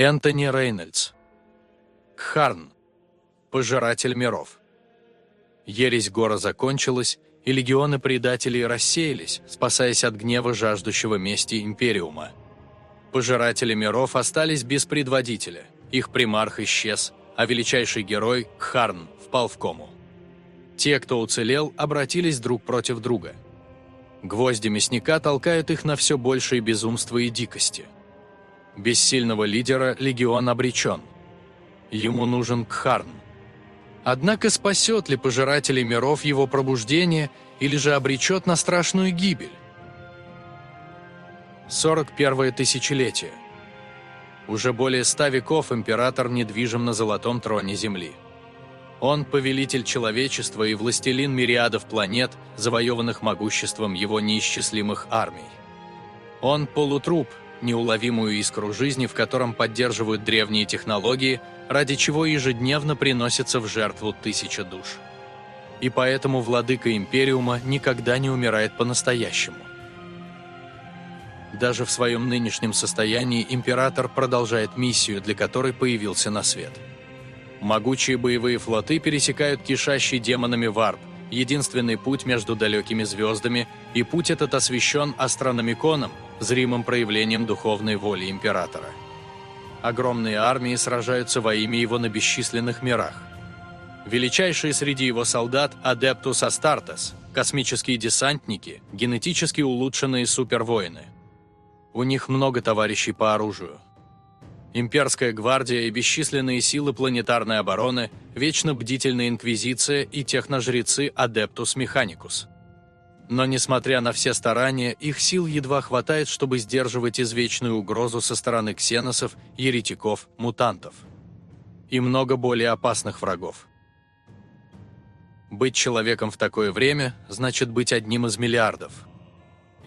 Энтони Рейнольдс. Кхарн. Пожиратель миров. Ересь Гора закончилась, и легионы предателей рассеялись, спасаясь от гнева жаждущего мести Империума. Пожиратели миров остались без предводителя, их примарх исчез, а величайший герой, Харн, впал в кому. Те, кто уцелел, обратились друг против друга. Гвозди мясника толкают их на все большее безумство и дикости – без сильного лидера легион обречен. Ему нужен Кхарн. Однако спасет ли пожирателей миров его пробуждение или же обречет на страшную гибель? 41 тысячелетие. Уже более ста веков император недвижим на золотом троне Земли. Он – повелитель человечества и властелин мириадов планет, завоеванных могуществом его неисчислимых армий. Он – полутруп – неуловимую искру жизни, в котором поддерживают древние технологии, ради чего ежедневно приносится в жертву тысяча душ. И поэтому владыка Империума никогда не умирает по-настоящему. Даже в своем нынешнем состоянии Император продолжает миссию, для которой появился на свет. Могучие боевые флоты пересекают кишащий демонами варп, единственный путь между далекими звездами, и путь этот освещен астрономиконом, зримым проявлением духовной воли императора. Огромные армии сражаются во имя его на бесчисленных мирах. Величайшие среди его солдат – Адептус Астартес, космические десантники, генетически улучшенные супервоины. У них много товарищей по оружию – Имперская гвардия и бесчисленные силы планетарной обороны, вечно бдительная инквизиция и техножрецы Адептус Механикус. Но несмотря на все старания, их сил едва хватает, чтобы сдерживать извечную угрозу со стороны ксеносов, еретиков, мутантов. И много более опасных врагов. Быть человеком в такое время значит быть одним из миллиардов.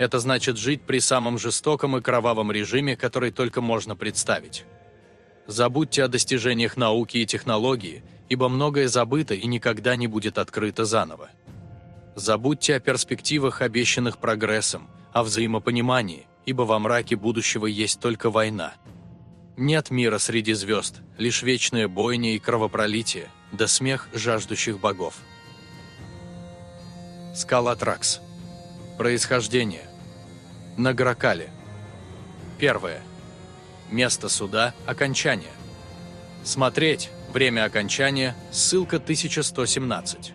Это значит жить при самом жестоком и кровавом режиме, который только можно представить. Забудьте о достижениях науки и технологии, ибо многое забыто и никогда не будет открыто заново. Забудьте о перспективах, обещанных прогрессом, о взаимопонимании, ибо во мраке будущего есть только война. Нет мира среди звезд, лишь вечная бойня и кровопролитие, да смех жаждущих богов. Скала Тракс. Происхождение. На Гракале. Первое. Место суда – окончание. Смотреть. Время окончания. Ссылка 1117.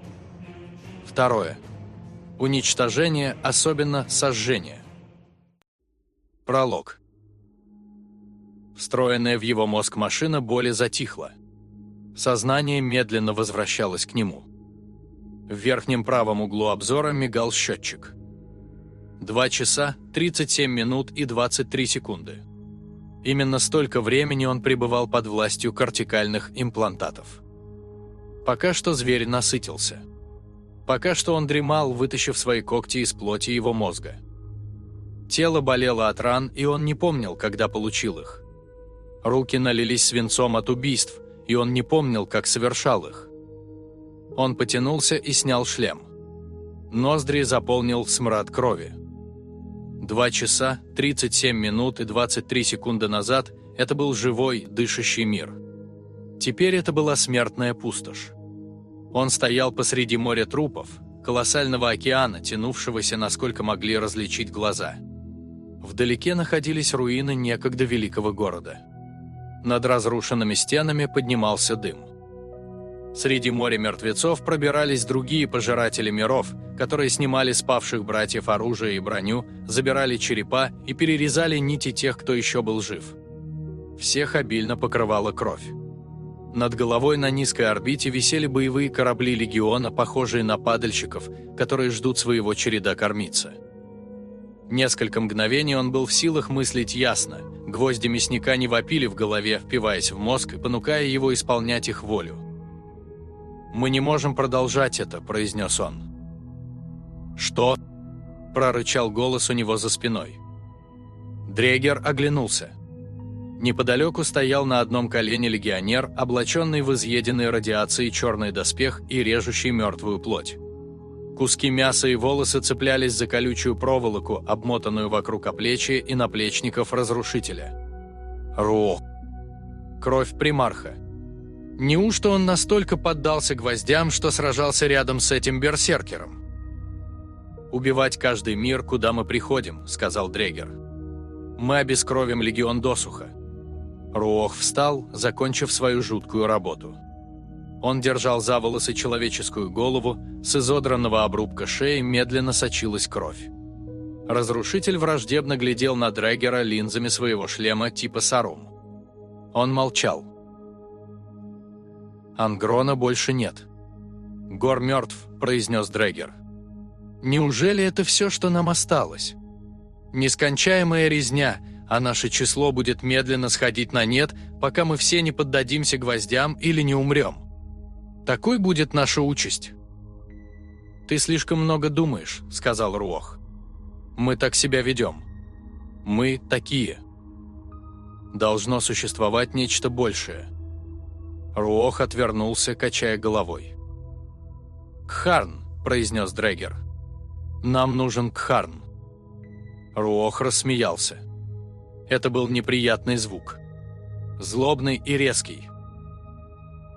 Второе. Уничтожение, особенно сожжение. Пролог. Встроенная в его мозг машина боли затихла. Сознание медленно возвращалось к нему. В верхнем правом углу обзора мигал счетчик. 2 часа, 37 минут и 23 секунды. Именно столько времени он пребывал под властью кортикальных имплантатов. Пока что зверь насытился. Пока что он дремал, вытащив свои когти из плоти его мозга. Тело болело от ран, и он не помнил, когда получил их. Руки налились свинцом от убийств, и он не помнил, как совершал их. Он потянулся и снял шлем. Ноздри заполнил смрад крови. Два часа, 37 минут и 23 секунды назад это был живой, дышащий мир. Теперь это была смертная пустошь. Он стоял посреди моря трупов, колоссального океана, тянувшегося, насколько могли различить глаза. Вдалеке находились руины некогда великого города. Над разрушенными стенами поднимался дым. Среди моря мертвецов пробирались другие пожиратели миров, которые снимали спавших братьев оружие и броню, забирали черепа и перерезали нити тех, кто еще был жив. Всех обильно покрывала кровь. Над головой на низкой орбите висели боевые корабли Легиона, похожие на падальщиков, которые ждут своего череда кормиться. Несколько мгновений он был в силах мыслить ясно. Гвозди мясника не вопили в голове, впиваясь в мозг и понукая его исполнять их волю. «Мы не можем продолжать это», – произнес он. «Что?» – прорычал голос у него за спиной. Дрегер оглянулся. Неподалеку стоял на одном колене легионер, облаченный в изъеденный радиацией черный доспех и режущий мертвую плоть. Куски мяса и волосы цеплялись за колючую проволоку, обмотанную вокруг оплечья и наплечников разрушителя. «Ру!» кровь примарха. Неужто он настолько поддался гвоздям, что сражался рядом с этим берсеркером? «Убивать каждый мир, куда мы приходим», — сказал Дрегер. «Мы обескровим легион досуха». Руох встал, закончив свою жуткую работу. Он держал за волосы человеческую голову, с изодранного обрубка шеи медленно сочилась кровь. Разрушитель враждебно глядел на Дрэггера линзами своего шлема типа Сарум. Он молчал. «Ангрона больше нет». «Гор мертв», – произнес Дрэггер. «Неужели это все, что нам осталось? Нескончаемая резня, а наше число будет медленно сходить на нет, пока мы все не поддадимся гвоздям или не умрем. Такой будет наша участь». «Ты слишком много думаешь», – сказал Руох. Мы так себя ведем. Мы такие. Должно существовать нечто большее. Руох отвернулся, качая головой. «Кхарн», — произнес Дрэгер. «Нам нужен Кхарн». Руох рассмеялся. Это был неприятный звук. Злобный и резкий.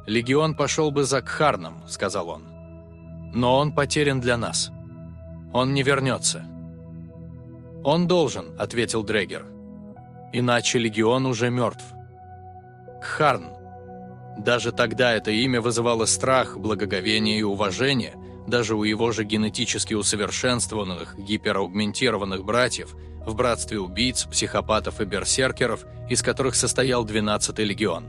«Легион пошел бы за Кхарном», — сказал он. «Но он потерян для нас. Он не вернется». «Он должен», — ответил Дрегер. «Иначе легион уже мертв». Кхарн. Даже тогда это имя вызывало страх, благоговение и уважение, даже у его же генетически усовершенствованных, гипераугментированных братьев, в братстве убийц, психопатов и берсеркеров, из которых состоял 12-й легион.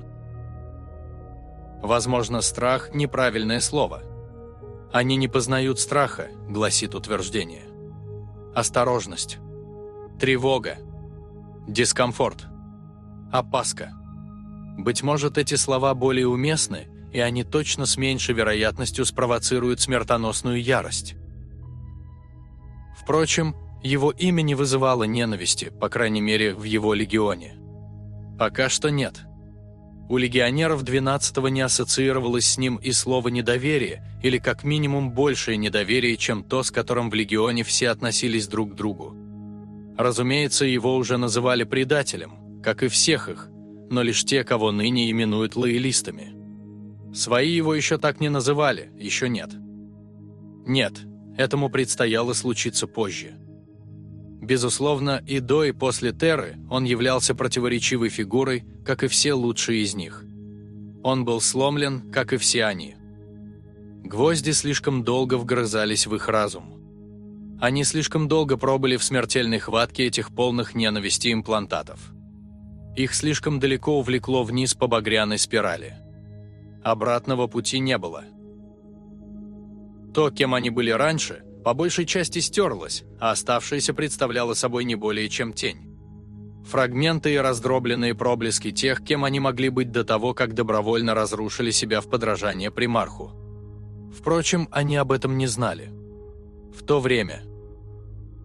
Возможно, страх – неправильное слово. «Они не познают страха», – гласит утверждение. Осторожность. Тревога. Дискомфорт. Опаска. Быть может, эти слова более уместны, и они точно с меньшей вероятностью спровоцируют смертоносную ярость. Впрочем, его имя не вызывало ненависти, по крайней мере, в его легионе. Пока что нет. У легионеров 12-го не ассоциировалось с ним и слово «недоверие», или как минимум большее недоверие, чем то, с которым в легионе все относились друг к другу. Разумеется, его уже называли предателем, как и всех их, но лишь те, кого ныне именуют лоялистами. Свои его еще так не называли, еще нет. Нет, этому предстояло случиться позже. Безусловно, и до, и после Терры он являлся противоречивой фигурой, как и все лучшие из них. Он был сломлен, как и все они. Гвозди слишком долго вгрызались в их разум. Они слишком долго пробыли в смертельной хватке этих полных ненависти имплантатов. Их слишком далеко увлекло вниз по багряной спирали. Обратного пути не было. То, кем они были раньше, по большей части стерлось, а оставшееся представляло собой не более чем тень. Фрагменты и раздробленные проблески тех, кем они могли быть до того, как добровольно разрушили себя в подражание примарху. Впрочем, они об этом не знали. В то время –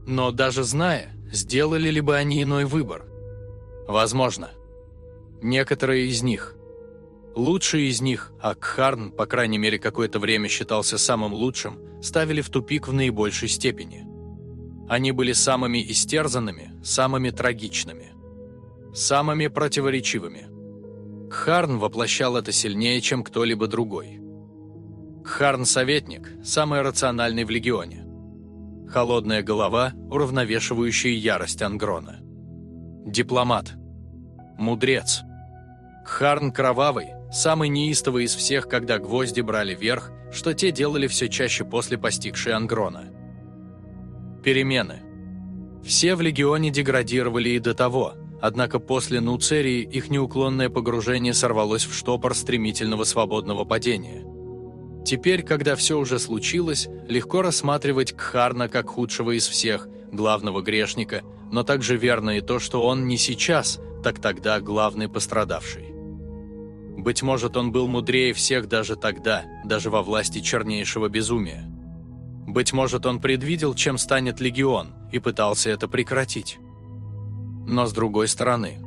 но даже зная, сделали ли бы они иной выбор? Возможно. Некоторые из них. Лучшие из них, а Кхарн, по крайней мере, какое-то время считался самым лучшим, ставили в тупик в наибольшей степени. Они были самыми истерзанными, самыми трагичными. Самыми противоречивыми. Кхарн воплощал это сильнее, чем кто-либо другой. Кхарн-советник, самый рациональный в Легионе. Холодная голова, уравновешивающая ярость Ангрона. Дипломат. Мудрец. Харн Кровавый, самый неистовый из всех, когда гвозди брали верх, что те делали все чаще после постигшей Ангрона. Перемены. Все в Легионе деградировали и до того, однако после Нуцерии их неуклонное погружение сорвалось в штопор стремительного свободного падения – Теперь, когда все уже случилось, легко рассматривать Кхарна как худшего из всех, главного грешника, но также верно и то, что он не сейчас, так тогда главный пострадавший. Быть может, он был мудрее всех даже тогда, даже во власти чернейшего безумия. Быть может, он предвидел, чем станет легион, и пытался это прекратить. Но с другой стороны,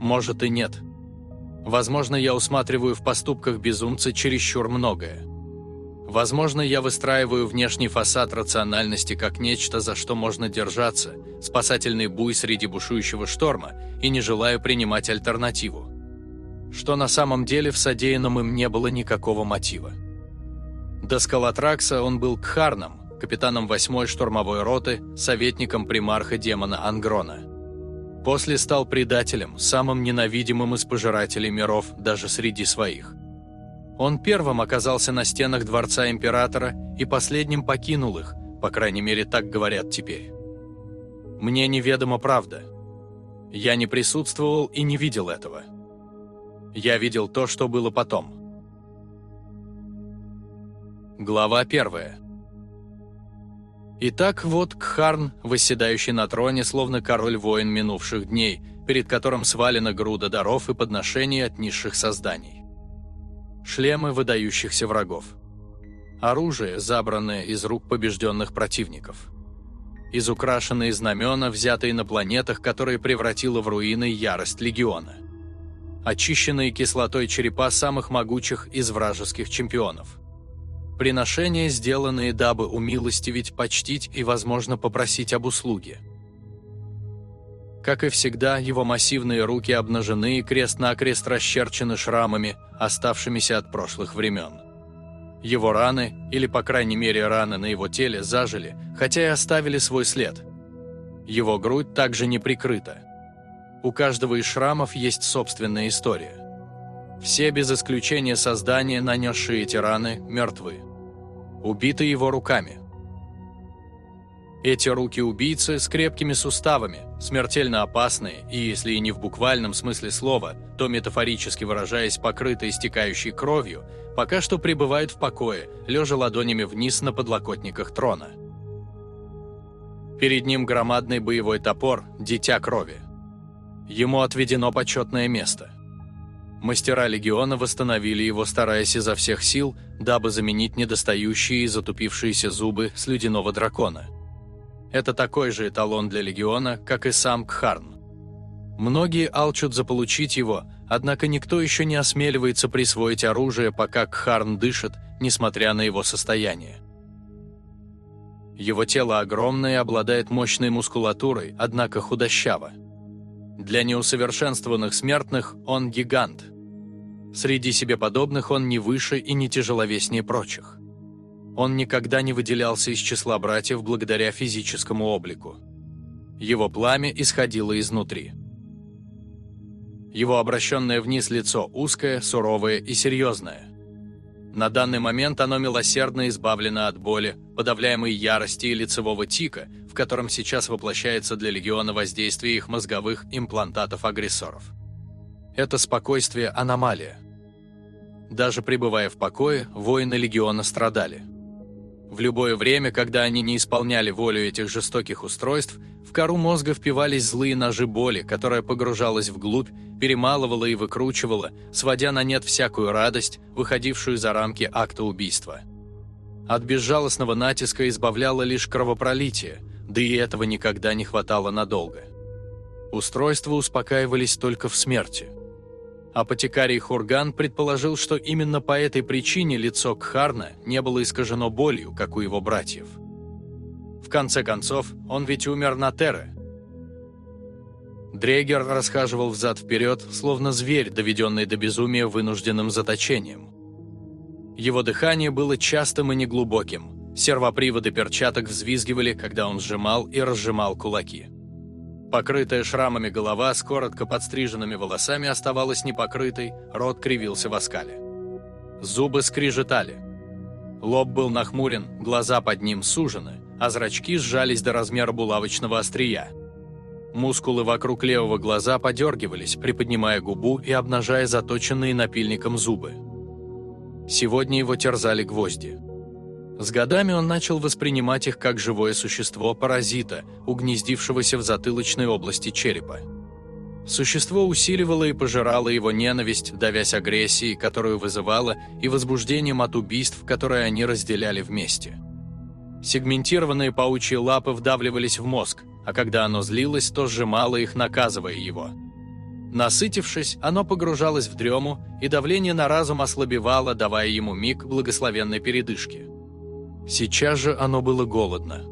может и нет – Возможно, я усматриваю в поступках безумца чересчур многое. Возможно, я выстраиваю внешний фасад рациональности как нечто, за что можно держаться, спасательный буй среди бушующего шторма, и не желаю принимать альтернативу. что на самом деле в содеянном им не было никакого мотива. До Скалатракса он был Кхарном, капитаном 8-й штурмовой роты, советником примарха демона Ангрона. После стал предателем, самым ненавидимым из пожирателей миров даже среди своих. Он первым оказался на стенах дворца императора и последним покинул их, по крайней мере так говорят теперь. Мне неведома правда. Я не присутствовал и не видел этого. Я видел то, что было потом. Глава первая. Итак, вот Кхарн, восседающий на троне, словно король-воин минувших дней, перед которым свалена груда даров и подношений от низших созданий. Шлемы выдающихся врагов. Оружие, забранное из рук побежденных противников. Изукрашенные знамена, взятые на планетах, которые превратило в руины ярость Легиона. Очищенные кислотой черепа самых могучих из вражеских чемпионов – Приношения, сделанные, дабы умилостивить, почтить и, возможно, попросить об услуге. Как и всегда, его массивные руки обнажены и крест-накрест расчерчены шрамами, оставшимися от прошлых времен. Его раны, или по крайней мере раны на его теле, зажили, хотя и оставили свой след. Его грудь также не прикрыта. У каждого из шрамов есть собственная история. Все без исключения создания, нанесшие эти раны, мертвы. Убиты его руками. Эти руки убийцы с крепкими суставами, смертельно опасные и, если и не в буквальном смысле слова, то метафорически выражаясь покрытой истекающей кровью, пока что пребывают в покое, лежа ладонями вниз на подлокотниках трона. Перед ним громадный боевой топор «Дитя крови». Ему отведено почетное место – Мастера легиона восстановили его, стараясь изо всех сил, дабы заменить недостающие и затупившиеся зубы слюдяного дракона. Это такой же эталон для легиона, как и сам Кхарн. Многие алчут заполучить его, однако никто еще не осмеливается присвоить оружие, пока Кхарн дышит, несмотря на его состояние. Его тело огромное и обладает мощной мускулатурой, однако худощаво. Для неусовершенствованных смертных он гигант – Среди себе подобных он не выше и не тяжеловеснее прочих. Он никогда не выделялся из числа братьев благодаря физическому облику. Его пламя исходило изнутри. Его обращенное вниз лицо узкое, суровое и серьезное. На данный момент оно милосердно избавлено от боли, подавляемой ярости и лицевого тика, в котором сейчас воплощается для легиона воздействие их мозговых имплантатов-агрессоров. Это спокойствие – аномалия. Даже пребывая в покое, воины легиона страдали. В любое время, когда они не исполняли волю этих жестоких устройств, в кору мозга впивались злые ножи боли, которая погружалась вглубь, перемалывала и выкручивала, сводя на нет всякую радость, выходившую за рамки акта убийства. От безжалостного натиска избавляло лишь кровопролитие, да и этого никогда не хватало надолго. Устройства успокаивались только в смерти – Апотекарий Хурган предположил, что именно по этой причине лицо Кхарна не было искажено болью, как у его братьев. В конце концов, он ведь умер на Терре. Дрегер расхаживал взад-вперед, словно зверь, доведенный до безумия вынужденным заточением. Его дыхание было частым и неглубоким. Сервоприводы перчаток взвизгивали, когда он сжимал и разжимал кулаки. Покрытая шрамами голова с коротко подстриженными волосами оставалась непокрытой, рот кривился в оскале. Зубы скрижетали. Лоб был нахмурен, глаза под ним сужены, а зрачки сжались до размера булавочного острия. Мускулы вокруг левого глаза подергивались, приподнимая губу и обнажая заточенные напильником зубы. Сегодня его терзали гвозди. С годами он начал воспринимать их как живое существо паразита, угнездившегося в затылочной области черепа. Существо усиливало и пожирало его ненависть, давясь агрессией, которую вызывало, и возбуждением от убийств, которые они разделяли вместе. Сегментированные паучьи лапы вдавливались в мозг, а когда оно злилось, то сжимало их, наказывая его. Насытившись, оно погружалось в дрему, и давление на разум ослабевало, давая ему миг благословенной передышки. Сейчас же оно было голодно.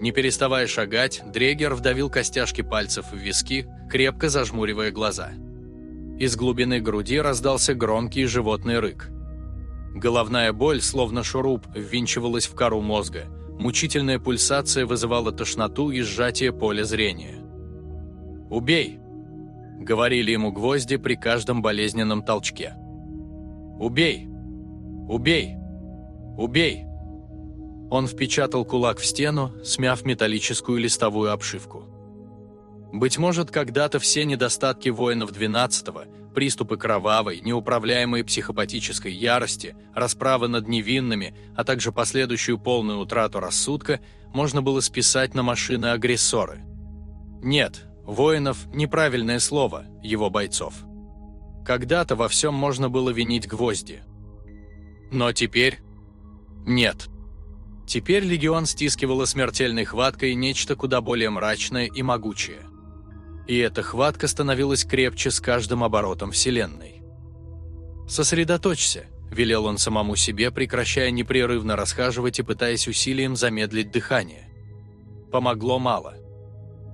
Не переставая шагать, Дрегер вдавил костяшки пальцев в виски, крепко зажмуривая глаза. Из глубины груди раздался громкий животный рык. Головная боль, словно шуруп, ввинчивалась в кору мозга. Мучительная пульсация вызывала тошноту и сжатие поля зрения. «Убей!» – говорили ему гвозди при каждом болезненном толчке. «Убей! Убей! Убей!» Он впечатал кулак в стену, смяв металлическую листовую обшивку. Быть может, когда-то все недостатки воинов 12-го, приступы кровавой, неуправляемой психопатической ярости, расправы над невинными, а также последующую полную утрату рассудка, можно было списать на машины-агрессоры. Нет, воинов – неправильное слово, его бойцов. Когда-то во всем можно было винить гвозди. Но теперь – нет. Теперь легион стискивало смертельной хваткой нечто куда более мрачное и могучее – и эта хватка становилась крепче с каждым оборотом Вселенной. «Сосредоточься», – велел он самому себе, прекращая непрерывно расхаживать и пытаясь усилием замедлить дыхание. Помогло мало.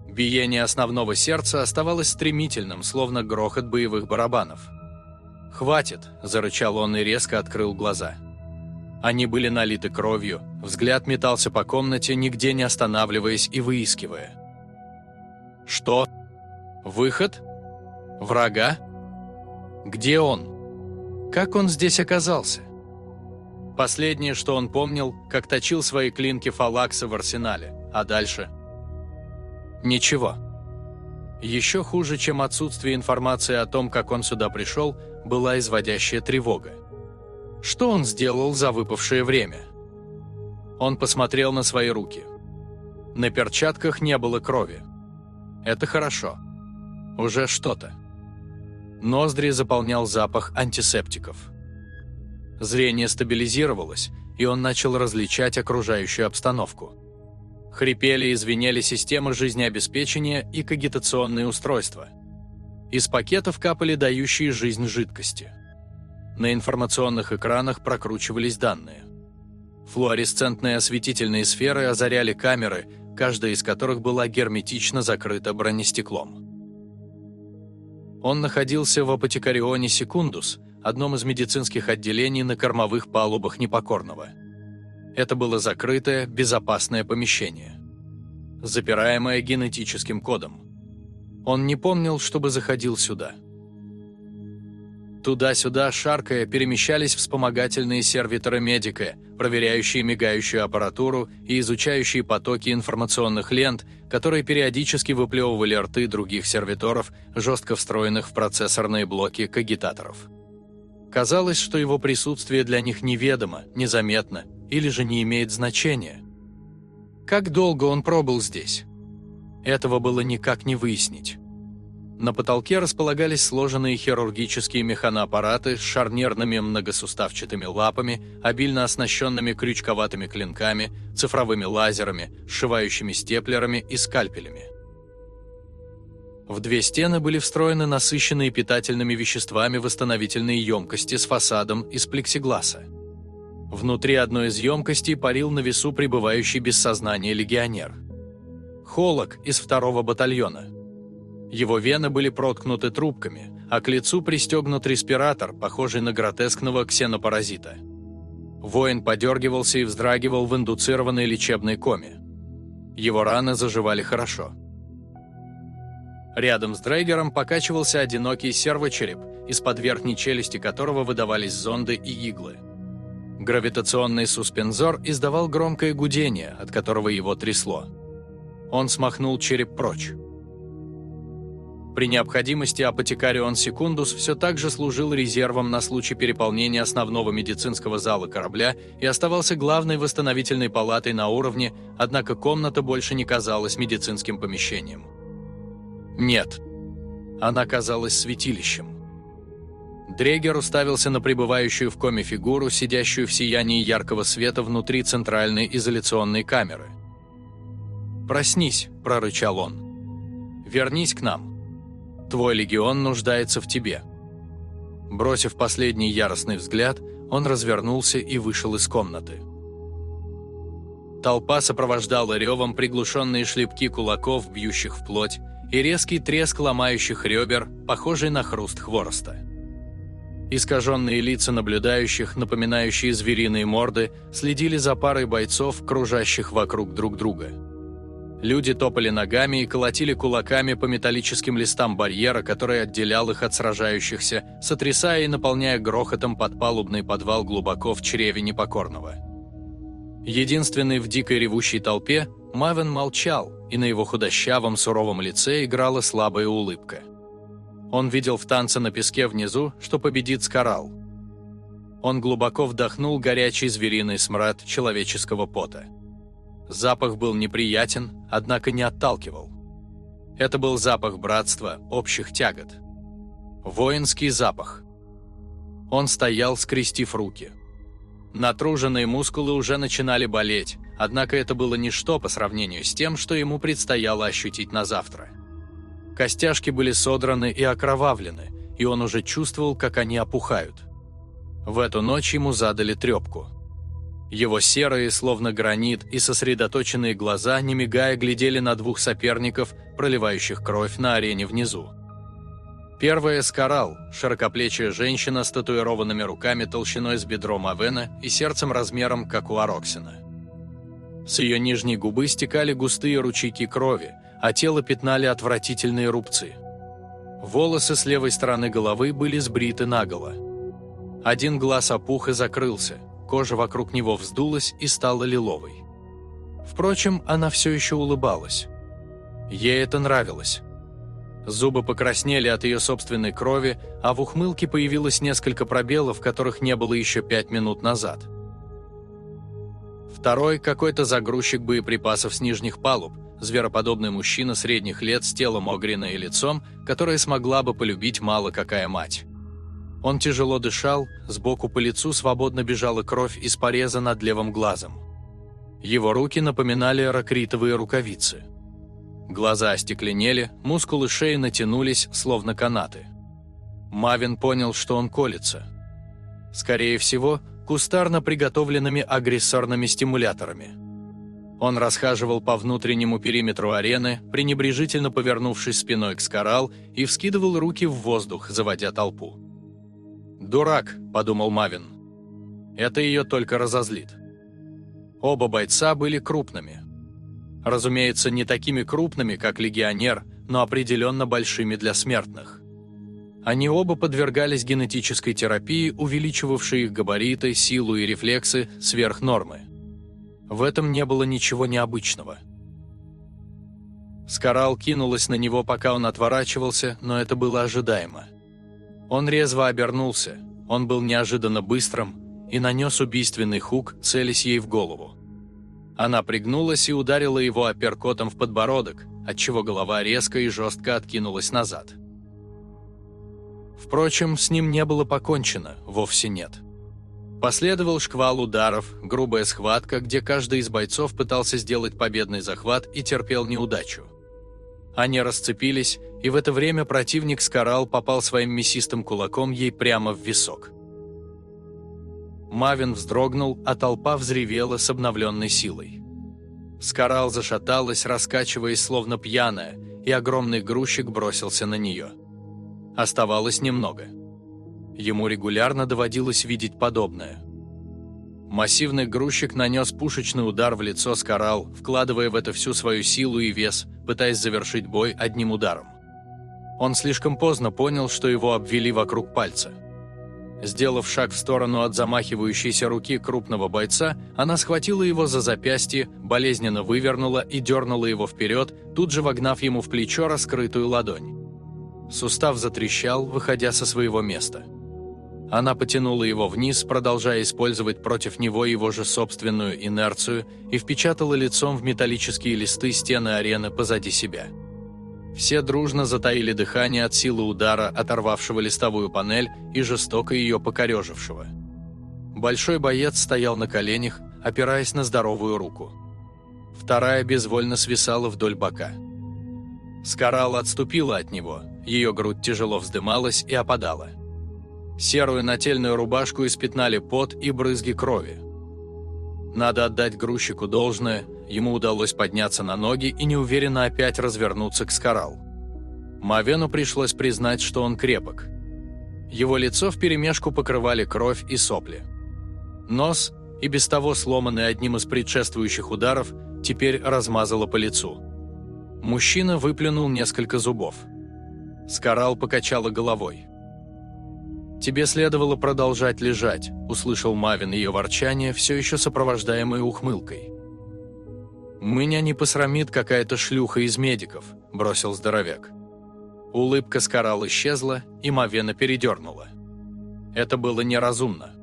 Биение основного сердца оставалось стремительным, словно грохот боевых барабанов. «Хватит!» – зарычал он и резко открыл глаза. Они были налиты кровью, взгляд метался по комнате, нигде не останавливаясь и выискивая. «Что?» Выход? Врага? Где он? Как он здесь оказался? Последнее, что он помнил, как точил свои клинки Фалакса в арсенале, а дальше? Ничего. Еще хуже, чем отсутствие информации о том, как он сюда пришел, была изводящая тревога. Что он сделал за выпавшее время? Он посмотрел на свои руки. На перчатках не было крови. Это хорошо. Уже что-то. Ноздри заполнял запах антисептиков. Зрение стабилизировалось, и он начал различать окружающую обстановку. Хрипели и звенели системы жизнеобеспечения и кагитационные устройства. Из пакетов капали дающие жизнь жидкости. На информационных экранах прокручивались данные. Флуоресцентные осветительные сферы озаряли камеры, каждая из которых была герметично закрыта бронестеклом. Он находился в апотекарионе Секундус, одном из медицинских отделений на кормовых палубах Непокорного. Это было закрытое, безопасное помещение, запираемое генетическим кодом. Он не помнил, чтобы заходил сюда – Туда-сюда, шаркая, перемещались вспомогательные сервиторы медика, проверяющие мигающую аппаратуру и изучающие потоки информационных лент, которые периодически выплевывали рты других сервиторов, жестко встроенных в процессорные блоки кагитаторов. Казалось, что его присутствие для них неведомо, незаметно или же не имеет значения. Как долго он пробыл здесь? Этого было никак не выяснить. На потолке располагались сложенные хирургические механоаппараты с шарнирными многосуставчатыми лапами, обильно оснащенными крючковатыми клинками, цифровыми лазерами, сшивающими степлерами и скальпелями. В две стены были встроены насыщенные питательными веществами восстановительные емкости с фасадом из плексигласа. Внутри одной из емкостей парил на весу пребывающий без сознания легионер. Холок из второго батальона – его вены были проткнуты трубками, а к лицу пристегнут респиратор, похожий на гротескного ксенопаразита. Воин подергивался и вздрагивал в индуцированной лечебной коме. Его раны заживали хорошо. Рядом с Дрейгером покачивался одинокий сервочереп, из-под верхней челюсти которого выдавались зонды и иглы. Гравитационный суспензор издавал громкое гудение, от которого его трясло. Он смахнул череп прочь. При необходимости апотекарион секундус все так же служил резервом на случай переполнения основного медицинского зала корабля и оставался главной восстановительной палатой на уровне, однако комната больше не казалась медицинским помещением. Нет, она казалась святилищем. Дрегер уставился на пребывающую в коме фигуру, сидящую в сиянии яркого света внутри центральной изоляционной камеры. «Проснись», – прорычал он. «Вернись к нам». Твой легион нуждается в тебе». Бросив последний яростный взгляд, он развернулся и вышел из комнаты. Толпа сопровождала ревом приглушенные шлепки кулаков, бьющих в плоть, и резкий треск ломающих ребер, похожий на хруст хвороста. Искаженные лица наблюдающих, напоминающие звериные морды, следили за парой бойцов, кружащих вокруг друг друга. Люди топали ногами и колотили кулаками по металлическим листам барьера, который отделял их от сражающихся, сотрясая и наполняя грохотом подпалубный подвал глубоко в чреве непокорного. Единственный в дикой ревущей толпе, Мавен молчал, и на его худощавом суровом лице играла слабая улыбка. Он видел в танце на песке внизу, что победит Скарал. Он глубоко вдохнул горячий звериный смрад человеческого пота. Запах был неприятен, однако не отталкивал. Это был запах братства, общих тягот. Воинский запах. Он стоял, скрестив руки. Натруженные мускулы уже начинали болеть, однако это было ничто по сравнению с тем, что ему предстояло ощутить на завтра. Костяшки были содраны и окровавлены, и он уже чувствовал, как они опухают. В эту ночь ему задали трепку. Его серые, словно гранит, и сосредоточенные глаза, не мигая, глядели на двух соперников, проливающих кровь на арене внизу. Первая – Скарал, широкоплечая женщина с татуированными руками толщиной с бедром Авена и сердцем размером, как у Ароксина. С ее нижней губы стекали густые ручейки крови, а тело пятнали отвратительные рубцы. Волосы с левой стороны головы были сбриты наголо. Один глаз опух и закрылся, кожа вокруг него вздулась и стала лиловой. Впрочем, она все еще улыбалась. Ей это нравилось. Зубы покраснели от ее собственной крови, а в ухмылке появилось несколько пробелов, которых не было еще пять минут назад. Второй – какой-то загрузчик боеприпасов с нижних палуб, звероподобный мужчина средних лет с телом Огрина и лицом, которое смогла бы полюбить мало какая мать. Он тяжело дышал, сбоку по лицу свободно бежала кровь из пореза над левым глазом. Его руки напоминали ракритовые рукавицы. Глаза остекленели, мускулы шеи натянулись, словно канаты. Мавин понял, что он колется. Скорее всего, кустарно приготовленными агрессорными стимуляторами – он расхаживал по внутреннему периметру арены, пренебрежительно повернувшись спиной к Скарал, и вскидывал руки в воздух, заводя толпу. «Дурак», – подумал Мавин. «Это ее только разозлит». Оба бойца были крупными. Разумеется, не такими крупными, как легионер, но определенно большими для смертных. Они оба подвергались генетической терапии, увеличивавшей их габариты, силу и рефлексы сверх нормы. В этом не было ничего необычного. Скарал кинулась на него, пока он отворачивался, но это было ожидаемо. Он резво обернулся, он был неожиданно быстрым и нанес убийственный хук, целясь ей в голову. Она пригнулась и ударила его апперкотом в подбородок, отчего голова резко и жестко откинулась назад. Впрочем, с ним не было покончено, вовсе нет. Последовал шквал ударов, грубая схватка, где каждый из бойцов пытался сделать победный захват и терпел неудачу. Они расцепились, и в это время противник Скарал попал своим мясистым кулаком ей прямо в висок. Мавин вздрогнул, а толпа взревела с обновленной силой. Скарал зашаталась, раскачиваясь словно пьяная, и огромный грузчик бросился на нее. Оставалось немного – Ему регулярно доводилось видеть подобное. Массивный грузчик нанес пушечный удар в лицо Скарал, вкладывая в это всю свою силу и вес, пытаясь завершить бой одним ударом. Он слишком поздно понял, что его обвели вокруг пальца. Сделав шаг в сторону от замахивающейся руки крупного бойца, она схватила его за запястье, болезненно вывернула и дернула его вперед, тут же вогнав ему в плечо раскрытую ладонь. Сустав затрещал, выходя со своего места. Она потянула его вниз, продолжая использовать против него его же собственную инерцию, и впечатала лицом в металлические листы стены арены позади себя. Все дружно затаили дыхание от силы удара, оторвавшего листовую панель и жестоко ее покорежившего. Большой боец стоял на коленях, опираясь на здоровую руку. Вторая безвольно свисала вдоль бока. Скарала отступила от него, ее грудь тяжело вздымалась и опадала. Серую нательную рубашку испятнали пот и брызги крови. Надо отдать грузчику должное, ему удалось подняться на ноги и неуверенно опять развернуться к Скарал. Мавену пришлось признать, что он крепок. Его лицо вперемешку покрывали кровь и сопли. Нос, и без того сломанный одним из предшествующих ударов, теперь размазало по лицу. Мужчина выплюнул несколько зубов. Скарал покачала головой. «Тебе следовало продолжать лежать», – услышал Мавин ее ворчание, все еще сопровождаемое ухмылкой. «Меня не посрамит какая-то шлюха из медиков», – бросил здоровяк. Улыбка Скарал исчезла, и Мавена передернула. Это было неразумно.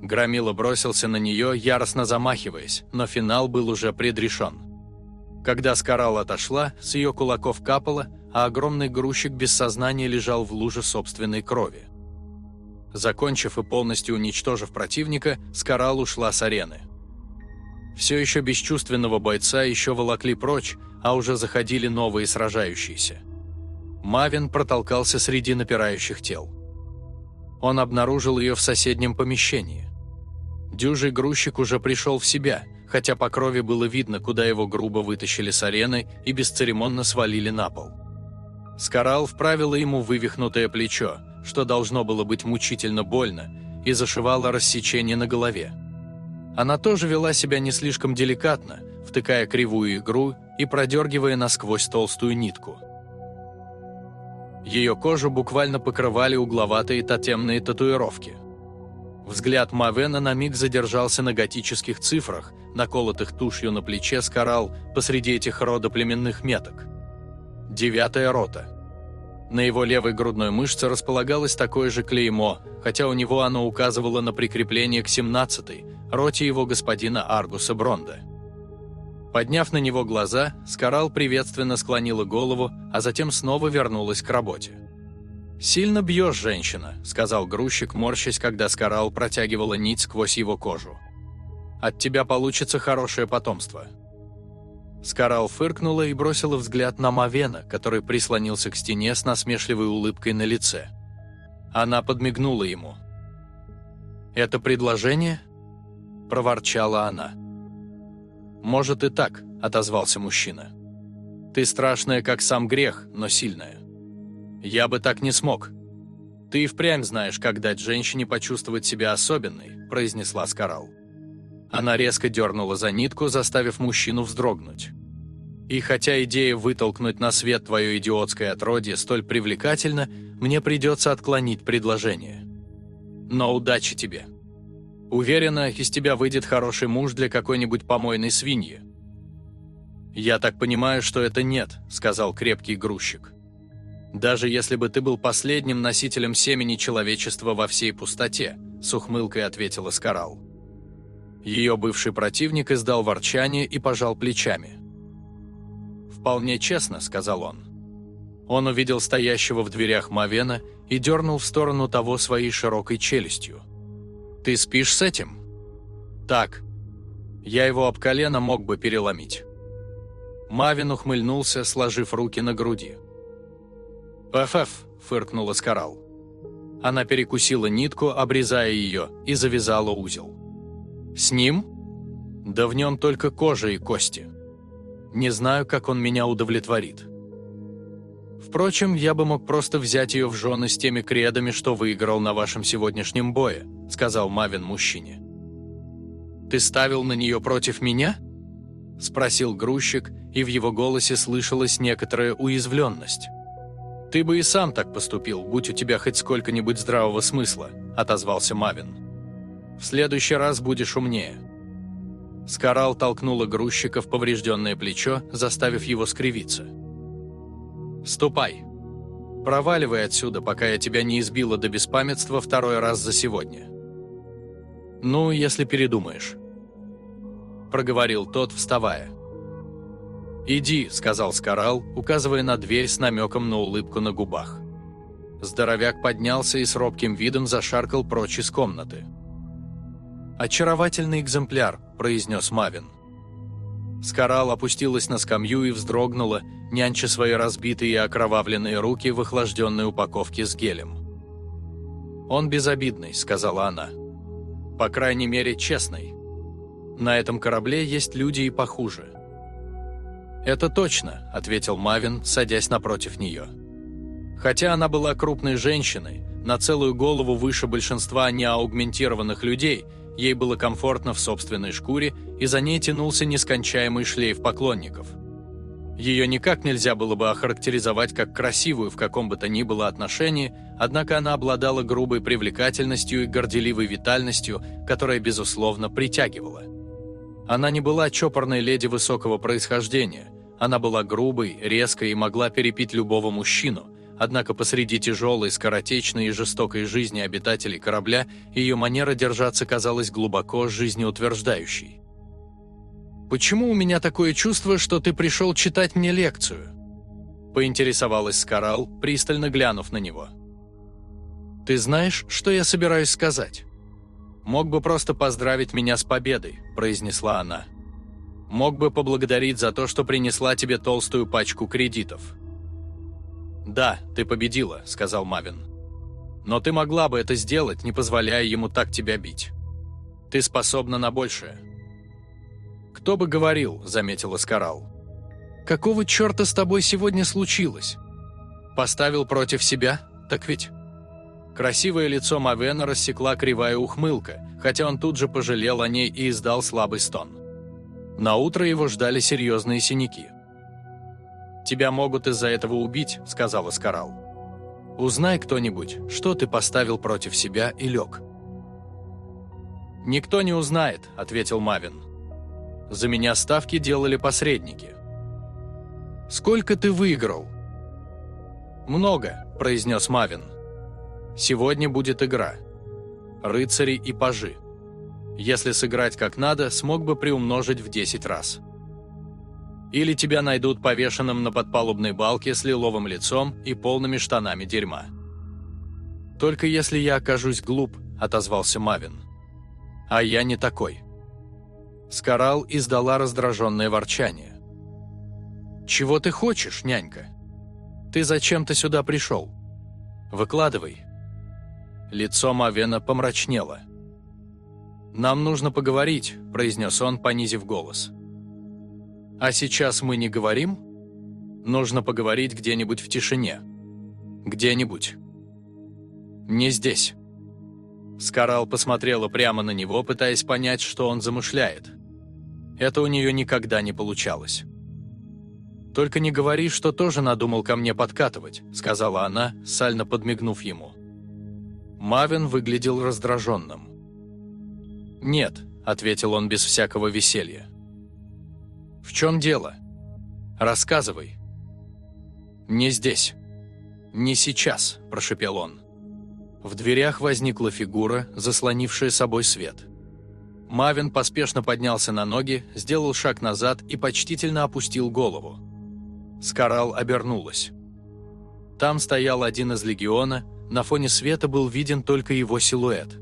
Громила бросился на нее, яростно замахиваясь, но финал был уже предрешен. Когда Скарал отошла, с ее кулаков капало, а огромный грузчик без сознания лежал в луже собственной крови. Закончив и полностью уничтожив противника, Скарал ушла с арены. Все еще бесчувственного бойца еще волокли прочь, а уже заходили новые сражающиеся. Мавин протолкался среди напирающих тел. Он обнаружил ее в соседнем помещении. Дюжий грузчик уже пришел в себя, хотя по крови было видно, куда его грубо вытащили с арены и бесцеремонно свалили на пол. Скарал вправила ему вывихнутое плечо, что должно было быть мучительно больно, и зашивала рассечение на голове. Она тоже вела себя не слишком деликатно, втыкая кривую игру и продергивая насквозь толстую нитку. Ее кожу буквально покрывали угловатые тотемные татуировки. Взгляд Мавена на миг задержался на готических цифрах, наколотых тушью на плече скорал посреди этих родоплеменных меток. Девятая рота. На его левой грудной мышце располагалось такое же клеймо, хотя у него оно указывало на прикрепление к 17-й, роте его господина Аргуса Бронда. Подняв на него глаза, Скарал приветственно склонила голову, а затем снова вернулась к работе. «Сильно бьешь, женщина», — сказал грузчик, морщась, когда Скарал протягивала нить сквозь его кожу. «От тебя получится хорошее потомство». Скарал фыркнула и бросила взгляд на Мавена, который прислонился к стене с насмешливой улыбкой на лице. Она подмигнула ему. «Это предложение?» – проворчала она. «Может и так», – отозвался мужчина. «Ты страшная, как сам грех, но сильная. Я бы так не смог. Ты и впрямь знаешь, как дать женщине почувствовать себя особенной», – произнесла Скарал. Она резко дернула за нитку, заставив мужчину вздрогнуть. И хотя идея вытолкнуть на свет твое идиотское отродье столь привлекательна, мне придется отклонить предложение. Но удачи тебе. Уверена, из тебя выйдет хороший муж для какой-нибудь помойной свиньи. «Я так понимаю, что это нет», — сказал крепкий грузчик. «Даже если бы ты был последним носителем семени человечества во всей пустоте», — с ухмылкой ответила Скарал. Ее бывший противник издал ворчание и пожал плечами. «Вполне честно», — сказал он. Он увидел стоящего в дверях Мавена и дернул в сторону того своей широкой челюстью. «Ты спишь с этим?» «Так. Я его об колено мог бы переломить». Мавин ухмыльнулся, сложив руки на груди. «ФФ», — фыркнула Скарал. Она перекусила нитку, обрезая ее, и завязала узел. «С ним?» «Да в нем только кожа и кости. Не знаю, как он меня удовлетворит». «Впрочем, я бы мог просто взять ее в жены с теми кредами, что выиграл на вашем сегодняшнем бое», — сказал Мавин мужчине. «Ты ставил на нее против меня?» — спросил грузчик, и в его голосе слышалась некоторая уязвленность. «Ты бы и сам так поступил, будь у тебя хоть сколько-нибудь здравого смысла», — отозвался Мавин. В следующий раз будешь умнее». Скарал толкнула грузчика в поврежденное плечо, заставив его скривиться. «Ступай. Проваливай отсюда, пока я тебя не избила до беспамятства второй раз за сегодня». «Ну, если передумаешь», — проговорил тот, вставая. «Иди», — сказал Скарал, указывая на дверь с намеком на улыбку на губах. Здоровяк поднялся и с робким видом зашаркал прочь из комнаты. «Очаровательный экземпляр», – произнес Мавин. Скарал опустилась на скамью и вздрогнула, нянча свои разбитые и окровавленные руки в охлажденной упаковке с гелем. «Он безобидный», – сказала она. «По крайней мере, честный. На этом корабле есть люди и похуже». «Это точно», – ответил Мавин, садясь напротив нее. Хотя она была крупной женщиной, на целую голову выше большинства неаугментированных людей, ей было комфортно в собственной шкуре, и за ней тянулся нескончаемый шлейф поклонников. Ее никак нельзя было бы охарактеризовать как красивую в каком бы то ни было отношении, однако она обладала грубой привлекательностью и горделивой витальностью, которая, безусловно, притягивала. Она не была чопорной леди высокого происхождения, она была грубой, резкой и могла перепить любого мужчину, однако посреди тяжелой, скоротечной и жестокой жизни обитателей корабля ее манера держаться казалась глубоко жизнеутверждающей. «Почему у меня такое чувство, что ты пришел читать мне лекцию?» Поинтересовалась Скарал, пристально глянув на него. «Ты знаешь, что я собираюсь сказать?» «Мог бы просто поздравить меня с победой», – произнесла она. «Мог бы поблагодарить за то, что принесла тебе толстую пачку кредитов». «Да, ты победила», – сказал Мавин. «Но ты могла бы это сделать, не позволяя ему так тебя бить. Ты способна на большее». «Кто бы говорил», – заметила Скарал. «Какого черта с тобой сегодня случилось? Поставил против себя? Так ведь...» Красивое лицо Мавена рассекла кривая ухмылка, хотя он тут же пожалел о ней и издал слабый стон. На утро его ждали серьезные синяки. «Тебя могут из-за этого убить», — сказала Скарал. «Узнай кто-нибудь, что ты поставил против себя и лег». «Никто не узнает», — ответил Мавин. «За меня ставки делали посредники». «Сколько ты выиграл?» «Много», — произнес Мавин. Сегодня будет игра. Рыцари и пажи. Если сыграть как надо, смог бы приумножить в 10 раз. Или тебя найдут повешенным на подпалубной балке с лиловым лицом и полными штанами дерьма. «Только если я окажусь глуп», — отозвался Мавин. «А я не такой». Скарал издала раздраженное ворчание. «Чего ты хочешь, нянька? Ты зачем-то сюда пришел? Выкладывай». Лицо Мавена помрачнело. «Нам нужно поговорить», – произнес он, понизив голос. «А сейчас мы не говорим? Нужно поговорить где-нибудь в тишине. Где-нибудь. Не здесь». Скарал посмотрела прямо на него, пытаясь понять, что он замышляет. Это у нее никогда не получалось. «Только не говори, что тоже надумал ко мне подкатывать», — сказала она, сально подмигнув ему. Мавин выглядел раздраженным. «Нет», — ответил он без всякого веселья. «В чем дело? Рассказывай». «Не здесь. Не сейчас», – прошепел он. В дверях возникла фигура, заслонившая собой свет. Мавин поспешно поднялся на ноги, сделал шаг назад и почтительно опустил голову. Скарал обернулась. Там стоял один из легиона, на фоне света был виден только его силуэт.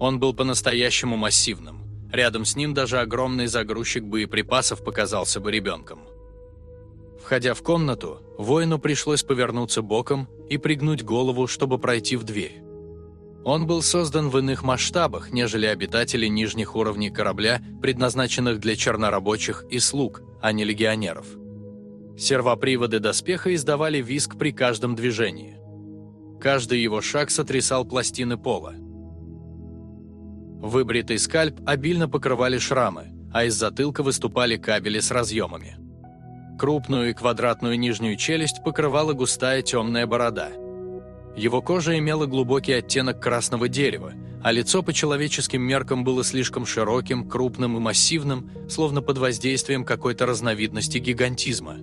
Он был по-настоящему массивным. Рядом с ним даже огромный загрузчик боеприпасов показался бы ребенком. Входя в комнату, воину пришлось повернуться боком и пригнуть голову, чтобы пройти в дверь. Он был создан в иных масштабах, нежели обитатели нижних уровней корабля, предназначенных для чернорабочих и слуг, а не легионеров. Сервоприводы доспеха издавали виск при каждом движении. Каждый его шаг сотрясал пластины пола. Выбритый скальп обильно покрывали шрамы, а из затылка выступали кабели с разъемами. Крупную и квадратную нижнюю челюсть покрывала густая темная борода. Его кожа имела глубокий оттенок красного дерева, а лицо по человеческим меркам было слишком широким, крупным и массивным, словно под воздействием какой-то разновидности гигантизма.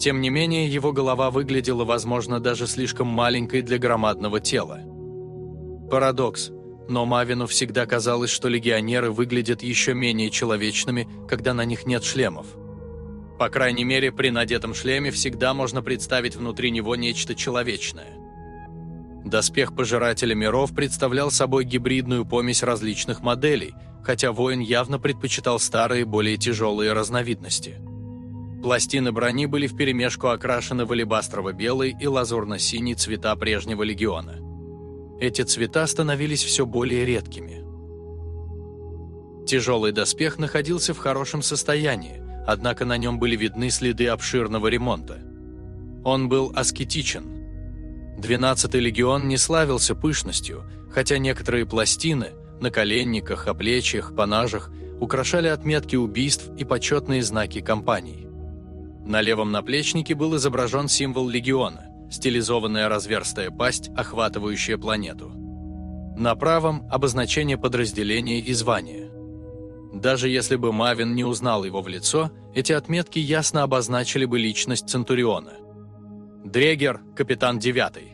Тем не менее, его голова выглядела, возможно, даже слишком маленькой для громадного тела. Парадокс, но Мавину всегда казалось, что легионеры выглядят еще менее человечными, когда на них нет шлемов. По крайней мере, при надетом шлеме всегда можно представить внутри него нечто человечное. Доспех Пожирателя миров представлял собой гибридную помесь различных моделей, хотя воин явно предпочитал старые, более тяжелые разновидности – Пластины брони были вперемешку окрашены в алебастрово-белый и лазурно-синий цвета прежнего легиона. Эти цвета становились все более редкими. Тяжелый доспех находился в хорошем состоянии, однако на нем были видны следы обширного ремонта. Он был аскетичен. 12-й легион не славился пышностью, хотя некоторые пластины на коленниках, оплечьях, панажах украшали отметки убийств и почетные знаки компаний. На левом наплечнике был изображен символ легиона, стилизованная разверстая пасть, охватывающая планету. На правом – обозначение подразделения и звания. Даже если бы Мавин не узнал его в лицо, эти отметки ясно обозначили бы личность Центуриона. Дрегер – капитан девятый.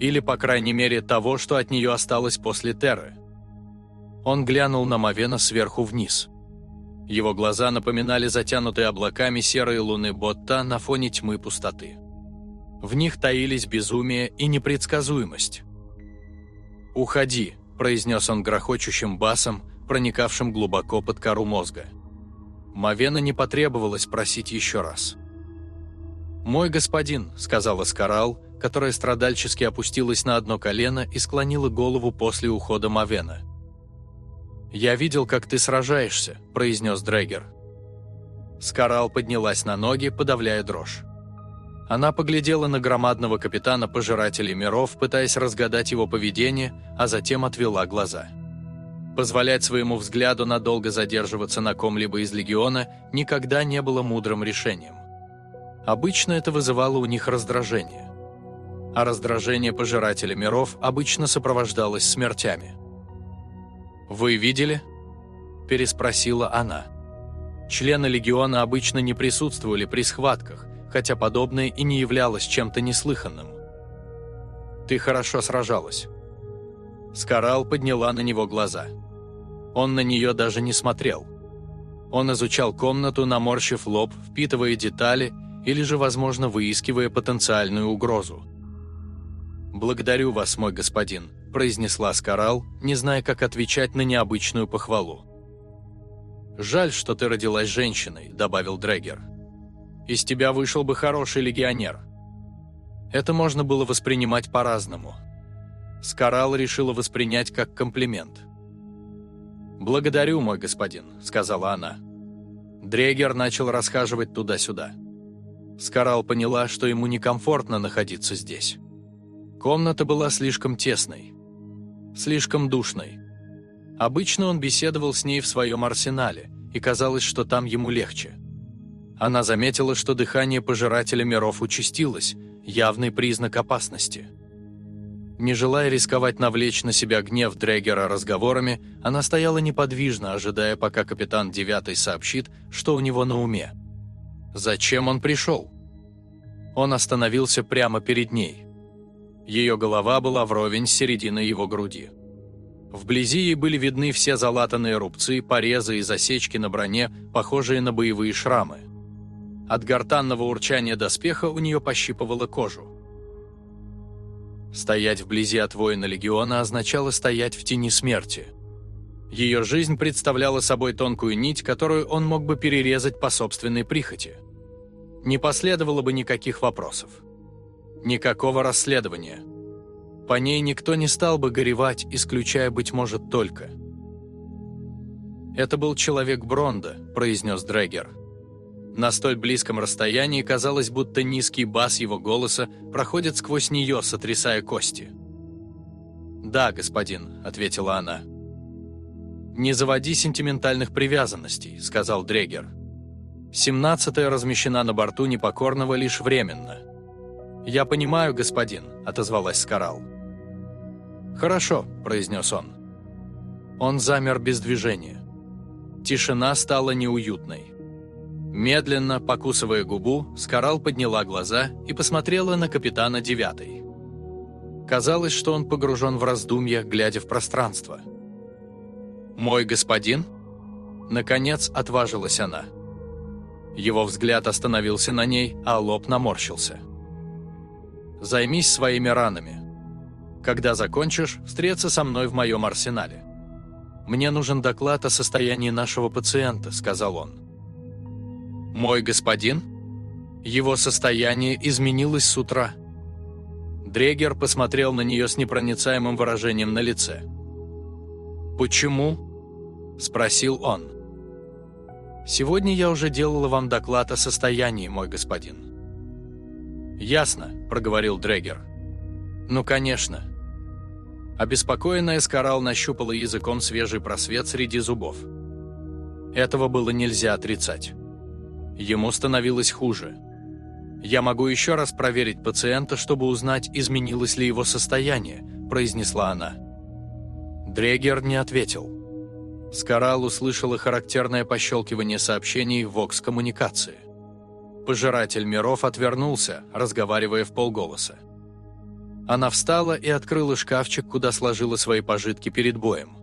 Или, по крайней мере, того, что от нее осталось после Терры. Он глянул на Мавена сверху вниз. Его глаза напоминали затянутые облаками серые луны Ботта на фоне тьмы пустоты. В них таились безумие и непредсказуемость. «Уходи», – произнес он грохочущим басом, проникавшим глубоко под кору мозга. Мавена не потребовалось просить еще раз. «Мой господин», – сказала Скарал, которая страдальчески опустилась на одно колено и склонила голову после ухода Мавена. «Я видел, как ты сражаешься», – произнес Дрэгер. Скарал поднялась на ноги, подавляя дрожь. Она поглядела на громадного капитана Пожирателей миров, пытаясь разгадать его поведение, а затем отвела глаза. Позволять своему взгляду надолго задерживаться на ком-либо из легиона никогда не было мудрым решением. Обычно это вызывало у них раздражение. А раздражение Пожирателя миров обычно сопровождалось смертями. «Вы видели?» – переспросила она. Члены легиона обычно не присутствовали при схватках, хотя подобное и не являлось чем-то неслыханным. «Ты хорошо сражалась». Скарал подняла на него глаза. Он на нее даже не смотрел. Он изучал комнату, наморщив лоб, впитывая детали или же, возможно, выискивая потенциальную угрозу. «Благодарю вас, мой господин», – произнесла Скарал, не зная, как отвечать на необычную похвалу. «Жаль, что ты родилась женщиной», – добавил Дрэгер. Из тебя вышел бы хороший легионер. Это можно было воспринимать по-разному. Скарал решила воспринять как комплимент. «Благодарю, мой господин», — сказала она. Дрегер начал расхаживать туда-сюда. Скарал поняла, что ему некомфортно находиться здесь. Комната была слишком тесной, слишком душной. Обычно он беседовал с ней в своем арсенале, и казалось, что там ему легче. Она заметила, что дыхание пожирателя миров участилось, явный признак опасности. Не желая рисковать навлечь на себя гнев Дрегера разговорами, она стояла неподвижно, ожидая, пока капитан Девятый сообщит, что у него на уме. Зачем он пришел? Он остановился прямо перед ней. Ее голова была вровень с серединой его груди. Вблизи ей были видны все залатанные рубцы, порезы и засечки на броне, похожие на боевые шрамы. От гортанного урчания доспеха у нее пощипывало кожу. Стоять вблизи от воина легиона означало стоять в тени смерти. Ее жизнь представляла собой тонкую нить, которую он мог бы перерезать по собственной прихоти. Не последовало бы никаких вопросов. Никакого расследования. По ней никто не стал бы горевать, исключая, быть может, только. «Это был человек Бронда», – произнес Дрэгер. На столь близком расстоянии казалось, будто низкий бас его голоса проходит сквозь нее, сотрясая кости. «Да, господин», — ответила она. «Не заводи сентиментальных привязанностей», — сказал Дрегер. «Семнадцатая размещена на борту непокорного лишь временно». «Я понимаю, господин», — отозвалась Скарал. «Хорошо», — произнес он. Он замер без движения. Тишина стала неуютной. Медленно, покусывая губу, Скарал подняла глаза и посмотрела на капитана девятой. Казалось, что он погружен в раздумья, глядя в пространство. «Мой господин?» Наконец отважилась она. Его взгляд остановился на ней, а лоб наморщился. «Займись своими ранами. Когда закончишь, встреться со мной в моем арсенале. Мне нужен доклад о состоянии нашего пациента», — сказал он. «Мой господин?» Его состояние изменилось с утра. Дрегер посмотрел на нее с непроницаемым выражением на лице. «Почему?» – спросил он. «Сегодня я уже делала вам доклад о состоянии, мой господин». «Ясно», – проговорил Дрегер. «Ну, конечно». Обеспокоенная Скарал нащупала языком свежий просвет среди зубов. Этого было нельзя отрицать. Ему становилось хуже. «Я могу еще раз проверить пациента, чтобы узнать, изменилось ли его состояние», – произнесла она. Дрегер не ответил. Скарал услышала характерное пощелкивание сообщений в вокс-коммуникации. Пожиратель миров отвернулся, разговаривая в полголоса. Она встала и открыла шкафчик, куда сложила свои пожитки перед боем.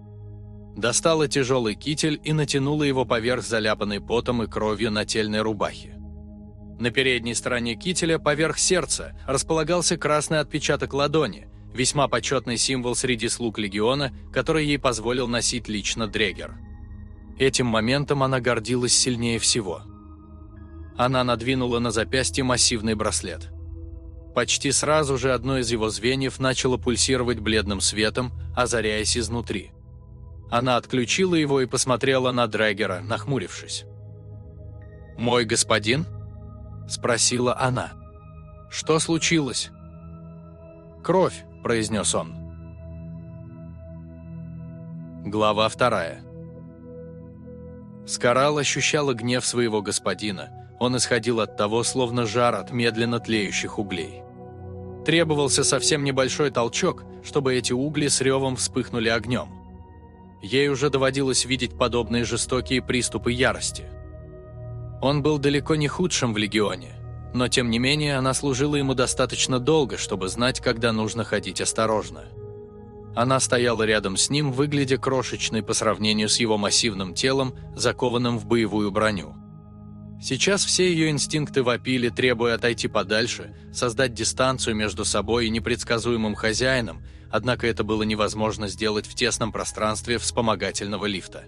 Достала тяжелый китель и натянула его поверх заляпанной потом и кровью нательной рубахи. На передней стороне кителя, поверх сердца, располагался красный отпечаток ладони, весьма почетный символ среди слуг легиона, который ей позволил носить лично Дрегер. Этим моментом она гордилась сильнее всего. Она надвинула на запястье массивный браслет. Почти сразу же одно из его звеньев начало пульсировать бледным светом, озаряясь изнутри. Она отключила его и посмотрела на Дрэггера, нахмурившись. «Мой господин?» – спросила она. «Что случилось?» «Кровь», – произнес он. Глава вторая. Скарал ощущала гнев своего господина. Он исходил от того, словно жар от медленно тлеющих углей. Требовался совсем небольшой толчок, чтобы эти угли с ревом вспыхнули огнем. Ей уже доводилось видеть подобные жестокие приступы ярости. Он был далеко не худшим в Легионе, но тем не менее она служила ему достаточно долго, чтобы знать, когда нужно ходить осторожно. Она стояла рядом с ним, выглядя крошечной по сравнению с его массивным телом, закованным в боевую броню. Сейчас все ее инстинкты вопили, требуя отойти подальше, создать дистанцию между собой и непредсказуемым хозяином, однако это было невозможно сделать в тесном пространстве вспомогательного лифта.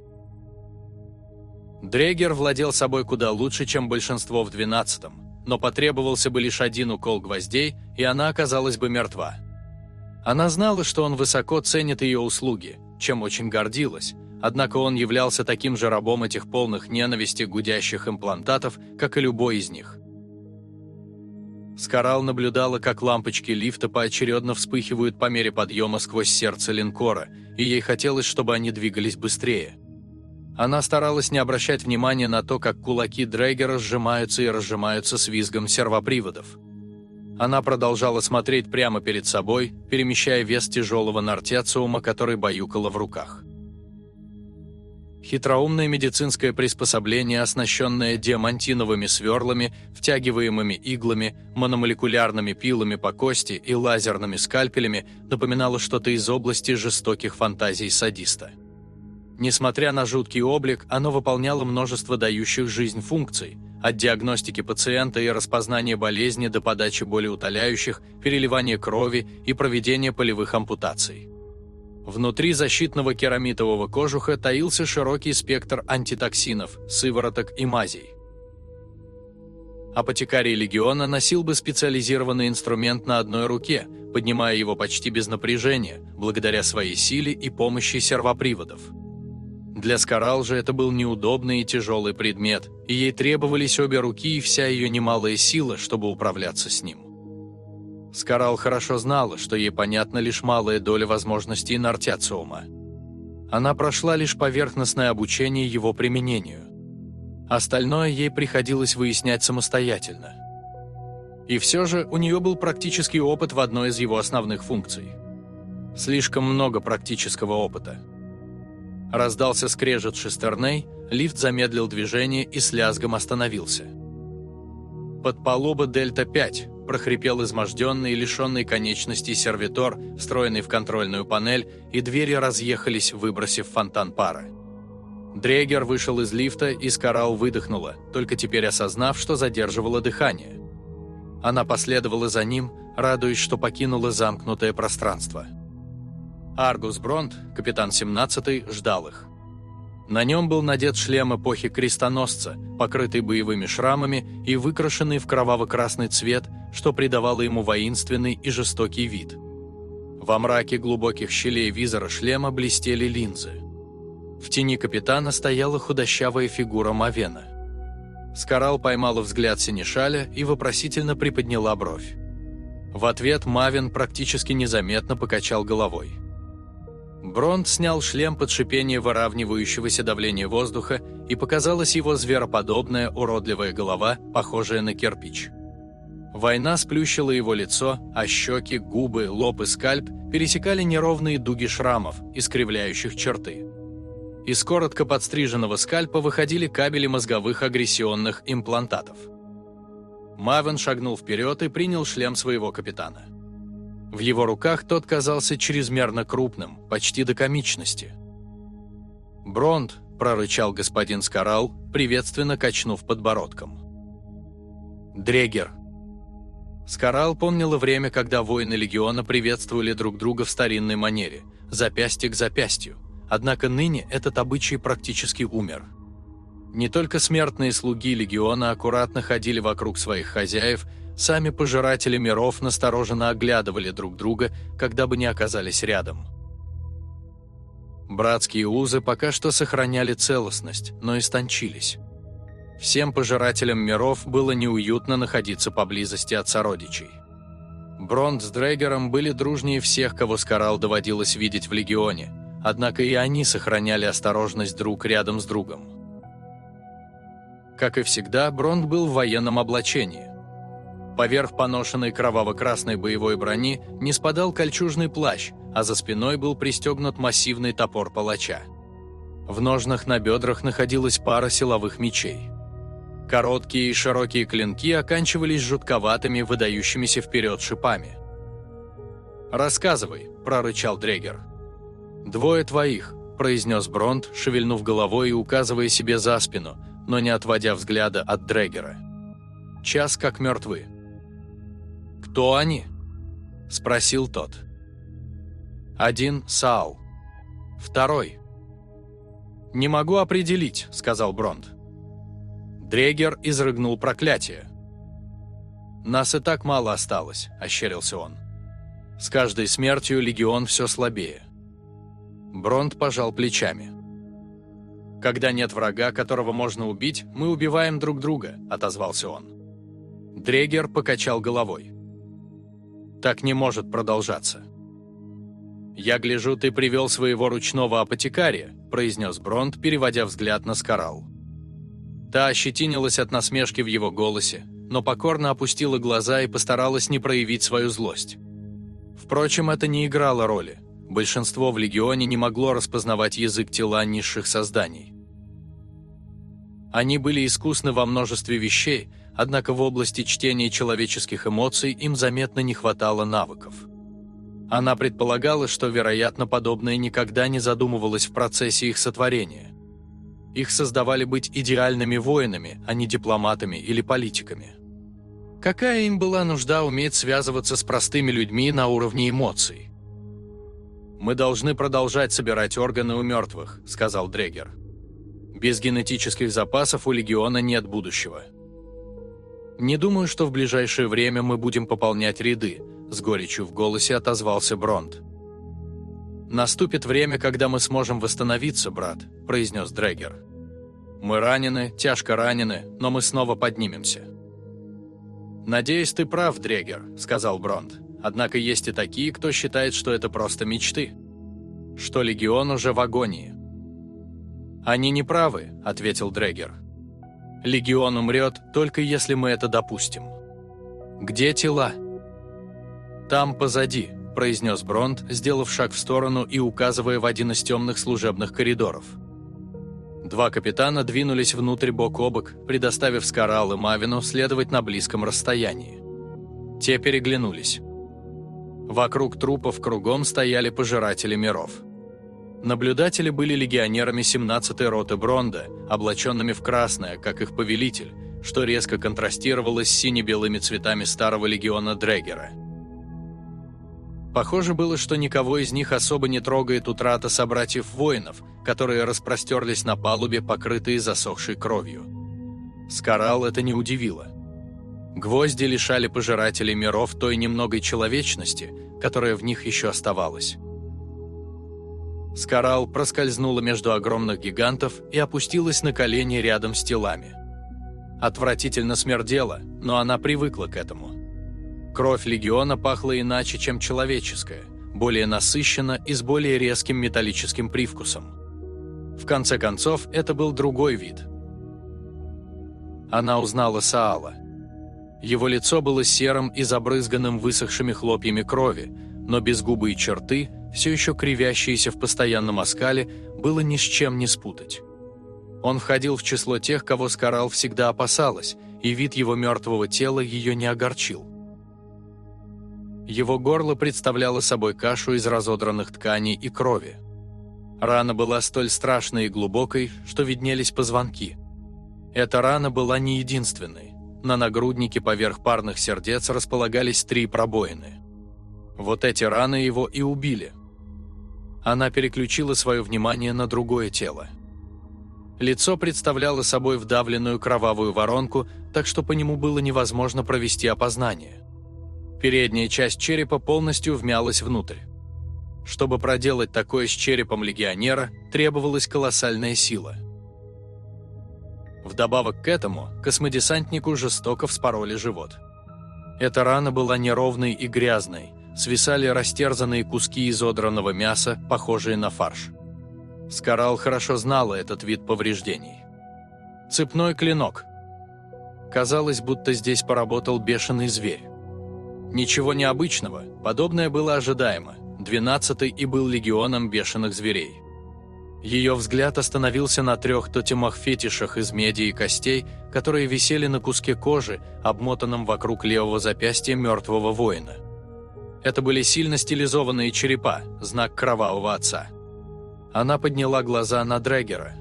Дрегер владел собой куда лучше, чем большинство в 12-м, но потребовался бы лишь один укол гвоздей, и она оказалась бы мертва. Она знала, что он высоко ценит ее услуги, чем очень гордилась, однако он являлся таким же рабом этих полных ненависти гудящих имплантатов, как и любой из них. Скарал наблюдала, как лампочки лифта поочередно вспыхивают по мере подъема сквозь сердце линкора, и ей хотелось, чтобы они двигались быстрее. Она старалась не обращать внимания на то, как кулаки Дрейгера сжимаются и разжимаются с визгом сервоприводов. Она продолжала смотреть прямо перед собой, перемещая вес тяжелого нартециума, который баюкала в руках. Хитроумное медицинское приспособление, оснащенное диамантиновыми сверлами, втягиваемыми иглами, мономолекулярными пилами по кости и лазерными скальпелями, напоминало что-то из области жестоких фантазий садиста. Несмотря на жуткий облик, оно выполняло множество дающих жизнь функций, от диагностики пациента и распознания болезни до подачи болеутоляющих, переливания крови и проведения полевых ампутаций. Внутри защитного керамитового кожуха таился широкий спектр антитоксинов, сывороток и мазей. Апотекарий легиона носил бы специализированный инструмент на одной руке, поднимая его почти без напряжения, благодаря своей силе и помощи сервоприводов. Для Скарал же это был неудобный и тяжелый предмет, и ей требовались обе руки и вся ее немалая сила, чтобы управляться с ним. Скарал хорошо знала, что ей понятна лишь малая доля возможностей Нартяциума. Она прошла лишь поверхностное обучение его применению. Остальное ей приходилось выяснять самостоятельно. И все же у нее был практический опыт в одной из его основных функций. Слишком много практического опыта – Раздался скрежет шестерней, лифт замедлил движение и с лязгом остановился. Под палуба «Дельта-5» прохрипел изможденный и лишенный конечностей сервитор, встроенный в контрольную панель, и двери разъехались, выбросив фонтан пара. Дрегер вышел из лифта и Скарал выдохнула, только теперь осознав, что задерживала дыхание. Она последовала за ним, радуясь, что покинула замкнутое пространство. Аргус Бронт, капитан 17-й, ждал их. На нем был надет шлем эпохи крестоносца, покрытый боевыми шрамами и выкрашенный в кроваво-красный цвет, что придавало ему воинственный и жестокий вид. Во мраке глубоких щелей визора шлема блестели линзы. В тени капитана стояла худощавая фигура Мавена. Скарал поймала взгляд Синишаля и вопросительно приподняла бровь. В ответ Мавин практически незаметно покачал головой. Бронт снял шлем под шипение выравнивающегося давления воздуха, и показалась его звероподобная уродливая голова, похожая на кирпич. Война сплющила его лицо, а щеки, губы, лоб и скальп пересекали неровные дуги шрамов, искривляющих черты. Из коротко подстриженного скальпа выходили кабели мозговых агрессионных имплантатов. Мавен шагнул вперед и принял шлем своего капитана. В его руках тот казался чрезмерно крупным, почти до комичности. «Бронт», – прорычал господин Скарал, приветственно качнув подбородком. «Дрегер». Скарал помнила время, когда воины Легиона приветствовали друг друга в старинной манере, запястье к запястью, однако ныне этот обычай практически умер. Не только смертные слуги Легиона аккуратно ходили вокруг своих хозяев – Сами пожиратели миров настороженно оглядывали друг друга, когда бы не оказались рядом. Братские узы пока что сохраняли целостность, но истончились. Всем пожирателям миров было неуютно находиться поблизости от сородичей. Бронт с Дрейгером были дружнее всех, кого Скарал доводилось видеть в Легионе, однако и они сохраняли осторожность друг рядом с другом. Как и всегда, Бронт был в военном облачении. Поверх поношенной кроваво-красной боевой брони не спадал кольчужный плащ, а за спиной был пристегнут массивный топор палача. В ножнах на бедрах находилась пара силовых мечей. Короткие и широкие клинки оканчивались жутковатыми, выдающимися вперед шипами. «Рассказывай», – прорычал Дрегер. «Двое твоих», – произнес Бронт, шевельнув головой и указывая себе за спину, но не отводя взгляда от Дрегера. «Час как мертвы. «Кто они?» – спросил тот. «Один – Саал. Второй». «Не могу определить», – сказал Бронт. Дрегер изрыгнул проклятие. «Нас и так мало осталось», – ощерился он. «С каждой смертью легион все слабее». Бронт пожал плечами. «Когда нет врага, которого можно убить, мы убиваем друг друга», – отозвался он. Дрегер покачал головой. Так не может продолжаться. «Я гляжу, ты привел своего ручного апотекария», – произнес Бронт, переводя взгляд на Скарал. Та ощетинилась от насмешки в его голосе, но покорно опустила глаза и постаралась не проявить свою злость. Впрочем, это не играло роли. Большинство в Легионе не могло распознавать язык тела низших созданий. Они были искусны во множестве вещей – однако в области чтения человеческих эмоций им заметно не хватало навыков. Она предполагала, что, вероятно, подобное никогда не задумывалось в процессе их сотворения. Их создавали быть идеальными воинами, а не дипломатами или политиками. Какая им была нужда уметь связываться с простыми людьми на уровне эмоций? «Мы должны продолжать собирать органы у мертвых», — сказал Дрегер. «Без генетических запасов у Легиона нет будущего». «Не думаю, что в ближайшее время мы будем пополнять ряды», – с горечью в голосе отозвался Бронт. «Наступит время, когда мы сможем восстановиться, брат», – произнес Дрэггер. «Мы ранены, тяжко ранены, но мы снова поднимемся». «Надеюсь, ты прав, Дрегер», – сказал Бронт. «Однако есть и такие, кто считает, что это просто мечты. Что Легион уже в агонии». «Они не правы», – ответил Дрегер. Легион умрет, только если мы это допустим. Где тела? Там позади, произнес Бронт, сделав шаг в сторону и указывая в один из темных служебных коридоров. Два капитана двинулись внутрь бок о бок, предоставив Скарал и Мавину следовать на близком расстоянии. Те переглянулись. Вокруг трупов кругом стояли пожиратели миров. Наблюдатели были легионерами 17-й роты Бронда, облаченными в красное, как их повелитель, что резко контрастировало с сине-белыми цветами старого легиона Дрегера. Похоже было, что никого из них особо не трогает утрата собратьев-воинов, которые распростерлись на палубе, покрытые засохшей кровью. Скарал это не удивило. Гвозди лишали пожирателей миров той немногой человечности, которая в них еще оставалась. Скарал проскользнула между огромных гигантов и опустилась на колени рядом с телами. Отвратительно смердела, но она привыкла к этому. Кровь легиона пахла иначе, чем человеческая, более насыщенно и с более резким металлическим привкусом. В конце концов, это был другой вид. Она узнала Саала. Его лицо было серым и забрызганным высохшими хлопьями крови, но безгубые черты, все еще кривящиеся в постоянном оскале, было ни с чем не спутать. Он входил в число тех, кого Скарал всегда опасалась, и вид его мертвого тела ее не огорчил. Его горло представляло собой кашу из разодранных тканей и крови. Рана была столь страшной и глубокой, что виднелись позвонки. Эта рана была не единственной. На нагруднике поверх парных сердец располагались три пробоины. Вот эти раны его и убили. Она переключила свое внимание на другое тело. Лицо представляло собой вдавленную кровавую воронку, так что по нему было невозможно провести опознание. Передняя часть черепа полностью вмялась внутрь. Чтобы проделать такое с черепом легионера, требовалась колоссальная сила. Вдобавок к этому, космодесантнику жестоко вспороли живот. Эта рана была неровной и грязной, свисали растерзанные куски изодранного мяса, похожие на фарш. Скарал хорошо знала этот вид повреждений. Цепной клинок. Казалось, будто здесь поработал бешеный зверь. Ничего необычного, подобное было ожидаемо. Двенадцатый и был легионом бешеных зверей. Ее взгляд остановился на трех тотемах-фетишах из меди и костей, которые висели на куске кожи, обмотанном вокруг левого запястья мертвого воина. Это были сильно стилизованные черепа, знак кровавого отца. Она подняла глаза на Дрэггера.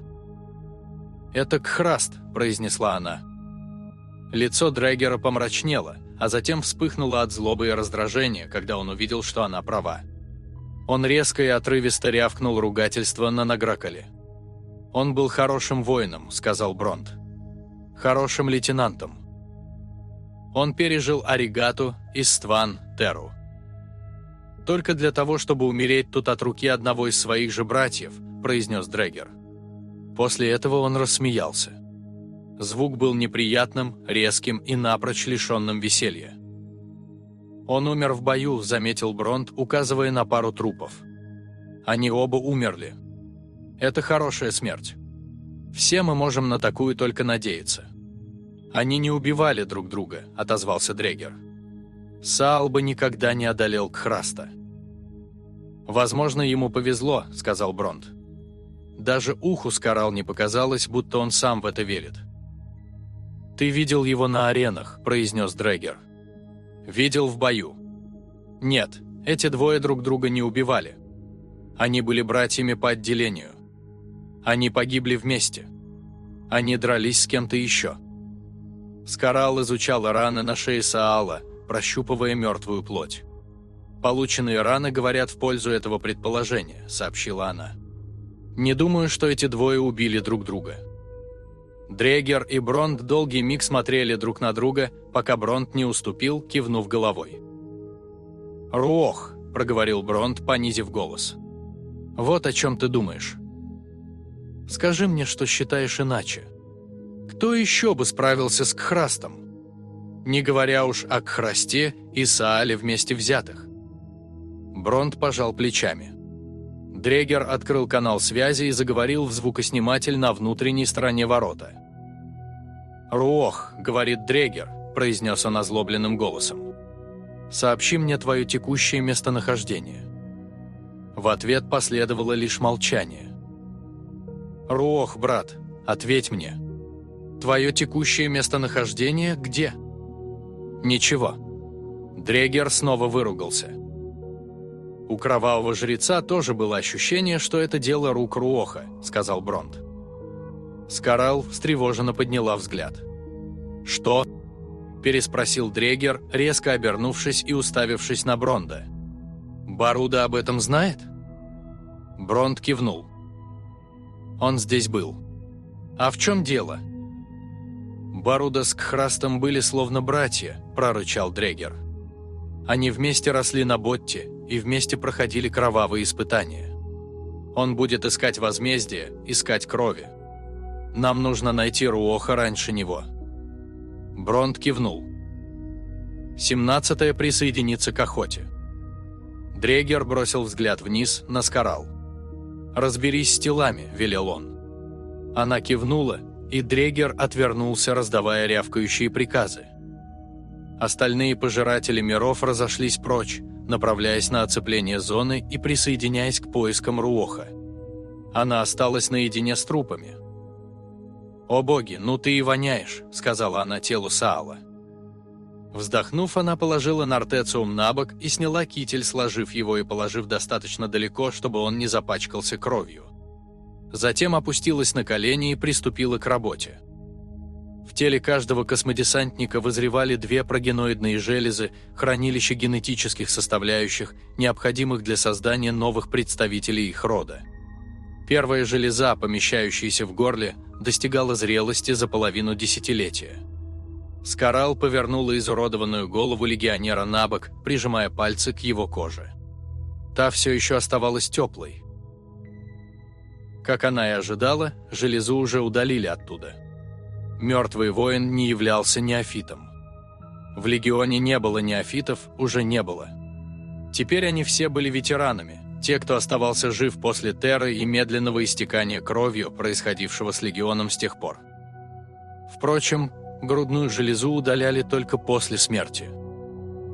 «Это Кхраст», – произнесла она. Лицо Дрэггера помрачнело, а затем вспыхнуло от злобы и раздражения, когда он увидел, что она права. Он резко и отрывисто рявкнул ругательство на Награкале. «Он был хорошим воином», — сказал Бронт. «Хорошим лейтенантом». Он пережил Аригату, Истван, Теру. «Только для того, чтобы умереть тут от руки одного из своих же братьев», – произнес Дрэггер. После этого он рассмеялся. Звук был неприятным, резким и напрочь лишенным веселья. «Он умер в бою», — заметил Бронт, указывая на пару трупов. «Они оба умерли. Это хорошая смерть. Все мы можем на такую только надеяться». «Они не убивали друг друга», — отозвался Дрегер. Саал бы никогда не одолел Кхраста. «Возможно, ему повезло», — сказал Бронт. Даже уху Скарал не показалось, будто он сам в это верит. «Ты видел его на аренах», – произнес Дрэггер. «Видел в бою». «Нет, эти двое друг друга не убивали. Они были братьями по отделению. Они погибли вместе. Они дрались с кем-то еще». Скарал изучал раны на шее Саала, прощупывая мертвую плоть. «Полученные раны говорят в пользу этого предположения», – сообщила она. «Не думаю, что эти двое убили друг друга». Дрегер и Бронт долгий миг смотрели друг на друга, пока Бронт не уступил, кивнув головой. «Руох», – проговорил Бронт, понизив голос. «Вот о чем ты думаешь. Скажи мне, что считаешь иначе. Кто еще бы справился с Кхрастом? Не говоря уж о Кхрасте и Саале вместе взятых». Бронт пожал плечами. Дрегер открыл канал связи и заговорил в звукосниматель на внутренней стороне ворота. «Руох», — говорит Дрегер, — произнес он озлобленным голосом. «Сообщи мне твое текущее местонахождение». В ответ последовало лишь молчание. «Руох, брат, ответь мне. Твое текущее местонахождение где?» «Ничего». Дрегер снова выругался. «У кровавого жреца тоже было ощущение, что это дело рук Руоха», — сказал Бронт. Скарал встревоженно подняла взгляд. «Что?» – переспросил Дрегер, резко обернувшись и уставившись на Бронда. «Баруда об этом знает?» Бронд кивнул. «Он здесь был. А в чем дело?» «Баруда с Кхрастом были словно братья», – прорычал Дрегер. «Они вместе росли на Ботте и вместе проходили кровавые испытания. Он будет искать возмездие, искать крови. Нам нужно найти Руоха раньше него». Бронт кивнул. «Семнадцатая присоединится к охоте». Дрегер бросил взгляд вниз на Скорал. «Разберись с телами», – велел он. Она кивнула, и Дрегер отвернулся, раздавая рявкающие приказы. Остальные пожиратели миров разошлись прочь, направляясь на оцепление зоны и присоединяясь к поискам Руоха. Она осталась наедине с трупами. «О боги, ну ты и воняешь», — сказала она телу Саала. Вздохнув, она положила нартециум на бок и сняла китель, сложив его и положив достаточно далеко, чтобы он не запачкался кровью. Затем опустилась на колени и приступила к работе. В теле каждого космодесантника вызревали две прогеноидные железы, хранилище генетических составляющих, необходимых для создания новых представителей их рода. Первая железа, помещающаяся в горле, достигала зрелости за половину десятилетия. Скарал повернула изуродованную голову легионера на бок, прижимая пальцы к его коже. Та все еще оставалась теплой. Как она и ожидала, железу уже удалили оттуда. Мертвый воин не являлся неофитом. В легионе не было неофитов, уже не было. Теперь они все были ветеранами, те, кто оставался жив после Терры и медленного истекания кровью, происходившего с легионом с тех пор. Впрочем, грудную железу удаляли только после смерти.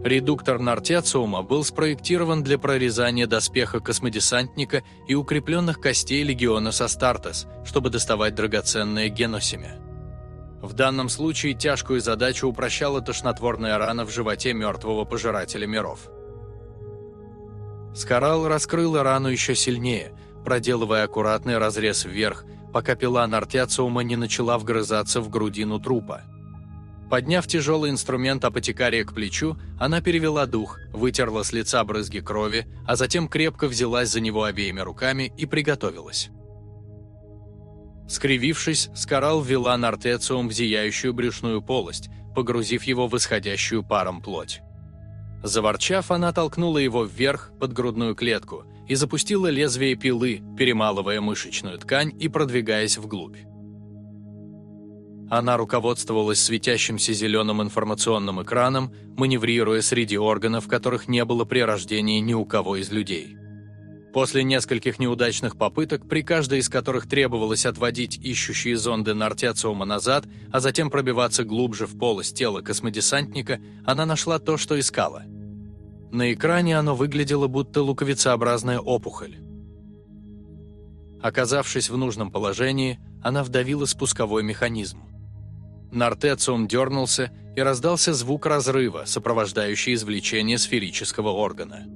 Редуктор Нартециума был спроектирован для прорезания доспеха космодесантника и укрепленных костей легиона Састартес, чтобы доставать драгоценное геносемя. В данном случае тяжкую задачу упрощала тошнотворная рана в животе мертвого пожирателя миров. Скарал раскрыла рану еще сильнее, проделывая аккуратный разрез вверх, пока пила Нартяциума не начала вгрызаться в грудину трупа. Подняв тяжелый инструмент апотекария к плечу, она перевела дух, вытерла с лица брызги крови, а затем крепко взялась за него обеими руками и приготовилась. Скривившись, Скарал ввела нартециум в зияющую брюшную полость, погрузив его в исходящую паром плоть. Заворчав, она толкнула его вверх, под грудную клетку, и запустила лезвие пилы, перемалывая мышечную ткань и продвигаясь вглубь. Она руководствовалась светящимся зеленым информационным экраном, маневрируя среди органов, которых не было при рождении ни у кого из людей. После нескольких неудачных попыток, при каждой из которых требовалось отводить ищущие зонды Нартециума назад, а затем пробиваться глубже в полость тела космодесантника, она нашла то, что искала. На экране оно выглядело будто луковицеобразная опухоль. Оказавшись в нужном положении, она вдавила спусковой механизм. Нартециум дернулся, и раздался звук разрыва, сопровождающий извлечение сферического органа.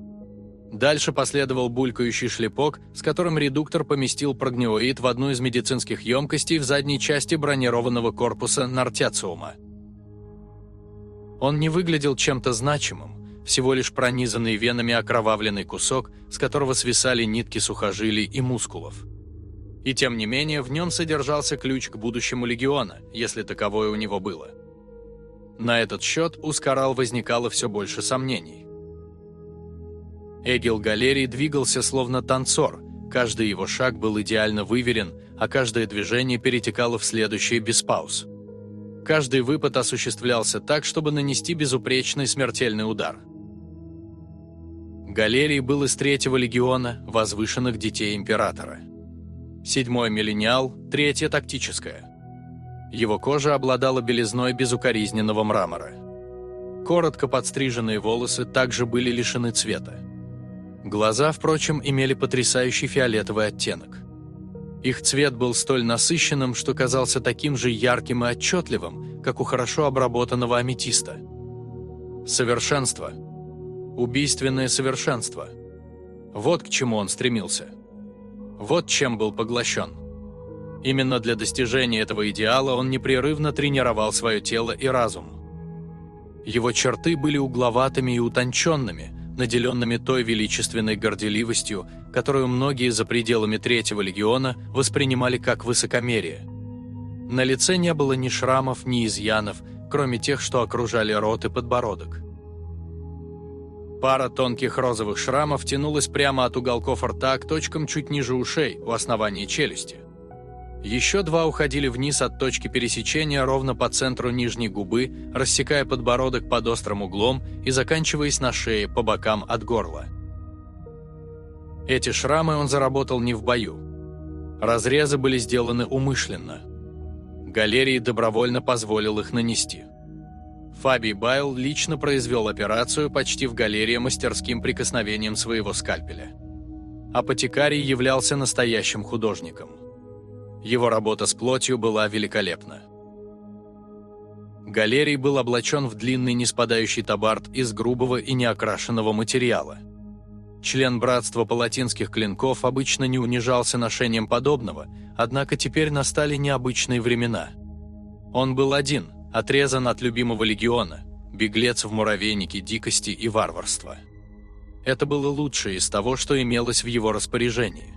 Дальше последовал булькающий шлепок, с которым редуктор поместил прогнеоид в одну из медицинских емкостей в задней части бронированного корпуса Нартяциума. Он не выглядел чем-то значимым, всего лишь пронизанный венами окровавленный кусок, с которого свисали нитки сухожилий и мускулов. И тем не менее, в нем содержался ключ к будущему легиона, если таковое у него было. На этот счет у Скарал возникало все больше сомнений. Эгил Галерий двигался словно танцор, каждый его шаг был идеально выверен, а каждое движение перетекало в следующее без пауз. Каждый выпад осуществлялся так, чтобы нанести безупречный смертельный удар. Галерий был из третьего легиона, возвышенных детей Императора. Седьмой миллениал, третья тактическая. Его кожа обладала белизной безукоризненного мрамора. Коротко подстриженные волосы также были лишены цвета. Глаза, впрочем, имели потрясающий фиолетовый оттенок. Их цвет был столь насыщенным, что казался таким же ярким и отчетливым, как у хорошо обработанного аметиста. Совершенство. Убийственное совершенство. Вот к чему он стремился. Вот чем был поглощен. Именно для достижения этого идеала он непрерывно тренировал свое тело и разум. Его черты были угловатыми и утонченными – наделенными той величественной горделивостью, которую многие за пределами Третьего легиона воспринимали как высокомерие. На лице не было ни шрамов, ни изъянов, кроме тех, что окружали рот и подбородок. Пара тонких розовых шрамов тянулась прямо от уголков рта к точкам чуть ниже ушей, у основания челюсти. Еще два уходили вниз от точки пересечения ровно по центру нижней губы, рассекая подбородок под острым углом и заканчиваясь на шее по бокам от горла. Эти шрамы он заработал не в бою. Разрезы были сделаны умышленно. Галерий добровольно позволил их нанести. Фабий Байл лично произвел операцию почти в галерее мастерским прикосновением своего скальпеля. Апотекарий являлся настоящим художником. Его работа с плотью была великолепна. Галерий был облачен в длинный неспадающий табард из грубого и неокрашенного материала. Член братства палатинских клинков обычно не унижался ношением подобного, однако теперь настали необычные времена. Он был один – отрезан от любимого легиона, беглец в муравейнике дикости и варварства. Это было лучшее из того, что имелось в его распоряжении.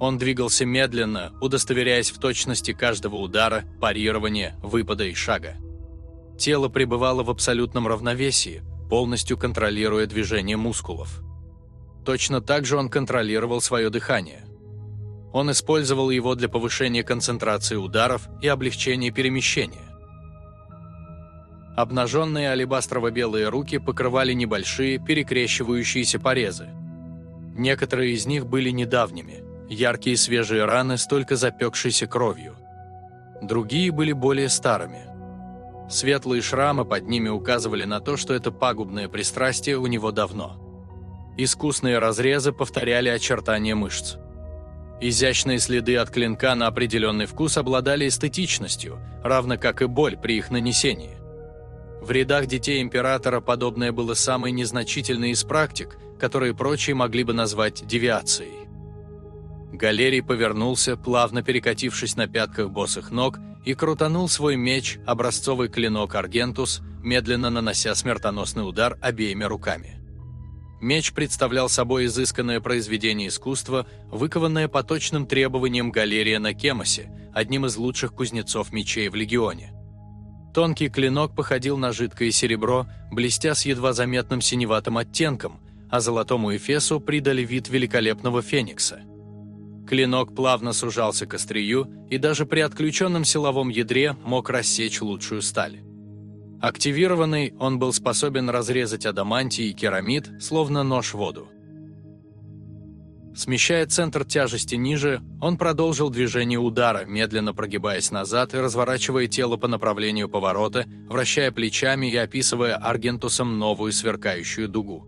Он двигался медленно, удостоверяясь в точности каждого удара, парирования, выпада и шага. Тело пребывало в абсолютном равновесии, полностью контролируя движение мускулов. Точно так же он контролировал свое дыхание – он использовал его для повышения концентрации ударов и облегчения перемещения. Обнаженные алебастрово-белые руки покрывали небольшие, перекрещивающиеся порезы. Некоторые из них были недавними, яркие свежие раны с только запекшейся кровью. Другие были более старыми. Светлые шрамы под ними указывали на то, что это пагубное пристрастие у него давно. Искусные разрезы повторяли очертания мышц. Изящные следы от клинка на определенный вкус обладали эстетичностью, равно как и боль при их нанесении. В рядах детей императора подобное было самой незначительной из практик, которые прочие могли бы назвать девиацией. Галерий повернулся, плавно перекатившись на пятках босых ног, и крутанул свой меч, образцовый клинок Аргентус, медленно нанося смертоносный удар обеими руками. Меч представлял собой изысканное произведение искусства, выкованное по точным требованиям галерия на Кемосе, одним из лучших кузнецов мечей в Легионе. Тонкий клинок походил на жидкое серебро, блестя с едва заметным синеватым оттенком, а золотому эфесу придали вид великолепного феникса. Клинок плавно сужался к острию и даже при отключенном силовом ядре мог рассечь лучшую сталь. Активированный, он был способен разрезать адамантий и керамид, словно нож в воду. Смещая центр тяжести ниже, он продолжил движение удара, медленно прогибаясь назад и разворачивая тело по направлению поворота, вращая плечами и описывая аргентусом новую сверкающую дугу.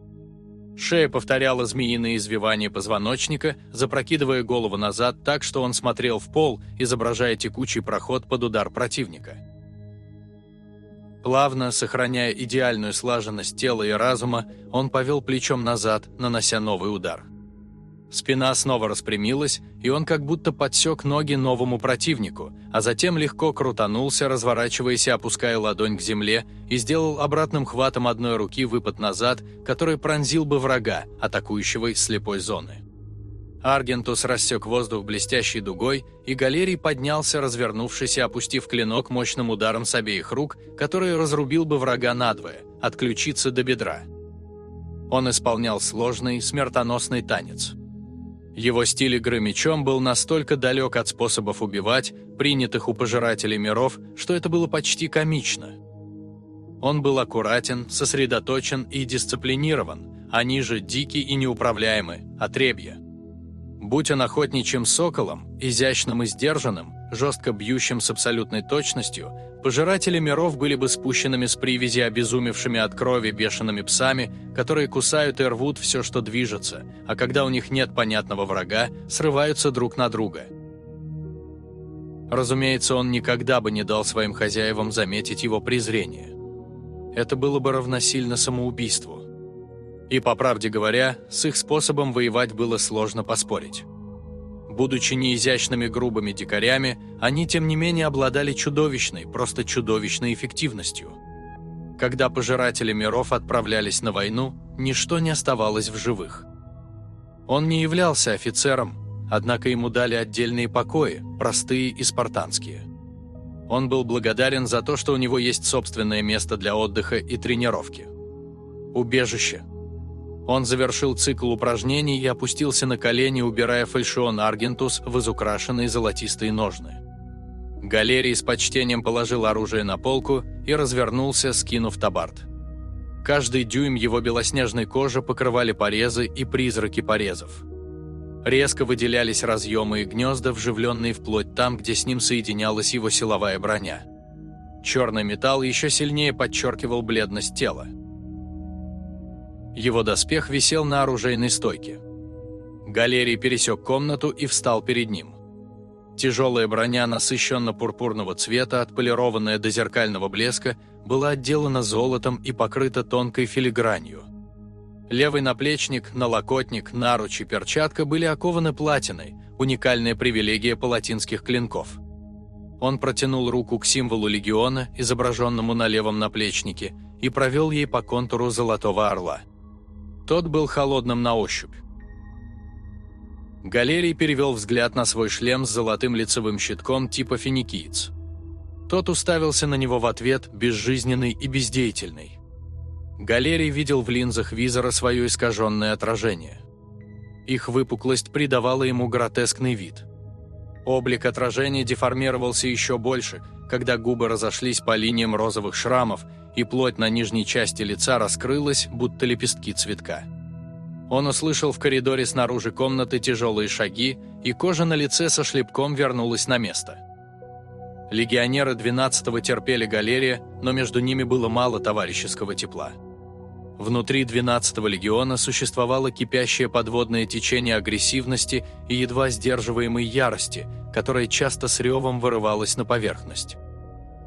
Шея повторяла змеиные извивания позвоночника, запрокидывая голову назад так, что он смотрел в пол, изображая текучий проход под удар противника. Плавно, сохраняя идеальную слаженность тела и разума, он повел плечом назад, нанося новый удар. Спина снова распрямилась, и он как будто подсек ноги новому противнику, а затем легко крутанулся, разворачиваясь и опуская ладонь к земле, и сделал обратным хватом одной руки выпад назад, который пронзил бы врага, атакующего из слепой зоны. Аргентус рассек воздух блестящей дугой, и Галерий поднялся, развернувшись и опустив клинок мощным ударом с обеих рук, который разрубил бы врага надвое, от ключицы до бедра. Он исполнял сложный, смертоносный танец. Его стиль игры мечом был настолько далек от способов убивать, принятых у пожирателей миров, что это было почти комично. Он был аккуратен, сосредоточен и дисциплинирован, они же дикий и неуправляемый, отребья. Будь он охотничьим соколом, изящным и сдержанным, жестко бьющим с абсолютной точностью, пожиратели миров были бы спущенными с привязи обезумевшими от крови бешеными псами, которые кусают и рвут все, что движется, а когда у них нет понятного врага, срываются друг на друга. Разумеется, он никогда бы не дал своим хозяевам заметить его презрение. Это было бы равносильно самоубийству. И, по правде говоря, с их способом воевать было сложно поспорить. Будучи неизящными грубыми дикарями, они, тем не менее, обладали чудовищной, просто чудовищной эффективностью. Когда пожиратели миров отправлялись на войну, ничто не оставалось в живых. Он не являлся офицером, однако ему дали отдельные покои, простые и спартанские. Он был благодарен за то, что у него есть собственное место для отдыха и тренировки – Убежище. Он завершил цикл упражнений и опустился на колени, убирая фальшион Аргентус в изукрашенные золотистые ножны. Галерий с почтением положил оружие на полку и развернулся, скинув табард. Каждый дюйм его белоснежной кожи покрывали порезы и призраки порезов. Резко выделялись разъемы и гнезда, вживленные вплоть там, где с ним соединялась его силовая броня. Черный металл еще сильнее подчеркивал бледность тела. Его доспех висел на оружейной стойке. Галерий пересек комнату и встал перед ним. Тяжелая броня насыщенно-пурпурного цвета, отполированная до зеркального блеска, была отделана золотом и покрыта тонкой филигранью. Левый наплечник, налокотник, наруч и перчатка были окованы платиной, уникальная привилегия палатинских клинков. Он протянул руку к символу легиона, изображенному на левом наплечнике, и провел ей по контуру золотого орла. Тот был холодным на ощупь. Галерий перевел взгляд на свой шлем с золотым лицевым щитком типа финикиец. Тот уставился на него в ответ, безжизненный и бездеятельный. Галерий видел в линзах визора свое искаженное отражение. Их выпуклость придавала ему гротескный вид. Облик отражения деформировался еще больше, когда губы разошлись по линиям розовых шрамов, и плоть на нижней части лица раскрылась, будто лепестки цветка. Он услышал в коридоре снаружи комнаты тяжелые шаги, и кожа на лице со шлепком вернулась на место. Легионеры 12-го терпели галерия, но между ними было мало товарищеского тепла. Внутри 12-го легиона существовало кипящее подводное течение агрессивности и едва сдерживаемой ярости, которая часто с ревом вырывалась на поверхность.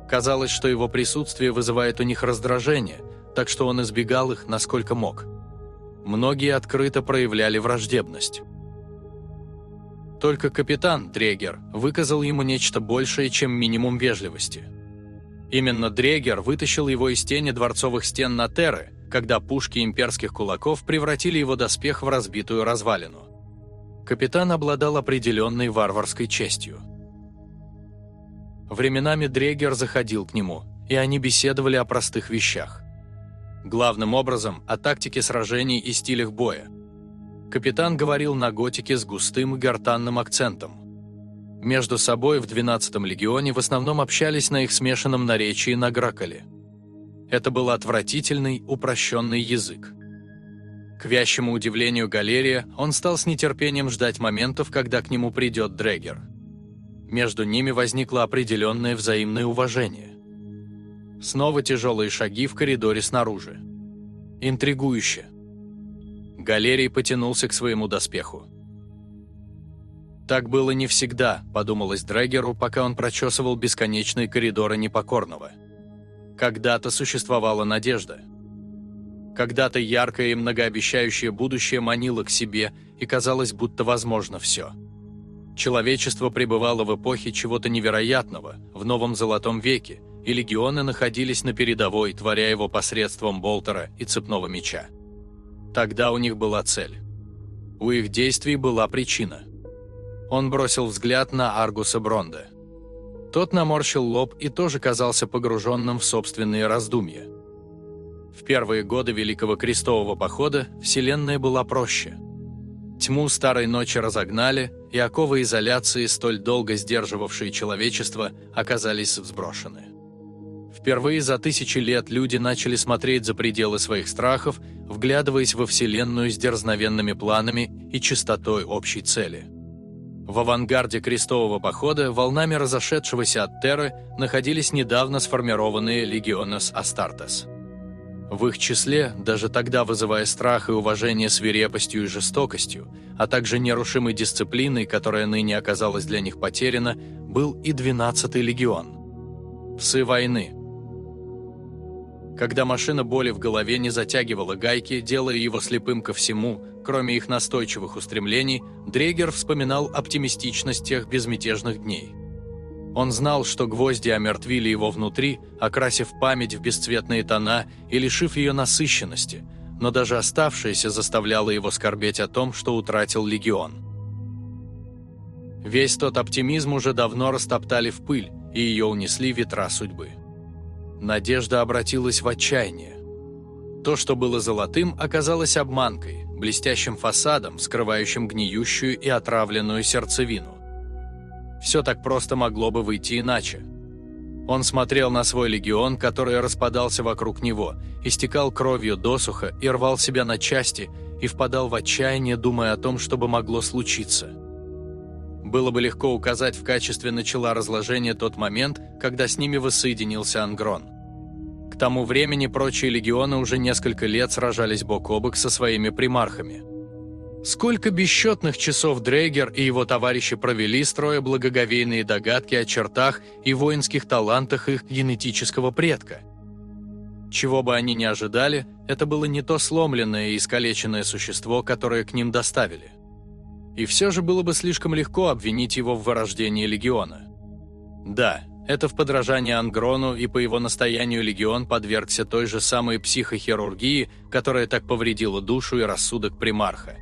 Казалось, что его присутствие вызывает у них раздражение, так что он избегал их насколько мог – Многие открыто проявляли враждебность. Только капитан Дрегер выказал ему нечто большее, чем минимум вежливости. Именно Дрегер вытащил его из тени дворцовых стен на Терры, когда пушки имперских кулаков превратили его доспех в разбитую развалину. Капитан обладал определенной варварской честью. Временами Дрегер заходил к нему, и они беседовали о простых вещах. Главным образом о тактике сражений и стилях боя. Капитан говорил на готике с густым и гортанным акцентом. Между собой в 12-м легионе в основном общались на их смешанном наречии на Граколе. Это был отвратительный, упрощенный язык. К вящему удивлению Галерия, он стал с нетерпением ждать моментов, когда к нему придет Дрегер. Между ними возникло определенное взаимное уважение. Снова тяжелые шаги в коридоре снаружи. Интригующе. Галерий потянулся к своему доспеху. «Так было не всегда», – подумалось Дрэгеру, пока он прочесывал бесконечные коридоры непокорного. Когда-то существовала надежда. Когда-то яркое и многообещающее будущее манило к себе, и казалось, будто возможно все. Человечество пребывало в эпохе чего-то невероятного, в новом золотом веке, и легионы находились на передовой, творя его посредством болтера и цепного меча. Тогда у них была цель. У их действий была причина. Он бросил взгляд на Аргуса Бронда. Тот наморщил лоб и тоже казался погруженным в собственные раздумья. В первые годы Великого Крестового Похода Вселенная была проще. Тьму Старой Ночи разогнали, и оковы изоляции, столь долго сдерживавшие человечество, оказались сброшены. Впервые за тысячи лет люди начали смотреть за пределы своих страхов, вглядываясь во Вселенную с дерзновенными планами и чистотой общей цели. В авангарде крестового похода, волнами разошедшегося от Терры, находились недавно сформированные Легионес Астартес. В их числе, даже тогда вызывая страх и уважение свирепостью и жестокостью, а также нерушимой дисциплиной, которая ныне оказалась для них потеряна, был и 12-й легион. Псы войны – когда машина боли в голове не затягивала гайки, делая его слепым ко всему, кроме их настойчивых устремлений, Дрегер вспоминал оптимистичность тех безмятежных дней. Он знал, что гвозди омертвили его внутри, окрасив память в бесцветные тона и лишив ее насыщенности, но даже оставшееся заставляло его скорбеть о том, что утратил легион. Весь тот оптимизм уже давно растоптали в пыль, и ее унесли ветра судьбы. Надежда обратилась в отчаяние. То, что было золотым, оказалось обманкой, блестящим фасадом, скрывающим гниющую и отравленную сердцевину. Все так просто могло бы выйти иначе. Он смотрел на свой легион, который распадался вокруг него, истекал кровью досуха и рвал себя на части, и впадал в отчаяние, думая о том, что бы могло случиться. Было бы легко указать в качестве начала разложения тот момент, когда с ними воссоединился Ангрон. К тому времени прочие легионы уже несколько лет сражались бок о бок со своими примархами. Сколько бесчетных часов Дрейгер и его товарищи провели, строя благоговейные догадки о чертах и воинских талантах их генетического предка. Чего бы они ни ожидали, это было не то сломленное и искалеченное существо, которое к ним доставили. И все же было бы слишком легко обвинить его в вырождении Легиона. Да, это в подражание Ангрону, и по его настоянию Легион подвергся той же самой психохирургии, которая так повредила душу и рассудок примарха.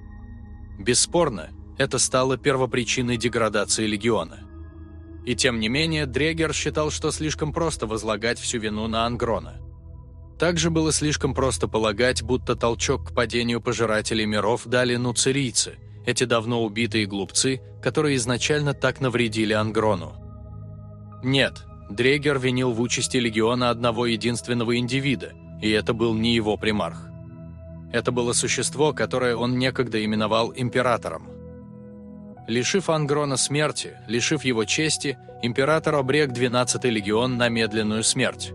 Бесспорно, это стало первопричиной деградации Легиона. И тем не менее, Дрегер считал, что слишком просто возлагать всю вину на Ангрона. Также было слишком просто полагать, будто толчок к падению пожирателей миров дали нуцерийцы, эти давно убитые глупцы, которые изначально так навредили Ангрону. Нет, Дрегер винил в участи легиона одного единственного индивида, и это был не его примарх. Это было существо, которое он некогда именовал императором. Лишив Ангрона смерти, лишив его чести, император обрек 12-й легион на медленную смерть.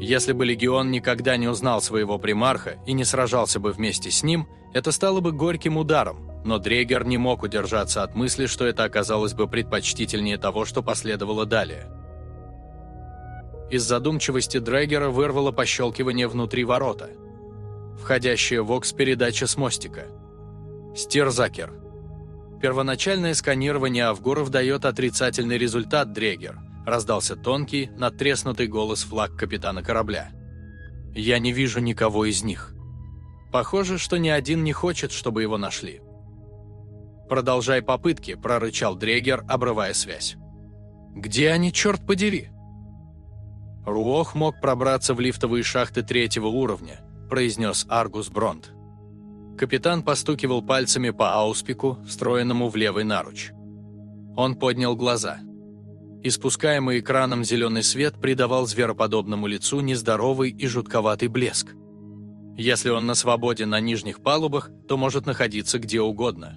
Если бы легион никогда не узнал своего примарха и не сражался бы вместе с ним, это стало бы горьким ударом, но Дрейгер не мог удержаться от мысли, что это оказалось бы предпочтительнее того, что последовало далее. Из задумчивости Дрейгера вырвало пощелкивание внутри ворота. Входящая в ОКС-передача с мостика. Стирзакер. Первоначальное сканирование Авгуров дает отрицательный результат, Дрейгер. Раздался тонкий, надтреснутый голос флаг капитана корабля. «Я не вижу никого из них. Похоже, что ни один не хочет, чтобы его нашли». «Продолжай попытки», – прорычал Дрегер, обрывая связь. «Где они, черт подери?» «Руох мог пробраться в лифтовые шахты третьего уровня», – произнес Аргус Бронт. Капитан постукивал пальцами по ауспику, встроенному в левый наруч. Он поднял глаза. Испускаемый экраном зеленый свет придавал звероподобному лицу нездоровый и жутковатый блеск. Если он на свободе на нижних палубах, то может находиться где угодно.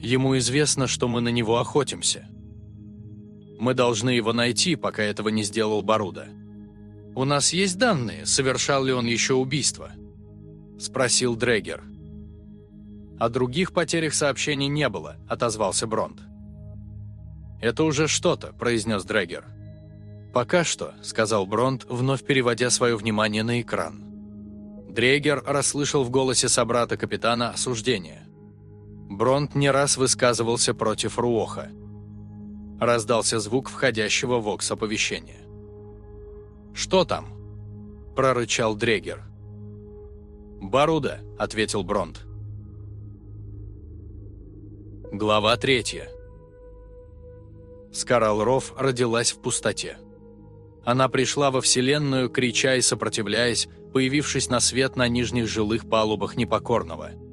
Ему известно, что мы на него охотимся. Мы должны его найти, пока этого не сделал Баруда. У нас есть данные, совершал ли он еще убийство? Спросил Дрегер. О других потерях сообщений не было, отозвался Бронт. «Это уже что-то», – произнес Дрегер. «Пока что», – сказал Бронт, вновь переводя свое внимание на экран. Дрегер расслышал в голосе собрата капитана осуждение. Бронт не раз высказывался против Руоха. Раздался звук входящего в окс оповещения. «Что там?» – прорычал Дрегер. «Баруда», – ответил Бронт. Глава третья. Скарал Ров родилась в пустоте. Она пришла во Вселенную, крича и сопротивляясь, появившись на свет на нижних жилых палубах Непокорного –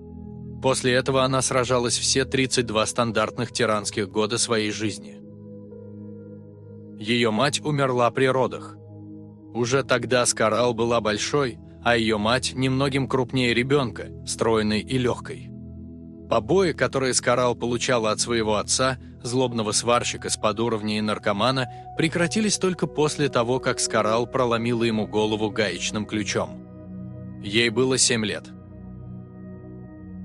После этого она сражалась все 32 стандартных тиранских года своей жизни. Ее мать умерла при родах. Уже тогда Скарал была большой, а ее мать немногим крупнее ребенка, стройной и легкой. Побои, которые Скарал получала от своего отца, злобного сварщика с подуровня и наркомана, прекратились только после того, как Скарал проломила ему голову гаечным ключом. Ей было 7 лет.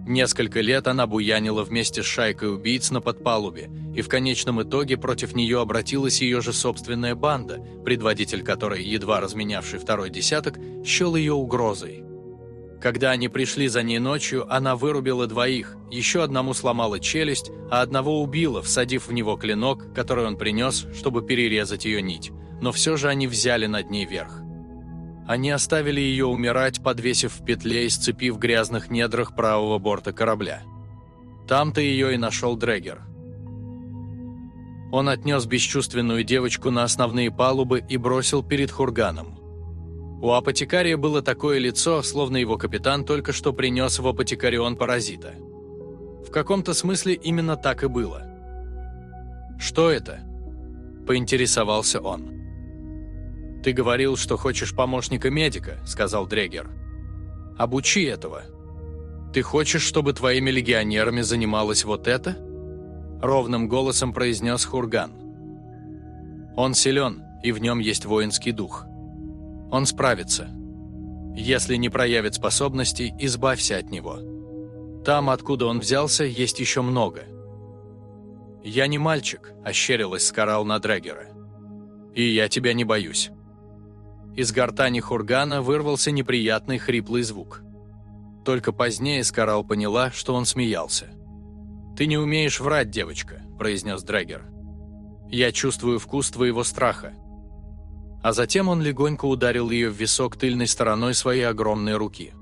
Несколько лет она буянила вместе с шайкой убийц на подпалубе, и в конечном итоге против нее обратилась ее же собственная банда, предводитель которой, едва разменявший второй десяток, счел ее угрозой. Когда они пришли за ней ночью, она вырубила двоих, еще одному сломала челюсть, а одного убила, всадив в него клинок, который он принес, чтобы перерезать ее нить. Но все же они взяли над ней верх. Они оставили ее умирать, подвесив в петле и сцепив в грязных недрах правого борта корабля. Там-то ее и нашел Дрегер. Он отнес бесчувственную девочку на основные палубы и бросил перед Хурганом. У апотекария было такое лицо, словно его капитан только что принес в апотекарион паразита. В каком-то смысле именно так и было. «Что это?» – поинтересовался он. «Ты говорил, что хочешь помощника медика», – сказал Дрегер. «Обучи этого. Ты хочешь, чтобы твоими легионерами занималось вот это?» Ровным голосом произнес Хурган. «Он силен, и в нем есть воинский дух. Он справится. Если не проявит способностей, избавься от него. Там, откуда он взялся, есть еще много». «Я не мальчик», – ощерилась Скарал на Дрегера. «И я тебя не боюсь». Из гортани Хургана вырвался неприятный хриплый звук. Только позднее Скарал поняла, что он смеялся. «Ты не умеешь врать, девочка», – произнес Дрэггер. «Я чувствую вкус твоего страха». А затем он легонько ударил ее в висок тыльной стороной своей огромной руки.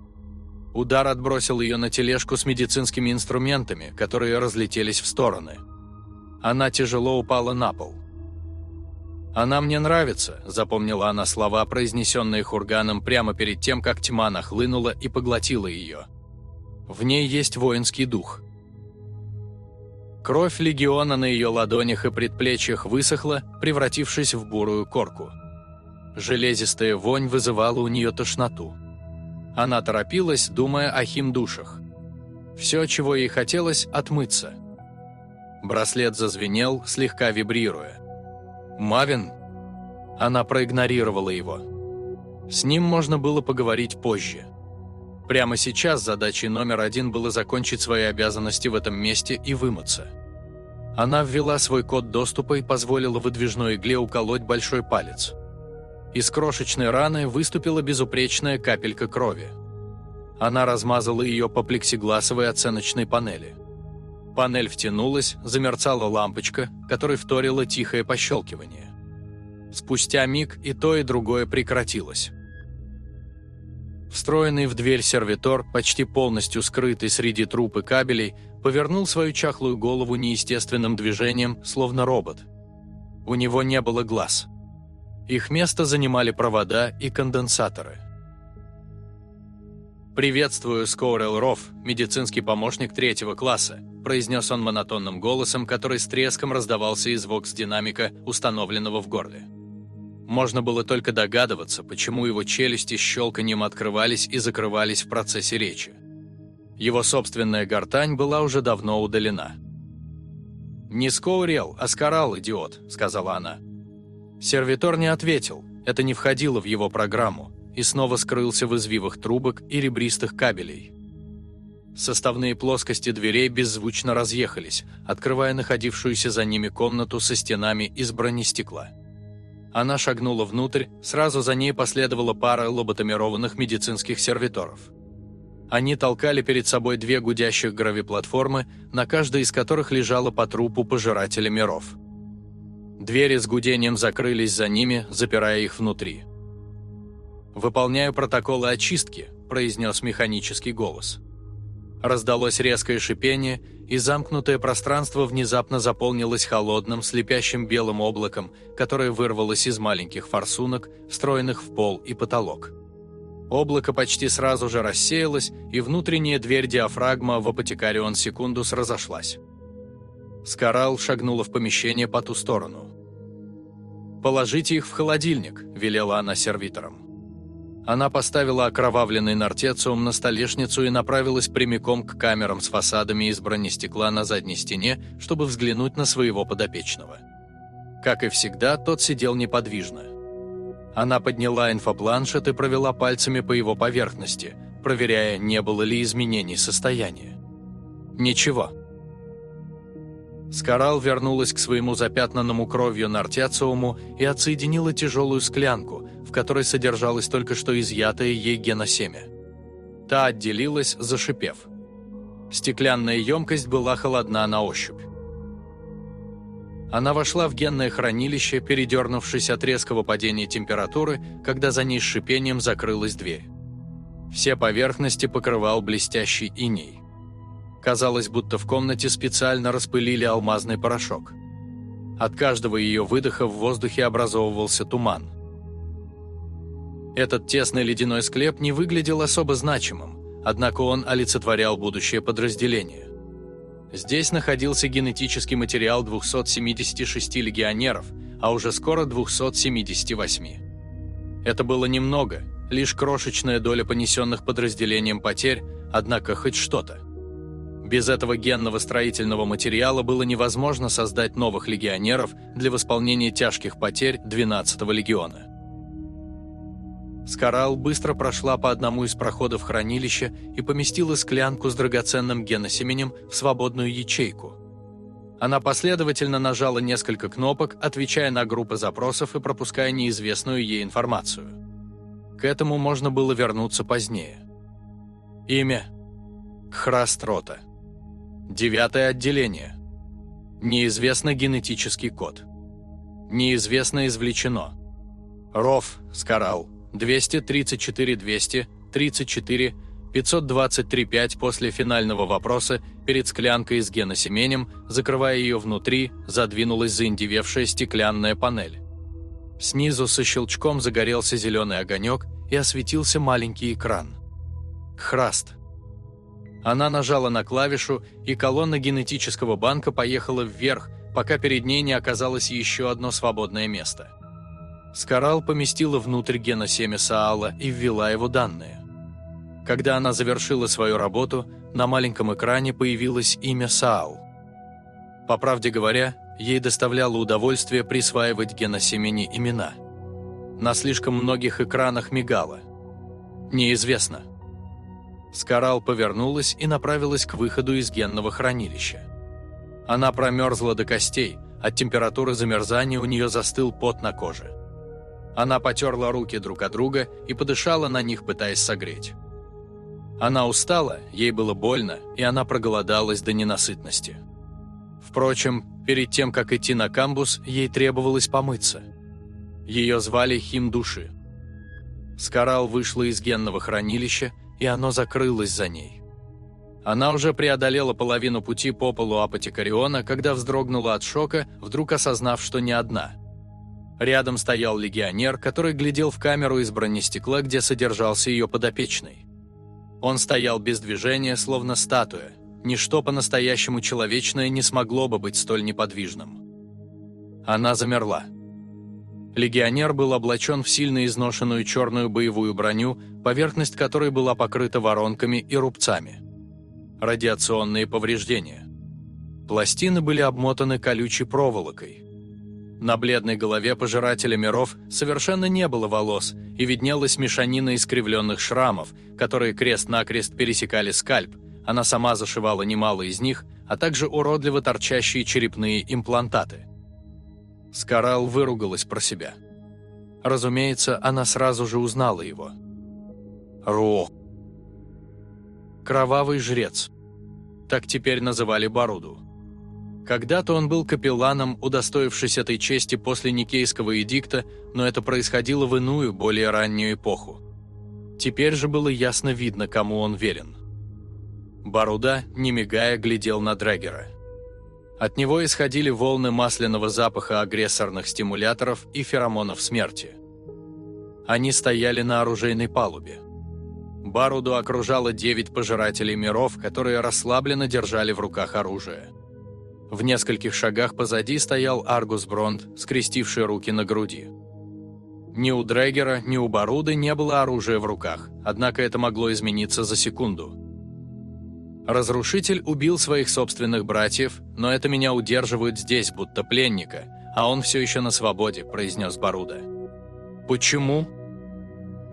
Удар отбросил ее на тележку с медицинскими инструментами, которые разлетелись в стороны. Она тяжело упала на пол. «Она мне нравится», – запомнила она слова, произнесенные Хурганом прямо перед тем, как тьма нахлынула и поглотила ее. «В ней есть воинский дух». Кровь легиона на ее ладонях и предплечьях высохла, превратившись в бурую корку. Железистая вонь вызывала у нее тошноту. Она торопилась, думая о химдушах. Все, чего ей хотелось – отмыться. Браслет зазвенел, слегка вибрируя. «Мавин?» Она проигнорировала его. С ним можно было поговорить позже. Прямо сейчас задачей номер один было закончить свои обязанности в этом месте и вымыться. Она ввела свой код доступа и позволила выдвижной игле уколоть большой палец. Из крошечной раны выступила безупречная капелька крови. Она размазала ее по плексигласовой оценочной панели. Панель втянулась, замерцала лампочка, которой вторило тихое пощелкивание. Спустя миг и то, и другое прекратилось. Встроенный в дверь сервитор, почти полностью скрытый среди труп и кабелей, повернул свою чахлую голову неестественным движением, словно робот. У него не было глаз. Их место занимали провода и конденсаторы. «Приветствую, Скоурел Рофф, медицинский помощник третьего класса», произнес он монотонным голосом, который с треском раздавался из вокс-динамика, установленного в горле. Можно было только догадываться, почему его челюсти щелканьем открывались и закрывались в процессе речи. Его собственная гортань была уже давно удалена. «Не скоурел, а скорал, идиот», — сказала она. Сервитор не ответил, это не входило в его программу, и снова скрылся в извивах трубок и ребристых кабелей. Составные плоскости дверей беззвучно разъехались, открывая находившуюся за ними комнату со стенами из бронестекла. Она шагнула внутрь, сразу за ней последовала пара лоботомированных медицинских сервиторов. Они толкали перед собой две гудящих гравиплатформы, на каждой из которых лежало по трупу пожирателя миров. Двери с гудением закрылись за ними, запирая их внутри. «Выполняю протоколы очистки», – произнес механический голос. Раздалось резкое шипение, и замкнутое пространство внезапно заполнилось холодным, слепящим белым облаком, которое вырвалось из маленьких форсунок, встроенных в пол и потолок. Облако почти сразу же рассеялось, и внутренняя дверь диафрагма в апотекарион секундус разошлась. Скарал шагнула в помещение по ту сторону. «Положите их в холодильник», – велела она сервиторам. Она поставила окровавленный нартециум на столешницу и направилась прямиком к камерам с фасадами из бронестекла на задней стене, чтобы взглянуть на своего подопечного. Как и всегда, тот сидел неподвижно. Она подняла инфопланшет и провела пальцами по его поверхности, проверяя, не было ли изменений состояния. Ничего. Скарал вернулась к своему запятнанному кровью нартециуму и отсоединила тяжелую склянку, в которой содержалось только что изъятое ей геносемя. Та отделилась, зашипев. Стеклянная емкость была холодна на ощупь. Она вошла в генное хранилище, передернувшись от резкого падения температуры, когда за ней с шипением закрылась дверь. Все поверхности покрывал блестящий иней. Казалось, будто в комнате специально распылили алмазный порошок. От каждого ее выдоха в воздухе образовывался туман. Этот тесный ледяной склеп не выглядел особо значимым, однако он олицетворял будущее подразделение. Здесь находился генетический материал 276 легионеров, а уже скоро 278. Это было немного, лишь крошечная доля понесенных подразделением потерь, однако хоть что-то. Без этого генного строительного материала было невозможно создать новых легионеров для восполнения тяжких потерь 12-го легиона. Скарал быстро прошла по одному из проходов хранилища и поместила склянку с драгоценным геносеменем в свободную ячейку. Она последовательно нажала несколько кнопок, отвечая на группы запросов и пропуская неизвестную ей информацию. К этому можно было вернуться позднее. Имя. Храстрота. Девятое отделение. Неизвестно генетический код. Неизвестно извлечено. Ров, Скарал, 234-234, 523-5 после финального вопроса перед склянкой с геносеменем, закрывая ее внутри, задвинулась заиндевевшая стеклянная панель. Снизу со щелчком загорелся зеленый огонек и осветился маленький экран. Храст. Она нажала на клавишу, и колонна генетического банка поехала вверх, пока перед ней не оказалось еще одно свободное место. Скарал поместила внутрь гена семя Саала и ввела его данные. Когда она завершила свою работу, на маленьком экране появилось имя Саал. По правде говоря, ей доставляло удовольствие присваивать геносемени имена. На слишком многих экранах мигало. Неизвестно – Скарал повернулась и направилась к выходу из генного хранилища. Она промерзла до костей, от температуры замерзания у нее застыл пот на коже. Она потерла руки друг от друга и подышала на них, пытаясь согреть. Она устала, ей было больно, и она проголодалась до ненасытности. Впрочем, перед тем, как идти на камбус, ей требовалось помыться. Ее звали Хим Души. Скарал вышла из генного хранилища и оно закрылось за ней. Она уже преодолела половину пути по полу апотекариона, когда вздрогнула от шока, вдруг осознав, что не одна. Рядом стоял легионер, который глядел в камеру из бронестекла, где содержался ее подопечный. Он стоял без движения, словно статуя. Ничто по-настоящему человечное не смогло бы быть столь неподвижным. Она замерла. Легионер был облачен в сильно изношенную черную боевую броню, поверхность которой была покрыта воронками и рубцами. Радиационные повреждения. Пластины были обмотаны колючей проволокой. На бледной голове пожирателя миров совершенно не было волос, и виднелась мешанина искривленных шрамов, которые крест-накрест пересекали скальп, она сама зашивала немало из них, а также уродливо торчащие черепные имплантаты – Скарал выругалась про себя. Разумеется, она сразу же узнала его. Ро. Кровавый жрец. Так теперь называли Баруду. Когда-то он был капелланом, удостоившись этой чести после Никейского эдикта, но это происходило в иную, более раннюю эпоху. Теперь же было ясно видно, кому он верен. Баруда, не мигая, глядел на Дрэггера. От него исходили волны масляного запаха агрессорных стимуляторов и феромонов смерти. Они стояли на оружейной палубе. Баруду окружало девять пожирателей миров, которые расслабленно держали в руках оружие. В нескольких шагах позади стоял Аргус Бронд, скрестивший руки на груди. Ни у Дрэггера, ни у Баруды не было оружия в руках, однако это могло измениться за секунду. Разрушитель убил своих собственных братьев, но это меня удерживает здесь, будто пленника, а он все еще на свободе», – произнес Баруда. «Почему?»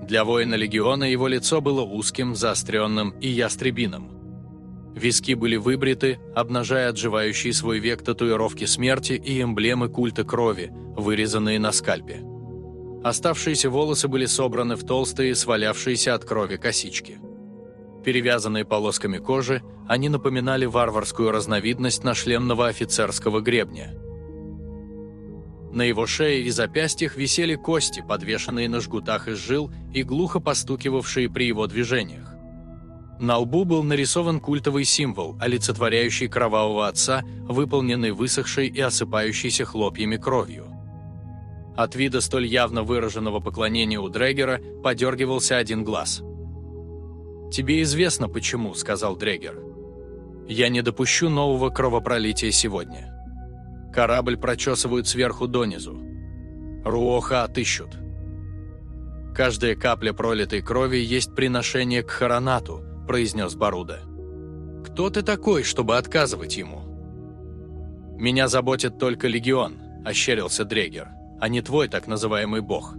Для воина легиона его лицо было узким, заостренным и ястребиным. Виски были выбриты, обнажая отживающие свой век татуировки смерти и эмблемы культа крови, вырезанные на скальпе. Оставшиеся волосы были собраны в толстые, свалявшиеся от крови косички. Перевязанные полосками кожи, они напоминали варварскую разновидность нашлемного офицерского гребня. На его шее и запястьях висели кости, подвешенные на жгутах из жил и глухо постукивавшие при его движениях. На лбу был нарисован культовый символ, олицетворяющий кровавого отца, выполненный высохшей и осыпающейся хлопьями кровью. От вида столь явно выраженного поклонения у Дрегера подергивался один глаз. «Тебе известно почему», — сказал Дрегер. «Я не допущу нового кровопролития сегодня. Корабль прочесывают сверху донизу. Руоха отыщут. Каждая капля пролитой крови есть приношение к Харанату», — произнес Баруда. «Кто ты такой, чтобы отказывать ему?» «Меня заботит только легион», — ощерился Дрегер а не твой так называемый бог».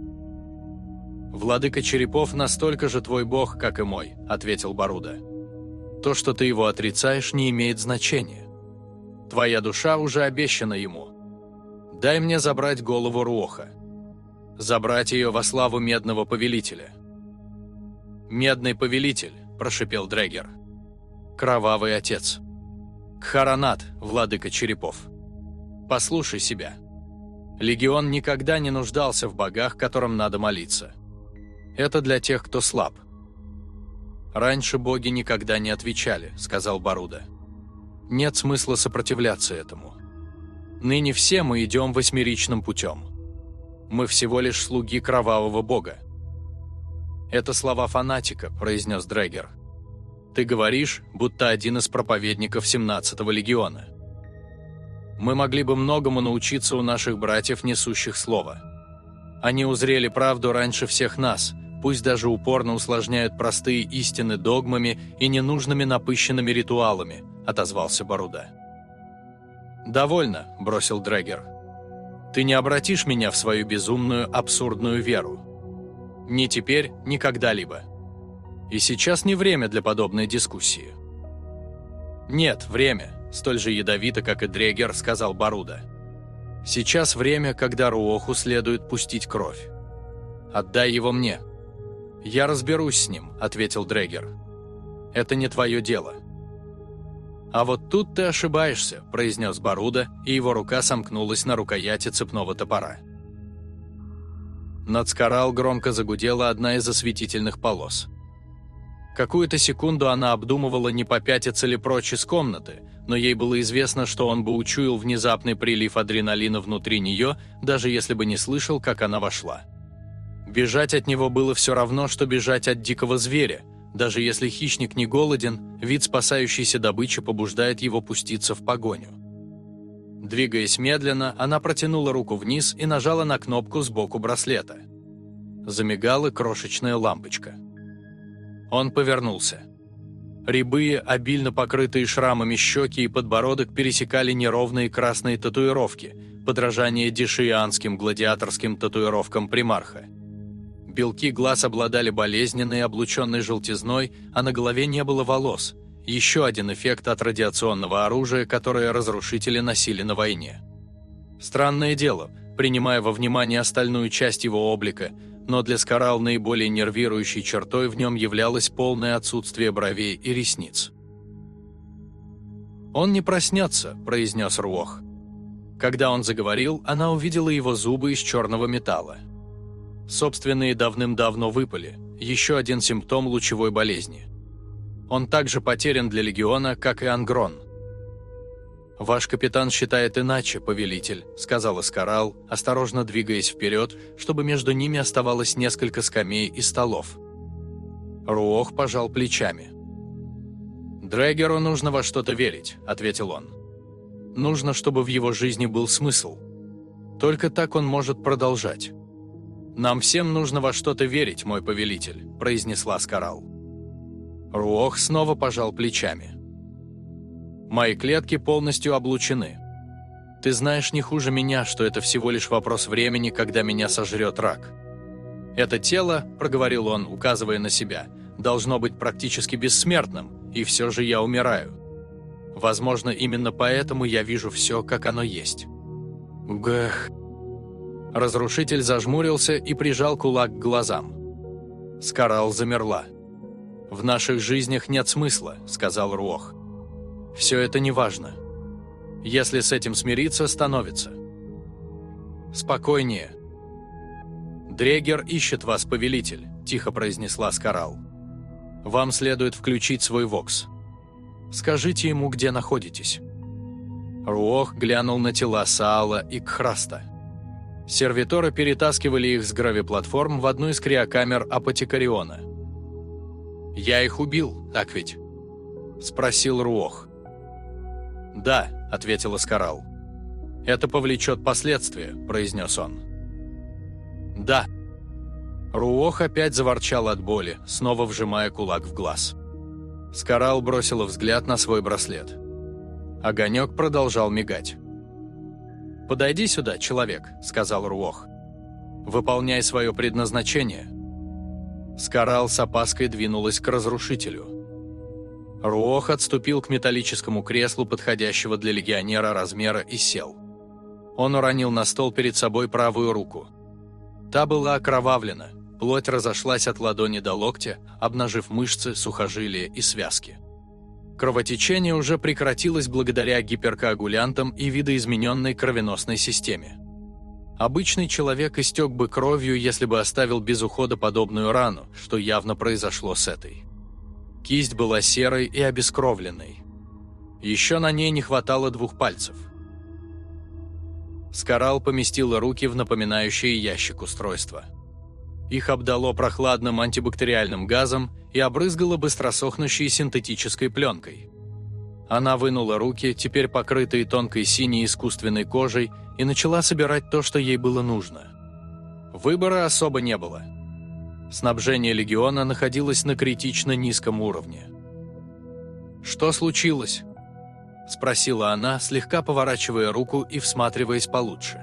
«Владыка Черепов настолько же твой бог, как и мой», — ответил Баруда. «То, что ты его отрицаешь, не имеет значения. Твоя душа уже обещана ему. Дай мне забрать голову Руоха. Забрать ее во славу Медного Повелителя». «Медный Повелитель», — прошипел Дрегер. «Кровавый отец». «Кхаранат, владыка Черепов. Послушай себя». Легион никогда не нуждался в богах, которым надо молиться. Это для тех, кто слаб. «Раньше боги никогда не отвечали», — сказал Баруда. «Нет смысла сопротивляться этому. Ныне все мы идем восьмеричным путем. Мы всего лишь слуги кровавого бога». «Это слова фанатика», — произнес Дрэггер. «Ты говоришь, будто один из проповедников 17-го легиона мы могли бы многому научиться у наших братьев, несущих слово. Они узрели правду раньше всех нас, пусть даже упорно усложняют простые истины догмами и ненужными напыщенными ритуалами», – отозвался Баруда. «Довольно», – бросил Дрэггер. «Ты не обратишь меня в свою безумную, абсурдную веру. Ни теперь, ни когда-либо. И сейчас не время для подобной дискуссии». «Нет, время», столь же ядовито, как и Дрегер, сказал Баруда. «Сейчас время, когда Руоху следует пустить кровь. Отдай его мне». «Я разберусь с ним», — ответил Дрегер. «Это не твое дело». «А вот тут ты ошибаешься», — произнес Баруда, и его рука сомкнулась на рукояти цепного топора. Над Скарал громко загудела одна из осветительных полос. Какую-то секунду она обдумывала, не попятиться ли прочь из комнаты, но ей было известно, что он бы учуял внезапный прилив адреналина внутри нее, даже если бы не слышал, как она вошла. Бежать от него было все равно, что бежать от дикого зверя. Даже если хищник не голоден, вид спасающейся добычи побуждает его пуститься в погоню. Двигаясь медленно, она протянула руку вниз и нажала на кнопку сбоку браслета. Замигала крошечная лампочка. Он повернулся. Рябые, обильно покрытые шрамами щеки и подбородок пересекали неровные красные татуировки, подражание дешианским гладиаторским татуировкам примарха. Белки глаз обладали болезненной, облученной желтизной, а на голове не было волос. Еще один эффект от радиационного оружия, которое разрушители носили на войне. Странное дело, принимая во внимание остальную часть его облика – но для Скарал наиболее нервирующей чертой в нем являлось полное отсутствие бровей и ресниц. «Он не проснется», – произнес Руох. Когда он заговорил, она увидела его зубы из черного металла. Собственные давным-давно выпали, еще один симптом лучевой болезни. Он также потерян для Легиона, как и Ангрон – «Ваш капитан считает иначе, повелитель», — сказал Искарал, осторожно двигаясь вперед, чтобы между ними оставалось несколько скамей и столов. Руох пожал плечами. «Дрэгеру нужно во что-то верить», — ответил он. «Нужно, чтобы в его жизни был смысл. Только так он может продолжать». «Нам всем нужно во что-то верить, мой повелитель», — произнесла Скарал. Руох снова пожал плечами. Мои клетки полностью облучены. Ты знаешь не хуже меня, что это всего лишь вопрос времени, когда меня сожрет рак. Это тело, проговорил он, указывая на себя, должно быть практически бессмертным, и все же я умираю. Возможно, именно поэтому я вижу все, как оно есть. Гэх. Разрушитель зажмурился и прижал кулак к глазам. Скарал замерла. «В наших жизнях нет смысла», — сказал Руох. Все это не важно. Если с этим смириться, становится. Спокойнее. «Дрегер ищет вас, повелитель», – тихо произнесла Скарал. «Вам следует включить свой вокс. Скажите ему, где находитесь». Руох глянул на тела Саала и Кхраста. Сервиторы перетаскивали их с гравиплатформ в одну из криокамер Апотекариона. «Я их убил, так ведь?» – спросил Руох. «Да», – ответил Аскарал. «Это повлечет последствия», – произнес он. «Да». Руох опять заворчал от боли, снова вжимая кулак в глаз. Скарал бросила взгляд на свой браслет. Огонек продолжал мигать. «Подойди сюда, человек», — сказал Руох. «Выполняй свое предназначение». Скарал с опаской двинулась к разрушителю. Руох отступил к металлическому креслу, подходящего для легионера размера, и сел. Он уронил на стол перед собой правую руку. Та была окровавлена, плоть разошлась от ладони до локтя, обнажив мышцы, сухожилия и связки. Кровотечение уже прекратилось благодаря гиперкоагулянтам и видоизмененной кровеносной системе. Обычный человек истек бы кровью, если бы оставил без ухода подобную рану, что явно произошло с этой. Кисть была серой и обескровленной. Еще на ней не хватало двух пальцев. Скарал поместила руки в напоминающее ящик устройства. Их обдало прохладным антибактериальным газом и обрызгало быстросохнущей синтетической пленкой. Она вынула руки, теперь покрытые тонкой синей искусственной кожей, и начала собирать то, что ей было нужно. Выбора особо не было. Снабжение легиона находилось на критично низком уровне. «Что случилось?» – спросила она, слегка поворачивая руку и всматриваясь получше.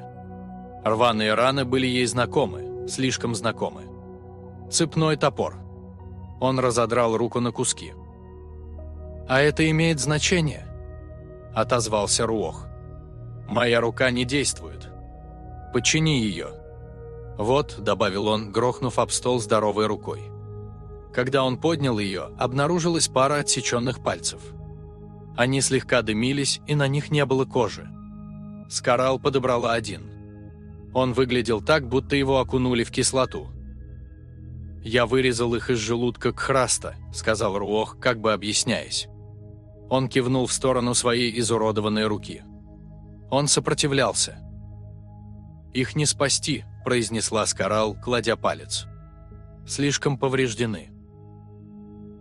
Рваные раны были ей знакомы, слишком знакомы. Цепной топор. Он разодрал руку на куски. «А это имеет значение?» – отозвался Руох. «Моя рука не действует. Почини ее». «Вот», – добавил он, грохнув об стол здоровой рукой. Когда он поднял ее, обнаружилась пара отсеченных пальцев. Они слегка дымились, и на них не было кожи. Скарал подобрала один. Он выглядел так, будто его окунули в кислоту. «Я вырезал их из желудка Кхраста», — сказал Руох, как бы объясняясь. Он кивнул в сторону своей изуродованной руки. Он сопротивлялся. «Их не спасти», — произнесла Скарал, кладя палец. «Слишком повреждены».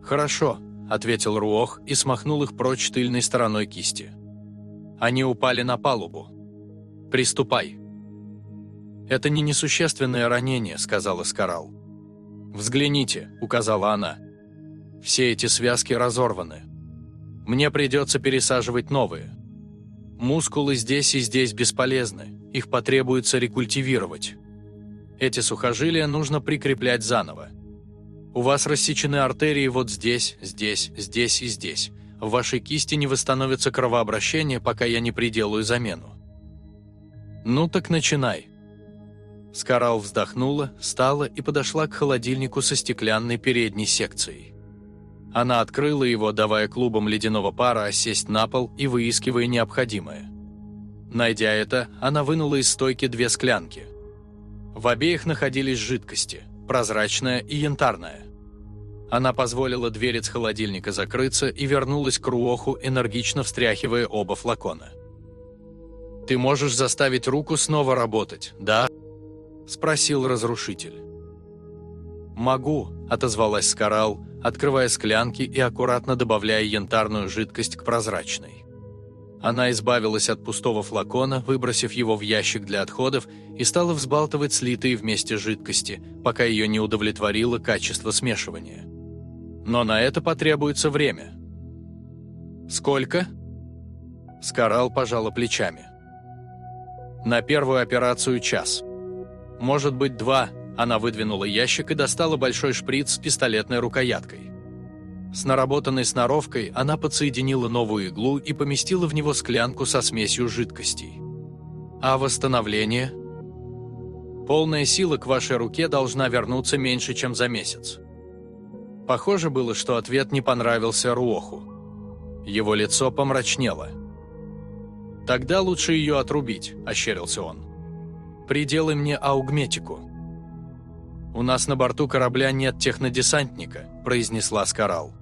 «Хорошо», — ответил Руох и смахнул их прочь тыльной стороной кисти. Они упали на палубу. «Приступай». «Это не несущественное ранение», — сказала Скарал. «Взгляните», — указала она. «Все эти связки разорваны. Мне придется пересаживать новые. Мускулы здесь и здесь бесполезны, их потребуется рекультивировать. Эти сухожилия нужно прикреплять заново. У вас рассечены артерии вот здесь, здесь, здесь и здесь. В вашей кисти не восстановится кровообращение, пока я не приделаю замену. Ну так начинай. Скарал вздохнула, встала и подошла к холодильнику со стеклянной передней секцией. Она открыла его, давая клубам ледяного пара осесть на пол и выискивая необходимое. Найдя это, она вынула из стойки две склянки. В обеих находились жидкости – прозрачная и янтарная. Она позволила дверец холодильника закрыться и вернулась к Руоху, энергично встряхивая оба флакона. «Ты можешь заставить руку снова работать, да?» спросил разрушитель. «Могу», – отозвалась Скарал, открывая склянки и аккуратно добавляя янтарную жидкость к прозрачной. Она избавилась от пустого флакона, выбросив его в ящик для отходов, и стала взбалтывать слитые вместе жидкости, пока ее не удовлетворило качество смешивания. Но на это потребуется время. «Сколько?» Скарал пожала плечами. «На первую операцию час». «Может быть, два», она выдвинула ящик и достала большой шприц с пистолетной рукояткой. С наработанной сноровкой она подсоединила новую иглу и поместила в него склянку со смесью жидкостей. А восстановление? Полная сила к вашей руке должна вернуться меньше, чем за месяц. Похоже было, что ответ не понравился Руоху. Его лицо помрачнело. «Тогда лучше ее отрубить», – ощерился он. Приделай мне аугметику». «У нас на борту корабля нет технодесантника», – произнесла Скарал.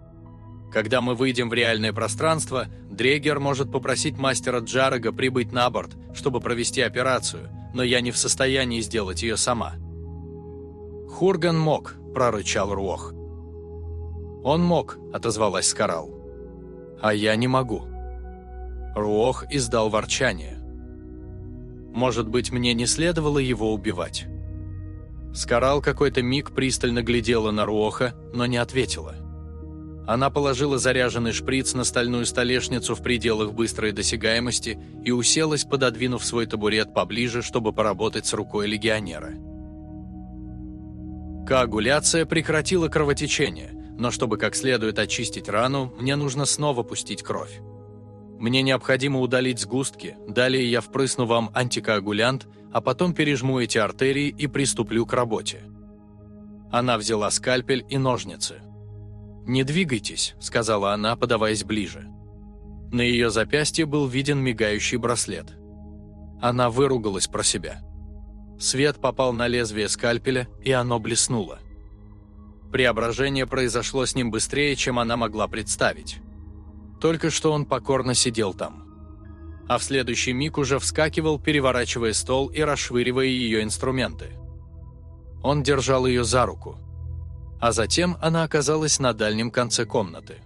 «Когда мы выйдем в реальное пространство, Дрегер может попросить мастера Джарага прибыть на борт, чтобы провести операцию, но я не в состоянии сделать ее сама». «Хурган мог», – прорычал Руох. «Он мог», – отозвалась Скарал. «А я не могу». Руох издал ворчание. «Может быть, мне не следовало его убивать?» Скарал какой-то миг пристально глядела на Руоха, но не ответила. Она положила заряженный шприц на стальную столешницу в пределах быстрой досягаемости и уселась, пододвинув свой табурет поближе, чтобы поработать с рукой легионера. Коагуляция прекратила кровотечение, но чтобы как следует очистить рану, мне нужно снова пустить кровь. Мне необходимо удалить сгустки, далее я впрысну вам антикоагулянт, а потом пережму эти артерии и приступлю к работе. Она взяла скальпель и ножницы. «Не двигайтесь», — сказала она, подаваясь ближе. На ее запястье был виден мигающий браслет. Она выругалась про себя. Свет попал на лезвие скальпеля, и оно блеснуло. Преображение произошло с ним быстрее, чем она могла представить. Только что он покорно сидел там. А в следующий миг уже вскакивал, переворачивая стол и расшвыривая ее инструменты. Он держал ее за руку. А затем она оказалась на дальнем конце комнаты.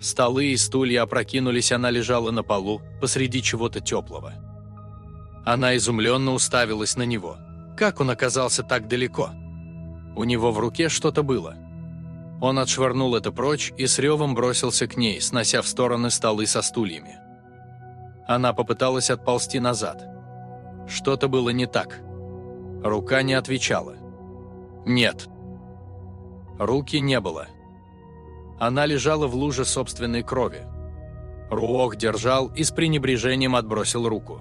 Столы и стулья опрокинулись, она лежала на полу, посреди чего-то теплого. Она изумленно уставилась на него. Как он оказался так далеко? У него в руке что-то было. Он отшвырнул это прочь и с ревом бросился к ней, снося в стороны столы со стульями. Она попыталась отползти назад. Что-то было не так. Рука не отвечала. Нет. Руки не было. Она лежала в луже собственной крови. Руох держал и с пренебрежением отбросил руку.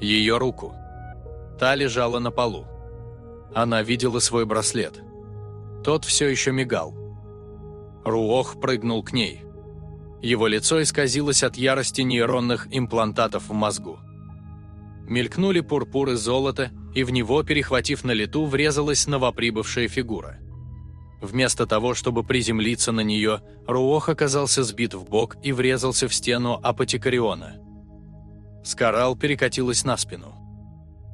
Ее руку. Та лежала на полу. Она видела свой браслет. Тот все еще мигал. Руох прыгнул к ней. Его лицо исказилось от ярости нейронных имплантатов в мозгу. Мелькнули пурпуры золота, и в него, перехватив на лету, врезалась новоприбывшая фигура. Вместо того, чтобы приземлиться на нее, Руох оказался сбит в бок и врезался в стену Апотекариона. Скарал перекатилась на спину.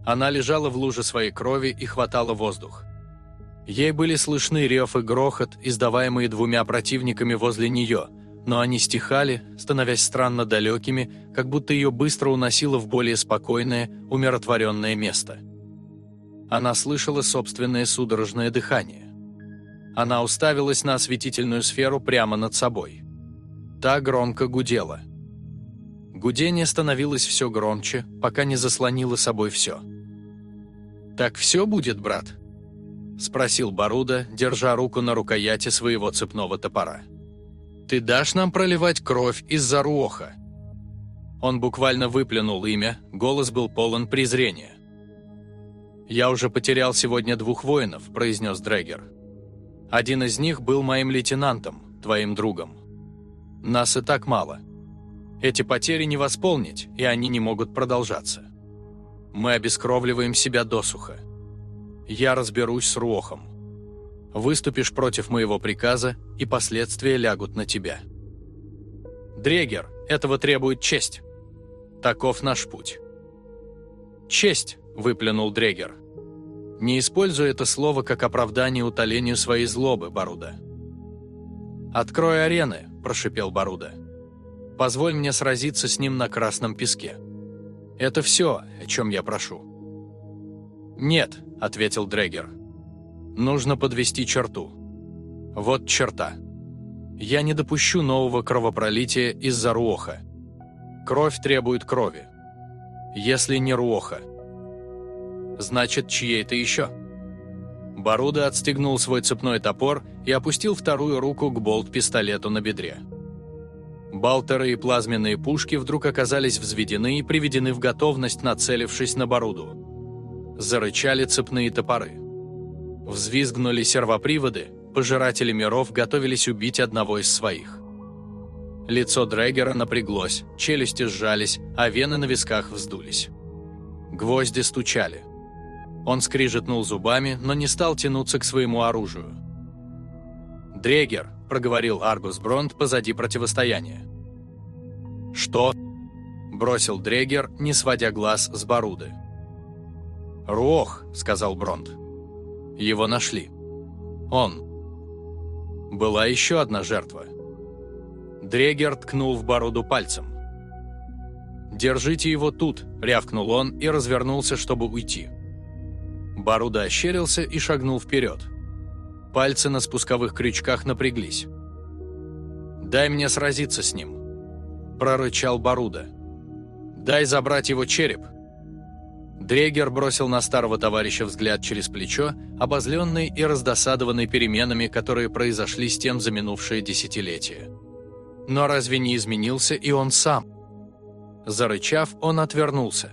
Она лежала в луже своей крови и хватала воздух. Ей были слышны рев и грохот, издаваемые двумя противниками возле нее, но они стихали, становясь странно далекими, как будто ее быстро уносило в более спокойное, умиротворенное место. Она слышала собственное судорожное дыхание. Она уставилась на осветительную сферу прямо над собой. Та громко гудела. Гудение становилось все громче, пока не заслонило собой все. «Так все будет, брат?» – спросил Баруда, держа руку на рукояти своего цепного топора. «Ты дашь нам проливать кровь из-за Руоха?» Он буквально выплюнул имя, голос был полон презрения. «Я уже потерял сегодня двух воинов», – произнес Дрэгер. «Один из них был моим лейтенантом, твоим другом. Нас и так мало. Эти потери не восполнить, и они не могут продолжаться. Мы обескровливаем себя досуха. Я разберусь с Руохом. Выступишь против моего приказа, и последствия лягут на тебя. Дрегер, этого требует честь. Таков наш путь. Честь, выплюнул Дрегер. Не используй это слово как оправдание утолению своей злобы, Баруда. «Открой арены», – прошипел Баруда. «Позволь мне сразиться с ним на красном песке. Это все, о чем я прошу». «Нет», – ответил Дрегер. «Нужно подвести черту. Вот черта. Я не допущу нового кровопролития из-за Руоха. Кровь требует крови. Если не Руоха, значит, чьей-то еще». Баруда отстегнул свой цепной топор и опустил вторую руку к болт-пистолету на бедре. Балтеры и плазменные пушки вдруг оказались взведены и приведены в готовность, нацелившись на Баруду. Зарычали цепные топоры. Взвизгнули сервоприводы, пожиратели миров готовились убить одного из своих. Лицо Дрэггера напряглось, челюсти сжались, а вены на висках вздулись. Гвозди стучали. Он скрижетнул зубами, но не стал тянуться к своему оружию. «Дрегер», — проговорил Аргус Бронт позади противостояния. «Что?» – бросил Дрегер, не сводя глаз с Баруды. «Руох», — сказал Бронт. Его нашли. Он. Была еще одна жертва. Дрегер ткнул в бороду пальцем. «Держите его тут», — рявкнул он и развернулся, чтобы уйти. Баруда ощерился и шагнул вперед. Пальцы на спусковых крючках напряглись. «Дай мне сразиться с ним», — прорычал Баруда. «Дай забрать его череп». Дрегер бросил на старого товарища взгляд через плечо, обозленный и раздосадованный переменами, которые произошли с тем за минувшее десятилетие. Но разве не изменился и он сам? Зарычав, он отвернулся.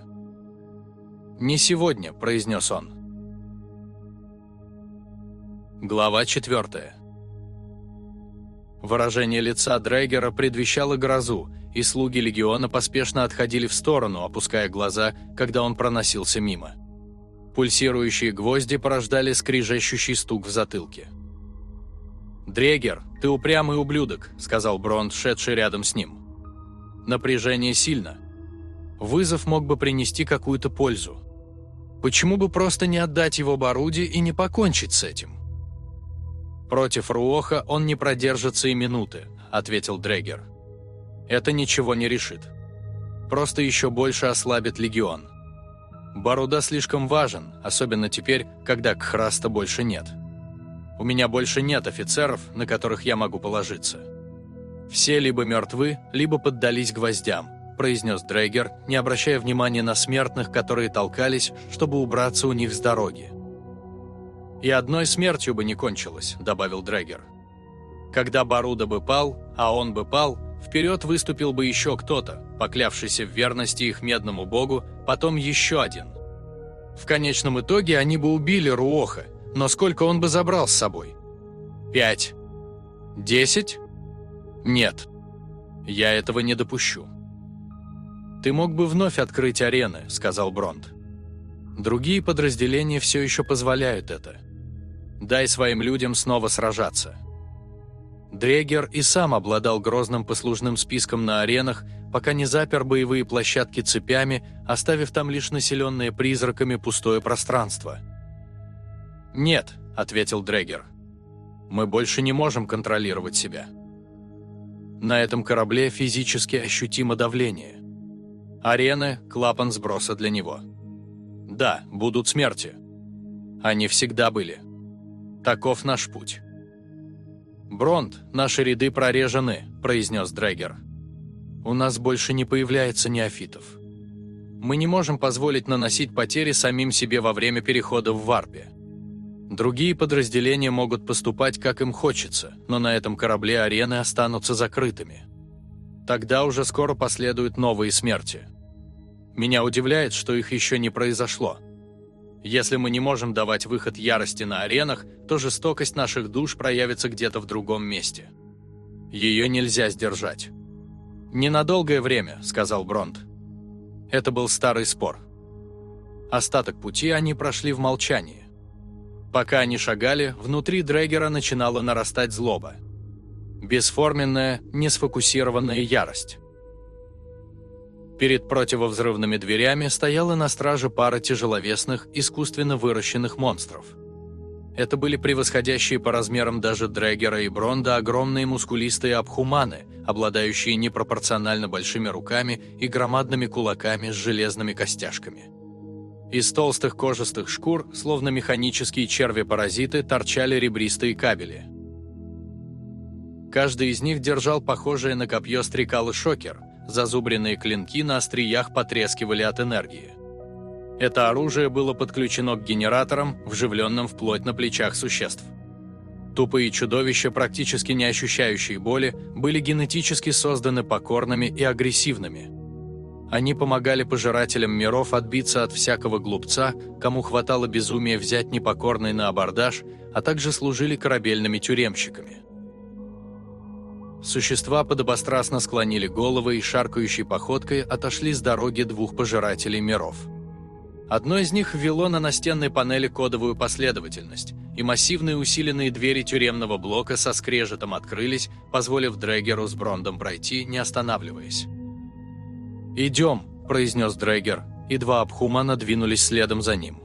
«Не сегодня», – произнес он. Глава четвертая. Выражение лица Дрейгера предвещало грозу, и слуги легиона поспешно отходили в сторону, опуская глаза, когда он проносился мимо. Пульсирующие гвозди порождали скрижащущий стук в затылке. «Дрегер, ты упрямый ублюдок», — сказал Бронд, шедший рядом с ним. Напряжение сильно. Вызов мог бы принести какую-то пользу. Почему бы просто не отдать его Баруди и не покончить с этим? «Против Руоха он не продержится и минуты», — ответил Дрегер. «Это ничего не решит. Просто еще больше ослабит легион. Баруда слишком важен, особенно теперь, когда Кхраста больше нет. У меня больше нет офицеров, на которых я могу положиться. Все либо мертвы, либо поддались гвоздям, произнес Дрейгер, не обращая внимания на смертных, которые толкались, чтобы убраться у них с дороги. «И одной смертью бы не кончилось», — добавил Дрейгер. «Когда Баруда бы пал, а он бы пал, вперед выступил бы еще кто-то, поклявшийся в верности их медному богу, потом еще один. В конечном итоге они бы убили Руоха, но сколько он бы забрал с собой? Пять? Десять? Нет. Я этого не допущу. «Ты мог бы вновь открыть арены», — сказал Бронт. «Другие подразделения все еще позволяют это. Дай своим людям снова сражаться». Дрегер и сам обладал грозным послужным списком на аренах, пока не запер боевые площадки цепями, оставив там лишь населенное призраками пустое пространство. «Нет», — ответил Дрегер. «Мы больше не можем контролировать себя». На этом корабле физически ощутимо давление. Арены – клапан сброса для него. Да, будут смерти. Они всегда были. Таков наш путь. «Бронт, наши ряды прорежены», – произнес Дрэггер. «У нас больше не появляется неофитов. Мы не можем позволить наносить потери самим себе во время перехода в варпе. Другие подразделения могут поступать, как им хочется, но на этом корабле арены останутся закрытыми. Тогда уже скоро последуют новые смерти. Меня удивляет, что их еще не произошло. Если мы не можем давать выход ярости на аренах, то жестокость наших душ проявится где-то в другом месте. Ее нельзя сдержать. «Ненадолгое время», — сказал Бронт. Это был старый спор. Остаток пути они прошли в молчании. Пока они шагали, внутри Дрэггера начинала нарастать злоба. Бесформенная, несфокусированная ярость. Перед противовзрывными дверями стояла на страже пара тяжеловесных, искусственно выращенных монстров. Это были превосходящие по размерам даже Дрэггера и Бронда огромные мускулистые абхуманы, обладающие непропорционально большими руками и громадными кулаками с железными костяшками. Из толстых кожистых шкур, словно механические черви-паразиты, торчали ребристые кабели. Каждый из них держал похожее на копье стрекалы-шокер – Зазубренные клинки на остриях потрескивали от энергии. Это оружие было подключено к генераторам, вживленным вплоть на плечах существ. Тупые чудовища, практически не ощущающие боли, были генетически созданы покорными и агрессивными. Они помогали пожирателям миров отбиться от всякого глупца, кому хватало безумия взять непокорный на абордаж, а также служили корабельными тюремщиками. Существа подобострастно склонили головы и шаркающей походкой отошли с дороги двух пожирателей миров. Одно из них ввело на настенной панели кодовую последовательность, и массивные усиленные двери тюремного блока со скрежетом открылись, позволив Дрэггеру с Брондом пройти, не останавливаясь. «Идем», – произнес Дрэггер, и два обхумана двинулись следом за ним.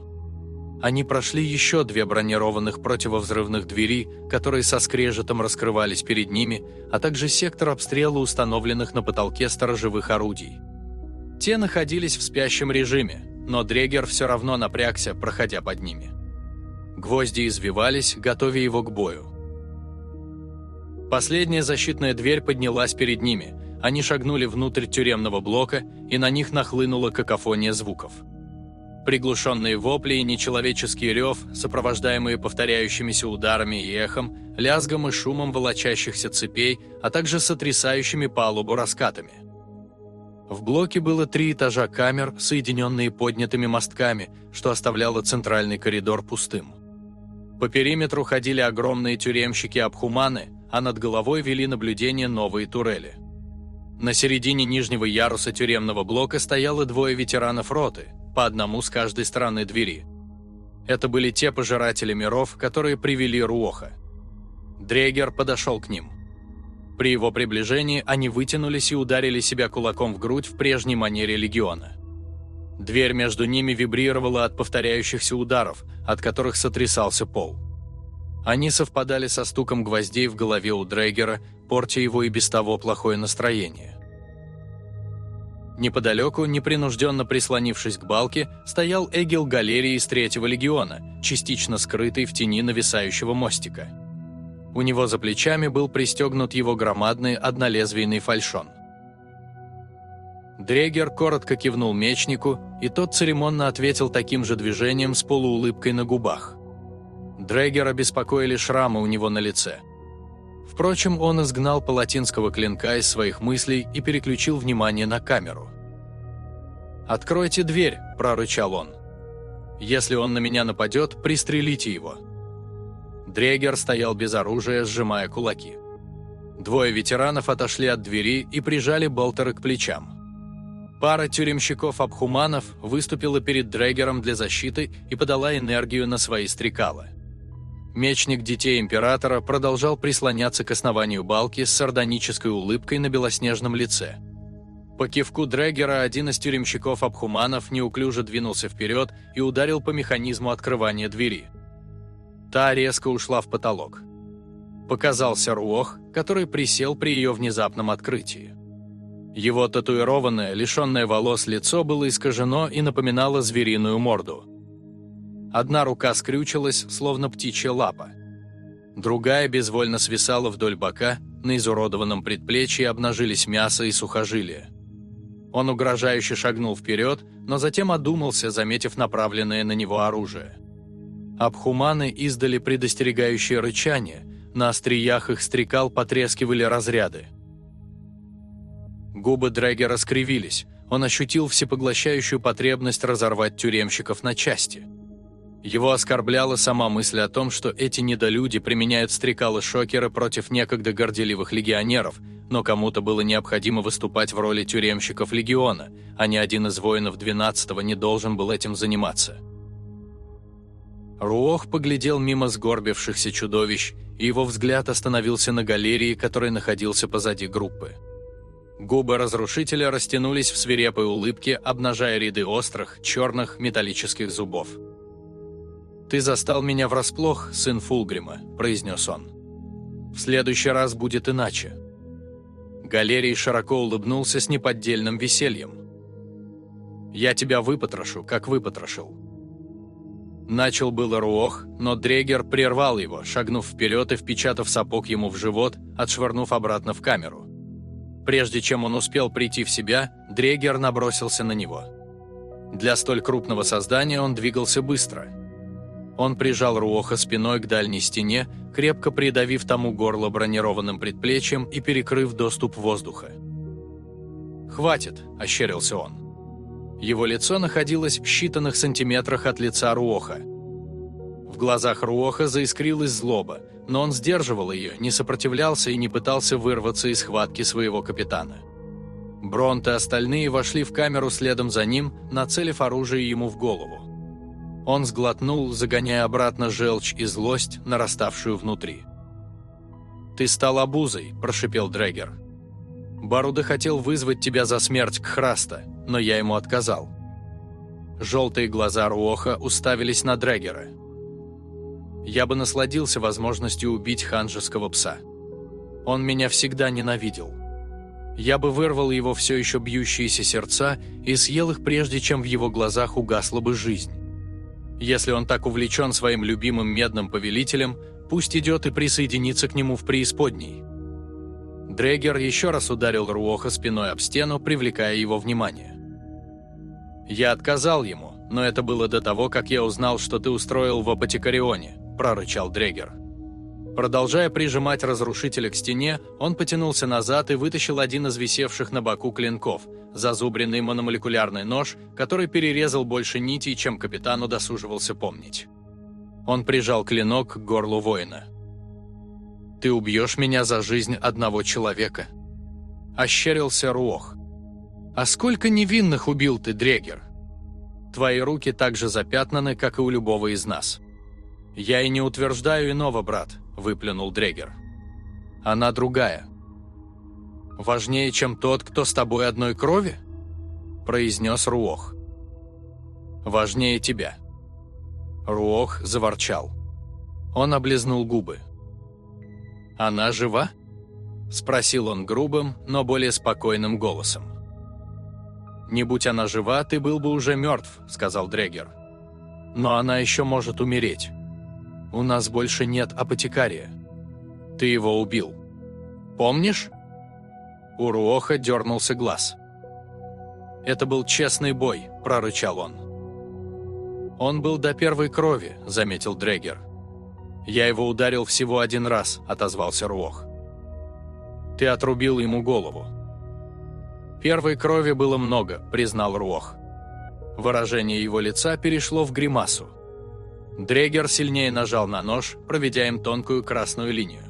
Они прошли еще две бронированных противовзрывных двери, которые со скрежетом раскрывались перед ними, а также сектор обстрела установленных на потолке сторожевых орудий. Те находились в спящем режиме, но Дрегер все равно напрягся, проходя под ними. Гвозди извивались, готовя его к бою. Последняя защитная дверь поднялась перед ними. Они шагнули внутрь тюремного блока, и на них нахлынула какофония звуков. Приглушенные вопли и нечеловеческий рев, сопровождаемые повторяющимися ударами и эхом, лязгом и шумом волочащихся цепей, а также сотрясающими палубу раскатами. В блоке было три этажа камер, соединенные поднятыми мостками, что оставляло центральный коридор пустым. По периметру ходили огромные тюремщики-абхуманы, а над головой вели наблюдение новые турели. На середине нижнего яруса тюремного блока стояло двое ветеранов роты, по одному с каждой стороны двери. Это были те пожиратели миров, которые привели Руоха. Дрегер подошел к ним. При его приближении они вытянулись и ударили себя кулаком в грудь в прежней манере легиона. Дверь между ними вибрировала от повторяющихся ударов, от которых сотрясался пол. Они совпадали со стуком гвоздей в голове у Дрейгера, портя его и без того плохое настроение. Неподалеку, непринужденно прислонившись к балке, стоял эгил галерии из Третьего легиона, частично скрытый в тени нависающего мостика. У него за плечами был пристегнут его громадный однолезвийный фальшон. Дрегер коротко кивнул мечнику, и тот церемонно ответил таким же движением с полуулыбкой на губах. Дрегера беспокоили шрамы у него на лице. Впрочем, он изгнал палатинского клинка из своих мыслей и переключил внимание на камеру. «Откройте дверь», – прорычал он. «Если он на меня нападет, пристрелите его». Дрегер стоял без оружия, сжимая кулаки. Двое ветеранов отошли от двери и прижали болтеры к плечам. Пара тюремщиков-абхуманов выступила перед Дрегером для защиты и подала энергию на свои стрекалы. Мечник Детей Императора продолжал прислоняться к основанию балки с сардонической улыбкой на белоснежном лице. По кивку Дрегера один из тюремщиков-абхуманов неуклюже двинулся вперед и ударил по механизму открывания двери. Та резко ушла в потолок. Показался Руох, который присел при ее внезапном открытии. Его татуированное, лишенное волос лицо было искажено и напоминало звериную морду – Одна рука скрючилась, словно птичья лапа. Другая безвольно свисала вдоль бока, на изуродованном предплечье обнажились мясо и сухожилия. Он угрожающе шагнул вперед, но затем одумался, заметив направленное на него оружие. Абхуманы издали предостерегающее рычание, на остриях их стрекал потрескивали разряды. Губы Дрэггера скривились, он ощутил всепоглощающую потребность разорвать тюремщиков на части – его оскорбляла сама мысль о том, что эти недолюди применяют стрекалы-шокеры против некогда горделивых легионеров, но кому-то было необходимо выступать в роли тюремщиков легиона, а ни один из воинов 12-го не должен был этим заниматься. Руох поглядел мимо сгорбившихся чудовищ, и его взгляд остановился на галерее, который находился позади группы. Губы разрушителя растянулись в свирепой улыбке, обнажая ряды острых, черных металлических зубов. «Ты застал меня врасплох, сын Фулгрима», – произнес он. «В следующий раз будет иначе». Галерий широко улыбнулся с неподдельным весельем. «Я тебя выпотрошу, как выпотрошил». Начал было Руох, но Дрегер прервал его, шагнув вперед и впечатав сапог ему в живот, отшвырнув обратно в камеру. Прежде чем он успел прийти в себя, Дрегер набросился на него. Для столь крупного создания он двигался быстро – он прижал Руоха спиной к дальней стене, крепко придавив тому горло бронированным предплечьем и перекрыв доступ воздуха. «Хватит», – ощерился он. Его лицо находилось в считанных сантиметрах от лица Руоха. В глазах Руоха заискрилась злоба, но он сдерживал ее, не сопротивлялся и не пытался вырваться из схватки своего капитана. Бронт и остальные вошли в камеру следом за ним, нацелив оружие ему в голову. Он сглотнул, загоняя обратно желчь и злость, нараставшую внутри. «Ты стал обузой», – прошипел Дрегер. «Баруда хотел вызвать тебя за смерть Кхраста, но я ему отказал. Желтые глаза Руоха уставились на Дрэггера. Я бы насладился возможностью убить ханжеского пса. Он меня всегда ненавидел. Я бы вырвал его все еще бьющиеся сердца и съел их прежде, чем в его глазах угасла бы жизнь. Если он так увлечен своим любимым медным повелителем, пусть идет и присоединится к нему в преисподней. Дрегер еще раз ударил Руоха спиной об стену, привлекая его внимание. «Я отказал ему, но это было до того, как я узнал, что ты устроил в Апотекарионе», – прорычал Дрегер. Продолжая прижимать разрушителя к стене, он потянулся назад и вытащил один из висевших на боку клинков, зазубренный мономолекулярный нож, который перерезал больше нитей, чем капитан удосуживался помнить. Он прижал клинок к горлу воина. «Ты убьешь меня за жизнь одного человека?» Ощерился Руох. «А сколько невинных убил ты, Дрегер? Твои руки так же запятнаны, как и у любого из нас». «Я и не утверждаю иного, брат», – выплюнул Дрегер. «Она другая». «Важнее, чем тот, кто с тобой одной крови?» – произнес Руох. «Важнее тебя». Руох заворчал. Он облизнул губы. «Она жива?» – спросил он грубым, но более спокойным голосом. «Не будь она жива, ты был бы уже мертв», – сказал Дрегер. «Но она еще может умереть. У нас больше нет апотекария. Ты его убил. Помнишь?» У Руоха дернулся глаз. «Это был честный бой», – прорычал он. «Он был до первой крови», – заметил Дрегер. «Я его ударил всего один раз», – отозвался Руох. «Ты отрубил ему голову». «Первой крови было много», – признал Руох. Выражение его лица перешло в гримасу. Дрегер сильнее нажал на нож, проведя им тонкую красную линию.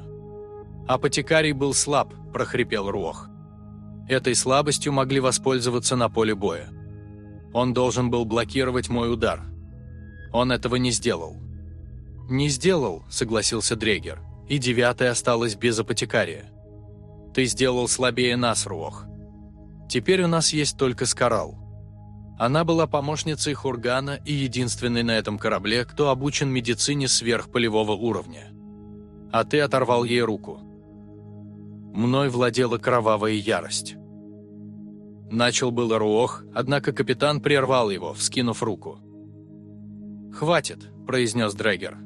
«Апотекарий был слаб», – прохрипел Руох. Этой слабостью могли воспользоваться на поле боя. Он должен был блокировать мой удар. Он этого не сделал. «Не сделал», – согласился Дрегер, – «и девятая осталась без апотекария. Ты сделал слабее нас, Руох. Теперь у нас есть только Скарал. Она была помощницей Хургана и единственной на этом корабле, кто обучен медицине сверхполевого уровня. А ты оторвал ей руку. Мной владела кровавая ярость. Начал было Руох, однако капитан прервал его, вскинув руку. «Хватит», – произнес Дрэггер.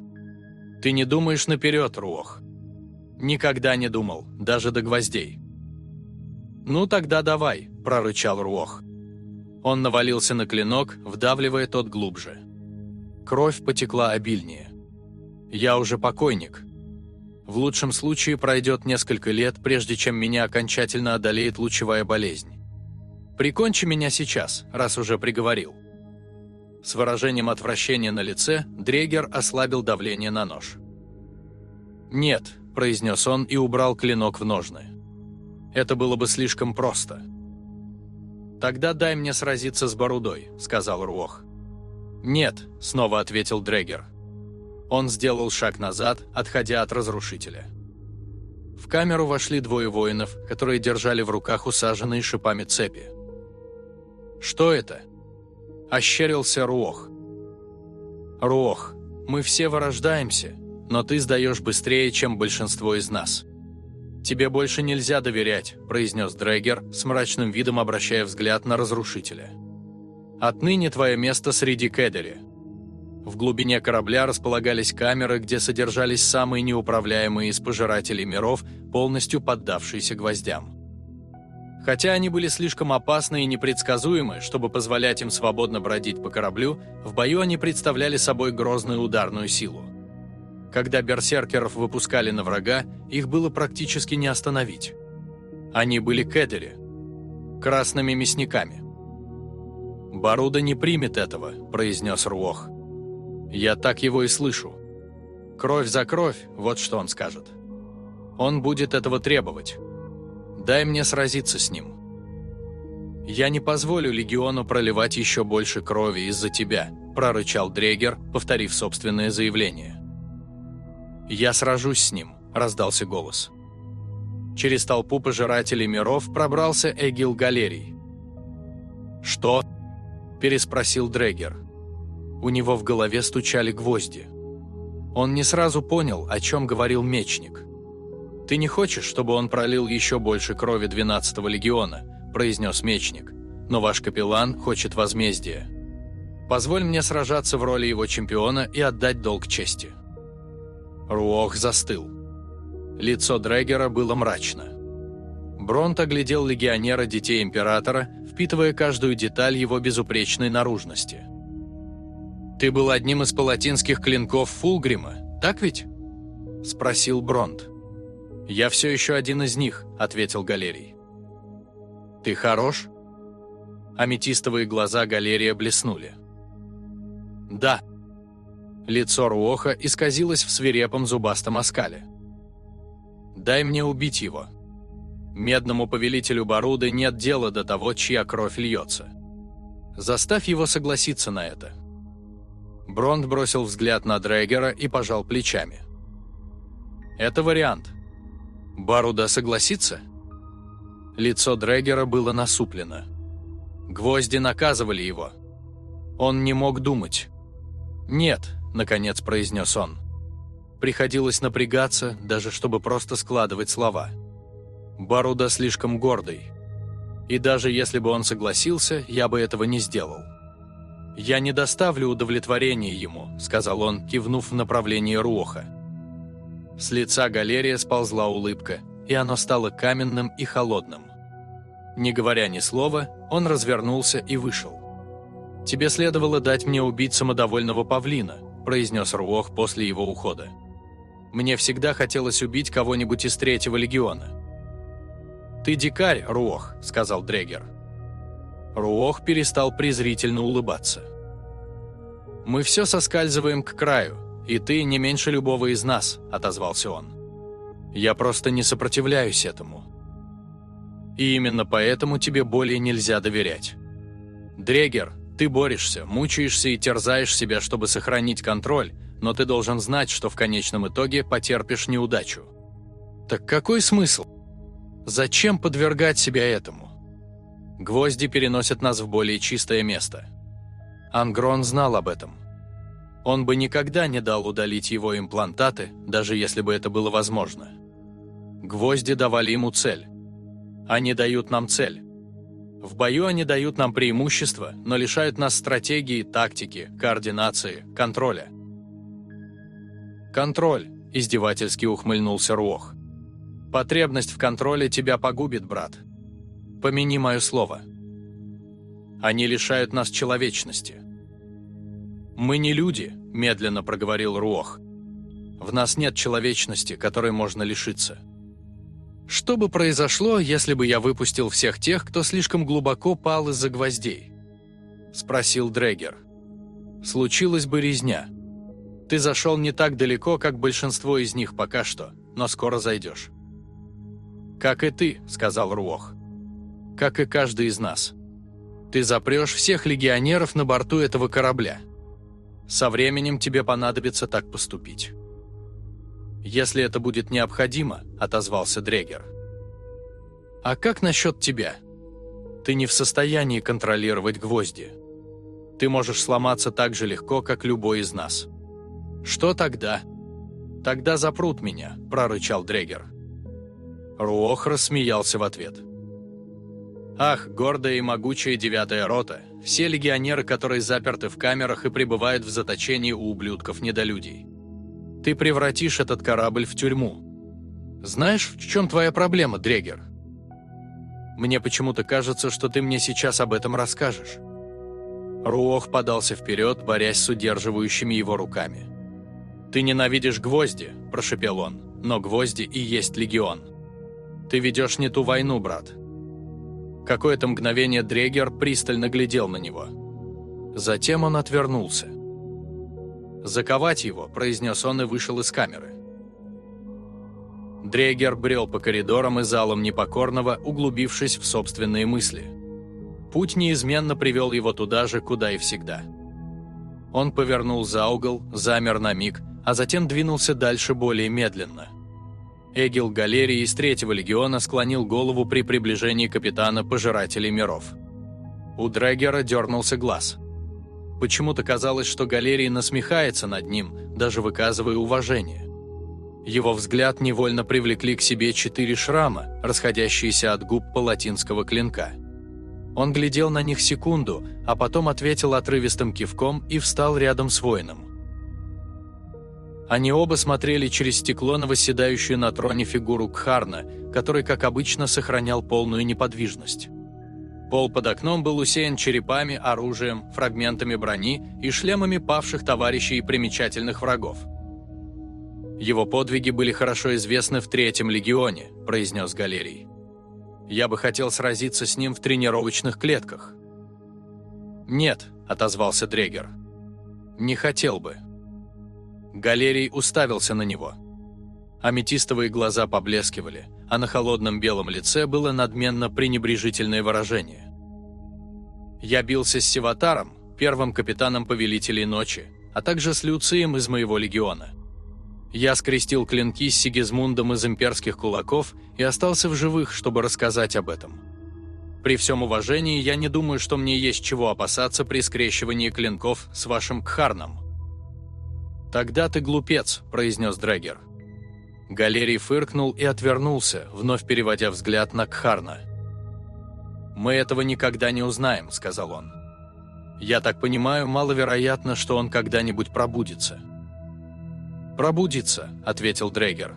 «Ты не думаешь наперед, Руох». «Никогда не думал, даже до гвоздей». «Ну тогда давай», – прорычал Руох. Он навалился на клинок, вдавливая тот глубже. Кровь потекла обильнее. «Я уже покойник. В лучшем случае пройдет несколько лет, прежде чем меня окончательно одолеет лучевая болезнь. Прикончи меня сейчас, раз уже приговорил». С выражением отвращения на лице Дрегер ослабил давление на нож. «Нет», – произнес он и убрал клинок в ножны. «Это было бы слишком просто». «Тогда дай мне сразиться с Борудой», — сказал Руох. «Нет», — снова ответил Дрегер. Он сделал шаг назад, отходя от разрушителя. В камеру вошли двое воинов, которые держали в руках усаженные шипами цепи. «Что это?» – ощерился Руох. «Руох, мы все вырождаемся, но ты сдаешь быстрее, чем большинство из нас». «Тебе больше нельзя доверять», – произнес Дрэггер, с мрачным видом обращая взгляд на разрушителя. «Отныне твое место среди Кедери». В глубине корабля располагались камеры, где содержались самые неуправляемые из пожирателей миров, полностью поддавшиеся гвоздям. Хотя они были слишком опасны и непредсказуемы, чтобы позволять им свободно бродить по кораблю, в бою они представляли собой грозную ударную силу. Когда берсеркеров выпускали на врага, их было практически не остановить. Они были кедери, красными мясниками. «Баруда не примет этого», – произнес Руох. «Я так его и слышу. Кровь за кровь, вот что он скажет. Он будет этого требовать. Дай мне сразиться с ним. Я не позволю Легиону проливать еще больше крови из-за тебя», – прорычал Дрегер, повторив собственное заявление. «Я сражусь с ним», – раздался голос. Через толпу пожирателей миров пробрался Эгил Галерий. «Что?» – переспросил Дрегер. У него в голове стучали гвозди. Он не сразу понял, о чем говорил мечник. «Ты не хочешь, чтобы он пролил еще больше крови 12-го легиона?» – произнес мечник. «Но ваш капеллан хочет возмездия. Позволь мне сражаться в роли его чемпиона и отдать долг чести». Руох застыл. Лицо Дрегера было мрачно. Бронт оглядел легионера Детей Императора, впитывая каждую деталь его безупречной наружности. «Ты был одним из палатинских клинков Фулгрима, так ведь?» – спросил Бронт. «Я все еще один из них», – ответил Галерий. «Ты хорош?» Аметистовые глаза Галерия блеснули. «Да». Лицо Руоха исказилось в свирепом зубастом оскале. «Дай мне убить его», Медному повелителю Баруды нет дела до того, чья кровь льется. Заставь его согласиться на это. Бронд бросил взгляд на Дрейгера и пожал плечами. Это вариант. Баруда согласится? Лицо Дрейгера было насуплено. Гвозди наказывали его. Он не мог думать. «Нет», — наконец произнес он. Приходилось напрягаться, даже чтобы просто складывать слова. Баруда слишком гордый. И даже если бы он согласился, я бы этого не сделал. «Я не доставлю удовлетворения ему», — сказал он, кивнув в направлении Руоха. С лица галерия сползла улыбка, и оно стало каменным и холодным. Не говоря ни слова, он развернулся и вышел. «Тебе следовало дать мне убить самодовольного павлина», – произнес Руох после его ухода. «Мне всегда хотелось убить кого-нибудь из третьего легиона. «Ты дикарь, Руох», — сказал Дрегер. Руох перестал презрительно улыбаться. «Мы все соскальзываем к краю, и ты не меньше любого из нас», — отозвался он. «Я просто не сопротивляюсь этому. И именно поэтому тебе более нельзя доверять. Дрегер, ты борешься, мучаешься и терзаешь себя, чтобы сохранить контроль, но ты должен знать, что в конечном итоге потерпишь неудачу. Так какой смысл? Зачем подвергать себя этому? Гвозди переносят нас в более чистое место. Ангрон знал об этом. Он бы никогда не дал удалить его имплантаты, даже если бы это было возможно. Гвозди давали ему цель. Они дают нам цель. В бою они дают нам преимущество, но лишают нас стратегии, тактики, координации, контроля. «Контроль», – издевательски ухмыльнулся Руох. Потребность в контроле тебя погубит, брат. Помяни мое слово. Они лишают нас человечности. Мы не люди, медленно проговорил Руох. В нас нет человечности, которой можно лишиться. Что бы произошло, если бы я выпустил всех тех, кто слишком глубоко пал из-за гвоздей? Спросил Дрегер. Случилась бы резня. Ты зашел не так далеко, как большинство из них пока что, но скоро зайдешь. «Как и ты», — сказал Руох. «Как и каждый из нас. Ты запрешь всех легионеров на борту этого корабля. Со временем тебе понадобится так поступить». «Если это будет необходимо», — отозвался Дрегер. «А как насчет тебя? Ты не в состоянии контролировать гвозди. Ты можешь сломаться так же легко, как любой из нас». «Что тогда?» «Тогда запрут меня», — прорычал Дрегер. Руох рассмеялся в ответ. «Ах, гордая и могучая девятая рота, все легионеры, которые заперты в камерах и пребывают в заточении у ублюдков-недолюдей. Ты превратишь этот корабль в тюрьму. Знаешь, в чем твоя проблема, Дрегер? Мне почему-то кажется, что ты мне сейчас об этом расскажешь». Руох подался вперед, борясь с удерживающими его руками. «Ты ненавидишь гвозди», – прошепел он, – «но гвозди и есть легион». Ты ведешь не ту войну, брат». Какое-то мгновение Дрегер пристально глядел на него. Затем он отвернулся. «Заковать его», – произнес он и вышел из камеры. Дрегер брел по коридорам и залам непокорного, углубившись в собственные мысли. Путь неизменно привел его туда же, куда и всегда. Он повернул за угол, замер на миг, а затем двинулся дальше более медленно – Эгил Галерий из Третьего легиона склонил голову при приближении капитана Пожирателей миров. У Дрэггера дернулся глаз. Почему-то казалось, что галерий насмехается над ним, даже выказывая уважение. Его взгляд невольно привлекли к себе четыре шрама, расходящиеся от губ палатинского клинка. Он глядел на них секунду, а потом ответил отрывистым кивком и встал рядом с воином. Они оба смотрели через стекло на восседающую на троне фигуру Кхарна, который, как обычно, сохранял полную неподвижность. Пол под окном был усеян черепами, оружием, фрагментами брони и шлемами павших товарищей и примечательных врагов. «Его подвиги были хорошо известны в Третьем легионе», – произнес Галерий. «Я бы хотел сразиться с ним в тренировочных клетках». «Нет», – отозвался Дрегер. «Не хотел бы». Галерий уставился на него. Аметистовые глаза поблескивали, а на холодном белом лице было надменно пренебрежительное выражение. «Я бился с Севатаром, первым капитаном Повелителей Ночи, а также с Люцием из моего легиона. Я скрестил клинки с Сигизмундом из имперских кулаков и остался в живых, чтобы рассказать об этом. При всем уважении, я не думаю, что мне есть чего опасаться при скрещивании клинков с вашим Кхарном. «Тогда ты глупец», – произнес Дрэггер. Галерий фыркнул и отвернулся, вновь переводя взгляд на Кхарна. «Мы этого никогда не узнаем», – сказал он. «Я так понимаю, маловероятно, что он когда-нибудь пробудится». «Пробудится», – ответил Дрейгер.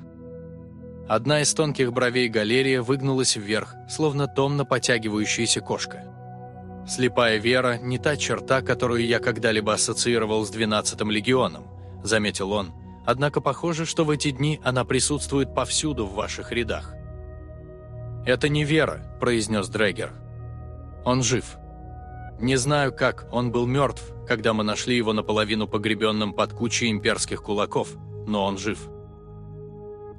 Одна из тонких бровей галерия выгнулась вверх, словно томно потягивающаяся кошка. «Слепая вера – не та черта, которую я когда-либо ассоциировал с 12-м легионом заметил он, однако похоже, что в эти дни она присутствует повсюду в ваших рядах. «Это не вера», – произнес Дрэггер. «Он жив. Не знаю как, он был мертв, когда мы нашли его наполовину погребенным под кучей имперских кулаков, но он жив».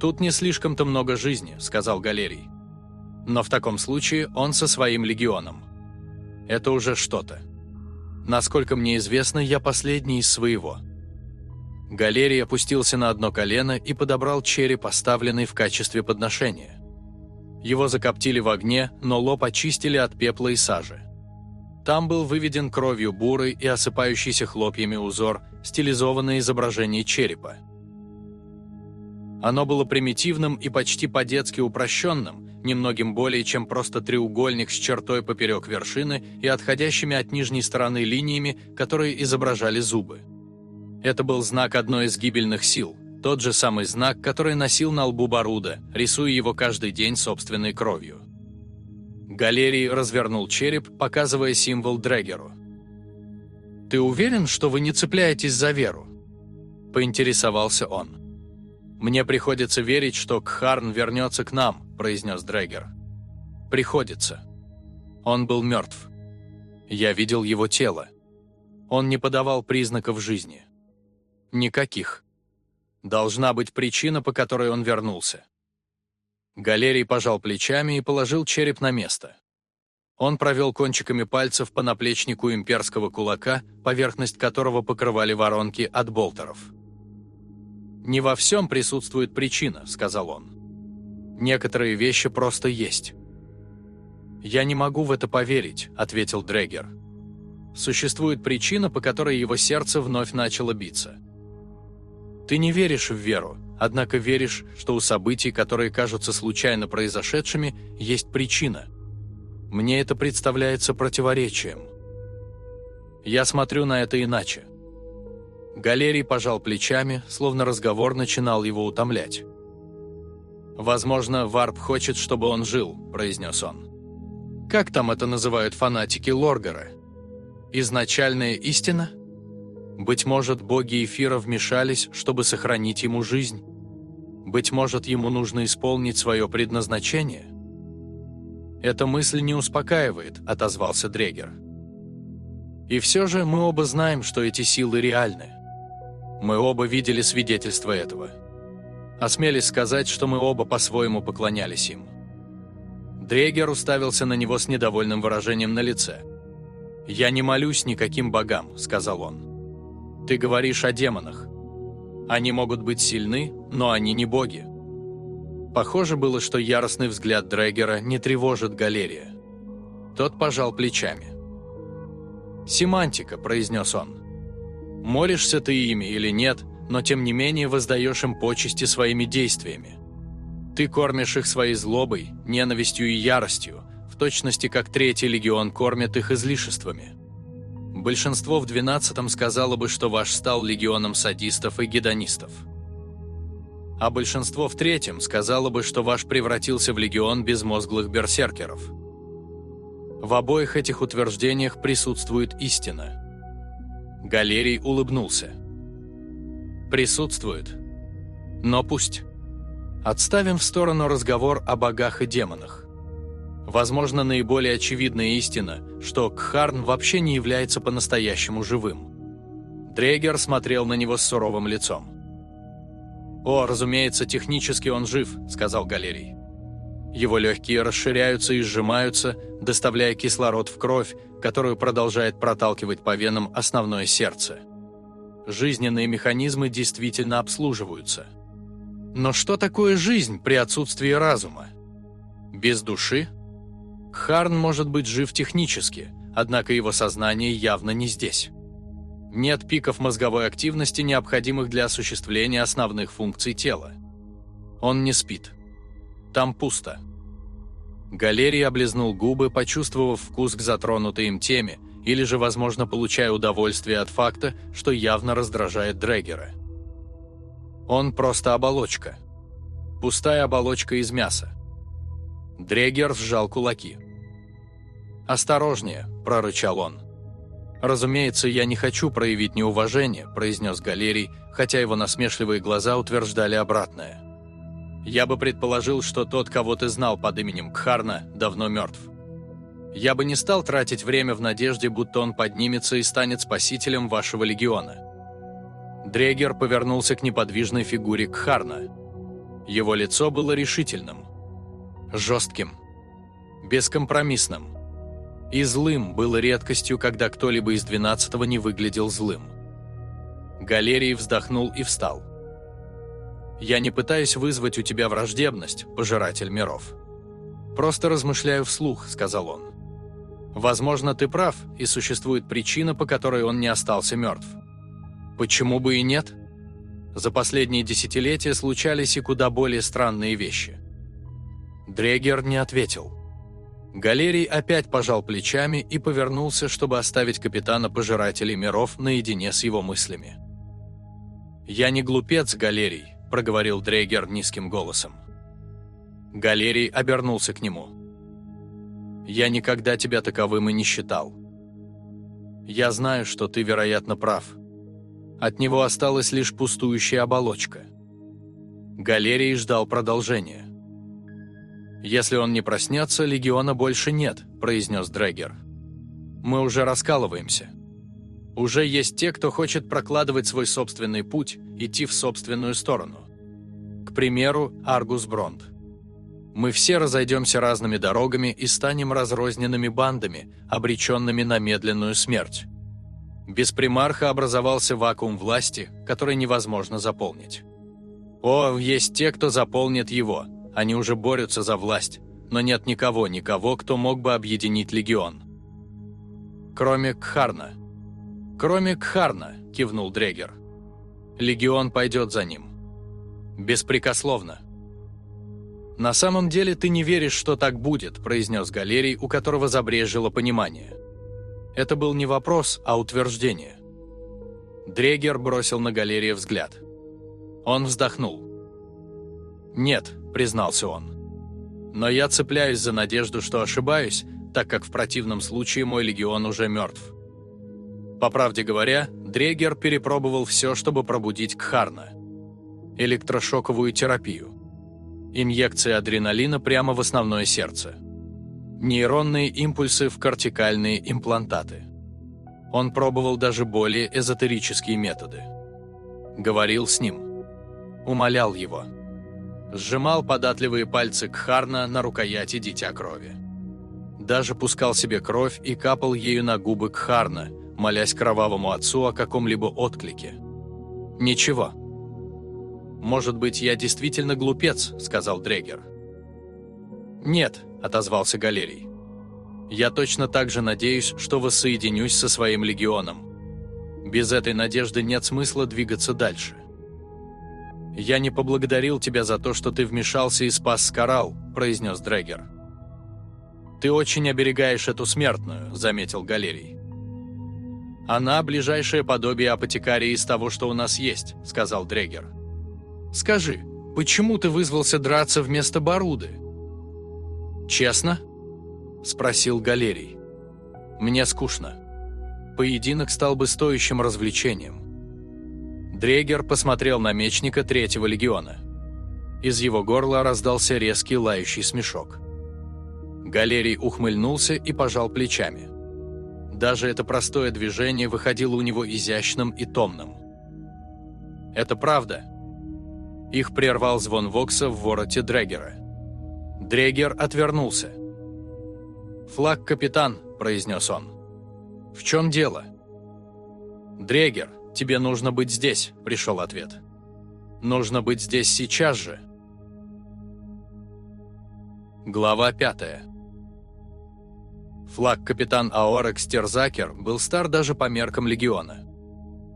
«Тут не слишком-то много жизни», – сказал Галерий. «Но в таком случае он со своим легионом. Это уже что-то. Насколько мне известно, я последний из своего». Галерий опустился на одно колено и подобрал череп, оставленный в качестве подношения. Его закоптили в огне, но лоб очистили от пепла и сажи. Там был выведен кровью бурый и осыпающийся хлопьями узор, стилизованное изображение черепа. Оно было примитивным и почти по-детски упрощенным, немногим более чем просто треугольник с чертой поперек вершины и отходящими от нижней стороны линиями, которые изображали зубы. Это был знак одной из гибельных сил, тот же самый знак, который носил на лбу Баруда, рисуя его каждый день собственной кровью. Галерий развернул череп, показывая символ Дрегеру. «Ты уверен, что вы не цепляетесь за веру?» – поинтересовался он. «Мне приходится верить, что Кхарн вернется к нам», – произнес Дрегер. «Приходится. Он был мертв. Я видел его тело. Он не подавал признаков жизни. Никаких. Должна быть причина, по которой он вернулся. Галерий пожал плечами и положил череп на место. Он провел кончиками пальцев по наплечнику имперского кулака, поверхность которого покрывали воронки от болтеров. «Не во всем присутствует причина», — сказал он. «Некоторые вещи просто есть». «Я не могу в это поверить», — ответил Дрегер. «Существует причина, по которой его сердце вновь начало биться. Ты не веришь в веру, однако веришь, что у событий, которые кажутся случайно произошедшими, есть причина. Мне это представляется противоречием. Я смотрю на это иначе. Галерий пожал плечами, словно разговор начинал его утомлять. «Возможно, Варп хочет, чтобы он жил», – произнес он. «Как там это называют фанатики Лоргара? Изначальная истина?» Быть может, боги эфира вмешались, чтобы сохранить ему жизнь? Быть может, ему нужно исполнить свое предназначение? «Эта мысль не успокаивает», — отозвался Дрегер. «И все же мы оба знаем, что эти силы реальны. Мы оба видели свидетельство этого. Осмелись сказать, что мы оба по-своему поклонялись им». Дрегер уставился на него с недовольным выражением на лице. «Я не молюсь никаким богам», — сказал он. Ты говоришь о демонах. Они могут быть сильны, но они не боги. Похоже было, что яростный взгляд Дрэггера не тревожит Галерия. Тот пожал плечами. «Семантика», – произнес он. «Молишься ты ими или нет, но тем не менее воздаешь им почести своими действиями. Ты кормишь их своей злобой, ненавистью и яростью, в точности как Третий Легион кормит их излишествами. Большинство в двенадцатом сказало бы, что ваш стал легионом садистов и гедонистов. А большинство в третьем сказало бы, что ваш превратился в легион безмозглых берсеркеров. В обоих этих утверждениях присутствует истина. Галерий улыбнулся. Присутствует. Но пусть. Отставим в сторону разговор о богах и демонах. Возможно, наиболее очевидная истина, что Кхарн вообще не является по-настоящему живым. Дрегер смотрел на него с суровым лицом. «О, разумеется, технически он жив», — сказал Галерий. Его легкие расширяются и сжимаются, доставляя кислород в кровь, которую продолжает проталкивать по венам основное сердце. Жизненные механизмы действительно обслуживаются. Но что такое жизнь при отсутствии разума? Без души? Харн может быть жив технически, однако его сознание явно не здесь. Нет пиков мозговой активности, необходимых для осуществления основных функций тела. Он не спит. Там пусто. Галерий облизнул губы, почувствовав вкус к затронутой им теме, или же, возможно, получая удовольствие от факта, что явно раздражает Дрегера. Он просто оболочка. Пустая оболочка из мяса. Дрегер сжал кулаки. «Осторожнее», – прорычал он. «Разумеется, я не хочу проявить неуважение», – произнес Галерий, хотя его насмешливые глаза утверждали обратное. «Я бы предположил, что тот, кого ты знал под именем Кхарна, давно мертв. Я бы не стал тратить время в надежде, будто он поднимется и станет спасителем вашего легиона». Дрегер повернулся к неподвижной фигуре Кхарна. Его лицо было решительным, жестким, бескомпромиссным. И злым было редкостью, когда кто-либо из двенадцатого не выглядел злым. Галерий вздохнул и встал. «Я не пытаюсь вызвать у тебя враждебность, пожиратель миров. Просто размышляю вслух», — сказал он. «Возможно, ты прав, и существует причина, по которой он не остался мертв. Почему бы и нет? За последние десятилетия случались и куда более странные вещи». Дрегер не ответил. Галерий опять пожал плечами и повернулся, чтобы оставить капитана Пожирателей миров наедине с его мыслями. «Я не глупец, Галерий», – проговорил Дрейгер низким голосом. Галерий обернулся к нему. «Я никогда тебя таковым и не считал. Я знаю, что ты, вероятно, прав. От него осталась лишь пустующая оболочка». Галерий ждал продолжения. «Если он не проснется, легиона больше нет», – произнес Дрэггер. «Мы уже раскалываемся. Уже есть те, кто хочет прокладывать свой собственный путь, идти в собственную сторону. К примеру, Аргус Бронд. Мы все разойдемся разными дорогами и станем разрозненными бандами, обреченными на медленную смерть. Без примарха образовался вакуум власти, который невозможно заполнить. О, есть те, кто заполнит его – они уже борются за власть, но нет никого, никого, кто мог бы объединить легион. Кроме Кхарна. Кроме Кхарна, кивнул Дрегер. Легион пойдет за ним. Беспрекословно. «На самом деле ты не веришь, что так будет», – произнес Галерий, у которого забрежило понимание. Это был не вопрос, а утверждение. Дрегер бросил на Галерия взгляд. Он вздохнул. «Нет», – признался он. «Но я цепляюсь за надежду, что ошибаюсь, так как в противном случае мой легион уже мертв». По правде говоря, Дрегер перепробовал все, чтобы пробудить Кхарна. Электрошоковую терапию. Инъекции адреналина прямо в основное сердце. Нейронные импульсы в кортикальные имплантаты. Он пробовал даже более эзотерические методы. Говорил с ним. Умолял его сжимал податливые пальцы Кхарна на рукояти Дитя Крови. Даже пускал себе кровь и капал ею на губы Кхарна, молясь кровавому отцу о каком-либо отклике. «Ничего». «Может быть, я действительно глупец», — сказал Дрегер. «Нет», — отозвался Галерий. Я точно так же надеюсь, что воссоединюсь со своим легионом. Без этой надежды нет смысла двигаться дальше. «Я не поблагодарил тебя за то, что ты вмешался и спас Скарал», – произнес Дрэггер. «Ты очень оберегаешь эту смертную», – заметил Галерий. «Она – ближайшее подобие апотекарии из того, что у нас есть», – сказал Дрегер. «Скажи, почему ты вызвался драться вместо Баруды?» «Честно?» – спросил Галерий. «Мне скучно. Поединок стал бы стоящим развлечением». Дрегер посмотрел на мечника третьего легиона. Из его горла раздался резкий лающий смешок. Галерий ухмыльнулся и пожал плечами. Даже это простое движение выходило у него изящным и томным. «Это правда». Их прервал звон Вокса в вороте Дрегера. Дрегер отвернулся. «Флаг, капитан», – произнес он. «В чем дело?» «Дрегер, тебе нужно быть здесь», – пришел ответ. «Нужно быть здесь сейчас же». Глава пятая. Флаг капитан Аорекс Терзакер был стар даже по меркам легиона.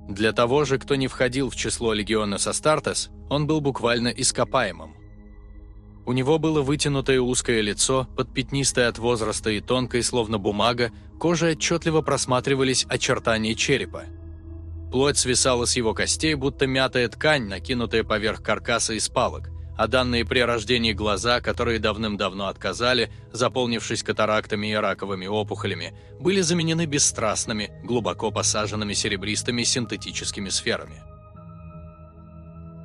Для того же, кто не входил в число легиона Састартес, он был буквально ископаемым. У него было вытянутое узкое лицо, под пятнистой от возраста и тонкой, словно бумага, кожей отчетливо просматривались очертания черепа. Плоть свисала с его костей, будто мятая ткань, накинутая поверх каркаса из палок, а данные при рождении глаза, которые давным-давно отказали, заполнившись катарактами и раковыми опухолями, были заменены бесстрастными, глубоко посаженными серебристыми синтетическими сферами.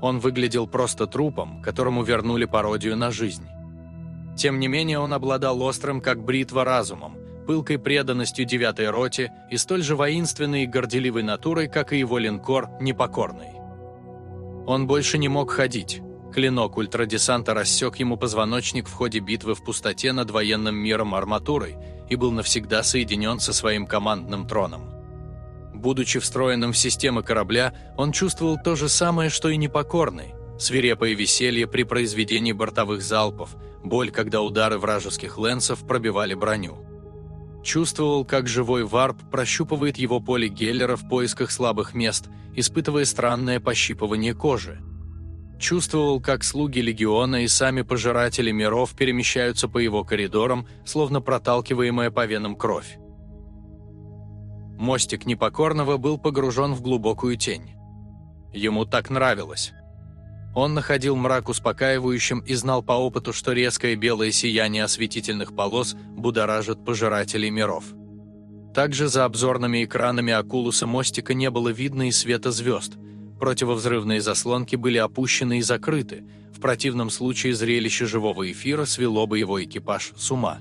Он выглядел просто трупом, которому вернули пародию на жизнь. Тем не менее, он обладал острым, как бритва, разумом, пылкой преданностью девятой роте и столь же воинственной и горделивой натурой, как и его линкор, непокорный. Он больше не мог ходить. Клинок ультрадесанта рассек ему позвоночник в ходе битвы в пустоте над военным миром арматурой и был навсегда соединен со своим командным троном. Будучи встроенным в системы корабля, он чувствовал то же самое, что и непокорный. Свирепое веселье при произведении бортовых залпов, боль, когда удары вражеских лэнсов пробивали броню. Чувствовал, как живой варп прощупывает его поле Геллера в поисках слабых мест, испытывая странное пощипывание кожи. Чувствовал, как слуги легиона и сами пожиратели миров перемещаются по его коридорам, словно проталкиваемая по венам кровь. Мостик Непокорного был погружен в глубокую тень. Ему так нравилось. Он находил мрак успокаивающим и знал по опыту, что резкое белое сияние осветительных полос будоражит пожирателей миров. Также за обзорными экранами Акулуса мостика не было видно и света звезд. Противовзрывные заслонки были опущены и закрыты. В противном случае зрелище живого эфира свело бы его экипаж с ума.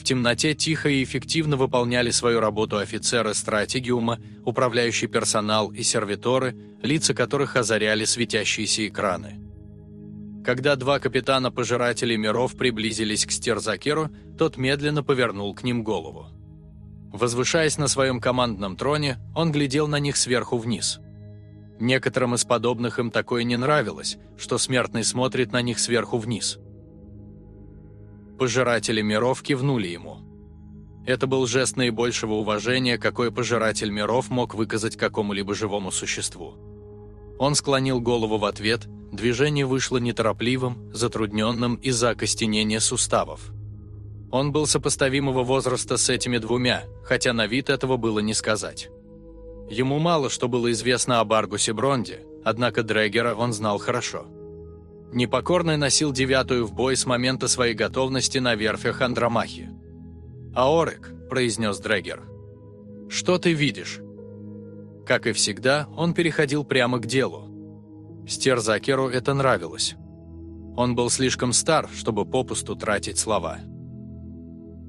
В темноте тихо и эффективно выполняли свою работу офицеры стратегиума, управляющий персонал и сервиторы, лица которых озаряли светящиеся экраны. Когда два капитана Пожирателей миров приблизились к Стерзакеру, тот медленно повернул к ним голову. Возвышаясь на своем командном троне, он глядел на них сверху вниз. Некоторым из подобных им такое не нравилось, что смертный смотрит на них сверху вниз – Пожиратели миров кивнули ему. Это был жест наибольшего уважения, какой пожиратель миров мог выказать какому-либо живому существу. Он склонил голову в ответ, движение вышло неторопливым, затрудненным из-за окостенения суставов. Он был сопоставимого возраста с этими двумя, хотя на вид этого было не сказать. Ему мало что было известно об Аргусе Бронде, однако Дрегера он знал хорошо. Непокорный носил девятую в бой с момента своей готовности на верфях Андромахи. «Аорек», – произнес Дрегер. «Что ты видишь?» Как и всегда, он переходил прямо к делу. Стерзакеру это нравилось. Он был слишком стар, чтобы попусту тратить слова.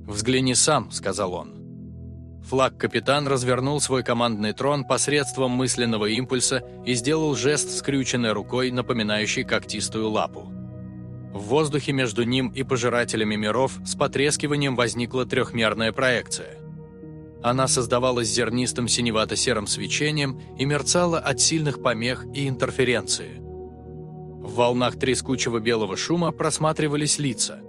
«Взгляни сам», – сказал он. Флаг-капитан развернул свой командный трон посредством мысленного импульса и сделал жест скрюченной рукой, напоминающий когтистую лапу. В воздухе между ним и пожирателями миров с потрескиванием возникла трехмерная проекция. Она создавалась зернистым синевато-серым свечением и мерцала от сильных помех и интерференции. В волнах трескучего белого шума просматривались лица.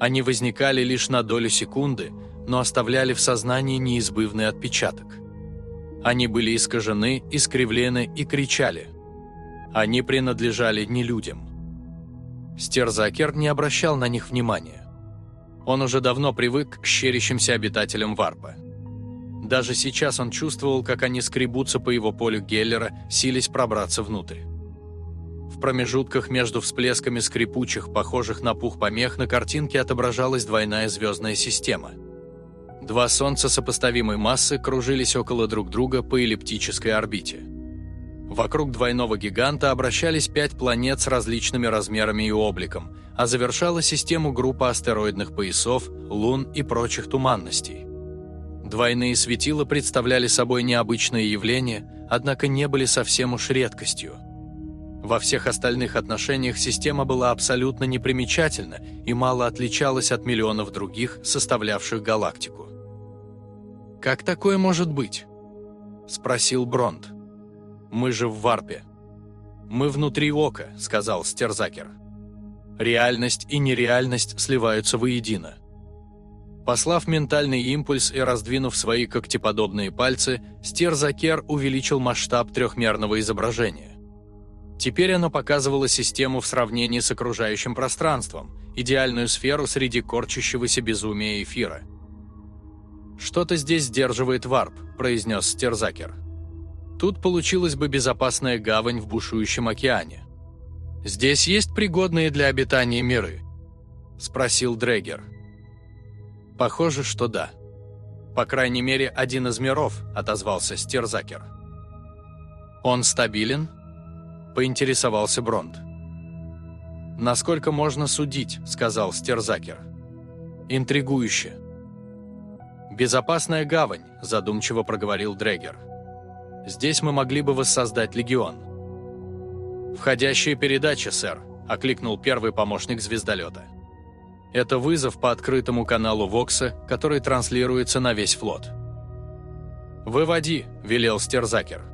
Они возникали лишь на долю секунды – но оставляли в сознании неизбывный отпечаток. Они были искажены, искривлены и кричали. Они принадлежали не людям. Стерзакер не обращал на них внимания. Он уже давно привык к щерящимся обитателям варпа. Даже сейчас он чувствовал, как они скребутся по его полю Геллера, сились пробраться внутрь. В промежутках между всплесками скрипучих, похожих на пух помех, на картинке отображалась двойная звездная система. Два солнца сопоставимой массы кружились около друг друга по эллиптической орбите. Вокруг двойного гиганта обращались пять планет с различными размерами и обликом, а завершала систему группа астероидных поясов, лун и прочих туманностей. Двойные светила представляли собой необычное явление, однако не были совсем уж редкостью – во всех остальных отношениях система была абсолютно непримечательна и мало отличалась от миллионов других, составлявших галактику. «Как такое может быть?» – спросил Бронт. «Мы же в варпе». «Мы внутри ока», – сказал Стерзакер. «Реальность и нереальность сливаются воедино». Послав ментальный импульс и раздвинув свои когтеподобные пальцы, Стерзакер увеличил масштаб трехмерного изображения. Теперь оно показывало систему в сравнении с окружающим пространством, идеальную сферу среди корчащегося безумия эфира. «Что-то здесь сдерживает варп», – произнес Стерзакер. «Тут получилась бы безопасная гавань в бушующем океане. Здесь есть пригодные для обитания миры?» – спросил Дрегер. «Похоже, что да. По крайней мере, один из миров», – отозвался Стерзакер. «Он стабилен?» поинтересовался Бронд. «Насколько можно судить», — сказал Стерзакер. «Интригующе». «Безопасная гавань», — задумчиво проговорил Дрегер. «Здесь мы могли бы воссоздать легион». «Входящая передача, сэр», — окликнул первый помощник звездолета. «Это вызов по открытому каналу Вокса, который транслируется на весь флот». «Выводи», — велел Стерзакер.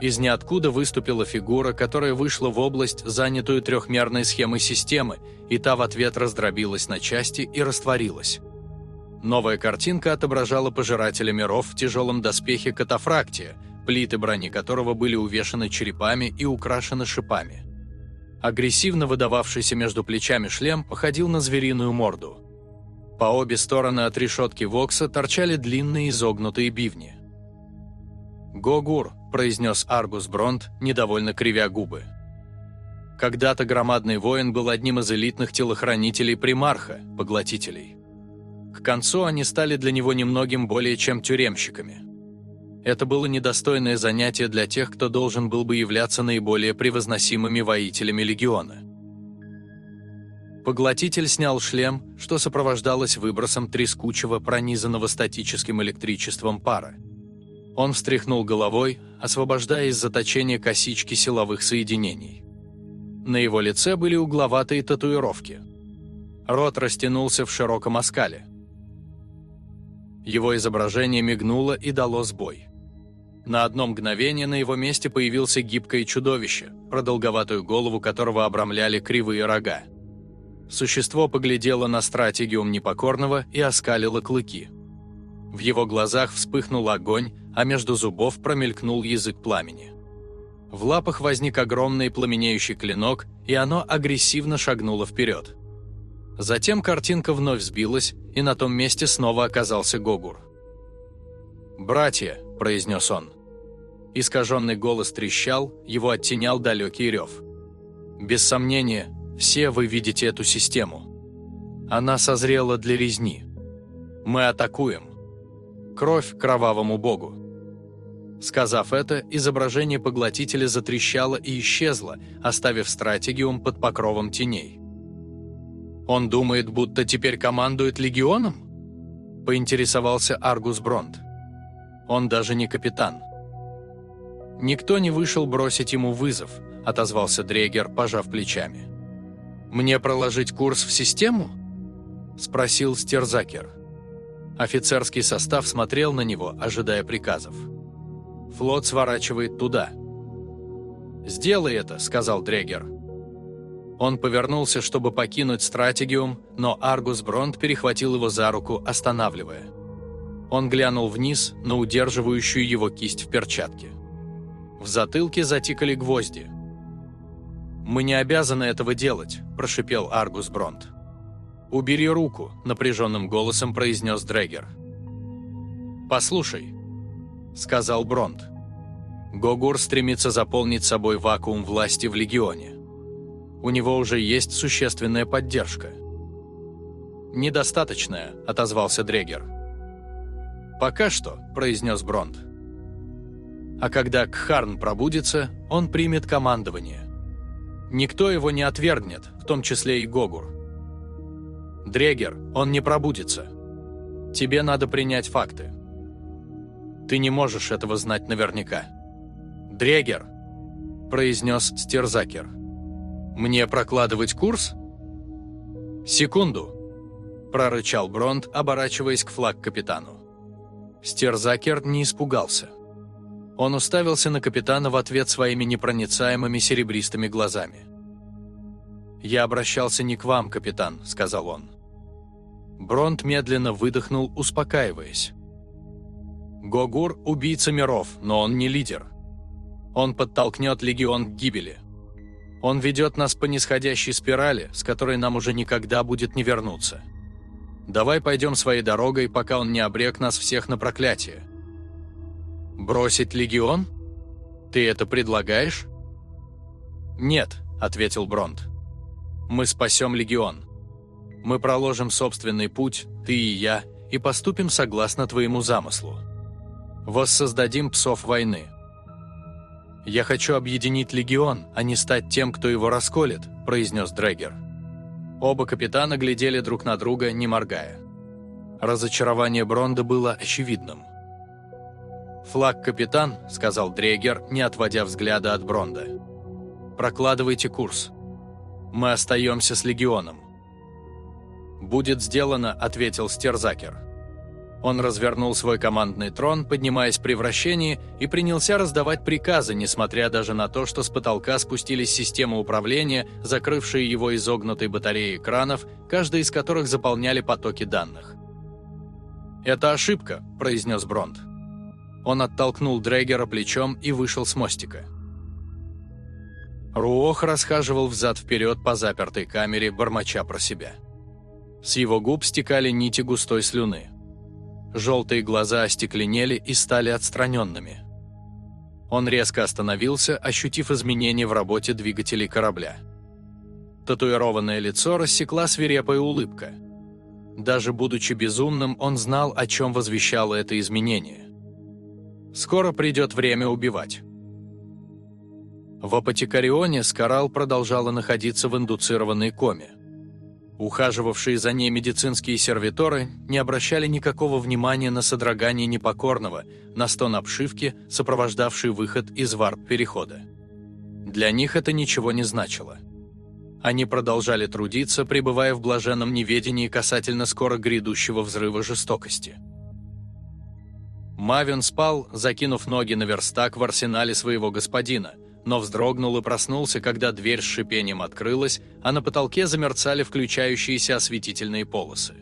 Из ниоткуда выступила фигура, которая вышла в область, занятую трехмерной схемой системы, и та в ответ раздробилась на части и растворилась. Новая картинка отображала пожирателя миров в тяжелом доспехе катафрактия, плиты брони которого были увешаны черепами и украшены шипами. Агрессивно выдававшийся между плечами шлем походил на звериную морду. По обе стороны от решетки Вокса торчали длинные изогнутые бивни. «Гогур», – произнес Аргус Бронт, недовольно кривя губы. Когда-то громадный воин был одним из элитных телохранителей примарха, поглотителей. К концу они стали для него немногим более чем тюремщиками. Это было недостойное занятие для тех, кто должен был бы являться наиболее превозносимыми воителями легиона. Поглотитель снял шлем, что сопровождалось выбросом трескучего, пронизанного статическим электричеством пара. Он встряхнул головой, освобождая из заточения косички силовых соединений. На его лице были угловатые татуировки. Рот растянулся в широком оскале. Его изображение мигнуло и дало сбой. На одно мгновение на его месте появился гибкое чудовище, продолговатую голову которого обрамляли кривые рога. Существо поглядело на стратегиум непокорного и оскалило клыки. В его глазах вспыхнул огонь, а между зубов промелькнул язык пламени. В лапах возник огромный пламенеющий клинок, и оно агрессивно шагнуло вперед. Затем картинка вновь сбилась, и на том месте снова оказался Гогур. «Братья», – произнес он. Искаженный голос трещал, его оттенял далекий рев. «Без сомнения, все вы видите эту систему. Она созрела для резни. Мы атакуем. Кровь кровавому богу. Сказав это, изображение поглотителя затрещало и исчезло, оставив стратегиум под покровом теней. «Он думает, будто теперь командует легионом?» – поинтересовался Аргус Бронт. «Он даже не капитан». «Никто не вышел бросить ему вызов», – отозвался Дрегер, пожав плечами. «Мне проложить курс в систему?» – спросил Стерзакер. Офицерский состав смотрел на него, ожидая приказов. Флот сворачивает туда. «Сделай это», — сказал Дрегер. Он повернулся, чтобы покинуть стратегиум, но Аргус Бронт перехватил его за руку, останавливая. Он глянул вниз на удерживающую его кисть в перчатке. В затылке затикали гвозди. «Мы не обязаны этого делать», – прошипел Аргус Бронт. «Убери руку», – напряженным голосом произнес Дрэггер. «Послушай», – сказал Бронт. Гогур стремится заполнить собой вакуум власти в Легионе у него уже есть существенная поддержка. «Недостаточная», – отозвался Дрегер. «Пока что», – произнес Бронт. «А когда Кхарн пробудится, он примет командование. Никто его не отвергнет, в том числе и Гогур. Дрегер, он не пробудится. Тебе надо принять факты. Ты не можешь этого знать наверняка. Дрегер, произнес Стерзакер. «Мне прокладывать курс?» «Секунду», – прорычал Бронт, оборачиваясь к флаг-капитану. Стерзакер не испугался. Он уставился на капитана в ответ своими непроницаемыми серебристыми глазами. «Я обращался не к вам, капитан», – сказал он. Бронт медленно выдохнул, успокаиваясь. «Гогур – убийца миров, но он не лидер. Он подтолкнет легион к гибели. Он ведет нас по нисходящей спирали, с которой нам уже никогда будет не вернуться. Давай пойдем своей дорогой, пока он не обрек нас всех на проклятие. Бросить легион? Ты это предлагаешь? Нет, ответил Бронт. Мы спасем легион. Мы проложим собственный путь, ты и я, и поступим согласно твоему замыслу. Воссоздадим псов войны. «Я хочу объединить легион, а не стать тем, кто его расколет», – произнес Дрэггер. Оба капитана глядели друг на друга, не моргая. Разочарование Бронда было очевидным. «Флаг капитан», – сказал Дрегер, не отводя взгляда от Бронда. «Прокладывайте курс. Мы остаемся с легионом». «Будет сделано», – ответил Стерзакер. Он развернул свой командный трон, поднимаясь при вращении, и принялся раздавать приказы, несмотря даже на то, что с потолка спустились системы управления, закрывшие его изогнутой батареей экранов, каждая из которых заполняли потоки данных. «Это ошибка», – произнес Бронт. Он оттолкнул Дрейгера плечом и вышел с мостика. Руох расхаживал взад-вперед по запертой камере, бормоча про себя. С его губ стекали нити густой слюны. Желтые глаза остекленели и стали отстраненными. Он резко остановился, ощутив изменения в работе двигателей корабля. Татуированное лицо рассекла свирепая улыбка. Даже будучи безумным, он знал, о чем возвещало это изменение. Скоро придет время убивать. В Апотекарионе Скарал продолжала находиться в индуцированной коме. Ухаживавшие за ней медицинские сервиторы не обращали никакого внимания на содрогание непокорного, на стон обшивки, сопровождавший выход из варп-перехода. Для них это ничего не значило. Они продолжали трудиться, пребывая в блаженном неведении касательно скоро грядущего взрыва жестокости. Мавин спал, закинув ноги на верстак в арсенале своего господина – но вздрогнул и проснулся, когда дверь с шипением открылась, а на потолке замерцали включающиеся осветительные полосы.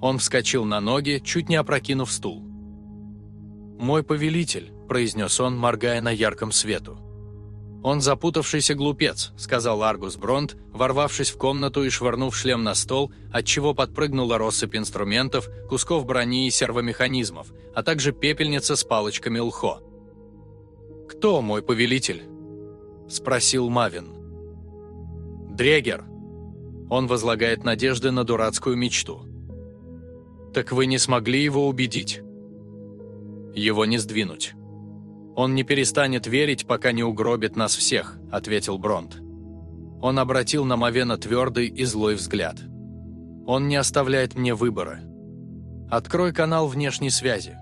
Он вскочил на ноги, чуть не опрокинув стул. «Мой повелитель», – произнес он, моргая на ярком свету. «Он запутавшийся глупец», – сказал Аргус Бронт, ворвавшись в комнату и швырнув шлем на стол, отчего подпрыгнула россыпь инструментов, кусков брони и сервомеханизмов, а также пепельница с палочками лхо. «Кто мой повелитель?» – спросил Мавин. «Дрегер. Он возлагает надежды на дурацкую мечту». «Так вы не смогли его убедить?» «Его не сдвинуть». «Он не перестанет верить, пока не угробит нас всех», – ответил Бронт. Он обратил на Мавена твердый и злой взгляд. «Он не оставляет мне выбора. Открой канал внешней связи».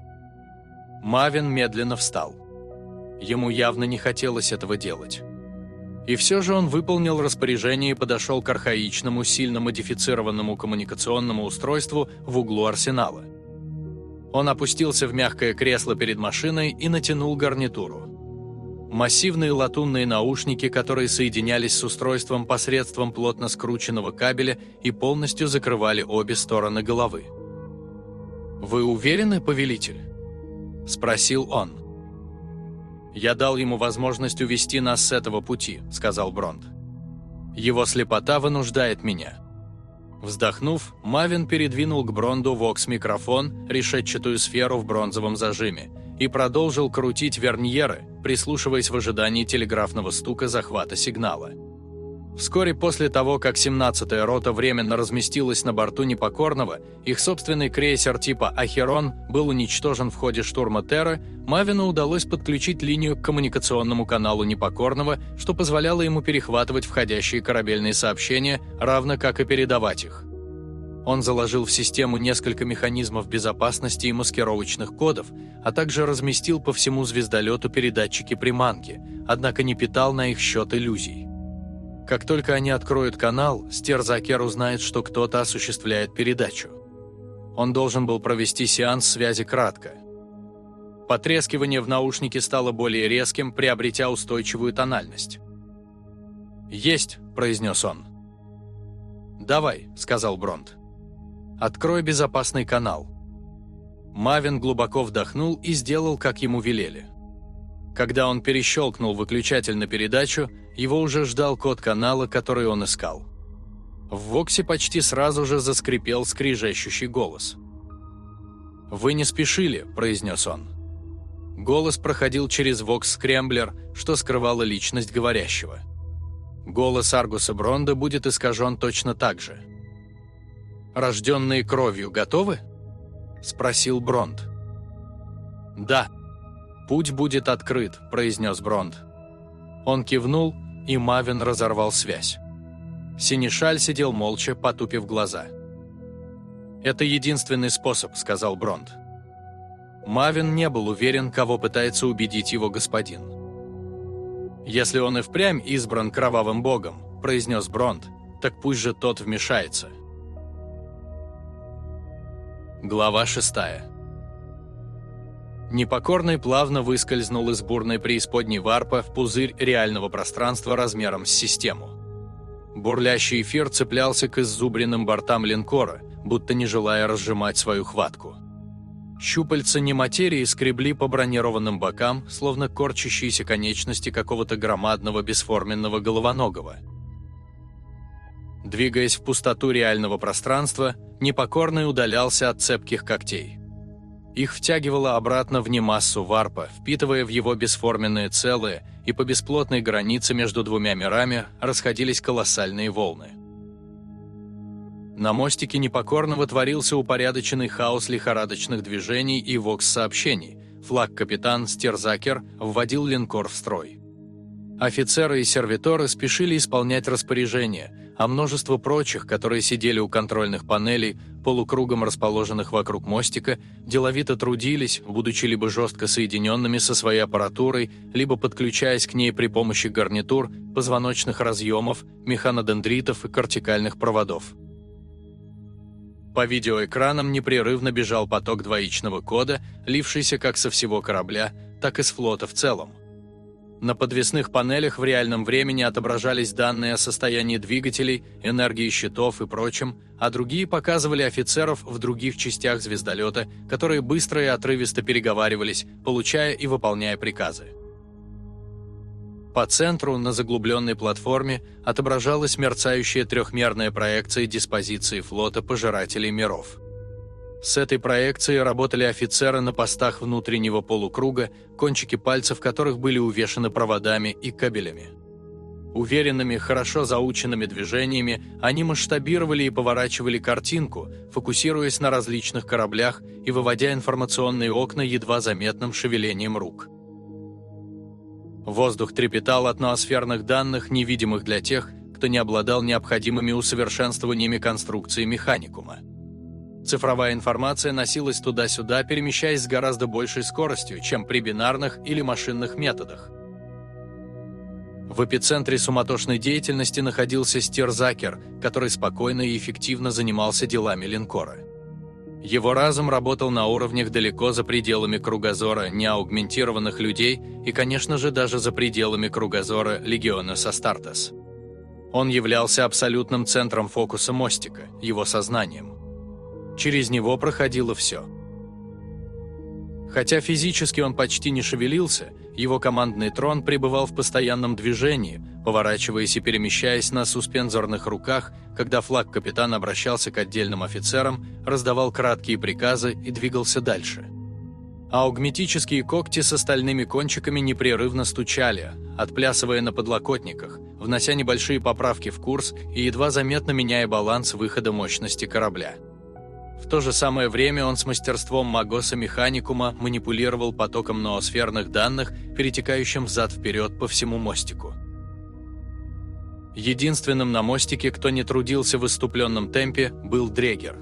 Мавин медленно встал. Ему явно не хотелось этого делать. И все же он выполнил распоряжение и подошел к архаичному, сильно модифицированному коммуникационному устройству в углу арсенала. Он опустился в мягкое кресло перед машиной и натянул гарнитуру. Массивные латунные наушники, которые соединялись с устройством посредством плотно скрученного кабеля и полностью закрывали обе стороны головы. «Вы уверены, повелитель?» – спросил он. «Я дал ему возможность увести нас с этого пути», – сказал Бронд. «Его слепота вынуждает меня». Вздохнув, Мавин передвинул к Бронду вокс-микрофон, решетчатую сферу в бронзовом зажиме, и продолжил крутить верньеры, прислушиваясь в ожидании телеграфного стука захвата сигнала. Вскоре после того, как 17-я рота временно разместилась на борту Непокорного, их собственный крейсер типа «Ахерон» был уничтожен в ходе штурма Терры, Мавину удалось подключить линию к коммуникационному каналу Непокорного, что позволяло ему перехватывать входящие корабельные сообщения, равно как и передавать их. Он заложил в систему несколько механизмов безопасности и маскировочных кодов, а также разместил по всему звездолету передатчики приманки, однако не питал на их счет иллюзий. Как только они откроют канал, Стерзакер узнает, что кто-то осуществляет передачу. Он должен был провести сеанс связи кратко. Потрескивание в наушнике стало более резким, приобретя устойчивую тональность. «Есть», – произнес он. «Давай», – сказал Бронт. «Открой безопасный канал». Мавин глубоко вдохнул и сделал, как ему велели. Когда он перещелкнул выключатель на передачу, его уже ждал код канала, который он искал. В Воксе почти сразу же заскрипел скрежещущий голос. «Вы не спешили», – произнес он. Голос проходил через Вокс-скрэмблер, что скрывало личность говорящего. Голос Аргуса Бронда будет искажен точно так же. «Рожденные кровью готовы?» – спросил Бронд. «Да», «Путь будет открыт», – произнес Бронд. Он кивнул, и Мавин разорвал связь. Синишаль сидел молча, потупив глаза. «Это единственный способ», – сказал Бронд. Мавин не был уверен, кого пытается убедить его господин. «Если он и впрямь избран кровавым богом», – произнес Бронд, – «так пусть же тот вмешается». Глава шестая. Непокорный плавно выскользнул из бурной преисподней варпа в пузырь реального пространства размером с систему. Бурлящий эфир цеплялся к иззубренным бортам линкора, будто не желая разжимать свою хватку. Щупальца нематерии скребли по бронированным бокам, словно корчащиеся конечности какого-то громадного бесформенного головоногого. Двигаясь в пустоту реального пространства, непокорный удалялся от цепких когтей. Их втягивало обратно в немассу варпа, впитывая в его бесформенные целые, и по бесплотной границе между двумя мирами расходились колоссальные волны. На мостике непокорного творился упорядоченный хаос лихорадочных движений и вокс-сообщений. Флаг-капитан Стерзакер вводил линкор в строй. Офицеры и сервиторы спешили исполнять распоряжения, а множество прочих, которые сидели у контрольных панелей, полукругом расположенных вокруг мостика, деловито трудились, будучи либо жестко соединенными со своей аппаратурой, либо подключаясь к ней при помощи гарнитур, позвоночных разъемов, механодендритов и кортикальных проводов. По видеоэкранам непрерывно бежал поток двоичного кода, лившийся как со всего корабля, так и с флота в целом. На подвесных панелях в реальном времени отображались данные о состоянии двигателей, энергии щитов и прочем, а другие показывали офицеров в других частях звездолета, которые быстро и отрывисто переговаривались, получая и выполняя приказы. По центру на заглубленной платформе отображалась мерцающая трехмерная проекция диспозиции флота пожирателей миров. С этой проекцией работали офицеры на постах внутреннего полукруга, кончики пальцев которых были увешаны проводами и кабелями. Уверенными, хорошо заученными движениями они масштабировали и поворачивали картинку, фокусируясь на различных кораблях и выводя информационные окна едва заметным шевелением рук. Воздух трепетал от ноосферных данных, невидимых для тех, кто не обладал необходимыми усовершенствованиями конструкции механикума. Цифровая информация носилась туда-сюда, перемещаясь с гораздо большей скоростью, чем при бинарных или машинных методах. В эпицентре суматошной деятельности находился Стерзакер, который спокойно и эффективно занимался делами линкора. Его разум работал на уровнях далеко за пределами кругозора неаугментированных людей и, конечно же, даже за пределами кругозора Легиона Састартес. Он являлся абсолютным центром фокуса мостика, его сознанием. Через него проходило все. Хотя физически он почти не шевелился, его командный трон пребывал в постоянном движении, поворачиваясь и перемещаясь на суспензорных руках, когда флаг капитан обращался к отдельным офицерам, раздавал краткие приказы и двигался дальше. Аугметические когти с остальными кончиками непрерывно стучали, отплясывая на подлокотниках, внося небольшие поправки в курс и едва заметно меняя баланс выхода мощности корабля. В то же самое время он с мастерством Магоса Механикума манипулировал потоком ноосферных данных, перетекающим взад-вперед по всему мостику. Единственным на мостике, кто не трудился в выступленном темпе, был Дрегер.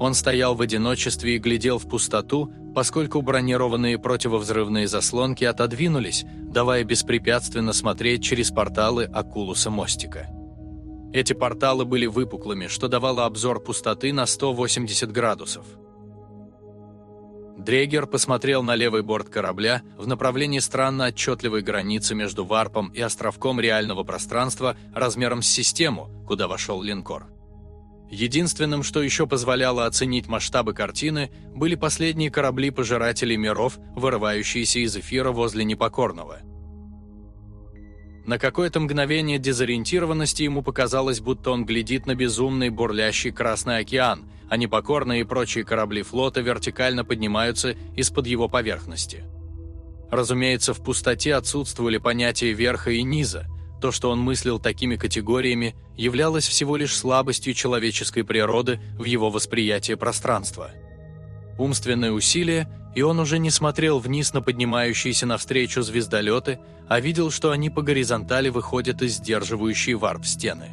Он стоял в одиночестве и глядел в пустоту, поскольку бронированные противовзрывные заслонки отодвинулись, давая беспрепятственно смотреть через порталы Акулуса мостика. Эти порталы были выпуклыми, что давало обзор пустоты на 180 градусов. Дрегер посмотрел на левый борт корабля в направлении странно отчетливой границы между варпом и островком реального пространства размером с систему, куда вошел линкор. Единственным, что еще позволяло оценить масштабы картины, были последние корабли-пожиратели миров, вырывающиеся из эфира возле Непокорного – на какое-то мгновение дезориентированности ему показалось, будто он глядит на безумный бурлящий Красный океан, а непокорные и прочие корабли флота вертикально поднимаются из-под его поверхности. Разумеется, в пустоте отсутствовали понятия верха и низа. То, что он мыслил такими категориями, являлось всего лишь слабостью человеческой природы в его восприятии пространства. Умственные усилия и он уже не смотрел вниз на поднимающиеся навстречу звездолеты, а видел, что они по горизонтали выходят из сдерживающей варп стены.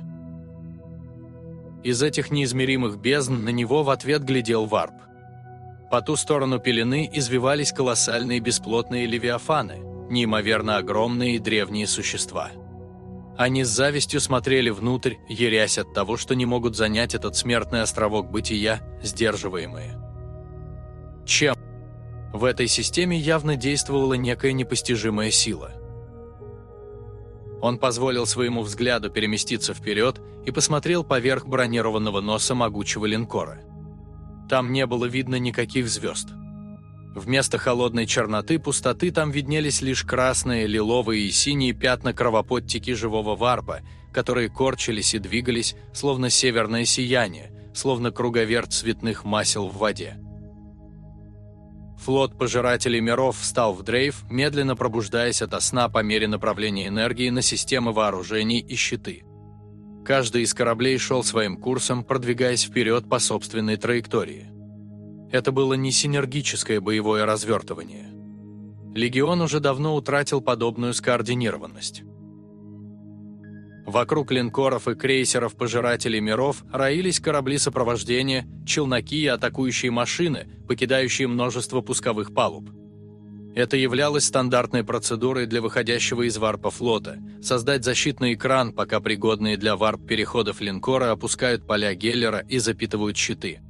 Из этих неизмеримых бездн на него в ответ глядел варп. По ту сторону пелены извивались колоссальные бесплотные левиафаны, неимоверно огромные и древние существа. Они с завистью смотрели внутрь, ярясь от того, что не могут занять этот смертный островок бытия, сдерживаемые. Чем? В этой системе явно действовала некая непостижимая сила. Он позволил своему взгляду переместиться вперед и посмотрел поверх бронированного носа могучего линкора. Там не было видно никаких звезд. Вместо холодной черноты пустоты там виднелись лишь красные, лиловые и синие пятна кровоподтики живого варпа, которые корчились и двигались, словно северное сияние, словно круговерт цветных масел в воде. Флот Пожирателей Миров встал в дрейф, медленно пробуждаясь ото сна по мере направления энергии на системы вооружений и щиты. Каждый из кораблей шел своим курсом, продвигаясь вперед по собственной траектории. Это было не синергическое боевое развертывание. Легион уже давно утратил подобную скоординированность. Вокруг линкоров и крейсеров Пожирателей Миров роились корабли сопровождения, челноки и атакующие машины, покидающие множество пусковых палуб. Это являлось стандартной процедурой для выходящего из варпа флота – создать защитный экран, пока пригодные для варп-переходов линкора опускают поля Геллера и запитывают щиты.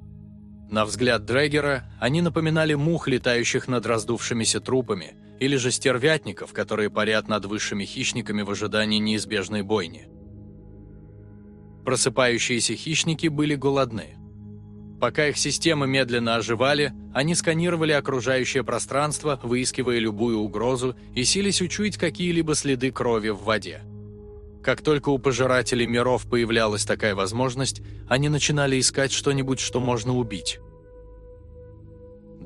На взгляд Дрэггера они напоминали мух, летающих над раздувшимися трупами – или же стервятников, которые парят над высшими хищниками в ожидании неизбежной бойни. Просыпающиеся хищники были голодны. Пока их системы медленно оживали, они сканировали окружающее пространство, выискивая любую угрозу и сились учуять какие-либо следы крови в воде. Как только у пожирателей миров появлялась такая возможность, они начинали искать что-нибудь, что можно убить.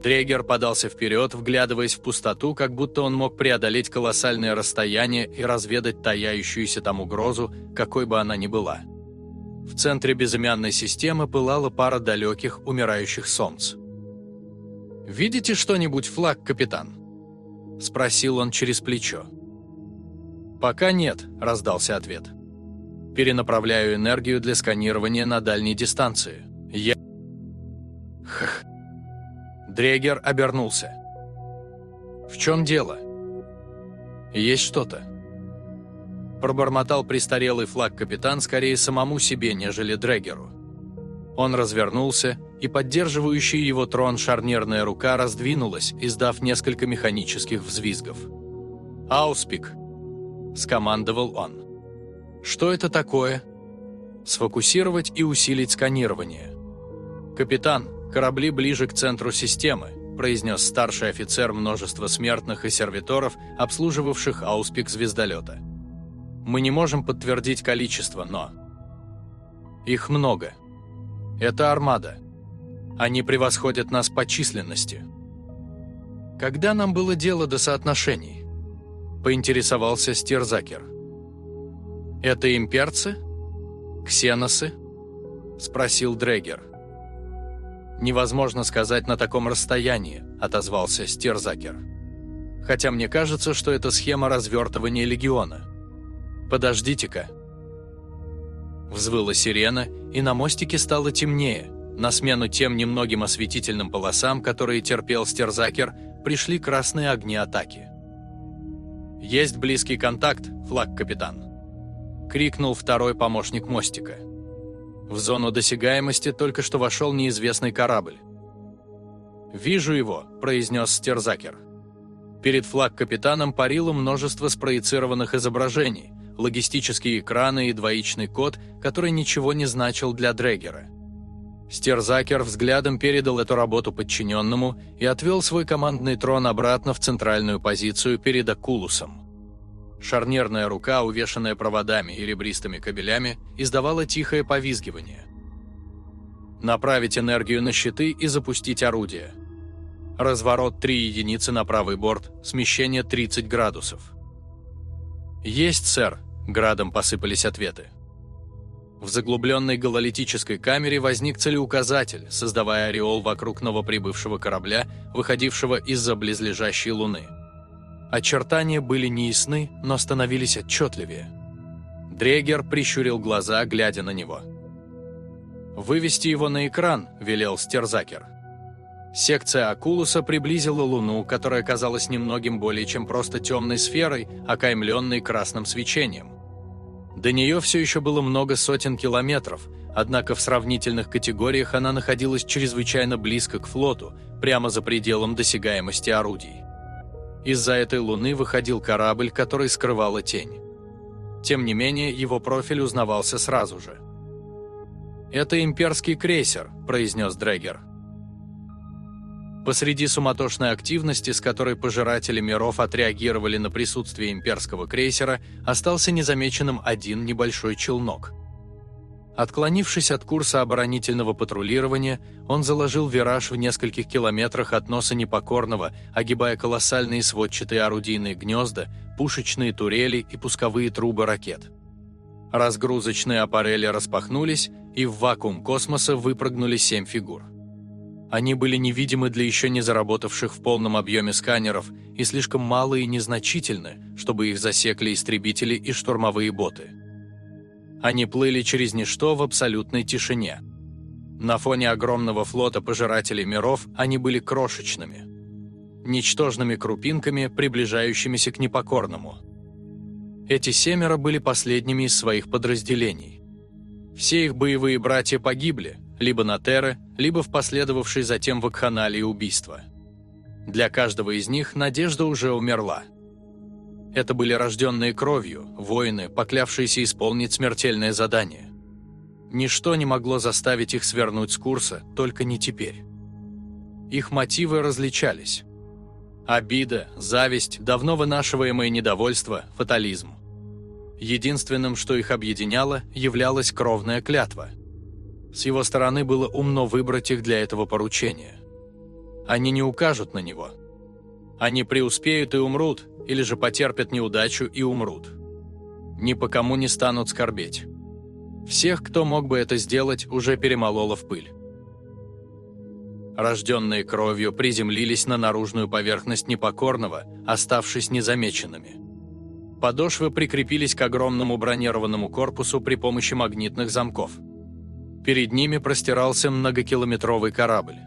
Дрегер подался вперед, вглядываясь в пустоту, как будто он мог преодолеть колоссальное расстояние и разведать таяющуюся там угрозу, какой бы она ни была. В центре безымянной системы пылала пара далеких, умирающих солнц. «Видите что-нибудь, флаг, капитан?» – спросил он через плечо. «Пока нет», – раздался ответ. «Перенаправляю энергию для сканирования на дальней дистанции. Я...» Хх. Дрегер обернулся. «В чем дело?» «Есть что-то». Пробормотал престарелый флаг капитан скорее самому себе, нежели Дрегеру. Он развернулся и поддерживающая его трон шарнирная рука раздвинулась, издав несколько механических взвизгов. «Ауспик!» – скомандовал он. «Что это такое?» «Сфокусировать и усилить сканирование». «Капитан, корабли ближе к центру системы», – произнес старший офицер множества смертных и сервиторов, обслуживавших ауспик звездолета. «Мы не можем подтвердить количество, но...» «Их много. Это армада. Они превосходят нас по численности. Когда нам было дело до соотношений? Поинтересовался Стерзакер. Это имперцы? Ксеносы? Спросил Дрегер. «Невозможно сказать на таком расстоянии», – отозвался Стерзакер. «Хотя мне кажется, что это схема развертывания легиона. Подождите-ка». Взвыла сирена, и на мостике стало темнее, на смену тем немногим осветительным полосам, которые терпел Стерзакер, пришли красные огни атаки. «Есть близкий контакт, флаг-капитан!» — крикнул второй помощник мостика. В зону досягаемости только что вошел неизвестный корабль. «Вижу его», — произнес Стерзакер. Перед флаг-капитаном парило множество спроецированных изображений, логистические экраны и двоичный код, который ничего не значил для Дрегера. Стерзакер взглядом передал эту работу подчиненному и отвел свой командный трон обратно в центральную позицию перед Акулусом. Шарнирная рука, увешанная проводами и ребристыми кабелями, издавала тихое повизгивание. Направить энергию на щиты и запустить орудие. Разворот 3 единицы на правый борт, смещение 30 градусов. «Есть, сэр», — градом посыпались ответы. В заглубленной гололитической камере возник целеуказатель, создавая ореол вокруг новоприбывшего корабля, выходившего из-за близлежащей Луны. Очертания были неясны, но становились отчетливее. Дрегер прищурил глаза, глядя на него. «Вывести его на экран», – велел Стерзакер. Секция Акулуса приблизила Луну, которая казалась немногим более чем просто темной сферой, окаймленной красным свечением. До нее все еще было много сотен километров, однако в сравнительных категориях она находилась чрезвычайно близко к флоту, прямо за пределом досягаемости орудий. Из-за этой луны выходил корабль, который скрывала тень. Тем не менее, его профиль узнавался сразу же. «Это имперский крейсер», – произнес Дрегер. Посреди суматошной активности, с которой пожиратели миров отреагировали на присутствие имперского крейсера, остался незамеченным один небольшой челнок. Отклонившись от курса оборонительного патрулирования, он заложил вираж в нескольких километрах от носа непокорного, огибая колоссальные сводчатые орудийные гнезда, пушечные турели и пусковые трубы ракет. Разгрузочные аппарели распахнулись, и в вакуум космоса выпрыгнули семь фигур. Они были невидимы для еще не заработавших в полном объеме сканеров и слишком малы и незначительны, чтобы их засекли истребители и штурмовые боты. Они плыли через ничто в абсолютной тишине. На фоне огромного флота пожирателей миров они были крошечными. Ничтожными крупинками, приближающимися к непокорному. Эти семеро были последними из своих подразделений. Все их боевые братья погибли, либо на Терре, либо в последовавшей затем вакханалии убийства. Для каждого из них надежда уже умерла. Это были рожденные кровью, воины, поклявшиеся исполнить смертельное задание. Ничто не могло заставить их свернуть с курса, только не теперь. Их мотивы различались. Обида, зависть, давно вынашиваемое недовольство, фатализм. Единственным, что их объединяло, являлась кровная клятва – с его стороны было умно выбрать их для этого поручения. Они не укажут на него. Они преуспеют и умрут, или же потерпят неудачу и умрут. Ни по кому не станут скорбеть. Всех, кто мог бы это сделать, уже перемололо в пыль. Рожденные кровью приземлились на наружную поверхность непокорного, оставшись незамеченными. Подошвы прикрепились к огромному бронированному корпусу при помощи магнитных замков – Перед ними простирался многокилометровый корабль.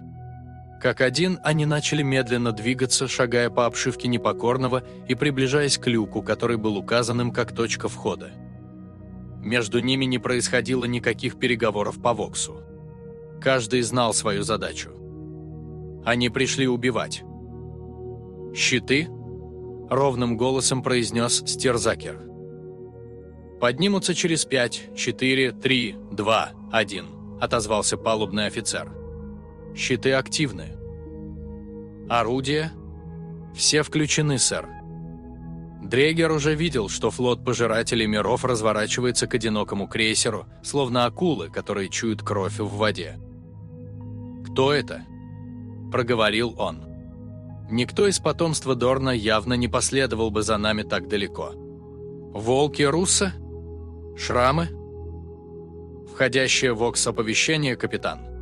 Как один, они начали медленно двигаться, шагая по обшивке непокорного и приближаясь к люку, который был указанным как точка входа. Между ними не происходило никаких переговоров по Воксу. Каждый знал свою задачу. Они пришли убивать. «Щиты?» – ровным голосом произнес Стерзакер. «Поднимутся через пять, четыре, три, два, один», – отозвался палубный офицер. «Щиты активны». «Орудия?» «Все включены, сэр». Дрегер уже видел, что флот Пожирателей Миров разворачивается к одинокому крейсеру, словно акулы, которые чуют кровь в воде. «Кто это?» – проговорил он. Никто из потомства Дорна явно не последовал бы за нами так далеко. «Волки Русса? Шрамы?» Входящее в ОКС оповещение, капитан.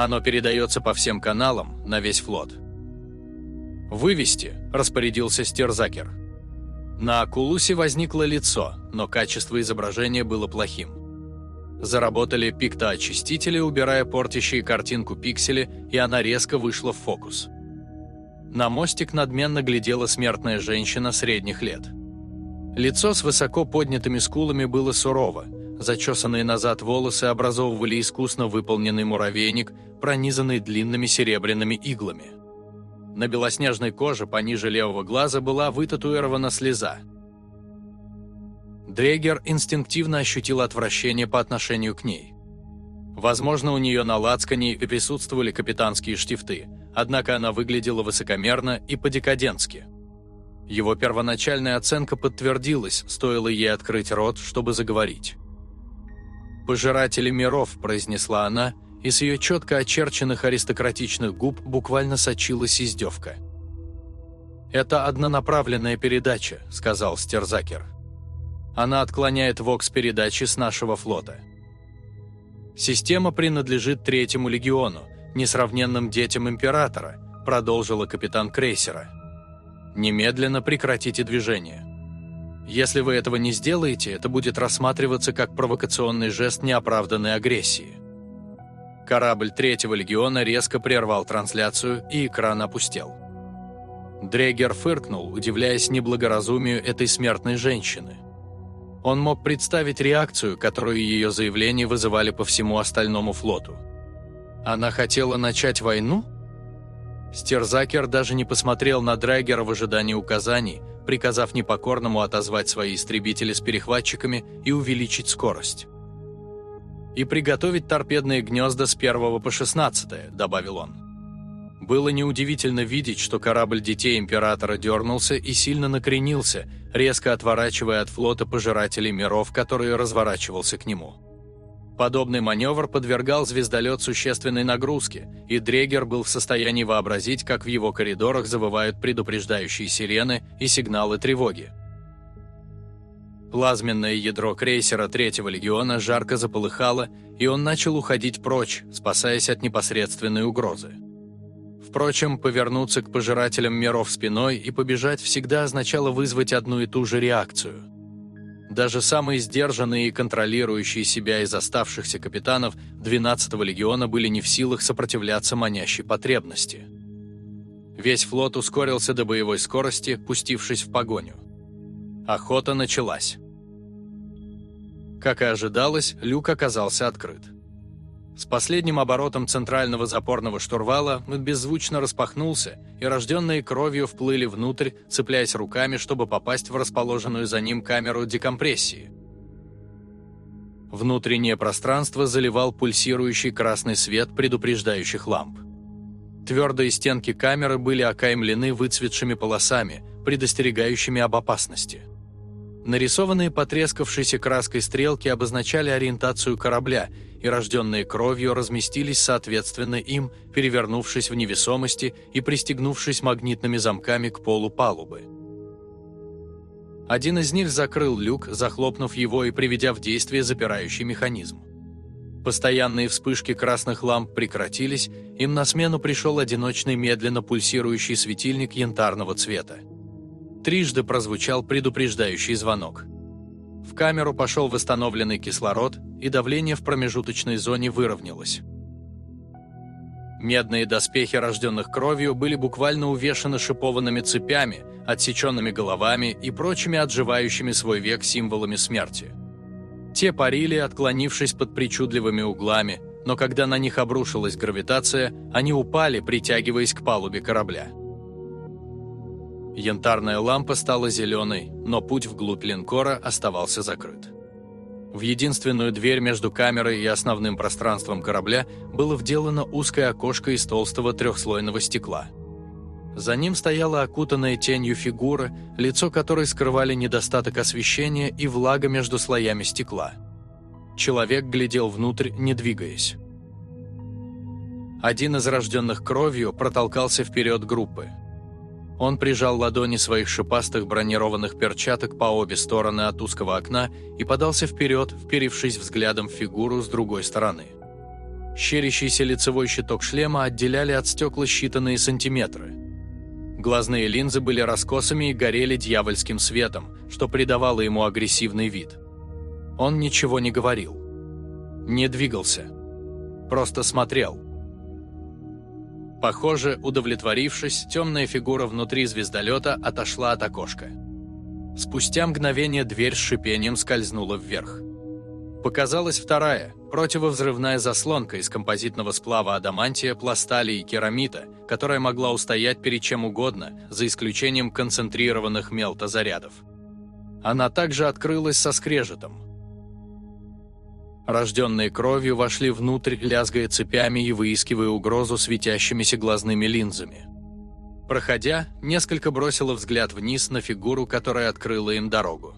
Оно передается по всем каналам, на весь флот. «Вывести», – распорядился Стерзакер. На Акулусе возникло лицо, но качество изображения было плохим. Заработали пиктоочистители, убирая портящие картинку пиксели, и она резко вышла в фокус. На мостик надменно глядела смертная женщина средних лет. Лицо с высоко поднятыми скулами было сурово, зачесанные назад волосы образовывали искусно выполненный муравейник, пронизанный длинными серебряными иглами. На белоснежной коже пониже левого глаза была вытатуирована слеза – Дрегер инстинктивно ощутил отвращение по отношению к ней. Возможно, у нее на лацкане и присутствовали капитанские штифты, однако она выглядела высокомерно и по-декадентски. Его первоначальная оценка подтвердилась, стоило ей открыть рот, чтобы заговорить. «Пожиратели миров», – произнесла она, и с ее четко очерченных аристократичных губ буквально сочилась издевка. «Это однонаправленная передача», – сказал Стерзакер. Она отклоняет ВОКС-передачи с нашего флота. Система принадлежит Третьему легиону, несравненным детям Императора, продолжила капитан крейсера. Немедленно прекратите движение. Если вы этого не сделаете, это будет рассматриваться как провокационный жест неоправданной агрессии. Корабль Третьего легиона резко прервал трансляцию, и экран опустел. Дрегер фыркнул, удивляясь неблагоразумию этой смертной женщины – он мог представить реакцию, которую ее заявления вызывали по всему остальному флоту. Она хотела начать войну? Стерзакер даже не посмотрел на Драйгера в ожидании указаний, приказав непокорному отозвать свои истребители с перехватчиками и увеличить скорость. «И приготовить торпедные гнезда с 1 по 16 добавил он. Было неудивительно видеть, что корабль детей Императора дернулся и сильно накренился, резко отворачивая от флота пожирателей миров, который разворачивался к нему. Подобный маневр подвергал звездолет существенной нагрузке, и Дрегер был в состоянии вообразить, как в его коридорах завывают предупреждающие сирены и сигналы тревоги. Плазменное ядро крейсера Третьего легиона жарко заполыхало, и он начал уходить прочь, спасаясь от непосредственной угрозы. Впрочем, повернуться к пожирателям миров спиной и побежать всегда означало вызвать одну и ту же реакцию. Даже самые сдержанные и контролирующие себя из оставшихся капитанов 12-го легиона были не в силах сопротивляться манящей потребности. Весь флот ускорился до боевой скорости, пустившись в погоню. Охота началась. Как и ожидалось, люк оказался открыт. С последним оборотом центрального запорного штурвала он беззвучно распахнулся, и рожденные кровью вплыли внутрь, цепляясь руками, чтобы попасть в расположенную за ним камеру декомпрессии. Внутреннее пространство заливал пульсирующий красный свет предупреждающих ламп. Твердые стенки камеры были окаймлены выцветшими полосами, предостерегающими об опасности. Нарисованные потрескавшейся краской стрелки обозначали ориентацию корабля – и рожденные кровью разместились соответственно им, перевернувшись в невесомости и пристегнувшись магнитными замками к полу палубы. Один из них закрыл люк, захлопнув его и приведя в действие запирающий механизм. Постоянные вспышки красных ламп прекратились, им на смену пришел одиночный медленно пульсирующий светильник янтарного цвета. Трижды прозвучал предупреждающий звонок – в камеру пошел восстановленный кислород, и давление в промежуточной зоне выровнялось. Медные доспехи рожденных кровью были буквально увешаны шипованными цепями, отсеченными головами и прочими отживающими свой век символами смерти. Те парили, отклонившись под причудливыми углами, но когда на них обрушилась гравитация, они упали, притягиваясь к палубе корабля. Янтарная лампа стала зеленой, но путь вглубь линкора оставался закрыт. В единственную дверь между камерой и основным пространством корабля было вделано узкое окошко из толстого трехслойного стекла. За ним стояла окутанная тенью фигура, лицо которой скрывали недостаток освещения и влага между слоями стекла. Человек глядел внутрь, не двигаясь. Один из рожденных кровью протолкался вперед группы. Он прижал ладони своих шипастых бронированных перчаток по обе стороны от узкого окна и подался вперед, вперившись взглядом в фигуру с другой стороны. Щерящийся лицевой щиток шлема отделяли от стекла считанные сантиметры. Глазные линзы были раскосами и горели дьявольским светом, что придавало ему агрессивный вид. Он ничего не говорил. Не двигался. Просто смотрел – Похоже, удовлетворившись, темная фигура внутри звездолета отошла от окошка. Спустя мгновение дверь с шипением скользнула вверх. Показалась вторая, противовзрывная заслонка из композитного сплава адамантия, пластали и керамита, которая могла устоять перед чем угодно, за исключением концентрированных мелтозарядов. Она также открылась со скрежетом, рожденные кровью, вошли внутрь, лязгая цепями и выискивая угрозу светящимися глазными линзами. Проходя, несколько бросило взгляд вниз на фигуру, которая открыла им дорогу.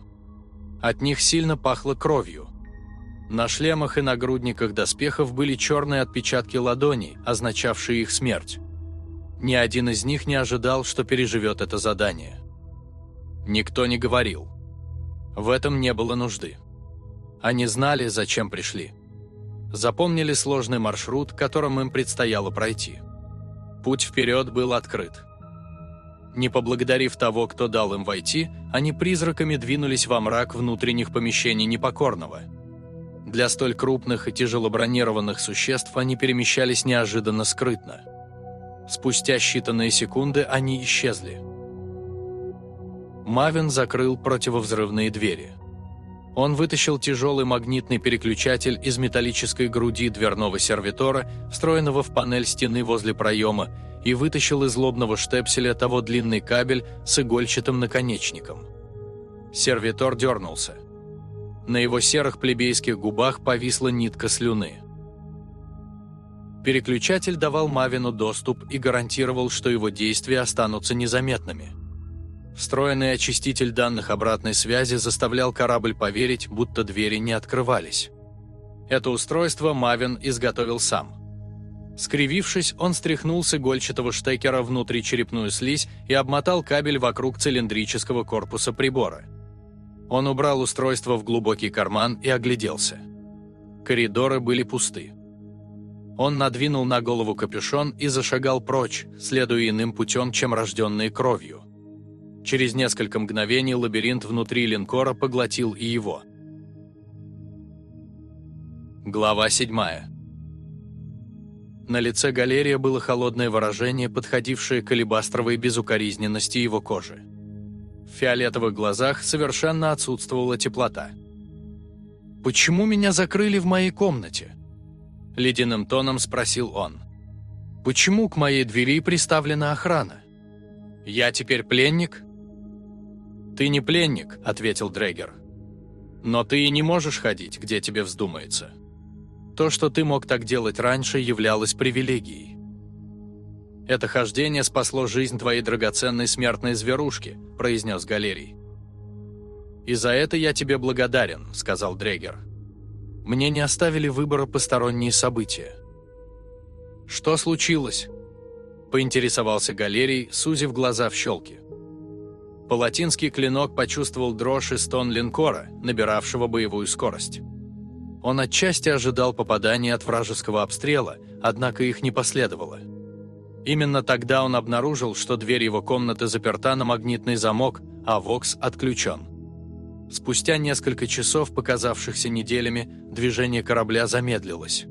От них сильно пахло кровью. На шлемах и нагрудниках доспехов были черные отпечатки ладоней, означавшие их смерть. Ни один из них не ожидал, что переживет это задание. Никто не говорил. В этом не было нужды. Они знали, зачем пришли. Запомнили сложный маршрут, которым им предстояло пройти. Путь вперед был открыт. Не поблагодарив того, кто дал им войти, они призраками двинулись во мрак внутренних помещений Непокорного. Для столь крупных и тяжелобронированных существ они перемещались неожиданно скрытно. Спустя считанные секунды они исчезли. Мавин закрыл противовзрывные двери. Он вытащил тяжелый магнитный переключатель из металлической груди дверного сервитора, встроенного в панель стены возле проема, и вытащил из лобного штепселя того длинный кабель с игольчатым наконечником. Сервитор дернулся. На его серых плебейских губах повисла нитка слюны. Переключатель давал Мавину доступ и гарантировал, что его действия останутся незаметными – Встроенный очиститель данных обратной связи заставлял корабль поверить, будто двери не открывались. Это устройство Мавин изготовил сам. Скривившись, он стряхнул с игольчатого штекера внутри черепную слизь и обмотал кабель вокруг цилиндрического корпуса прибора. Он убрал устройство в глубокий карман и огляделся. Коридоры были пусты. Он надвинул на голову капюшон и зашагал прочь, следуя иным путем, чем рожденные кровью. Через несколько мгновений лабиринт внутри линкора поглотил и его. Глава 7 На лице галерия было холодное выражение, подходившее к алебастровой безукоризненности его кожи. В фиолетовых глазах совершенно отсутствовала теплота. «Почему меня закрыли в моей комнате?» Ледяным тоном спросил он. «Почему к моей двери приставлена охрана? Я теперь пленник?» «Ты не пленник», — ответил Дрейгер. «Но ты и не можешь ходить, где тебе вздумается. То, что ты мог так делать раньше, являлось привилегией. Это хождение спасло жизнь твоей драгоценной смертной зверушки», — произнес Галерий. «И за это я тебе благодарен», — сказал Дрейгер. «Мне не оставили выбора посторонние события». «Что случилось?» — поинтересовался Галерий, сузив глаза в щелке. Палатинский клинок почувствовал дрожь и стон линкора, набиравшего боевую скорость. Он отчасти ожидал попадания от вражеского обстрела, однако их не последовало. Именно тогда он обнаружил, что дверь его комнаты заперта на магнитный замок, а ВОКС отключен. Спустя несколько часов, показавшихся неделями, движение корабля замедлилось.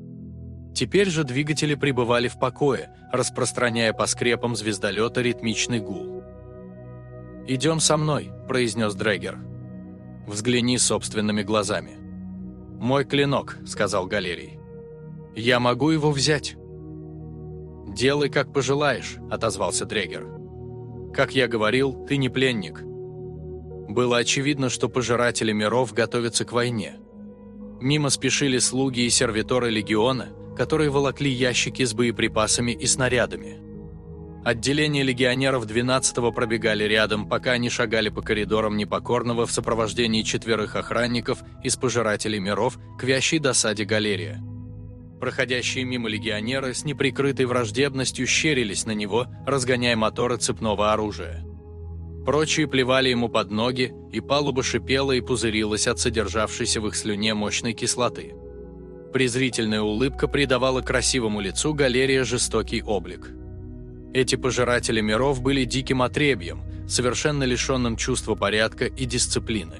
Теперь же двигатели пребывали в покое, распространяя по скрепам звездолета ритмичный гул. «Идем со мной», – произнес Дрэггер. «Взгляни собственными глазами». «Мой клинок», – сказал Галерий. «Я могу его взять». «Делай, как пожелаешь», — отозвался Дрегер. «Как я говорил, ты не пленник». Было очевидно, что пожиратели миров готовятся к войне. Мимо спешили слуги и сервиторы легиона, которые волокли ящики с боеприпасами и снарядами. Отделения легионеров 12-го пробегали рядом, пока они шагали по коридорам Непокорного в сопровождении четверых охранников из Пожирателей миров к вящей досаде галерия. Проходящие мимо легионеры с неприкрытой враждебностью щерились на него, разгоняя моторы цепного оружия. Прочие плевали ему под ноги, и палуба шипела и пузырилась от содержавшейся в их слюне мощной кислоты. Презрительная улыбка придавала красивому лицу галерия жестокий облик. Эти пожиратели миров были диким отребьем, совершенно лишенным чувства порядка и дисциплины.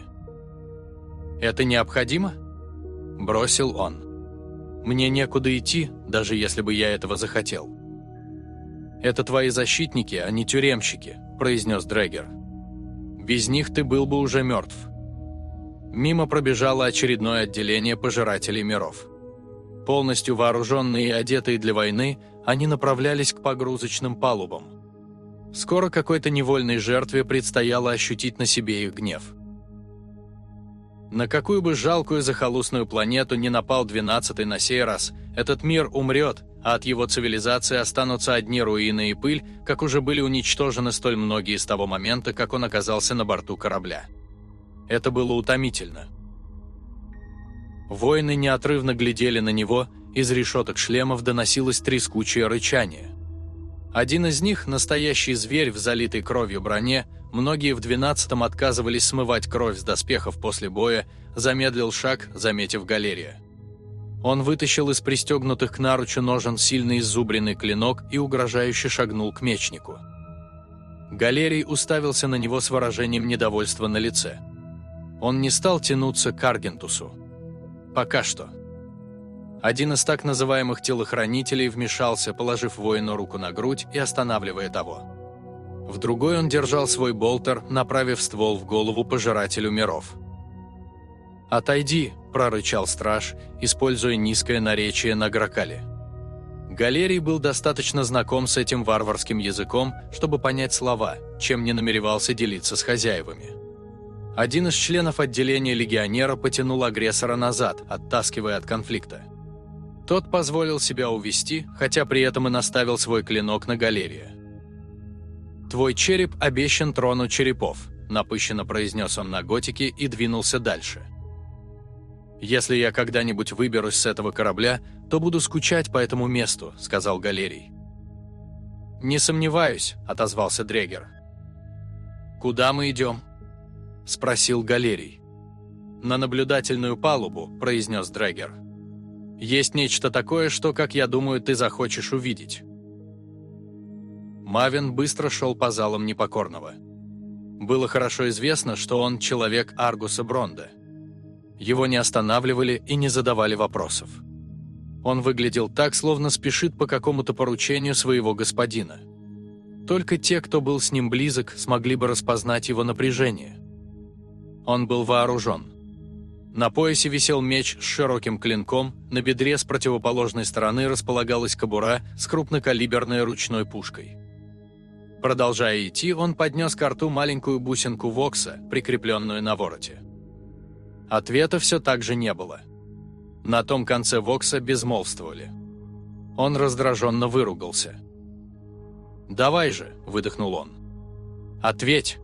«Это необходимо?» – бросил он. «Мне некуда идти, даже если бы я этого захотел». «Это твои защитники, а не тюремщики», – произнес Дрэггер. «Без них ты был бы уже мертв». Мимо пробежало очередное отделение пожирателей миров. Полностью вооруженные и одетые для войны, они направлялись к погрузочным палубам. Скоро какой-то невольной жертве предстояло ощутить на себе их гнев. На какую бы жалкую захолустную планету не напал двенадцатый на сей раз, этот мир умрет, а от его цивилизации останутся одни руины и пыль, как уже были уничтожены столь многие с того момента, как он оказался на борту корабля. Это было утомительно. Воины неотрывно глядели на него, из решеток шлемов доносилось трескучее рычание. Один из них, настоящий зверь в залитой кровью броне, многие в двенадцатом отказывались смывать кровь с доспехов после боя, замедлил шаг, заметив галерия. Он вытащил из пристегнутых к наручу ножен сильный иззубренный клинок и угрожающе шагнул к мечнику. Галерий уставился на него с выражением недовольства на лице. Он не стал тянуться к Аргентусу. Пока что. Один из так называемых телохранителей вмешался, положив воину руку на грудь и останавливая того. В другой он держал свой болтер, направив ствол в голову пожирателю миров. «Отойди!» – прорычал страж, используя низкое наречие на гракале. Галерий был достаточно знаком с этим варварским языком, чтобы понять слова, чем не намеревался делиться с хозяевами. Один из членов отделения легионера потянул агрессора назад, оттаскивая от конфликта. Тот позволил себя увести, хотя при этом и наставил свой клинок на галерия. «Твой череп обещан трону черепов», – напыщенно произнес он на готике и двинулся дальше. «Если я когда-нибудь выберусь с этого корабля, то буду скучать по этому месту», – сказал Галерий. «Не сомневаюсь», – отозвался Дрегер. «Куда мы идем?» – спросил Галерий. «На наблюдательную палубу», – произнес Дрэггер. «Есть нечто такое, что, как я думаю, ты захочешь увидеть». Мавин быстро шел по залам Непокорного. Было хорошо известно, что он человек Аргуса Бронда. Его не останавливали и не задавали вопросов. Он выглядел так, словно спешит по какому-то поручению своего господина. Только те, кто был с ним близок, смогли бы распознать его напряжение. Он был вооружен. На поясе висел меч с широким клинком, на бедре с противоположной стороны располагалась кобура с крупнокалиберной ручной пушкой. Продолжая идти, он поднес к рту маленькую бусинку Вокса, прикрепленную на вороте. Ответа все так же не было. На том конце Вокса безмолвствовали. Он раздраженно выругался. «Давай же», — выдохнул он. «Ответь!»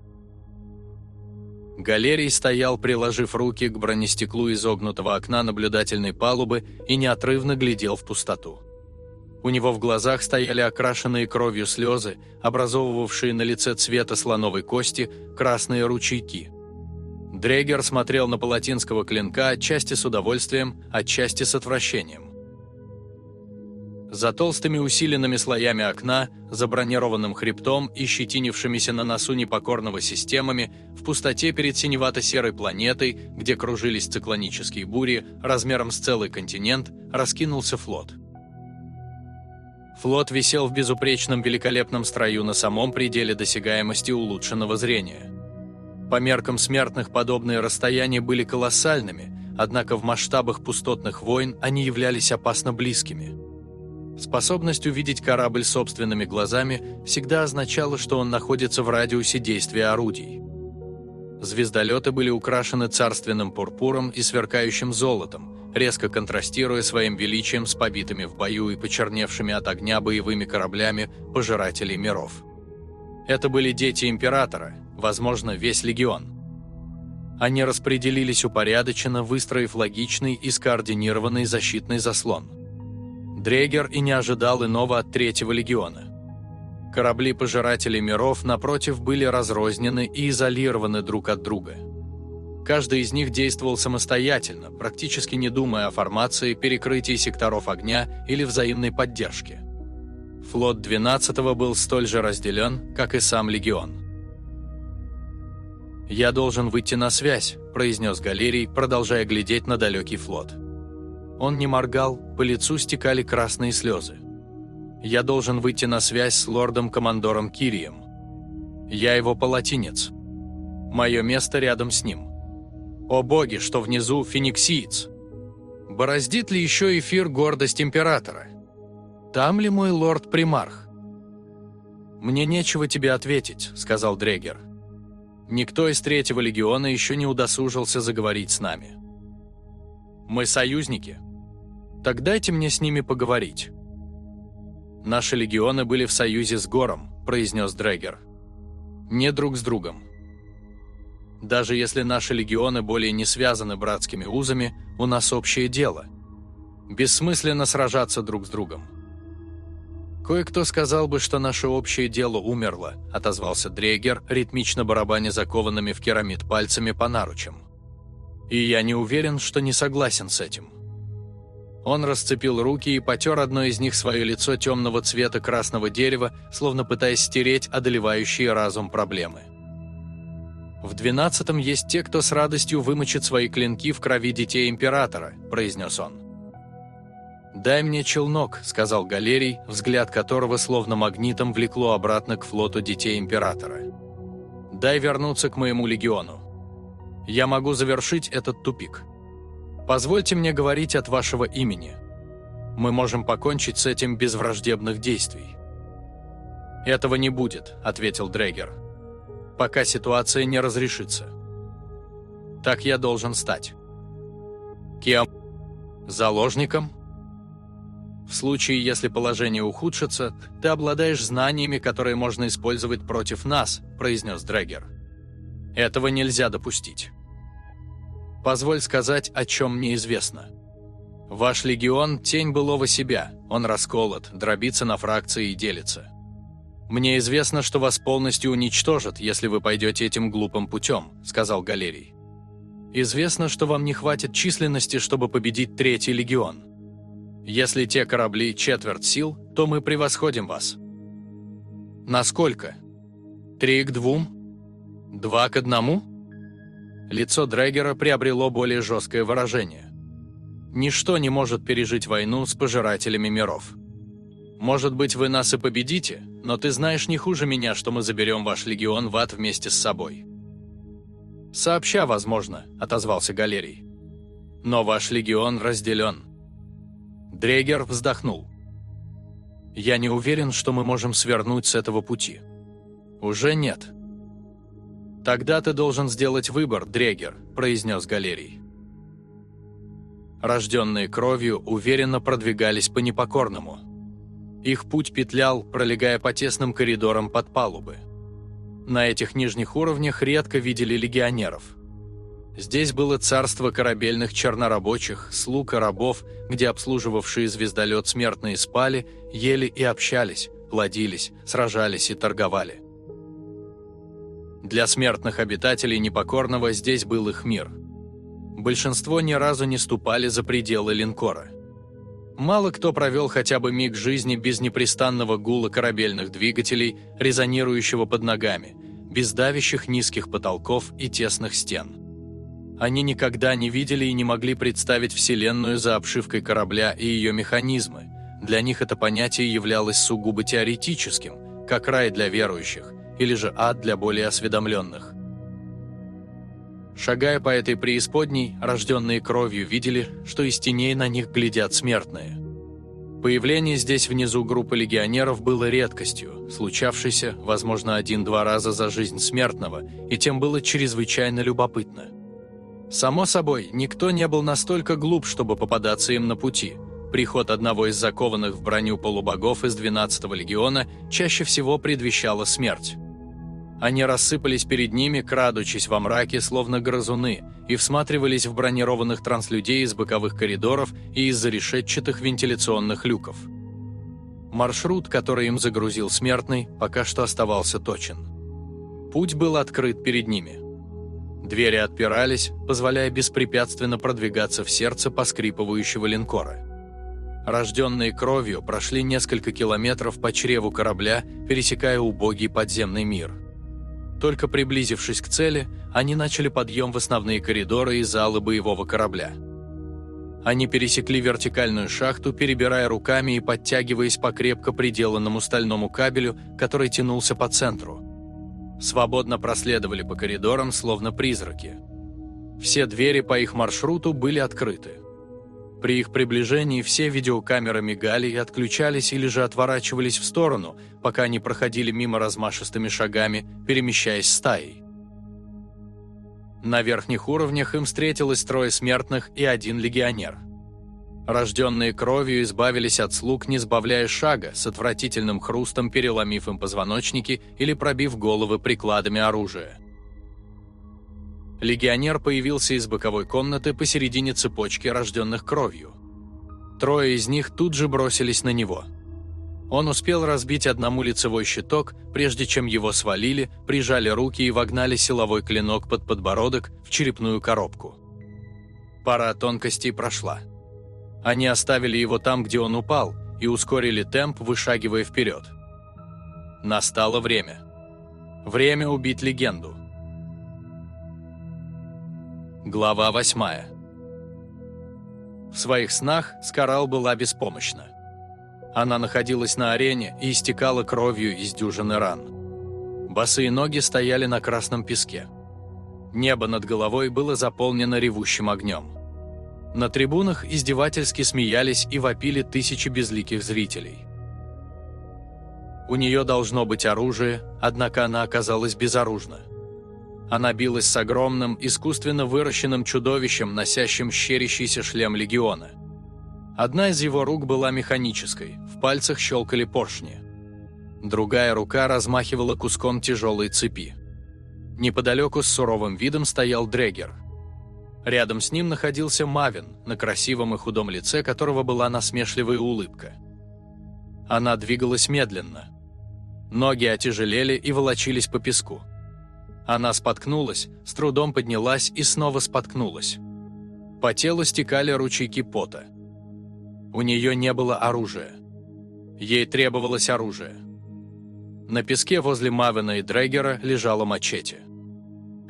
Галерий стоял, приложив руки к бронестеклу изогнутого окна наблюдательной палубы и неотрывно глядел в пустоту. У него в глазах стояли окрашенные кровью слезы, образовывавшие на лице цвета слоновой кости красные ручейки. Дрегер смотрел на палатинского клинка отчасти с удовольствием, отчасти с отвращением. За толстыми усиленными слоями окна, за бронированным хребтом и щетинившимися на носу непокорного системами, в пустоте перед синевато-серой планетой, где кружились циклонические бури, размером с целый континент, раскинулся флот. Флот висел в безупречном великолепном строю на самом пределе досягаемости улучшенного зрения. По меркам смертных подобные расстояния были колоссальными, однако в масштабах пустотных войн они являлись опасно близкими. Способность увидеть корабль собственными глазами всегда означала, что он находится в радиусе действия орудий. Звездолеты были украшены царственным пурпуром и сверкающим золотом, резко контрастируя своим величием с побитыми в бою и почерневшими от огня боевыми кораблями пожирателей миров. Это были дети Императора, возможно, весь легион. Они распределились упорядоченно, выстроив логичный и скоординированный защитный заслон. Дрегер и не ожидал иного от Третьего легиона. Корабли Пожирателей миров, напротив, были разрознены и изолированы друг от друга. Каждый из них действовал самостоятельно, практически не думая о формации, перекрытии секторов огня или взаимной поддержке. Флот 12-го был столь же разделен, как и сам легион. «Я должен выйти на связь», – произнес Галерий, продолжая глядеть на далекий флот. Он не моргал, по лицу стекали красные слезы. «Я должен выйти на связь с лордом-командором Кирием. Я его палатинец. Мое место рядом с ним. О боги, что внизу фениксиец! Бороздит ли еще эфир гордость императора?» Там ли мой лорд-примарх?» «Мне нечего тебе ответить», — сказал Дрегер. «Никто из Третьего легиона еще не удосужился заговорить с нами. Мы союзники. Так дайте мне с ними поговорить». «Наши легионы были в союзе с Гором», — произнес Дрегер. «Не друг с другом. Даже если наши легионы более не связаны братскими узами, у нас общее дело. Бессмысленно сражаться друг с другом. «Кое-кто сказал бы, что наше общее дело умерло», – отозвался Дрегер, ритмично барабаня закованными в керамид пальцами по наручам. «И я не уверен, что не согласен с этим». Он расцепил руки и потер одно из них свое лицо темного цвета красного дерева, словно пытаясь стереть одолевающие разум проблемы. «В двенадцатом есть те, кто с радостью вымочит свои клинки в крови детей Императора», – произнес он. «Дай мне челнок», — сказал Галерий, взгляд которого словно магнитом влекло обратно к флоту детей Императора. «Дай вернуться к моему легиону. Я могу завершить этот тупик. Позвольте мне говорить от вашего имени. Мы можем покончить с этим без враждебных действий». «Этого не будет», — ответил Дрегер. «Пока ситуация не разрешится». «Так я должен стать». «Кем? Заложником?» В случае, если положение ухудшится, ты обладаешь знаниями, которые можно использовать против нас», – произнес Дрэггер. «Этого нельзя допустить. Позволь сказать, о чем мне известно. Ваш легион – тень былого себя, он расколот, дробится на фракции и делится. Мне известно, что вас полностью уничтожат, если вы пойдете этим глупым путем», – сказал Галерий. «Известно, что вам не хватит численности, чтобы победить Третий легион. Если те корабли четверть сил, то мы превосходим вас. Насколько? Три к двум? Два к одному? Лицо Дрэггера приобрело более жесткое выражение. Ничто не может пережить войну с пожирателями миров. Может быть, вы нас и победите, но ты знаешь не хуже меня, что мы заберем ваш легион в ад вместе с собой. «Сообща, возможно», — отозвался Галерий. «Но ваш легион разделен. Дрегер вздохнул. «Я не уверен, что мы можем свернуть с этого пути». «Уже нет». «Тогда ты должен сделать выбор, Дрегер», – произнес Галерий. Рожденные кровью уверенно продвигались по непокорному. Их путь петлял, пролегая по тесным коридорам под палубы. На этих нижних уровнях редко видели легионеров. Здесь было царство корабельных чернорабочих, слуг и рабов, где обслуживавшие звездолет смертные спали, ели и общались, плодились, сражались и торговали. Для смертных обитателей Непокорного здесь был их мир. Большинство ни разу не ступали за пределы линкора. Мало кто провел хотя бы миг жизни без непрестанного гула корабельных двигателей, резонирующего под ногами, без давящих низких потолков и тесных стен. Они никогда не видели и не могли представить Вселенную за обшивкой корабля и ее механизмы. Для них это понятие являлось сугубо теоретическим, как рай для верующих, или же ад для более осведомленных. Шагая по этой преисподней, рожденные кровью видели, что из теней на них глядят смертные. Появление здесь внизу группы легионеров было редкостью, случавшейся, возможно, один-два раза за жизнь смертного, и тем было чрезвычайно любопытно. Само собой, никто не был настолько глуп, чтобы попадаться им на пути. Приход одного из закованных в броню полубогов из 12-го легиона чаще всего предвещало смерть. Они рассыпались перед ними, крадучись во мраке, словно грызуны, и всматривались в бронированных транслюдей из боковых коридоров и из-за решетчатых вентиляционных люков. Маршрут, который им загрузил смертный, пока что оставался точен. Путь был открыт перед ними. Двери отпирались, позволяя беспрепятственно продвигаться в сердце поскрипывающего линкора. Рожденные кровью прошли несколько километров по чреву корабля, пересекая убогий подземный мир – только приблизившись к цели, они начали подъем в основные коридоры и залы боевого корабля. Они пересекли вертикальную шахту, перебирая руками и подтягиваясь по крепко приделанному стальному кабелю, который тянулся по центру. Свободно проследовали по коридорам, словно призраки. Все двери по их маршруту были открыты. При их приближении все видеокамеры мигали и отключались или же отворачивались в сторону, пока они проходили мимо размашистыми шагами, перемещаясь стаей. На верхних уровнях им встретилось трое смертных и один легионер. Рожденные кровью избавились от слуг, не сбавляя шага, с отвратительным хрустом переломив им позвоночники или пробив головы прикладами оружия. Легионер появился из боковой комнаты посередине цепочки рожденных кровью. Трое из них тут же бросились на него. Он успел разбить одному лицевой щиток, прежде чем его свалили, прижали руки и вогнали силовой клинок под подбородок в черепную коробку. Пара тонкостей прошла. Они оставили его там, где он упал, и ускорили темп, вышагивая вперед. Настало время. Время убить легенду. Глава 8 В своих снах Скарал была беспомощна. Она находилась на арене и истекала кровью из дюжины ран. Босые ноги стояли на красном песке. Небо над головой было заполнено ревущим огнем. На трибунах издевательски смеялись и вопили тысячи безликих зрителей. У нее должно быть оружие, однако она оказалась безоружна. Она билась с огромным, искусственно выращенным чудовищем, носящим щерящийся шлем легиона. Одна из его рук была механической, в пальцах щелкали поршни. Другая рука размахивала куском тяжелой цепи. Неподалеку с суровым видом стоял Дрегер. Рядом с ним находился Мавин, на красивом и худом лице которого была насмешливая улыбка. Она двигалась медленно. Ноги отяжелели и волочились по песку. Она споткнулась, с трудом поднялась и снова споткнулась. По телу стекали ручейки пота. У нее не было оружия. Ей требовалось оружие. На песке возле Мавина и Дрегера лежала мачете.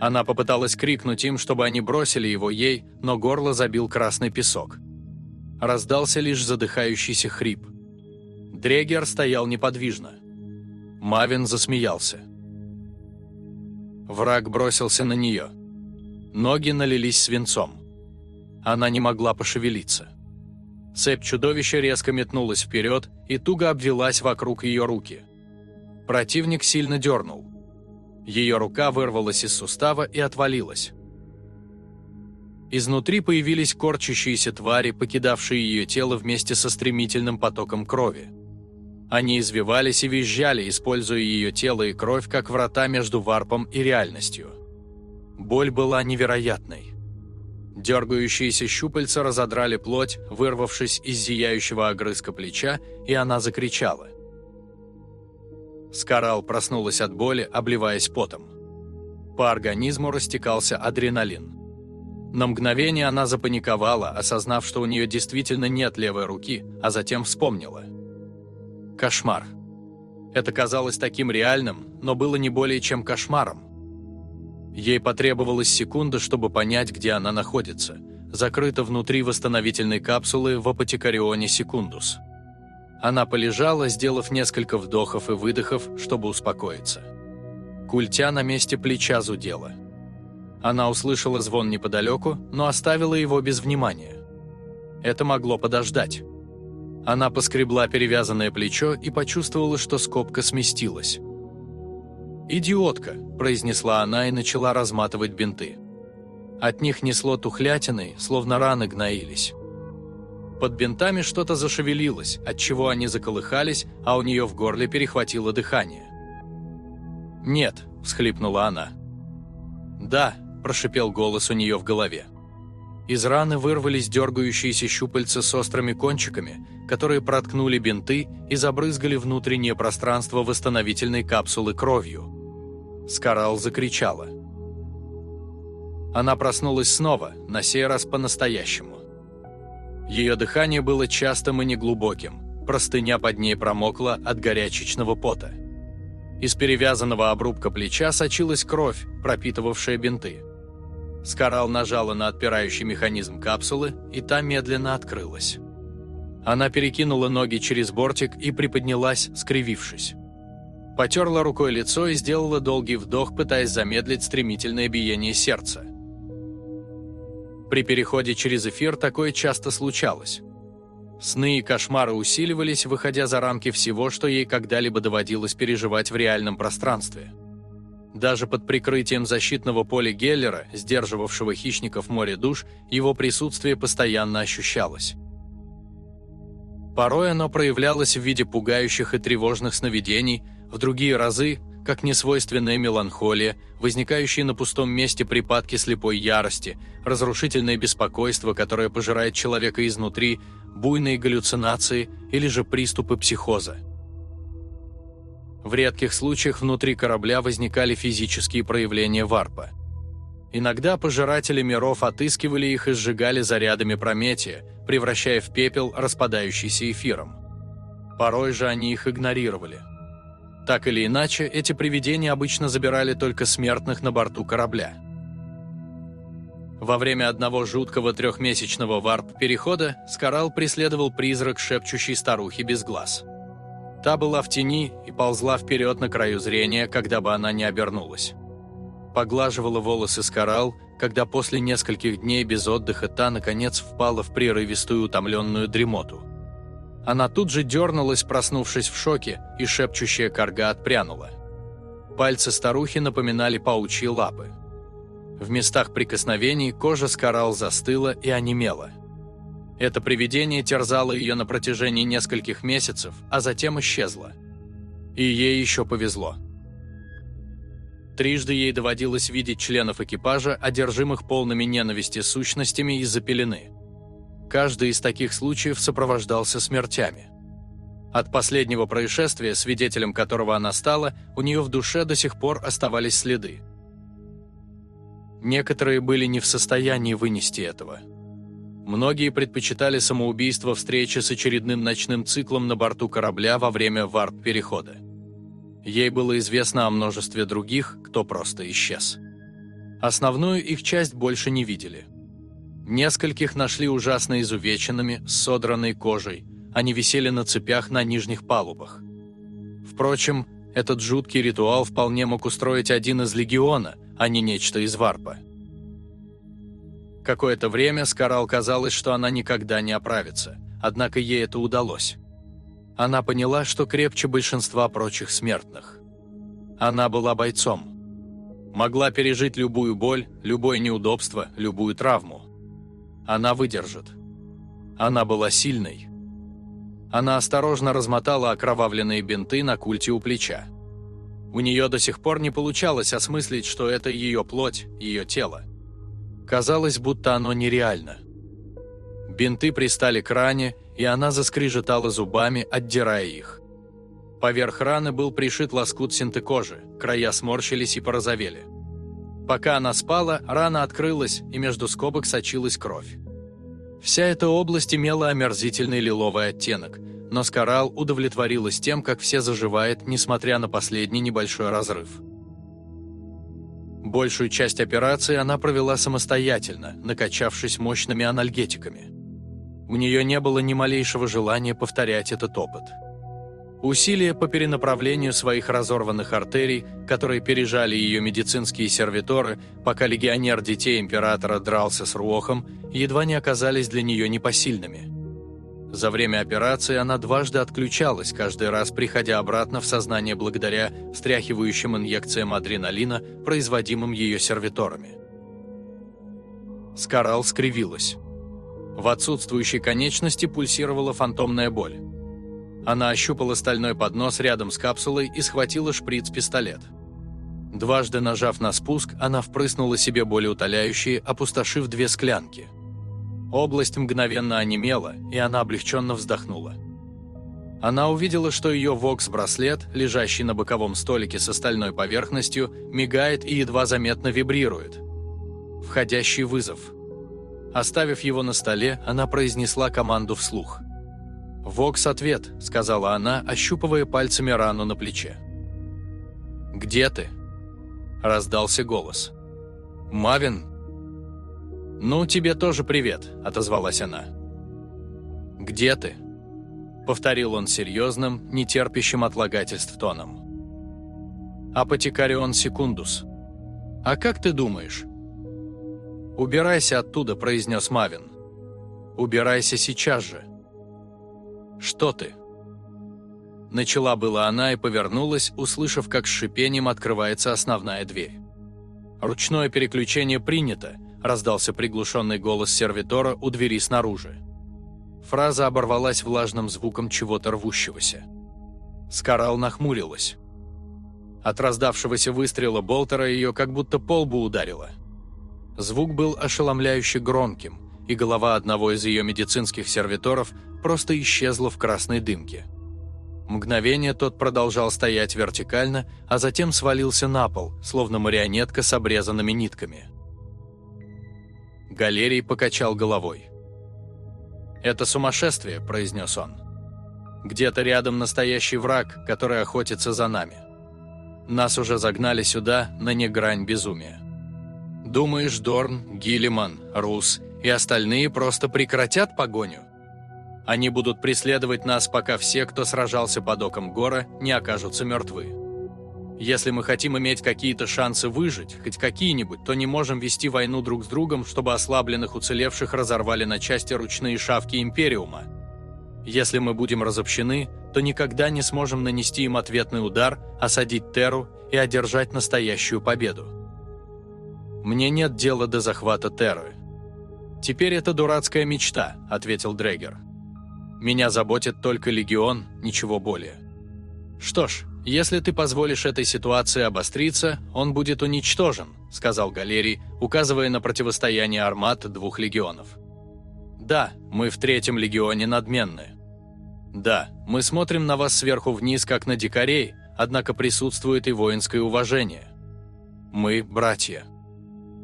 Она попыталась крикнуть им, чтобы они бросили его ей, но горло забил красный песок. Раздался лишь задыхающийся хрип. Дрегер стоял неподвижно. Мавин засмеялся. Враг бросился на нее. Ноги налились свинцом. Она не могла пошевелиться. Цепь чудовища резко метнулась вперед и туго обвелась вокруг ее руки. Противник сильно дернул. Ее рука вырвалась из сустава и отвалилась. Изнутри появились корчащиеся твари, покидавшие ее тело вместе со стремительным потоком крови. Они извивались и визжали, используя ее тело и кровь как врата между варпом и реальностью. Боль была невероятной. Дергающиеся щупальца разодрали плоть, вырвавшись из зияющего огрызка плеча, и она закричала. Скарал проснулась от боли, обливаясь потом. По организму растекался адреналин. На мгновение она запаниковала, осознав, что у нее действительно нет левой руки, а затем вспомнила – Кошмар. Это казалось таким реальным, но было не более чем кошмаром. Ей потребовалась секунда, чтобы понять, где она находится, закрыта внутри восстановительной капсулы в апотекарионе Секундус. Она полежала, сделав несколько вдохов и выдохов, чтобы успокоиться. Культя на месте плеча зудела. Она услышала звон неподалеку, но оставила его без внимания. Это могло подождать. Она поскребла перевязанное плечо и почувствовала, что скобка сместилась. «Идиотка!» – произнесла она и начала разматывать бинты. От них несло тухлятиной, словно раны гноились. Под бинтами что-то зашевелилось, отчего они заколыхались, а у нее в горле перехватило дыхание. «Нет», – всхлипнула она. «Да», – прошипел голос у нее в голове. Из раны вырвались дергающиеся щупальца с острыми кончиками, которые проткнули бинты и забрызгали внутреннее пространство восстановительной капсулы кровью. Скарал закричала. Она проснулась снова, на сей раз по-настоящему. Ее дыхание было частым и неглубоким, простыня под ней промокла от горячечного пота. Из перевязанного обрубка плеча сочилась кровь, пропитывавшая бинты. Скарал нажала на отпирающий механизм капсулы, и та медленно открылась. Она перекинула ноги через бортик и приподнялась, скривившись. Потерла рукой лицо и сделала долгий вдох, пытаясь замедлить стремительное биение сердца. При переходе через эфир такое часто случалось. Сны и кошмары усиливались, выходя за рамки всего, что ей когда-либо доводилось переживать в реальном пространстве. Даже под прикрытием защитного поля Геллера, сдерживавшего хищников море душ, его присутствие постоянно ощущалось. Порой оно проявлялось в виде пугающих и тревожных сновидений, в другие разы – как несвойственная меланхолия, возникающие на пустом месте припадки слепой ярости, разрушительное беспокойство, которое пожирает человека изнутри, буйные галлюцинации или же приступы психоза. В редких случаях внутри корабля возникали физические проявления варпа. Иногда пожиратели миров отыскивали их и сжигали зарядами Прометия, превращая в пепел, распадающийся эфиром. Порой же они их игнорировали. Так или иначе, эти привидения обычно забирали только смертных на борту корабля. Во время одного жуткого трехмесячного варп-перехода Скарал преследовал призрак шепчущей старухи без глаз. Та была в тени и ползла вперед на краю зрения, когда бы она не обернулась. Поглаживала волосы Скарал, когда после нескольких дней без отдыха та, наконец, впала в прерывистую утомленную дремоту. Она тут же дернулась, проснувшись в шоке, и шепчущая корга отпрянула. Пальцы старухи напоминали паучьи лапы. В местах прикосновений кожа с коралл застыла и онемела. Это привидение терзало ее на протяжении нескольких месяцев, а затем исчезло. И ей еще повезло. Трижды ей доводилось видеть членов экипажа, одержимых полными ненависти сущностями из-за пелены. Каждый из таких случаев сопровождался смертями. От последнего происшествия, свидетелем которого она стала, у нее в душе до сих пор оставались следы – Некоторые были не в состоянии вынести этого. Многие предпочитали самоубийство встречи с очередным ночным циклом на борту корабля во время варп-перехода. Ей было известно о множестве других, кто просто исчез. Основную их часть больше не видели. Нескольких нашли ужасно изувеченными, с содранной кожей, они висели на цепях на нижних палубах. Впрочем, этот жуткий ритуал вполне мог устроить один из легиона – а не нечто из варпа. Какое-то время Скарал казалось, что она никогда не оправится, однако ей это удалось. Она поняла, что крепче большинства прочих смертных. Она была бойцом. Могла пережить любую боль, любое неудобство, любую травму. Она выдержит. Она была сильной. Она осторожно размотала окровавленные бинты на культе у плеча. У нее до сих пор не получалось осмыслить, что это ее плоть, ее тело. Казалось, будто оно нереально. Бинты пристали к ране, и она заскрежетала зубами, отдирая их. Поверх раны был пришит лоскут синтекожи, края сморщились и порозовели. Пока она спала, рана открылась, и между скобок сочилась кровь. Вся эта область имела омерзительный лиловый оттенок – но Скарал удовлетворилась тем, как все заживает, несмотря на последний небольшой разрыв. Большую часть операции она провела самостоятельно, накачавшись мощными анальгетиками. У нее не было ни малейшего желания повторять этот опыт. Усилия по перенаправлению своих разорванных артерий, которые пережали ее медицинские сервиторы, пока легионер детей императора дрался с Руохом, едва не оказались для нее непосильными. За время операции она дважды отключалась, каждый раз приходя обратно в сознание благодаря встряхивающим инъекциям адреналина, производимым ее сервиторами. Скарал скривилась. В отсутствующей конечности пульсировала фантомная боль. Она ощупала стальной поднос рядом с капсулой и схватила шприц-пистолет. Дважды нажав на спуск, она впрыснула себе болеутоляющие, опустошив две склянки. Область мгновенно онемела, и она облегченно вздохнула. Она увидела, что ее вокс-браслет, лежащий на боковом столике с остальной поверхностью, мигает и едва заметно вибрирует. Входящий вызов. Оставив его на столе, она произнесла команду вслух. «Вокс-ответ», — сказала она, ощупывая пальцами рану на плече. «Где ты?» — раздался голос. «Мавин?» «Ну, тебе тоже привет», — отозвалась она. «Где ты?» — повторил он серьезным, нетерпящим отлагательств тоном. «Апотекарион секундус. А как ты думаешь?» «Убирайся оттуда», — произнес Мавин. «Убирайся сейчас же». «Что ты?» Начала была она и повернулась, услышав, как с шипением открывается основная дверь. «Ручное переключение принято», – раздался приглушенный голос сервитора у двери снаружи. Фраза оборвалась влажным звуком чего-то рвущегося. Скарал нахмурилась. От раздавшегося выстрела Болтера ее как будто полбу ударило. Звук был ошеломляюще громким, и голова одного из ее медицинских сервиторов просто исчезла в красной дымке. Мгновение тот продолжал стоять вертикально, а затем свалился на пол, словно марионетка с обрезанными нитками. Галерий покачал головой. «Это сумасшествие», – произнес он. «Где-то рядом настоящий враг, который охотится за нами. Нас уже загнали сюда на негрань безумия. Думаешь, Дорн, Гиллиман, Рус и остальные просто прекратят погоню?» Они будут преследовать нас, пока все, кто сражался под оком Гора, не окажутся мертвы. Если мы хотим иметь какие-то шансы выжить, хоть какие-нибудь, то не можем вести войну друг с другом, чтобы ослабленных уцелевших разорвали на части ручные шавки Империума. Если мы будем разобщены, то никогда не сможем нанести им ответный удар, осадить Терру и одержать настоящую победу. Мне нет дела до захвата Терры. «Теперь это дурацкая мечта», — ответил Дрегер. Меня заботит только легион, ничего более. Что ж, если ты позволишь этой ситуации обостриться, он будет уничтожен, сказал Галерий, указывая на противостояние армат двух легионов. Да, мы в третьем легионе надменны. Да, мы смотрим на вас сверху вниз, как на дикарей, однако присутствует и воинское уважение. Мы – братья.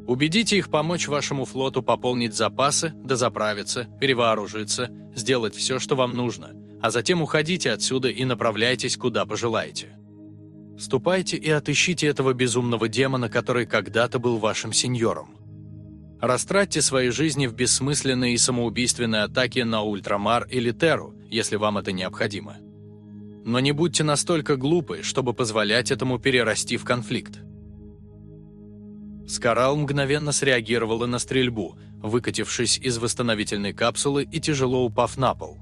Убедите их помочь вашему флоту пополнить запасы, дозаправиться, перевооружиться, сделать все, что вам нужно, а затем уходите отсюда и направляйтесь, куда пожелаете. Ступайте и отыщите этого безумного демона, который когда-то был вашим сеньором. Растратьте свои жизни в бессмысленные и самоубийственные атаки на Ультрамар или Терру, если вам это необходимо. Но не будьте настолько глупы, чтобы позволять этому перерасти в конфликт. Скарал мгновенно среагировала на стрельбу, выкатившись из восстановительной капсулы и тяжело упав на пол.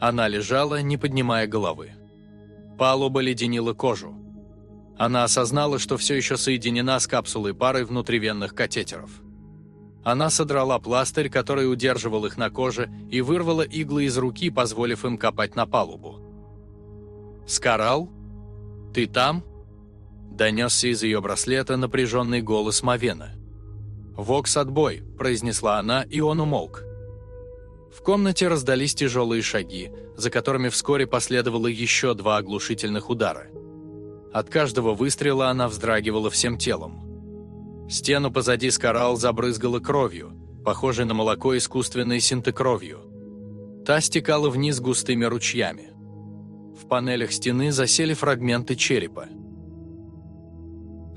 Она лежала, не поднимая головы. Палуба леденила кожу. Она осознала, что все еще соединена с капсулой парой внутривенных катетеров. Она содрала пластырь, который удерживал их на коже, и вырвала иглы из руки, позволив им копать на палубу. «Скарал? Ты там?» Донесся из ее браслета напряженный голос Мавена. «Вокс, отбой!» – произнесла она, и он умолк. В комнате раздались тяжелые шаги, за которыми вскоре последовало еще два оглушительных удара. От каждого выстрела она вздрагивала всем телом. Стену позади Скарал забрызгала кровью, похожей на молоко искусственной синтекровью. Та стекала вниз густыми ручьями. В панелях стены засели фрагменты черепа.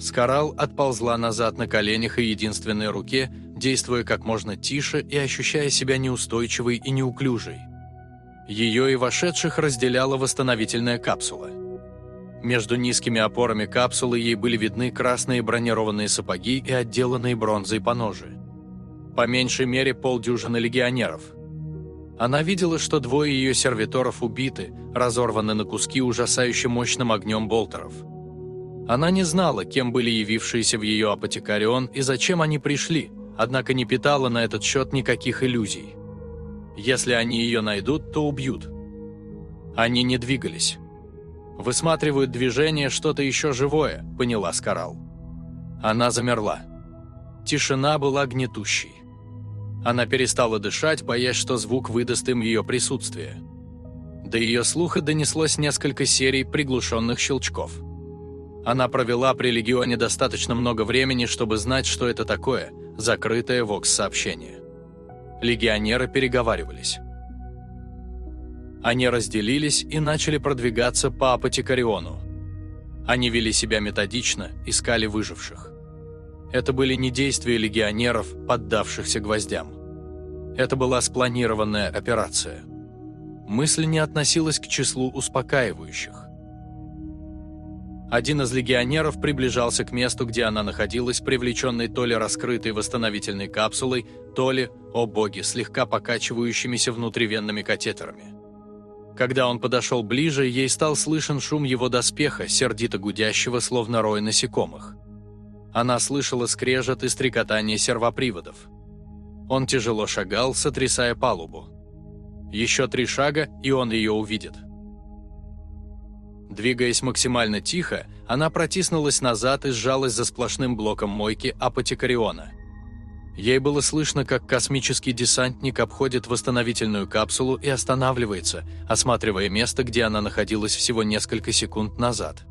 Скарал отползла назад на коленях и единственной руке, действуя как можно тише и ощущая себя неустойчивой и неуклюжей. Ее и вошедших разделяла восстановительная капсула. Между низкими опорами капсулы ей были видны красные бронированные сапоги и отделанные бронзой поножи. По меньшей мере полдюжины легионеров. Она видела, что двое ее сервиторов убиты, разорваны на куски ужасающе мощным огнем болтеров. Она не знала, кем были явившиеся в ее апотекарион и зачем они пришли, однако не питала на этот счет никаких иллюзий. Если они ее найдут, то убьют. Они не двигались. «Высматривают движение что-то еще живое», — поняла Скарал. Она замерла. Тишина была гнетущей. Она перестала дышать, боясь, что звук выдаст им ее присутствие. До ее слуха донеслось несколько серий приглушенных щелчков. Она провела при Легионе достаточно много времени, чтобы знать, что это такое – закрытое ВОКС-сообщение. Легионеры переговаривались. Они разделились и начали продвигаться по Апотекариону. Они вели себя методично, искали выживших. Это были не действия легионеров, поддавшихся гвоздям. Это была спланированная операция. Мысль не относилась к числу успокаивающих. Один из легионеров приближался к месту, где она находилась, привлеченной то ли раскрытой восстановительной капсулой, то ли, о боги, слегка покачивающимися внутривенными катетерами. Когда он подошел ближе, ей стал слышен шум его доспеха, сердито гудящего, словно рой насекомых. Она слышала скрежет и стрекотание сервоприводов. Он тяжело шагал, сотрясая палубу. Еще три шага, и он ее увидит. Двигаясь максимально тихо, она протиснулась назад и сжалась за сплошным блоком мойки Апотекариона. Ей было слышно, как космический десантник обходит восстановительную капсулу и останавливается, осматривая место, где она находилась всего несколько секунд назад.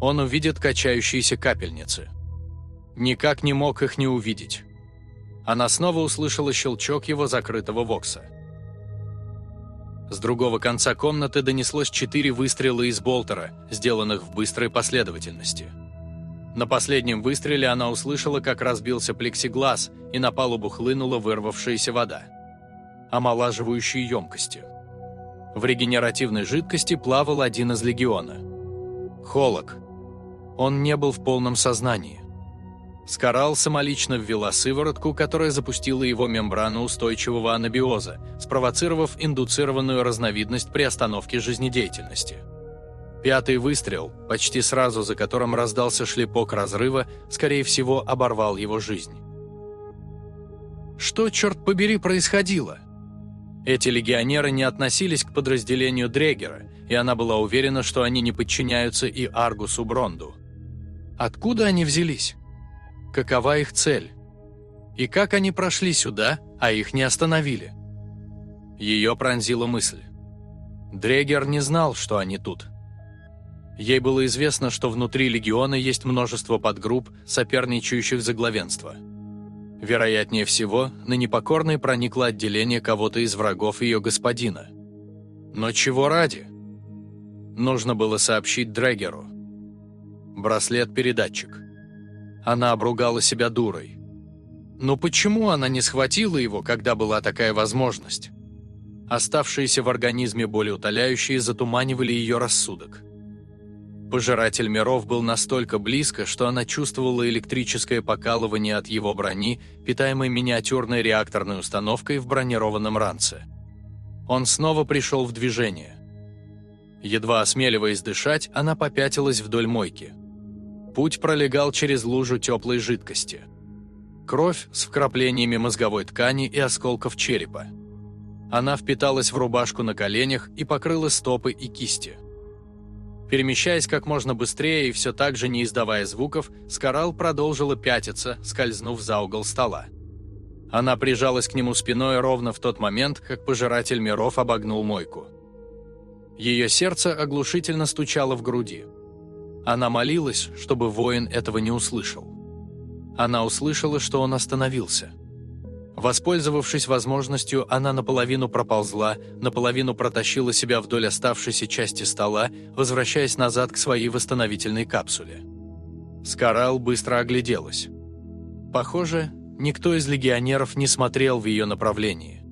Он увидит качающиеся капельницы. Никак не мог их не увидеть. Она снова услышала щелчок его закрытого вокса. С другого конца комнаты донеслось четыре выстрела из болтера, сделанных в быстрой последовательности. На последнем выстреле она услышала, как разбился плексиглаз, и на палубу хлынула вырвавшаяся вода. Омолаживающие емкости. В регенеративной жидкости плавал один из легиона. Холок. Он не был в полном сознании. Скарал самолично ввела сыворотку, которая запустила его мембрану устойчивого анабиоза, спровоцировав индуцированную разновидность при остановке жизнедеятельности. Пятый выстрел, почти сразу за которым раздался шлепок разрыва, скорее всего, оборвал его жизнь. Что, черт побери, происходило? Эти легионеры не относились к подразделению Дрегера, и она была уверена, что они не подчиняются и Аргусу Бронду. Откуда они взялись? Какова их цель. И как они прошли сюда, а их не остановили. Ее пронзила мысль. Дрегер не знал, что они тут. Ей было известно, что внутри легиона есть множество подгрупп, соперничающих за главенство. Вероятнее всего, на непокорной проникло отделение кого-то из врагов ее господина. Но чего ради? Нужно было сообщить Дрегеру. Браслет-передатчик. Она обругала себя дурой. Но почему она не схватила его, когда была такая возможность? Оставшиеся в организме болеутоляющие затуманивали ее рассудок. Пожиратель миров был настолько близко, что она чувствовала электрическое покалывание от его брони, питаемой миниатюрной реакторной установкой в бронированном ранце. Он снова пришел в движение. Едва осмеливаясь дышать, она попятилась вдоль мойки. Путь пролегал через лужу теплой жидкости. Кровь с вкраплениями мозговой ткани и осколков черепа. Она впиталась в рубашку на коленях и покрыла стопы и кисти. Перемещаясь как можно быстрее и все так же не издавая звуков, Скарал продолжила пятиться, скользнув за угол стола. Она прижалась к нему спиной ровно в тот момент, как пожиратель миров обогнул мойку. Ее сердце оглушительно стучало в груди. Она молилась, чтобы воин этого не услышал. Она услышала, что он остановился. Воспользовавшись возможностью, она наполовину проползла, наполовину протащила себя вдоль оставшейся части стола, возвращаясь назад к своей восстановительной капсуле. Скарал быстро огляделась. Похоже, никто из легионеров не смотрел в ее направлении.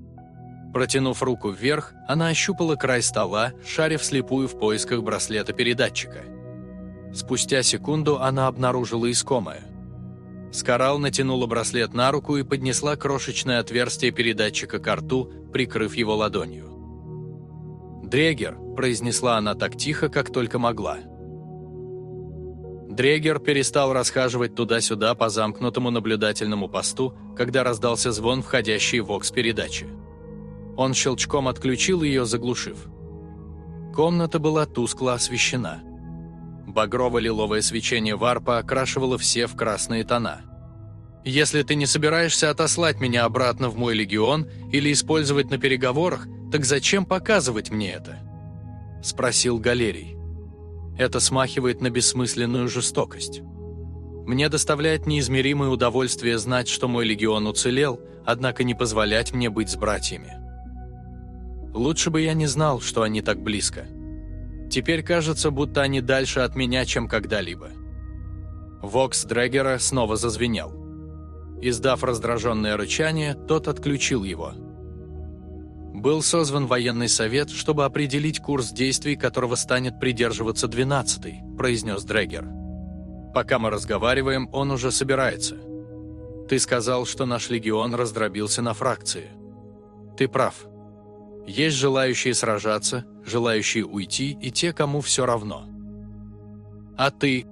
Протянув руку вверх, она ощупала край стола, шарив слепую в поисках браслета-передатчика. Спустя секунду она обнаружила искомое. Скарал натянула браслет на руку и поднесла крошечное отверстие передатчика к рту, прикрыв его ладонью. «Дрегер», – произнесла она так тихо, как только могла. Дрегер перестал расхаживать туда-сюда по замкнутому наблюдательному посту, когда раздался звон входящей вокс-передачи. Он щелчком отключил ее, заглушив. Комната была тускло освещена. Багрово-лиловое свечение варпа окрашивало все в красные тона. «Если ты не собираешься отослать меня обратно в мой легион или использовать на переговорах, так зачем показывать мне это?» – спросил Галерий. Это смахивает на бессмысленную жестокость. Мне доставляет неизмеримое удовольствие знать, что мой легион уцелел, однако не позволять мне быть с братьями. Лучше бы я не знал, что они так близко. Теперь кажется, будто они дальше от меня, чем когда-либо. Вокс Дрэггера снова зазвенел. Издав раздраженное рычание, тот отключил его – был созван военный совет, чтобы определить курс действий, которого станет придерживаться 12-й, произнес Дрэггер. Пока мы разговариваем, он уже собирается. Ты сказал, что наш легион раздробился на фракции. Ты прав. Есть желающие сражаться, желающие уйти и те, кому все равно. А ты?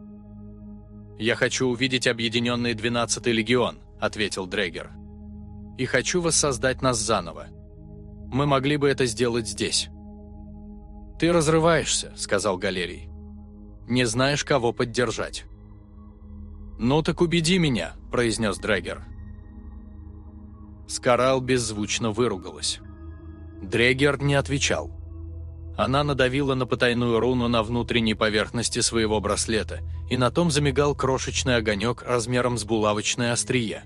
Я хочу увидеть объединенный 12-й легион, ответил Дрэггер. И хочу воссоздать нас заново. Мы могли бы это сделать здесь». «Ты разрываешься», — сказал Галерий. «Не знаешь, кого поддержать». «Ну так убеди меня», — произнес Дрэггер. Скарал беззвучно выругалась. Дрэггер не отвечал. Она надавила на потайную руну на внутренней поверхности своего браслета, и на том замигал крошечный огонек размером с булавочное острие.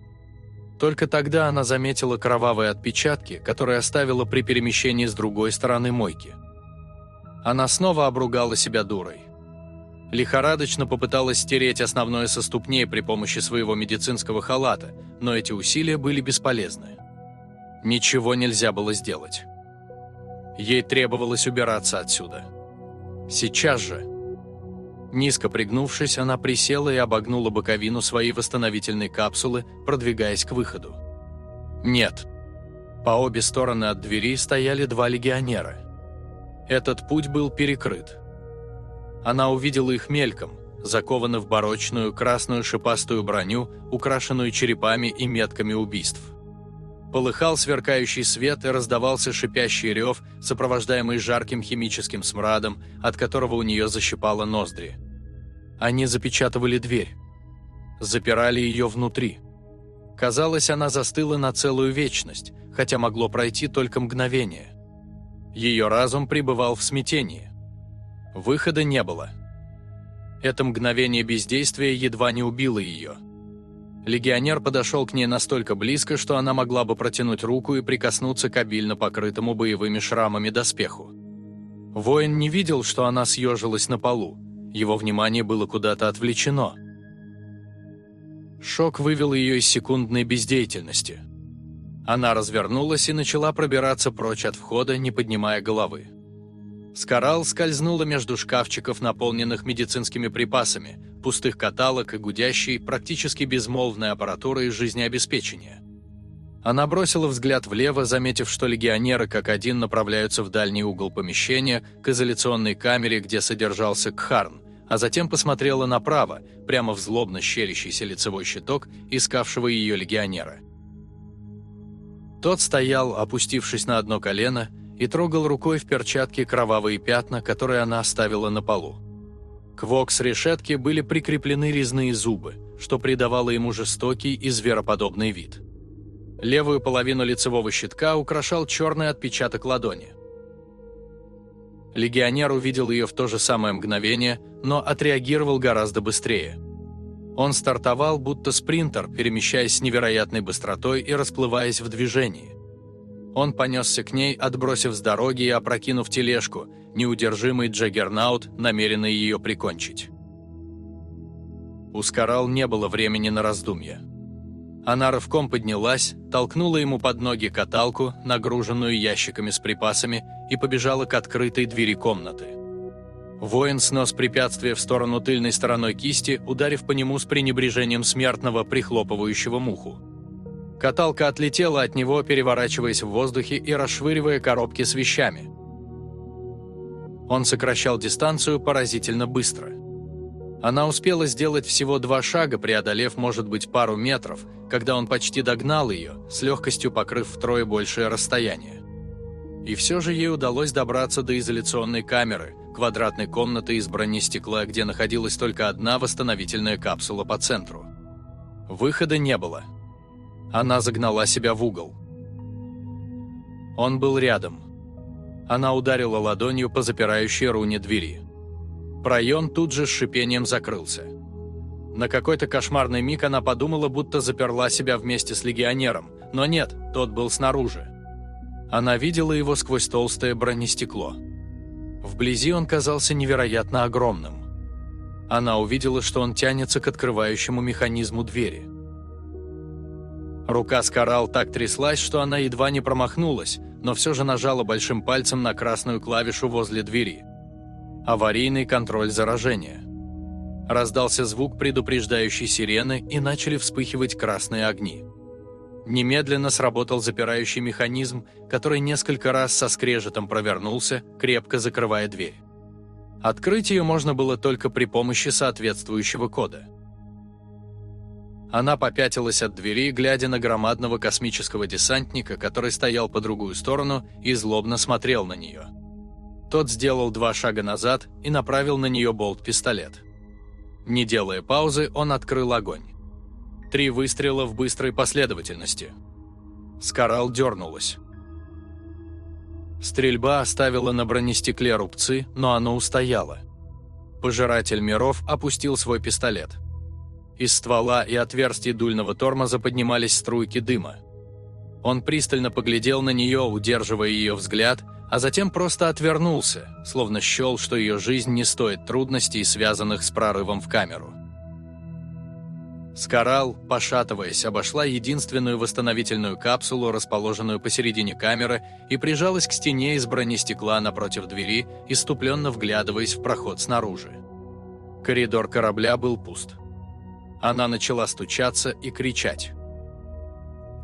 Только тогда она заметила кровавые отпечатки, которые оставила при перемещении с другой стороны мойки. Она снова обругала себя дурой. Лихорадочно попыталась стереть основное со ступней при помощи своего медицинского халата, но эти усилия были бесполезны. Ничего нельзя было сделать. Ей требовалось убираться отсюда. Сейчас же. Низко пригнувшись, она присела и обогнула боковину своей восстановительной капсулы, продвигаясь к выходу. Нет. По обе стороны от двери стояли два легионера. Этот путь был перекрыт. Она увидела их мельком, закованы в барочную красную шипастую броню, украшенную черепами и метками убийств. Полыхал сверкающий свет и раздавался шипящий рев, сопровождаемый жарким химическим смрадом, от которого у нее защипало ноздри. Они запечатывали дверь. Запирали ее внутри. Казалось, она застыла на целую вечность, хотя могло пройти только мгновение. Ее разум пребывал в смятении. Выхода не было. Это мгновение бездействия едва не убило ее – Легионер подошел к ней настолько близко, что она могла бы протянуть руку и прикоснуться к обильно покрытому боевыми шрамами доспеху. Воин не видел, что она съежилась на полу. Его внимание было куда-то отвлечено. Шок вывел ее из секундной бездеятельности. Она развернулась и начала пробираться прочь от входа, не поднимая головы. Скарал скользнула между шкафчиков, наполненных медицинскими припасами, пустых каталог и гудящей, практически безмолвной аппаратурой жизнеобеспечения. Она бросила взгляд влево, заметив, что легионеры как один направляются в дальний угол помещения, к изоляционной камере, где содержался Кхарн, а затем посмотрела направо, прямо в злобно щерящийся лицевой щиток, искавшего ее легионера. Тот стоял, опустившись на одно колено, и трогал рукой в перчатке кровавые пятна, которые она оставила на полу. К вокс-решетке были прикреплены резные зубы, что придавало ему жестокий и звероподобный вид. Левую половину лицевого щитка украшал черный отпечаток ладони. Легионер увидел ее в то же самое мгновение, но отреагировал гораздо быстрее. Он стартовал, будто спринтер, перемещаясь с невероятной быстротой и расплываясь в движении. Он понесся к ней, отбросив с дороги и опрокинув тележку, неудержимый Джаггернаут, намеренный ее прикончить. У Скарал не было времени на раздумья. Она рывком поднялась, толкнула ему под ноги каталку, нагруженную ящиками с припасами, и побежала к открытой двери комнаты. Воин снес препятствие в сторону тыльной стороной кисти, ударив по нему с пренебрежением смертного, прихлопывающего муху. Каталка отлетела от него, переворачиваясь в воздухе и расшвыривая коробки с вещами. Он сокращал дистанцию поразительно быстро. Она успела сделать всего два шага, преодолев, может быть, пару метров, когда он почти догнал ее, с легкостью покрыв втрое большее расстояние. И все же ей удалось добраться до изоляционной камеры, квадратной комнаты из бронестекла, где находилась только одна восстановительная капсула по центру. Выхода не было. Она загнала себя в угол. Он был рядом. Она ударила ладонью по запирающей руне двери. Проем тут же с шипением закрылся. На какой-то кошмарный миг она подумала, будто заперла себя вместе с легионером, но нет, тот был снаружи. Она видела его сквозь толстое бронестекло. Вблизи он казался невероятно огромным. Она увидела, что он тянется к открывающему механизму двери. Рука Скарал так тряслась, что она едва не промахнулась, но все же нажала большим пальцем на красную клавишу возле двери. Аварийный контроль заражения. Раздался звук предупреждающей сирены и начали вспыхивать красные огни. Немедленно сработал запирающий механизм, который несколько раз со скрежетом провернулся, крепко закрывая дверь. Открыть ее можно было только при помощи соответствующего кода – она попятилась от двери, глядя на громадного космического десантника, который стоял по другую сторону и злобно смотрел на нее. Тот сделал два шага назад и направил на нее болт-пистолет. Не делая паузы, он открыл огонь. Три выстрела в быстрой последовательности. Скарал дернулась. Стрельба оставила на бронестекле рубцы, но оно устояло. Пожиратель миров опустил свой пистолет. Из ствола и отверстий дульного тормоза поднимались струйки дыма. Он пристально поглядел на нее, удерживая ее взгляд, а затем просто отвернулся, словно счел, что ее жизнь не стоит трудностей, связанных с прорывом в камеру. Скарал, пошатываясь, обошла единственную восстановительную капсулу, расположенную посередине камеры, и прижалась к стене из бронестекла напротив двери, иступленно вглядываясь в проход снаружи. Коридор корабля был пуст. Она начала стучаться и кричать.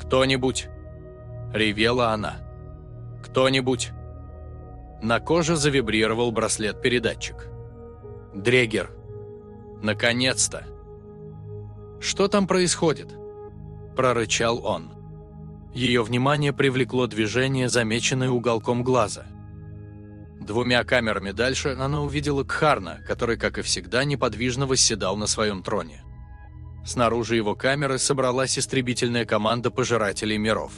«Кто-нибудь!» – ревела она. «Кто-нибудь!» На коже завибрировал браслет-передатчик. «Дрегер! Наконец-то!» «Что там происходит?» – прорычал он. Ее внимание привлекло движение, замеченное уголком глаза. Двумя камерами дальше она увидела Кхарна, который, как и всегда, неподвижно восседал на своем троне. Снаружи его камеры собралась истребительная команда пожирателей миров.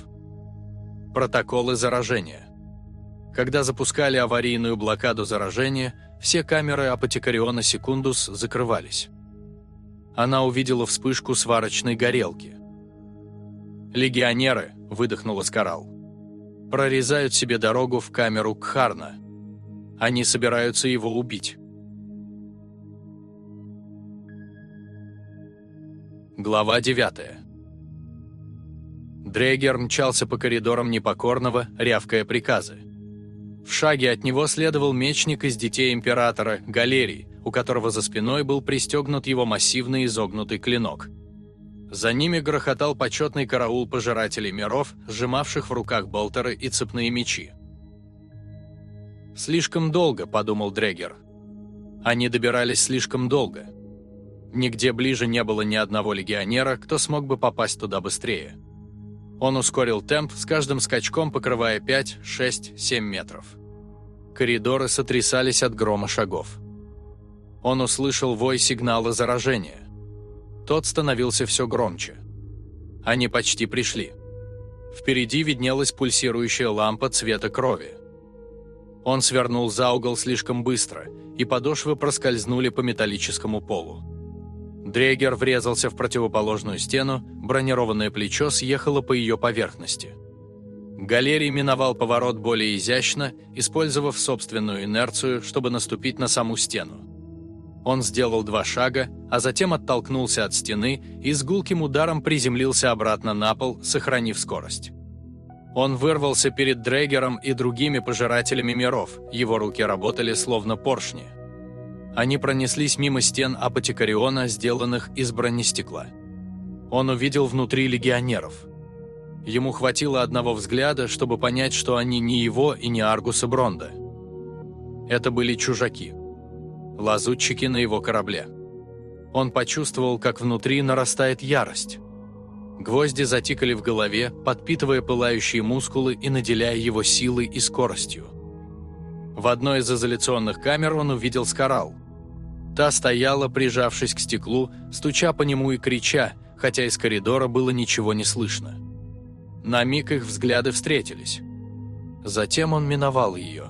Протоколы заражения. Когда запускали аварийную блокаду заражения, все камеры Апотекариона Секундус закрывались. Она увидела вспышку сварочной горелки. «Легионеры», — выдохнула Скарал, — «прорезают себе дорогу в камеру Кхарна. Они собираются его убить». Глава 9 Дрейгер мчался по коридорам непокорного, рявкая приказы. В шаге от него следовал мечник из детей императора, Галерий, у которого за спиной был пристегнут его массивный изогнутый клинок. За ними грохотал почетный караул пожирателей миров, сжимавших в руках болтеры и цепные мечи. «Слишком долго», — подумал Дрегер. «Они добирались слишком долго». Нигде ближе не было ни одного легионера, кто смог бы попасть туда быстрее. Он ускорил темп, с каждым скачком покрывая 5, 6, 7 метров. Коридоры сотрясались от грома шагов. Он услышал вой сигнала заражения. Тот становился все громче. Они почти пришли. Впереди виднелась пульсирующая лампа цвета крови. Он свернул за угол слишком быстро, и подошвы проскользнули по металлическому полу. Дрегер врезался в противоположную стену, бронированное плечо съехало по ее поверхности. Галерий миновал поворот более изящно, использовав собственную инерцию, чтобы наступить на саму стену. Он сделал два шага, а затем оттолкнулся от стены и с гулким ударом приземлился обратно на пол, сохранив скорость. Он вырвался перед Дрэггером и другими пожирателями миров, его руки работали словно поршни. Они пронеслись мимо стен апотекариона, сделанных из бронестекла. Он увидел внутри легионеров. Ему хватило одного взгляда, чтобы понять, что они не его и не Аргуса Бронда. Это были чужаки. Лазутчики на его корабле. Он почувствовал, как внутри нарастает ярость. Гвозди затикали в голове, подпитывая пылающие мускулы и наделяя его силой и скоростью. В одной из изоляционных камер он увидел Скарал. Та стояла, прижавшись к стеклу, стуча по нему и крича, хотя из коридора было ничего не слышно. На миг их взгляды встретились. Затем он миновал ее.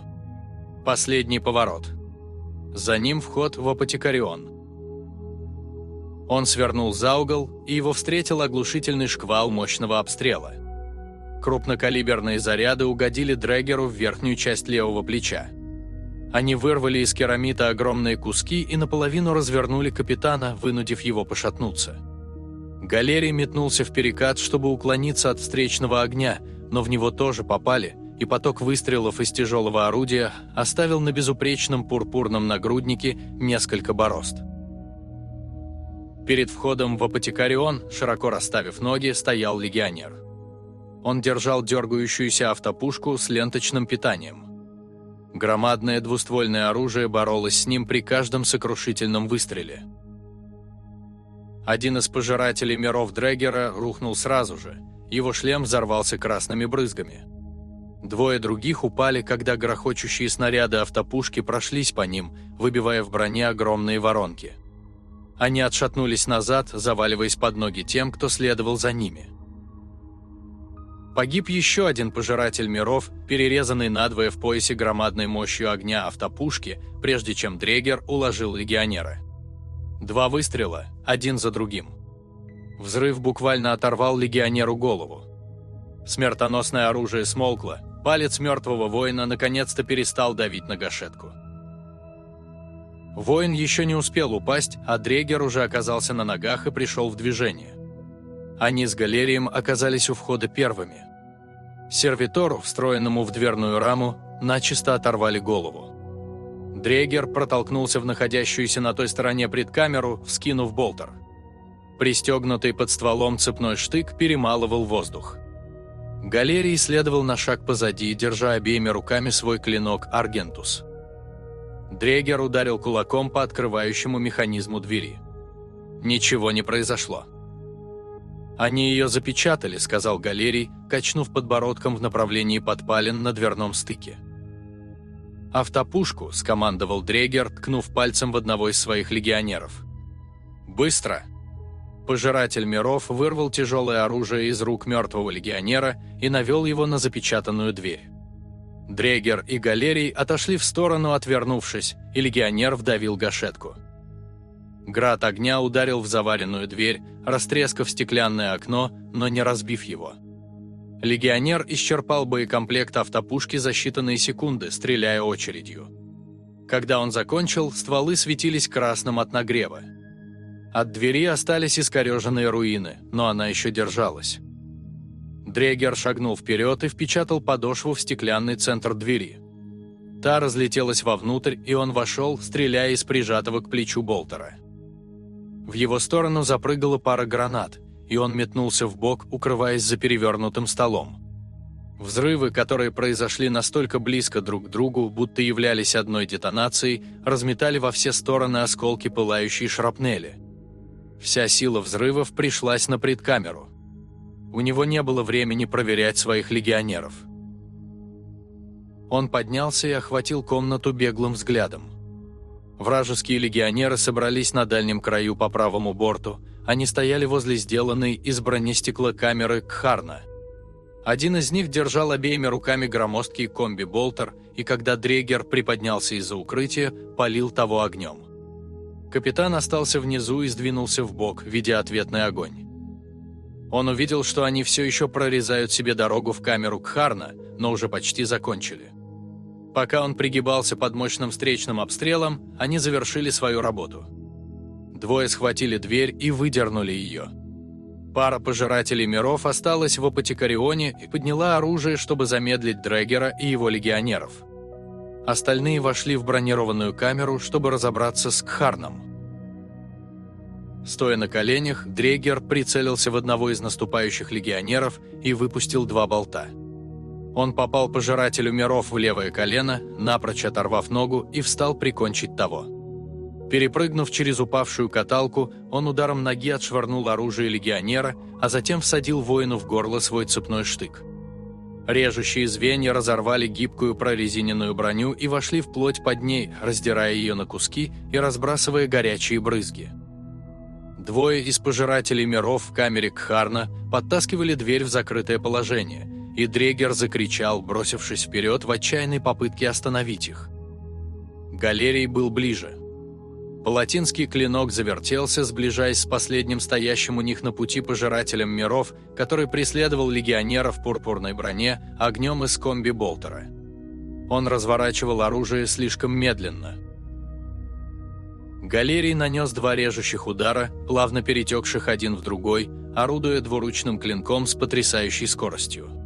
Последний поворот. За ним вход в Апотекарион – он свернул за угол, и его встретил оглушительный шквал мощного обстрела. Крупнокалиберные заряды угодили Дрэггеру в верхнюю часть левого плеча. Они вырвали из керамита огромные куски и наполовину развернули капитана, вынудив его пошатнуться. Галерий метнулся в перекат, чтобы уклониться от встречного огня, но в него тоже попали, и поток выстрелов из тяжелого орудия оставил на безупречном пурпурном нагруднике несколько борозд. Перед входом в апотекарион, широко расставив ноги, стоял легионер. Он держал дергающуюся автопушку с ленточным питанием. Громадное двуствольное оружие боролось с ним при каждом сокрушительном выстреле. Один из пожирателей миров Дрэггера рухнул сразу же, его шлем взорвался красными брызгами. Двое других упали, когда грохочущие снаряды автопушки прошлись по ним, выбивая в броне огромные воронки. Они отшатнулись назад, заваливаясь под ноги тем, кто следовал за ними. Погиб еще один пожиратель миров, перерезанный надвое в поясе громадной мощью огня автопушки, прежде чем Дрегер уложил легионера. Два выстрела, один за другим. Взрыв буквально оторвал легионеру голову. Смертоносное оружие смолкло, палец мертвого воина наконец-то перестал давить на гашетку. Воин еще не успел упасть, а Дрегер уже оказался на ногах и пришел в движение. Они с Галерием оказались у входа первыми. Сервитору, встроенному в дверную раму, начисто оторвали голову. Дрегер протолкнулся в находящуюся на той стороне предкамеру, вскинув болтер. Пристегнутый под стволом цепной штык перемалывал воздух. Галерий следовал на шаг позади, держа обеими руками свой клинок «Аргентус». Дрегер ударил кулаком по открывающему механизму двери. Ничего не произошло. «Они ее запечатали», — сказал Галерий, качнув подбородком в направлении подпалин на дверном стыке. «Автопушку», — скомандовал Дрегер, ткнув пальцем в одного из своих легионеров. «Быстро!» Пожиратель миров вырвал тяжелое оружие из рук мертвого легионера и навел его на запечатанную дверь. Дрегер и Галерий отошли в сторону, отвернувшись, и легионер вдавил гашетку. Град огня ударил в заваренную дверь, растрескав стеклянное окно, но не разбив его. Легионер исчерпал боекомплект автопушки за считанные секунды, стреляя очередью. Когда он закончил, стволы светились красным от нагрева. От двери остались искореженные руины, но она еще держалась. Дрегер шагнул вперед и впечатал подошву в стеклянный центр двери. Та разлетелась вовнутрь, и он вошел, стреляя из прижатого к плечу болтера. В его сторону запрыгала пара гранат, и он метнулся в бок, укрываясь за перевернутым столом. Взрывы, которые произошли настолько близко друг к другу, будто являлись одной детонацией, разметали во все стороны осколки пылающей шрапнели. Вся сила взрывов пришлась на предкамеру. У него не было времени проверять своих легионеров. Он поднялся и охватил комнату беглым взглядом. Вражеские легионеры собрались на дальнем краю по правому борту. Они стояли возле сделанной из бронестекла камеры Кхарна. Один из них держал обеими руками громоздкий комби-болтер, и когда Дрегер приподнялся из-за укрытия, полил того огнем. Капитан остался внизу и сдвинулся в бок, видя ответный огонь. Он увидел, что они все еще прорезают себе дорогу в камеру Кхарна, но уже почти закончили. Пока он пригибался под мощным встречным обстрелом, они завершили свою работу. Двое схватили дверь и выдернули ее. Пара пожирателей миров осталась в Апотекарионе и подняла оружие, чтобы замедлить Дрэггера и его легионеров. Остальные вошли в бронированную камеру, чтобы разобраться с Кхарном. Стоя на коленях, Дрегер прицелился в одного из наступающих легионеров и выпустил два болта. Он попал пожирателю миров в левое колено, напрочь оторвав ногу и встал прикончить того. Перепрыгнув через упавшую каталку, он ударом ноги отшвырнул оружие легионера, а затем всадил воину в горло свой цепной штык. Режущие звенья разорвали гибкую прорезиненную броню и вошли вплоть под ней, раздирая ее на куски и разбрасывая горячие брызги. Двое из пожирателей миров в камере Кхарна подтаскивали дверь в закрытое положение, и Дрегер закричал, бросившись вперед в отчаянной попытке остановить их. Галерий был ближе. Палатинский клинок завертелся, сближаясь с последним стоящим у них на пути пожирателем миров, который преследовал легионера в пурпурной броне огнем из комби-болтера. Он разворачивал оружие слишком медленно. Галерий нанес два режущих удара, плавно перетекших один в другой, орудуя двуручным клинком с потрясающей скоростью.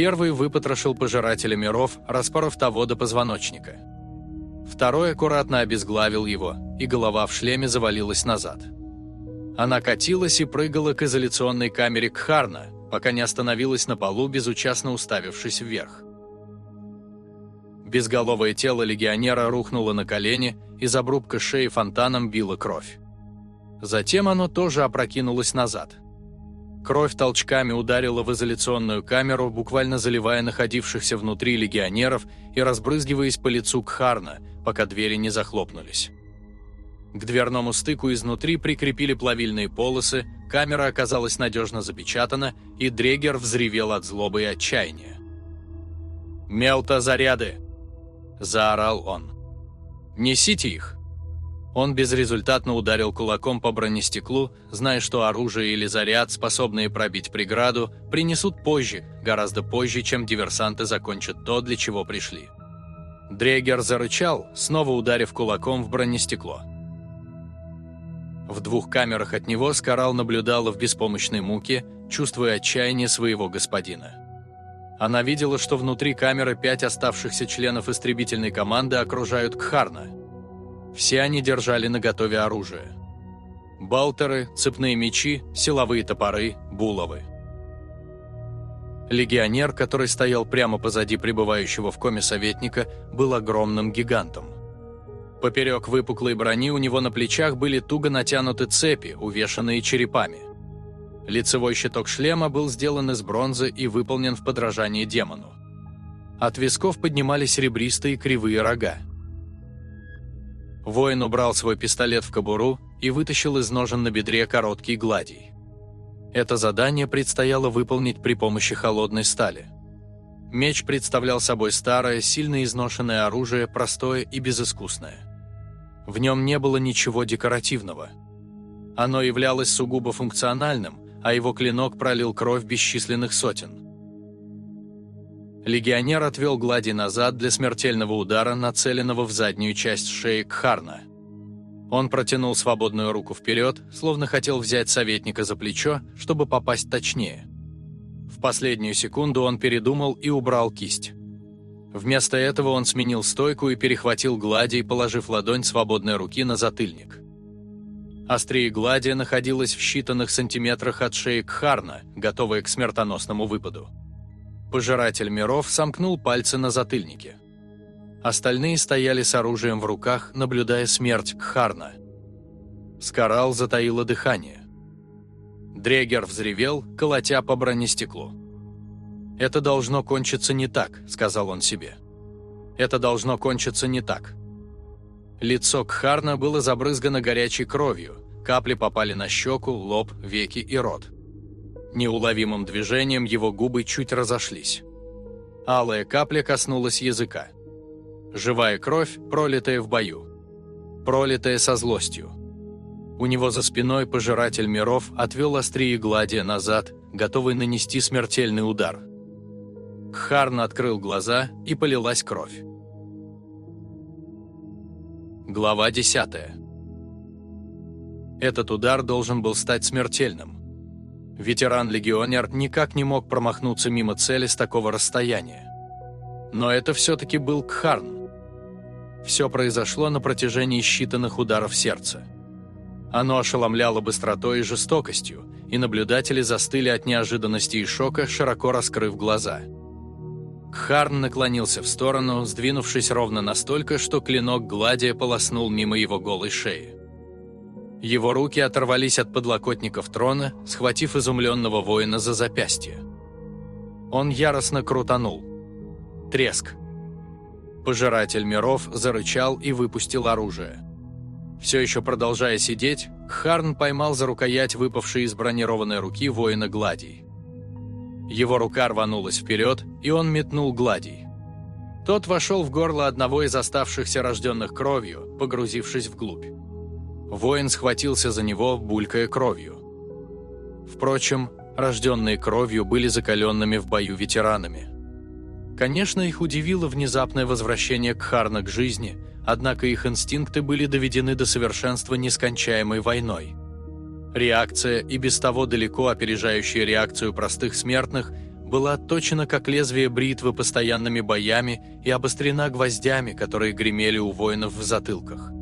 Первый выпотрошил пожирателя миров, распоров того до позвоночника. Второй аккуратно обезглавил его, и голова в шлеме завалилась назад. Она катилась и прыгала к изоляционной камере Кхарна, пока не остановилась на полу, безучастно уставившись вверх. Безголовое тело легионера рухнуло на колени, из обрубка шеи фонтаном била кровь. Затем оно тоже опрокинулось назад. Кровь толчками ударила в изоляционную камеру, буквально заливая находившихся внутри легионеров и разбрызгиваясь по лицу Кхарна, пока двери не захлопнулись. К дверному стыку изнутри прикрепили плавильные полосы, камера оказалась надежно запечатана, и Дрегер взревел от злобы и отчаяния. «Мелта заряды!» – заорал он. «Несите их!» Он безрезультатно ударил кулаком по бронестеклу, зная, что оружие или заряд, способные пробить преграду, принесут позже, гораздо позже, чем диверсанты закончат то, для чего пришли. Дрегер зарычал, снова ударив кулаком в бронестекло. В двух камерах от него Скарал наблюдала в беспомощной муке, чувствуя отчаяние своего господина. Она видела, что внутри камеры пять оставшихся членов истребительной команды окружают Кхарна. Все они держали наготове оружие. Балтеры, цепные мечи, силовые топоры, булавы. Легионер, который стоял прямо позади пребывающего в коме советника, был огромным гигантом. Поперек выпуклой брони у него на плечах были туго натянуты цепи, увешанные черепами. Лицевой щиток шлема был сделан из бронзы и выполнен в подражании демону. От висков поднимались ребристые кривые рога. Воин убрал свой пистолет в кобуру и вытащил из ножен на бедре короткий гладий. Это задание предстояло выполнить при помощи холодной стали. Меч представлял собой старое, сильно изношенное оружие, простое и безыскусное. В нем не было ничего декоративного. Оно являлось сугубо функциональным, а его клинок пролил кровь бесчисленных сотен. Легионер отвел глади назад для смертельного удара, нацеленного в заднюю часть шеи Кхарна – он протянул свободную руку вперед, словно хотел взять советника за плечо, чтобы попасть точнее. В последнюю секунду он передумал и убрал кисть. Вместо этого он сменил стойку и перехватил глади, положив ладонь свободной руки на затыльник. Острие глади находилось в считанных сантиметрах от шеи Кхарна, готовое к смертоносному выпаду. Пожиратель миров сомкнул пальцы на затыльнике. Остальные стояли с оружием в руках, наблюдая смерть Кхарна. Скарал затаило дыхание. Дрегер взревел, колотя по бронестеклу. «Это должно кончиться не так», — сказал он себе. «Это должно кончиться не так». Лицо Кхарна было забрызгано горячей кровью, капли попали на щеку, лоб, веки и рот. Неуловимым движением его губы чуть разошлись. Алая капля коснулась языка. Живая кровь, пролитая в бою. Пролитая со злостью. У него за спиной пожиратель миров отвел острие глади назад, готовый нанести смертельный удар. Кхарн открыл глаза, и полилась кровь. Глава 10. Этот удар должен был стать смертельным. Ветеран-легионер никак не мог промахнуться мимо цели с такого расстояния. Но это все-таки был Кхарн. Все произошло на протяжении считанных ударов сердца. Оно ошеломляло быстротой и жестокостью, и наблюдатели застыли от неожиданности и шока, широко раскрыв глаза. Кхарн наклонился в сторону, сдвинувшись ровно настолько, что клинок гладия полоснул мимо его голой шеи. Его руки оторвались от подлокотников трона, схватив изумленного воина за запястье. Он яростно крутанул. Треск. Пожиратель миров зарычал и выпустил оружие. Все еще продолжая сидеть, Харн поймал за рукоять выпавшей из бронированной руки воина Гладий. Его рука рванулась вперед, и он метнул Гладий. Тот вошел в горло одного из оставшихся рожденных кровью, погрузившись вглубь. Воин схватился за него, булькая кровью. Впрочем, рожденные кровью были закаленными в бою ветеранами. Конечно, их удивило внезапное возвращение Кхарна к жизни, однако их инстинкты были доведены до совершенства нескончаемой войной. Реакция, и без того далеко опережающая реакцию простых смертных, была отточена как лезвие бритвы постоянными боями и обострена гвоздями, которые гремели у воинов в затылках.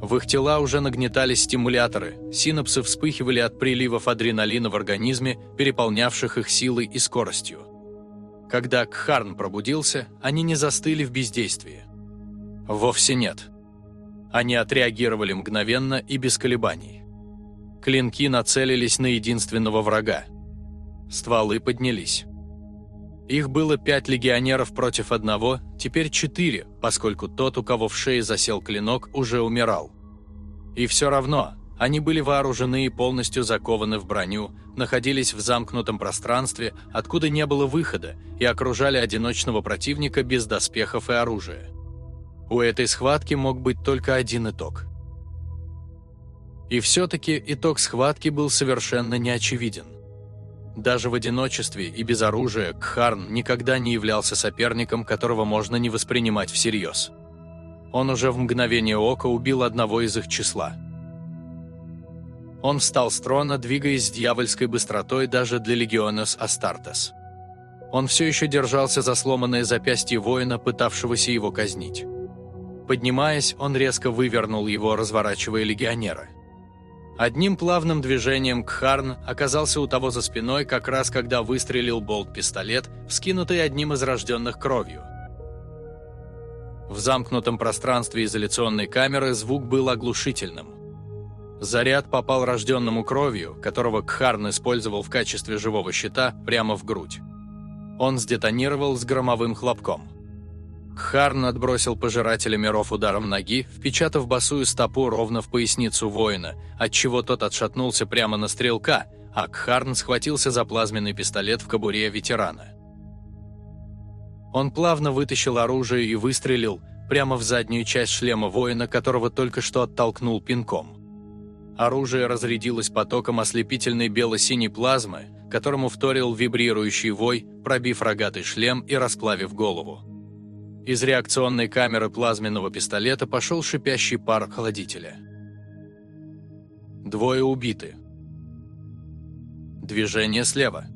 В их тела уже нагнетались стимуляторы, синапсы вспыхивали от приливов адреналина в организме, переполнявших их силой и скоростью. Когда Кхарн пробудился, они не застыли в бездействии. Вовсе нет. Они отреагировали мгновенно и без колебаний. Клинки нацелились на единственного врага. Стволы поднялись. Их было пять легионеров против одного, теперь четыре, поскольку тот, у кого в шее засел клинок, уже умирал. И все равно, они были вооружены и полностью закованы в броню, находились в замкнутом пространстве, откуда не было выхода, и окружали одиночного противника без доспехов и оружия. У этой схватки мог быть только один итог. И все-таки итог схватки был совершенно неочевиден. Даже в одиночестве и без оружия Кхарн никогда не являлся соперником, которого можно не воспринимать всерьез. Он уже в мгновение ока убил одного из их числа – он встал с трона, двигаясь с дьявольской быстротой даже для легионес Астартес. Он все еще держался за сломанное запястье воина, пытавшегося его казнить. Поднимаясь, он резко вывернул его, разворачивая легионера. Одним плавным движением Кхарн оказался у того за спиной, как раз когда выстрелил болт-пистолет, вскинутый одним из рожденных кровью. В замкнутом пространстве изоляционной камеры звук был оглушительным. Заряд попал рожденному кровью, которого Кхарн использовал в качестве живого щита, прямо в грудь. Он сдетонировал с громовым хлопком. Кхарн отбросил пожирателя миров ударом ноги, впечатав босую стопу ровно в поясницу воина, отчего тот отшатнулся прямо на стрелка, а Кхарн схватился за плазменный пистолет в кобуре ветерана. Он плавно вытащил оружие и выстрелил прямо в заднюю часть шлема воина, которого только что оттолкнул пинком. Оружие разрядилось потоком ослепительной бело-синей плазмы, которому вторил вибрирующий вой, пробив рогатый шлем и расплавив голову. Из реакционной камеры плазменного пистолета пошел шипящий пар охладителя. Двое убиты. Движение слева.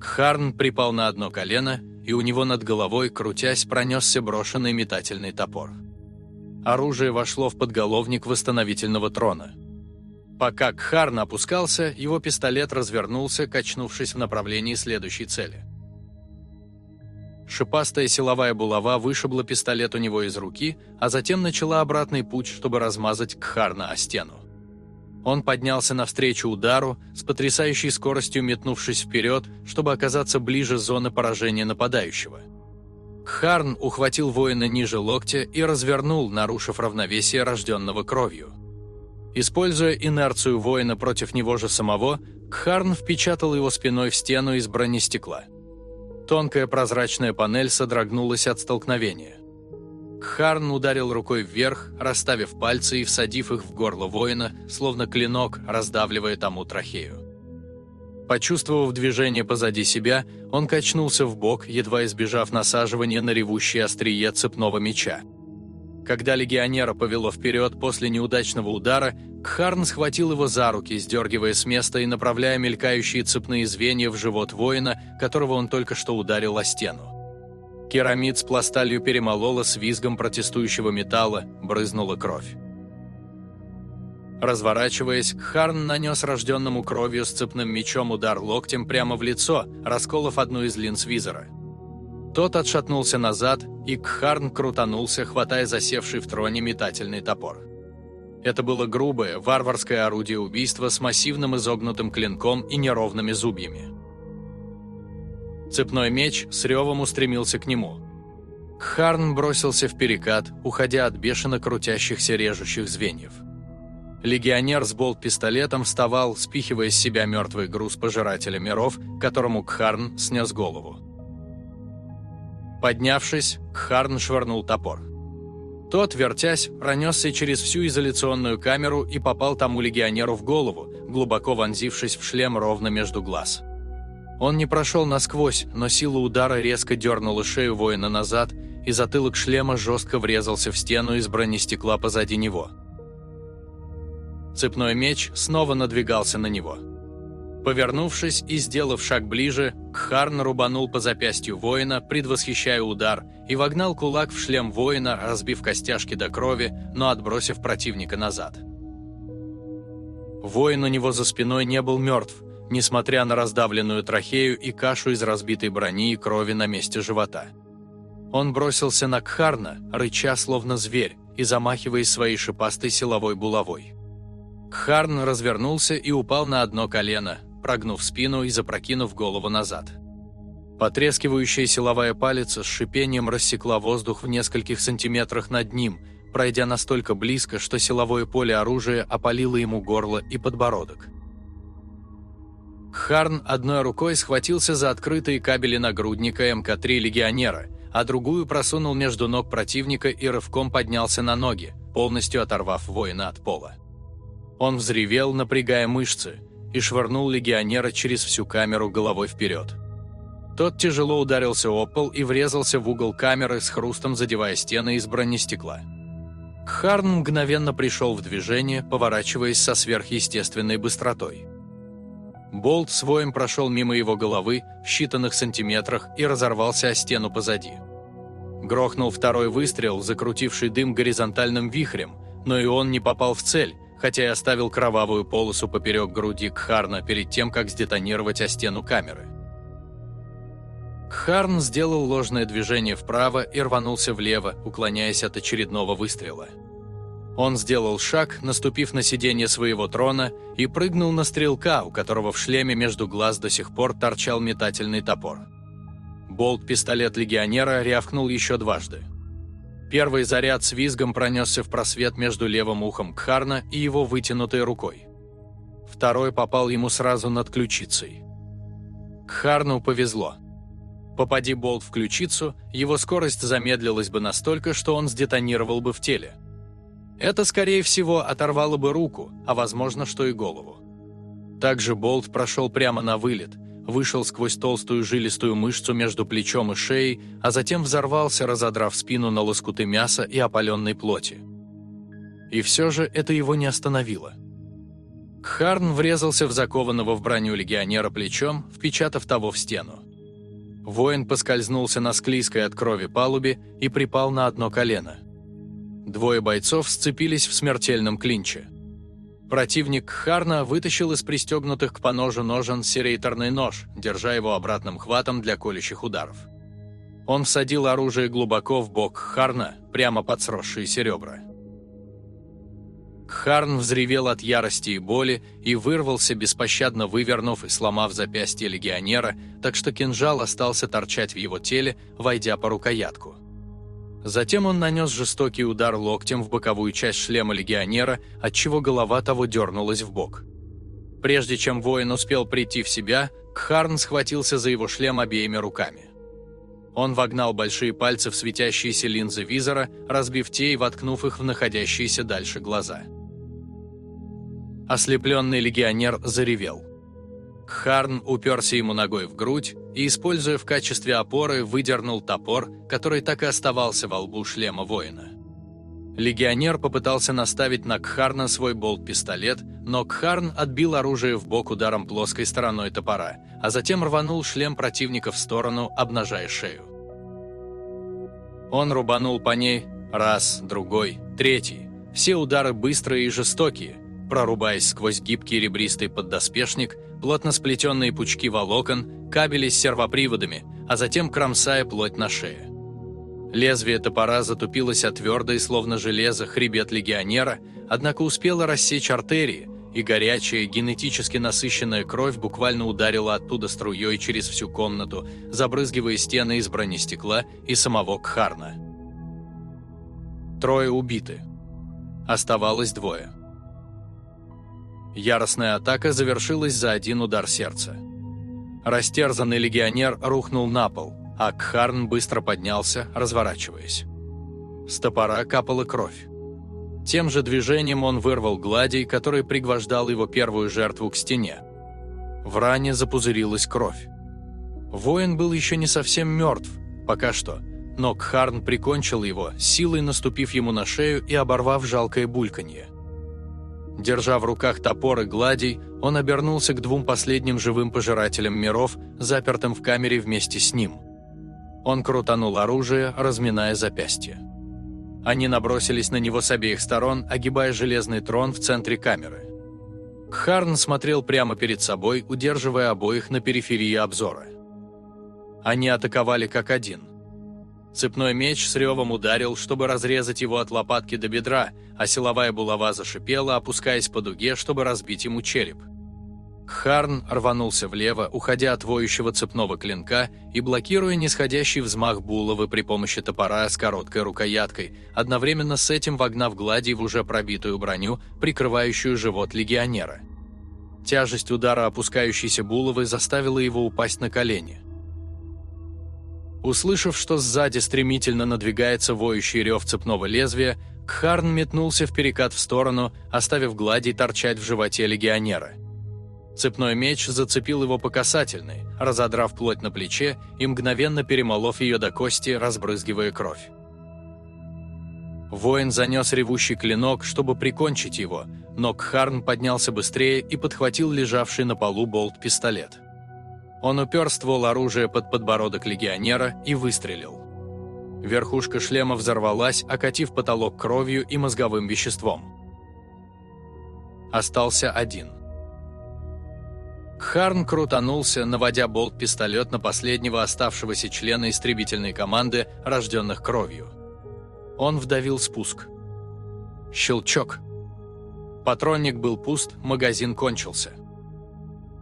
Кхарн припал на одно колено, и у него над головой, крутясь, пронесся брошенный метательный топор. Оружие вошло в подголовник восстановительного трона – Пока Кхарн опускался, его пистолет развернулся, качнувшись в направлении следующей цели. Шипастая силовая булава вышибла пистолет у него из руки, а затем начала обратный путь, чтобы размазать Кхарна о стену. Он поднялся навстречу удару, с потрясающей скоростью метнувшись вперед, чтобы оказаться ближе зоны поражения нападающего. Кхарн ухватил воина ниже локтя и развернул, нарушив равновесие рожденного кровью. Используя инерцию воина против него же самого, Кхарн впечатал его спиной в стену из бронестекла. Тонкая прозрачная панель содрогнулась от столкновения. Кхарн ударил рукой вверх, расставив пальцы и всадив их в горло воина, словно клинок, раздавливая тому трахею. Почувствовав движение позади себя, он качнулся в бок, едва избежав насаживания на ревущее острие цепного меча. Когда легионера повело вперед после неудачного удара, Кхарн схватил его за руки, сдергивая с места и направляя мелькающие цепные звенья в живот воина, которого он только что ударил о стену. Керамид с пласталью перемолола с визгом протестующего металла, брызнула кровь. Разворачиваясь, Харн нанес рожденному кровью с цепным мечом удар локтем прямо в лицо, расколов одну из линз визора. Тот отшатнулся назад, и Кхарн крутанулся, хватая засевший в троне метательный топор. Это было грубое, варварское орудие убийства с массивным изогнутым клинком и неровными зубьями. Цепной меч с ревом устремился к нему. Кхарн бросился в перекат, уходя от бешено крутящихся режущих звеньев. Легионер с болт-пистолетом вставал, спихивая с себя мертвый груз пожирателя миров, которому Кхарн снес голову. Поднявшись, Кхарн швырнул топор. Тот, вертясь, пронесся через всю изоляционную камеру и попал тому легионеру в голову, глубоко вонзившись в шлем ровно между глаз. Он не прошел насквозь, но сила удара резко дернула шею воина назад, и затылок шлема жестко врезался в стену из бронестекла позади него. Цепной меч снова надвигался на него. Повернувшись и сделав шаг ближе, Кхарн рубанул по запястью воина, предвосхищая удар, и вогнал кулак в шлем воина, разбив костяшки до крови, но отбросив противника назад. Воин у него за спиной не был мертв, несмотря на раздавленную трахею и кашу из разбитой брони и крови на месте живота. Он бросился на Кхарна, рыча словно зверь, и замахиваясь своей шипастой силовой булавой. Кхарн развернулся и упал на одно колено, прогнув спину и запрокинув голову назад. Потрескивающая силовая палица с шипением рассекла воздух в нескольких сантиметрах над ним, пройдя настолько близко, что силовое поле оружия опалило ему горло и подбородок. Харн одной рукой схватился за открытые кабели нагрудника МК-3 «Легионера», а другую просунул между ног противника и рывком поднялся на ноги, полностью оторвав воина от пола. Он взревел, напрягая мышцы, и швырнул легионера через всю камеру головой вперед. Тот тяжело ударился о пол и врезался в угол камеры с хрустом, задевая стены из бронестекла. Харн мгновенно пришел в движение, поворачиваясь со сверхъестественной быстротой. Болт с воем прошел мимо его головы в считанных сантиметрах и разорвался о стену позади. Грохнул второй выстрел, закрутивший дым горизонтальным вихрем, но и он не попал в цель, хотя и оставил кровавую полосу поперек груди Кхарна перед тем, как сдетонировать о стену камеры. Кхарн сделал ложное движение вправо и рванулся влево, уклоняясь от очередного выстрела. Он сделал шаг, наступив на сиденье своего трона, и прыгнул на стрелка, у которого в шлеме между глаз до сих пор торчал метательный топор. Болт-пистолет легионера рявкнул еще дважды. Первый заряд с визгом пронесся в просвет между левым ухом Кхарна и его вытянутой рукой. Второй попал ему сразу над ключицей. Кхарну повезло. Попади болт в ключицу, его скорость замедлилась бы настолько, что он сдетонировал бы в теле. Это, скорее всего, оторвало бы руку, а возможно, что и голову. Также болт прошел прямо на вылет – вышел сквозь толстую жилистую мышцу между плечом и шеей, а затем взорвался, разодрав спину на лоскуты мяса и опаленной плоти. И все же это его не остановило. Харн врезался в закованного в броню легионера плечом, впечатав того в стену. Воин поскользнулся на склизкой от крови палубе и припал на одно колено. Двое бойцов сцепились в смертельном клинче – Противник Харна вытащил из пристегнутых к поножу ножен серейторный нож, держа его обратным хватом для колющих ударов. Он всадил оружие глубоко в бок Харна, прямо под сросшиеся ребра. Харн взревел от ярости и боли и вырвался, беспощадно вывернув и сломав запястье легионера, так что кинжал остался торчать в его теле, войдя по рукоятку. Затем он нанес жестокий удар локтем в боковую часть шлема легионера, отчего голова того дернулась в бок. Прежде чем воин успел прийти в себя, Кхарн схватился за его шлем обеими руками. Он вогнал большие пальцы в светящиеся линзы визора, разбив те и воткнув их в находящиеся дальше глаза. Ослепленный легионер заревел. Харн уперся ему ногой в грудь и, используя в качестве опоры, выдернул топор, который так и оставался во лбу шлема воина. Легионер попытался наставить на Кхарна свой болт-пистолет, но Кхарн отбил оружие в бок ударом плоской стороной топора, а затем рванул шлем противника в сторону, обнажая шею. Он рубанул по ней раз, другой, третий. Все удары быстрые и жестокие, прорубаясь сквозь гибкий ребристый поддоспешник, плотно сплетенные пучки волокон, кабели с сервоприводами, а затем кромсая плоть на шее. Лезвие топора затупилось от твердой, словно железо, хребет легионера, однако успело рассечь артерии, и горячая, генетически насыщенная кровь буквально ударила оттуда струей через всю комнату, забрызгивая стены из бронестекла и самого Кхарна. Трое убиты. Оставалось двое. Яростная атака завершилась за один удар сердца. Растерзанный легионер рухнул на пол, а Кхарн быстро поднялся, разворачиваясь. С топора капала кровь. Тем же движением он вырвал гладий, который пригвождал его первую жертву к стене. В ране запузырилась кровь. Воин был еще не совсем мертв, пока что, но Кхарн прикончил его, силой наступив ему на шею и оборвав жалкое бульканье. Держа в руках топор и гладий, он обернулся к двум последним живым пожирателям миров, запертым в камере вместе с ним – он крутанул оружие, разминая запястье. Они набросились на него с обеих сторон, огибая железный трон в центре камеры. Харн смотрел прямо перед собой, удерживая обоих на периферии обзора. Они атаковали как один. Цепной меч с ревом ударил, чтобы разрезать его от лопатки до бедра, а силовая булава зашипела, опускаясь по дуге, чтобы разбить ему череп. Харн рванулся влево, уходя от воющего цепного клинка и блокируя нисходящий взмах булавы при помощи топора с короткой рукояткой, одновременно с этим вогнав гладий в уже пробитую броню, прикрывающую живот легионера. Тяжесть удара опускающейся булавы заставила его упасть на колени. Услышав, что сзади стремительно надвигается воющий рев цепного лезвия, Кхарн метнулся в перекат в сторону, оставив гладий торчать в животе легионера – Цепной меч зацепил его по касательной, разодрав плоть на плече и мгновенно перемолов ее до кости, разбрызгивая кровь. Воин занес ревущий клинок, чтобы прикончить его, но Кхарн поднялся быстрее и подхватил лежавший на полу болт-пистолет. Он упер ствол оружия под подбородок легионера и выстрелил. Верхушка шлема взорвалась, окатив потолок кровью и мозговым веществом. Остался один – Харн крутанулся, наводя болт-пистолет на последнего оставшегося члена истребительной команды, рожденных кровью. Он вдавил спуск. Щелчок. Патронник был пуст, магазин кончился.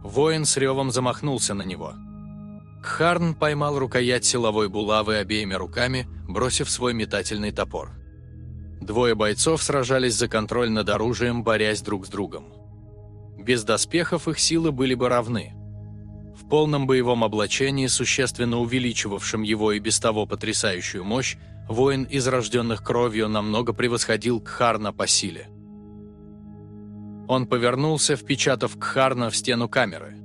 Воин с ревом замахнулся на него. Харн поймал рукоять силовой булавы обеими руками, бросив свой метательный топор. Двое бойцов сражались за контроль над оружием, борясь друг с другом. Без доспехов их силы были бы равны. В полном боевом облачении, существенно увеличивавшем его и без того потрясающую мощь, воин из рожденных кровью намного превосходил Кхарна по силе. Он повернулся, впечатав Кхарна в стену камеры.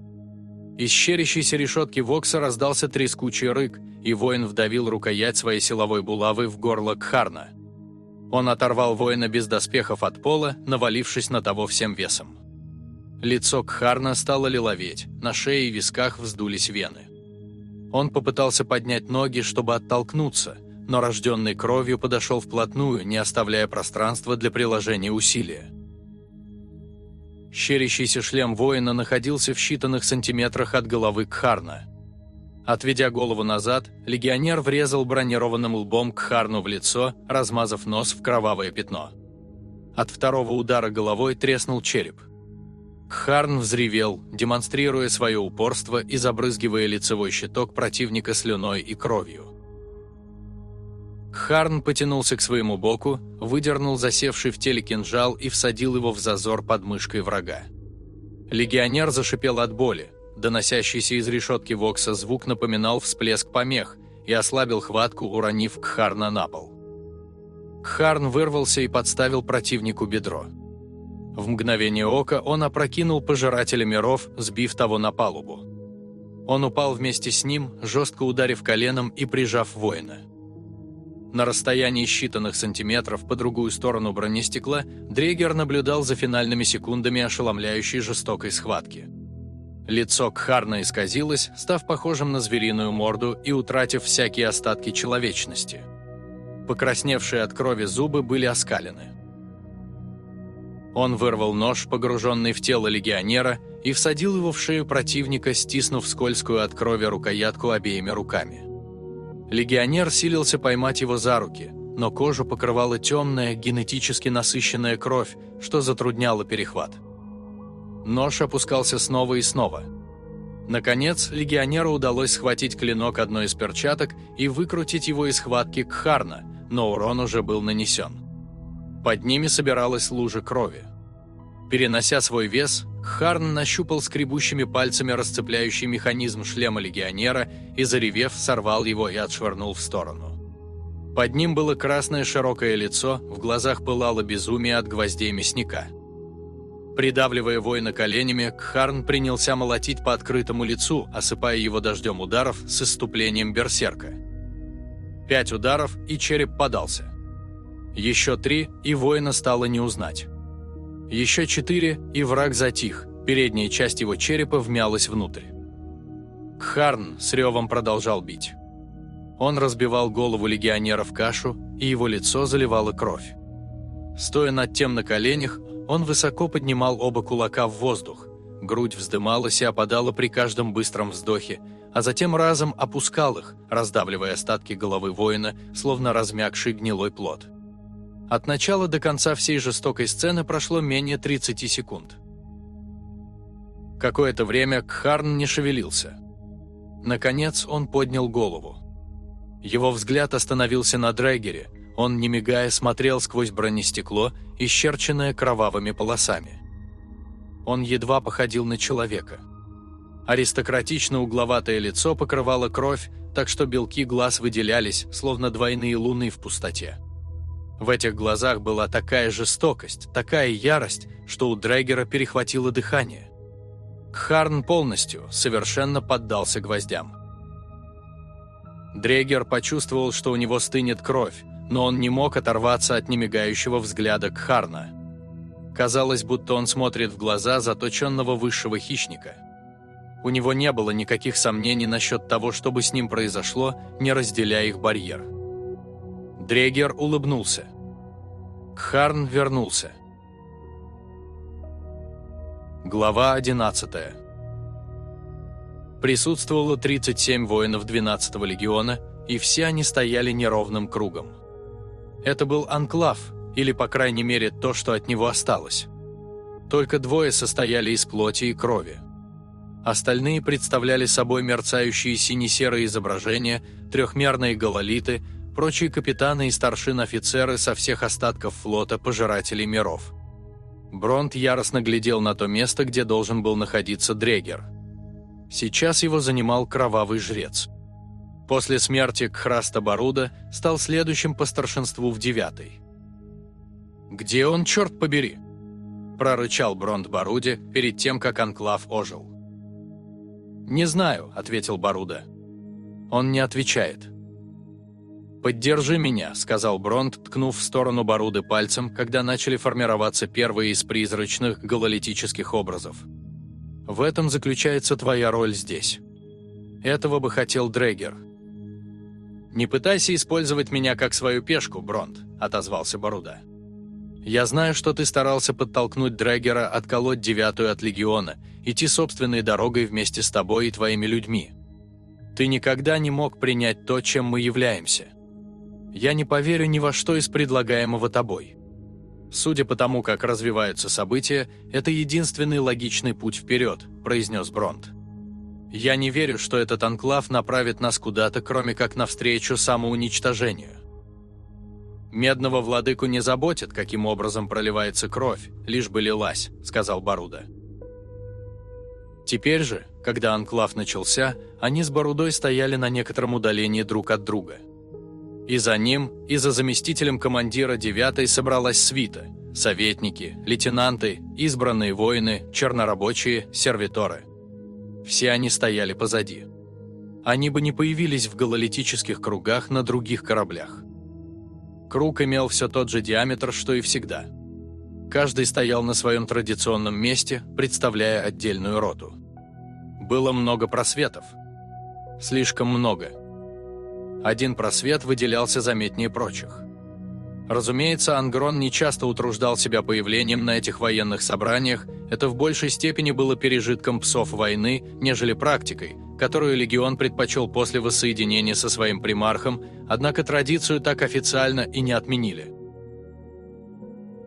Из щерящейся решетки Вокса раздался трескучий рык, и воин вдавил рукоять своей силовой булавы в горло Кхарна. Он оторвал воина без доспехов от пола, навалившись на того всем весом. Лицо Кхарна стало лиловеть, на шее и висках вздулись вены. Он попытался поднять ноги, чтобы оттолкнуться, но рожденный кровью подошел вплотную, не оставляя пространства для приложения усилия. Щерящийся шлем воина находился в считанных сантиметрах от головы Кхарна. Отведя голову назад, легионер врезал бронированным лбом Кхарну в лицо, размазав нос в кровавое пятно. От второго удара головой треснул череп – Харн взревел, демонстрируя свое упорство и забрызгивая лицевой щиток противника слюной и кровью. Харн потянулся к своему боку, выдернул засевший в теле кинжал и всадил его в зазор под мышкой врага. Легионер зашипел от боли. Доносящийся из решетки Вокса звук напоминал всплеск помех и ослабил хватку, уронив Кхарна на пол. Кхарн вырвался и подставил противнику бедро. В мгновение ока он опрокинул пожирателя миров, сбив того на палубу. Он упал вместе с ним, жестко ударив коленом и прижав воина. На расстоянии считанных сантиметров по другую сторону бронестекла Дрегер наблюдал за финальными секундами ошеломляющей жестокой схватки. Лицо Кхарна исказилось, став похожим на звериную морду и утратив всякие остатки человечности. Покрасневшие от крови зубы были оскалены. Он вырвал нож, погруженный в тело легионера, и всадил его в шею противника, стиснув скользкую от крови рукоятку обеими руками. Легионер силился поймать его за руки, но кожу покрывала темная, генетически насыщенная кровь, что затрудняло перехват. Нож опускался снова и снова. Наконец, легионеру удалось схватить клинок одной из перчаток и выкрутить его из схватки Кхарна, но урон уже был нанесен. Под ними собиралась лужа крови. Перенося свой вес, Харн нащупал скребущими пальцами расцепляющий механизм шлема легионера и, заревев, сорвал его и отшвырнул в сторону. Под ним было красное широкое лицо, в глазах пылало безумие от гвоздей мясника. Придавливая воина коленями, Кхарн принялся молотить по открытому лицу, осыпая его дождем ударов с иступлением берсерка. Пять ударов, и череп подался. Еще три, и воина стало не узнать. Еще четыре, и враг затих, передняя часть его черепа вмялась внутрь. Кхарн с ревом продолжал бить. Он разбивал голову легионера в кашу, и его лицо заливало кровь. Стоя над тем на коленях, он высоко поднимал оба кулака в воздух, грудь вздымалась и опадала при каждом быстром вздохе, а затем разом опускал их, раздавливая остатки головы воина, словно размягший гнилой плод. От начала до конца всей жестокой сцены прошло менее 30 секунд. Какое-то время Кхарн не шевелился. Наконец он поднял голову. Его взгляд остановился на Дрэгере, он, не мигая, смотрел сквозь бронестекло, исчерченное кровавыми полосами. Он едва походил на человека. Аристократично угловатое лицо покрывало кровь, так что белки глаз выделялись, словно двойные луны в пустоте. В этих глазах была такая жестокость, такая ярость, что у Дрэггера перехватило дыхание. Кхарн полностью, совершенно поддался гвоздям. Дрегер почувствовал, что у него стынет кровь, но он не мог оторваться от немигающего взгляда Кхарна. Казалось, будто он смотрит в глаза заточенного высшего хищника. У него не было никаких сомнений насчет того, что бы с ним произошло, не разделяя их барьер. Дрегер улыбнулся. Кхарн вернулся. Глава 11 Присутствовало 37 воинов 12-го легиона, и все они стояли неровным кругом. Это был анклав, или, по крайней мере, то, что от него осталось. Только двое состояли из плоти и крови. Остальные представляли собой мерцающие сине-серые изображения, трехмерные гололиты, прочие капитаны и старшин-офицеры со всех остатков флота Пожирателей миров. Бронт яростно глядел на то место, где должен был находиться Дрегер. Сейчас его занимал кровавый жрец. После смерти Кхраста Баруда стал следующим по старшинству в девятой. «Где он, черт побери?» – прорычал Бронт Баруде перед тем, как Анклав ожил. «Не знаю», – ответил Баруда. Он не отвечает. «Поддержи меня», — сказал Бронт, ткнув в сторону Баруды пальцем, когда начали формироваться первые из призрачных гололитических образов. «В этом заключается твоя роль здесь. Этого бы хотел Дрегер». «Не пытайся использовать меня как свою пешку, Бронт», — отозвался Баруда. «Я знаю, что ты старался подтолкнуть Дрегера отколоть девятую от Легиона, идти собственной дорогой вместе с тобой и твоими людьми. Ты никогда не мог принять то, чем мы являемся. Я не поверю ни во что из предлагаемого тобой. Судя по тому, как развиваются события, это единственный логичный путь вперед», – произнес Бронт. «Я не верю, что этот анклав направит нас куда-то, кроме как навстречу самоуничтожению. Медного владыку не заботит, каким образом проливается кровь, лишь бы лилась», – сказал Баруда. Теперь же, когда анклав начался, они с Барудой стояли на некотором удалении друг от друга – и за ним, и за заместителем командира 9-й собралась свита – советники, лейтенанты, избранные воины, чернорабочие, сервиторы. Все они стояли позади. Они бы не появились в гололитических кругах на других кораблях. Круг имел все тот же диаметр, что и всегда. Каждый стоял на своем традиционном месте, представляя отдельную роту. Было много просветов. Слишком много. Один просвет выделялся заметнее прочих. Разумеется, Ангрон не часто утруждал себя появлением на этих военных собраниях, это в большей степени было пережитком псов войны, нежели практикой, которую легион предпочел после воссоединения со своим примархом, однако традицию так официально и не отменили.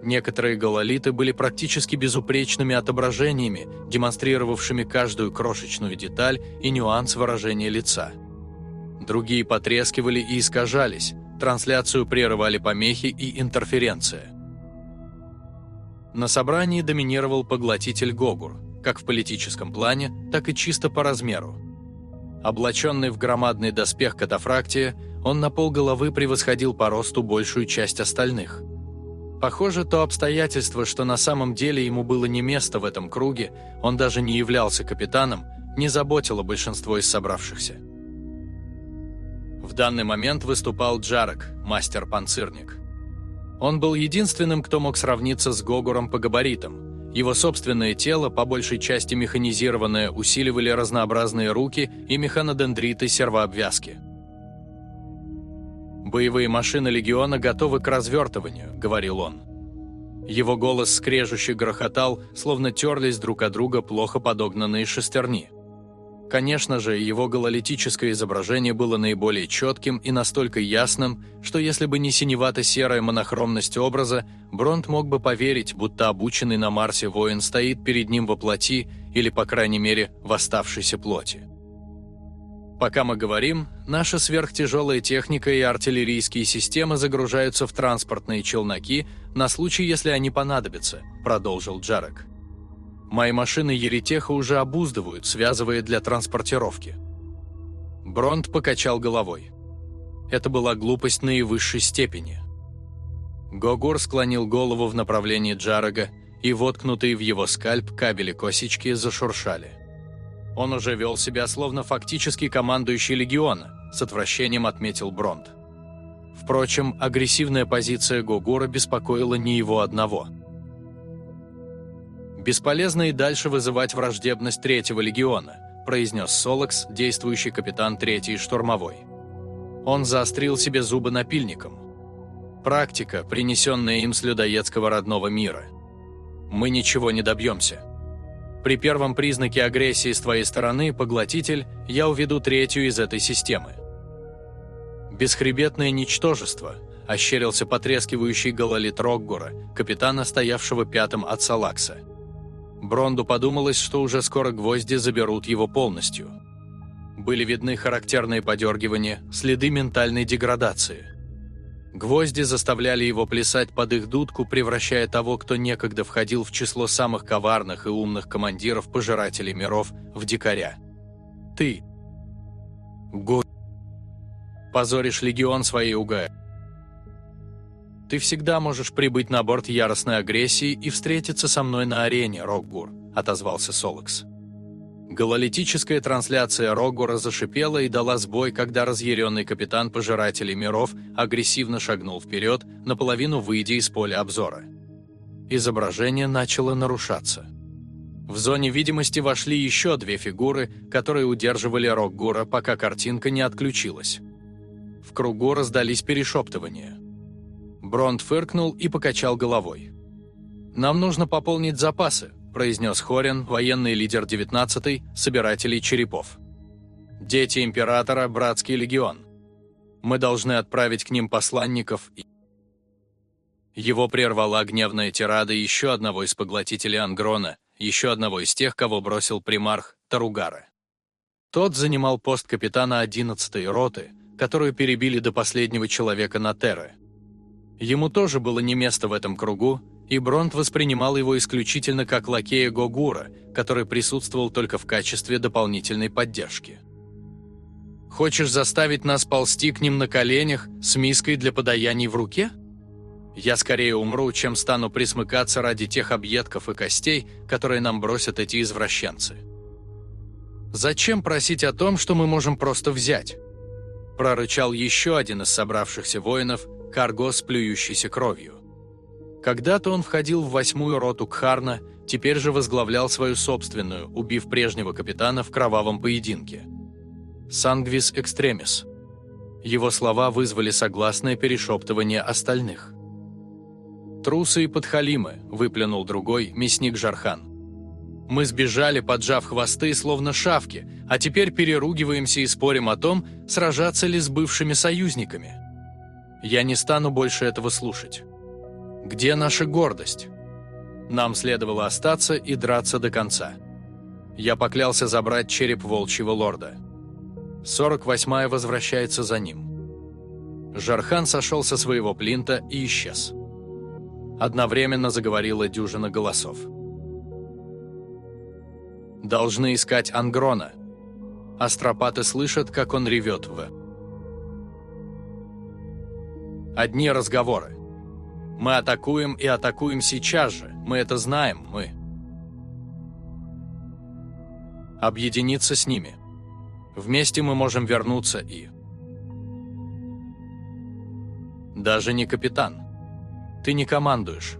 Некоторые гололиты были практически безупречными отображениями, демонстрировавшими каждую крошечную деталь и нюанс выражения лица. Другие потрескивали и искажались, трансляцию прерывали помехи и интерференция. На собрании доминировал поглотитель Гогур, как в политическом плане, так и чисто по размеру. Облаченный в громадный доспех катафрактия, он на полголовы превосходил по росту большую часть остальных. Похоже, то обстоятельство, что на самом деле ему было не место в этом круге, он даже не являлся капитаном, не заботило большинство из собравшихся. В данный момент выступал Джарек, мастер-панцирник. Он был единственным, кто мог сравниться с Гогуром по габаритам, его собственное тело, по большей части механизированное, усиливали разнообразные руки и механодендриты сервообвязки. «Боевые машины Легиона готовы к развертыванию», — говорил он. Его голос скрежуще грохотал, словно терлись друг от друга плохо подогнанные шестерни. Конечно же, его гололитическое изображение было наиболее четким и настолько ясным, что если бы не синевато-серая монохромность образа, Бронт мог бы поверить, будто обученный на Марсе воин стоит перед ним во плоти или, по крайней мере, в оставшейся плоти. Пока мы говорим, наша сверхтяжелая техника и артиллерийские системы загружаются в транспортные челноки на случай, если они понадобятся, продолжил Джарек. Мои машины Еретеха уже обуздывают, связывая для транспортировки. Бронт покачал головой. Это была глупость наивысшей степени. Гогор склонил голову в направлении Джарага, и воткнутые в его скальп кабели-косички зашуршали. Он уже вел себя словно фактически командующий легиона, с отвращением отметил Бронт. Впрочем, агрессивная позиция Гогора беспокоила не его одного – «Бесполезно и дальше вызывать враждебность Третьего легиона», произнес Солокс, действующий капитан Третьей штурмовой. Он заострил себе зубы напильником. Практика, принесенная им с людоедского родного мира. Мы ничего не добьемся. При первом признаке агрессии с твоей стороны, поглотитель, я уведу третью из этой системы. Бесхребетное ничтожество, ощерился потрескивающий гололит Роггора, капитана, стоявшего пятым от Салакса. Бронду подумалось, что уже скоро гвозди заберут его полностью. Были видны характерные подергивания, следы ментальной деградации. Гвозди заставляли его плясать под их дудку, превращая того, кто некогда входил в число самых коварных и умных командиров-пожирателей миров, в дикаря. Ты. Го... Позоришь легион своей угая. Ты всегда можешь прибыть на борт яростной агрессии и встретиться со мной на арене, Рокгур», — отозвался Солокс. Гололитическая трансляция Рогура зашипела и дала сбой, когда разъяренный капитан Пожирателей миров агрессивно шагнул вперед, наполовину выйдя из поля обзора. Изображение начало нарушаться. В зоне видимости вошли еще две фигуры, которые удерживали Рокгура, пока картинка не отключилась. В кругу раздались перешептывания. Бронт фыркнул и покачал головой. «Нам нужно пополнить запасы», – произнес Хорин, военный лидер 19-й, собирателей черепов. «Дети Императора – Братский легион. Мы должны отправить к ним посланников и...» Его прервала гневная тирада еще одного из поглотителей Ангрона, еще одного из тех, кого бросил примарх Таругара. Тот занимал пост капитана 11-й роты, которую перебили до последнего человека на Терре. Ему тоже было не место в этом кругу, и Бронт воспринимал его исключительно как лакея Гогура, который присутствовал только в качестве дополнительной поддержки. «Хочешь заставить нас ползти к ним на коленях с миской для подаяний в руке? Я скорее умру, чем стану присмыкаться ради тех объедков и костей, которые нам бросят эти извращенцы. Зачем просить о том, что мы можем просто взять?» прорычал еще один из собравшихся воинов, Каргос, плюющийся кровью. Когда-то он входил в восьмую роту Кхарна, теперь же возглавлял свою собственную, убив прежнего капитана в кровавом поединке. «Сангвис экстремис». Его слова вызвали согласное перешептывание остальных. «Трусы и подхалимы», – выплюнул другой, мясник Жархан. «Мы сбежали, поджав хвосты, словно шавки, а теперь переругиваемся и спорим о том, сражаться ли с бывшими союзниками. Я не стану больше этого слушать. Где наша гордость? Нам следовало остаться и драться до конца. Я поклялся забрать череп волчьего лорда. 48-я возвращается за ним. Жархан сошел со своего плинта и исчез. Одновременно заговорила дюжина голосов. «Должны искать Ангрона». Астропаты слышат, как он ревет в... Одни разговоры. Мы атакуем и атакуем сейчас же. Мы это знаем, мы. Объединиться с ними. Вместе мы можем вернуться и... Даже не капитан. Ты не командуешь.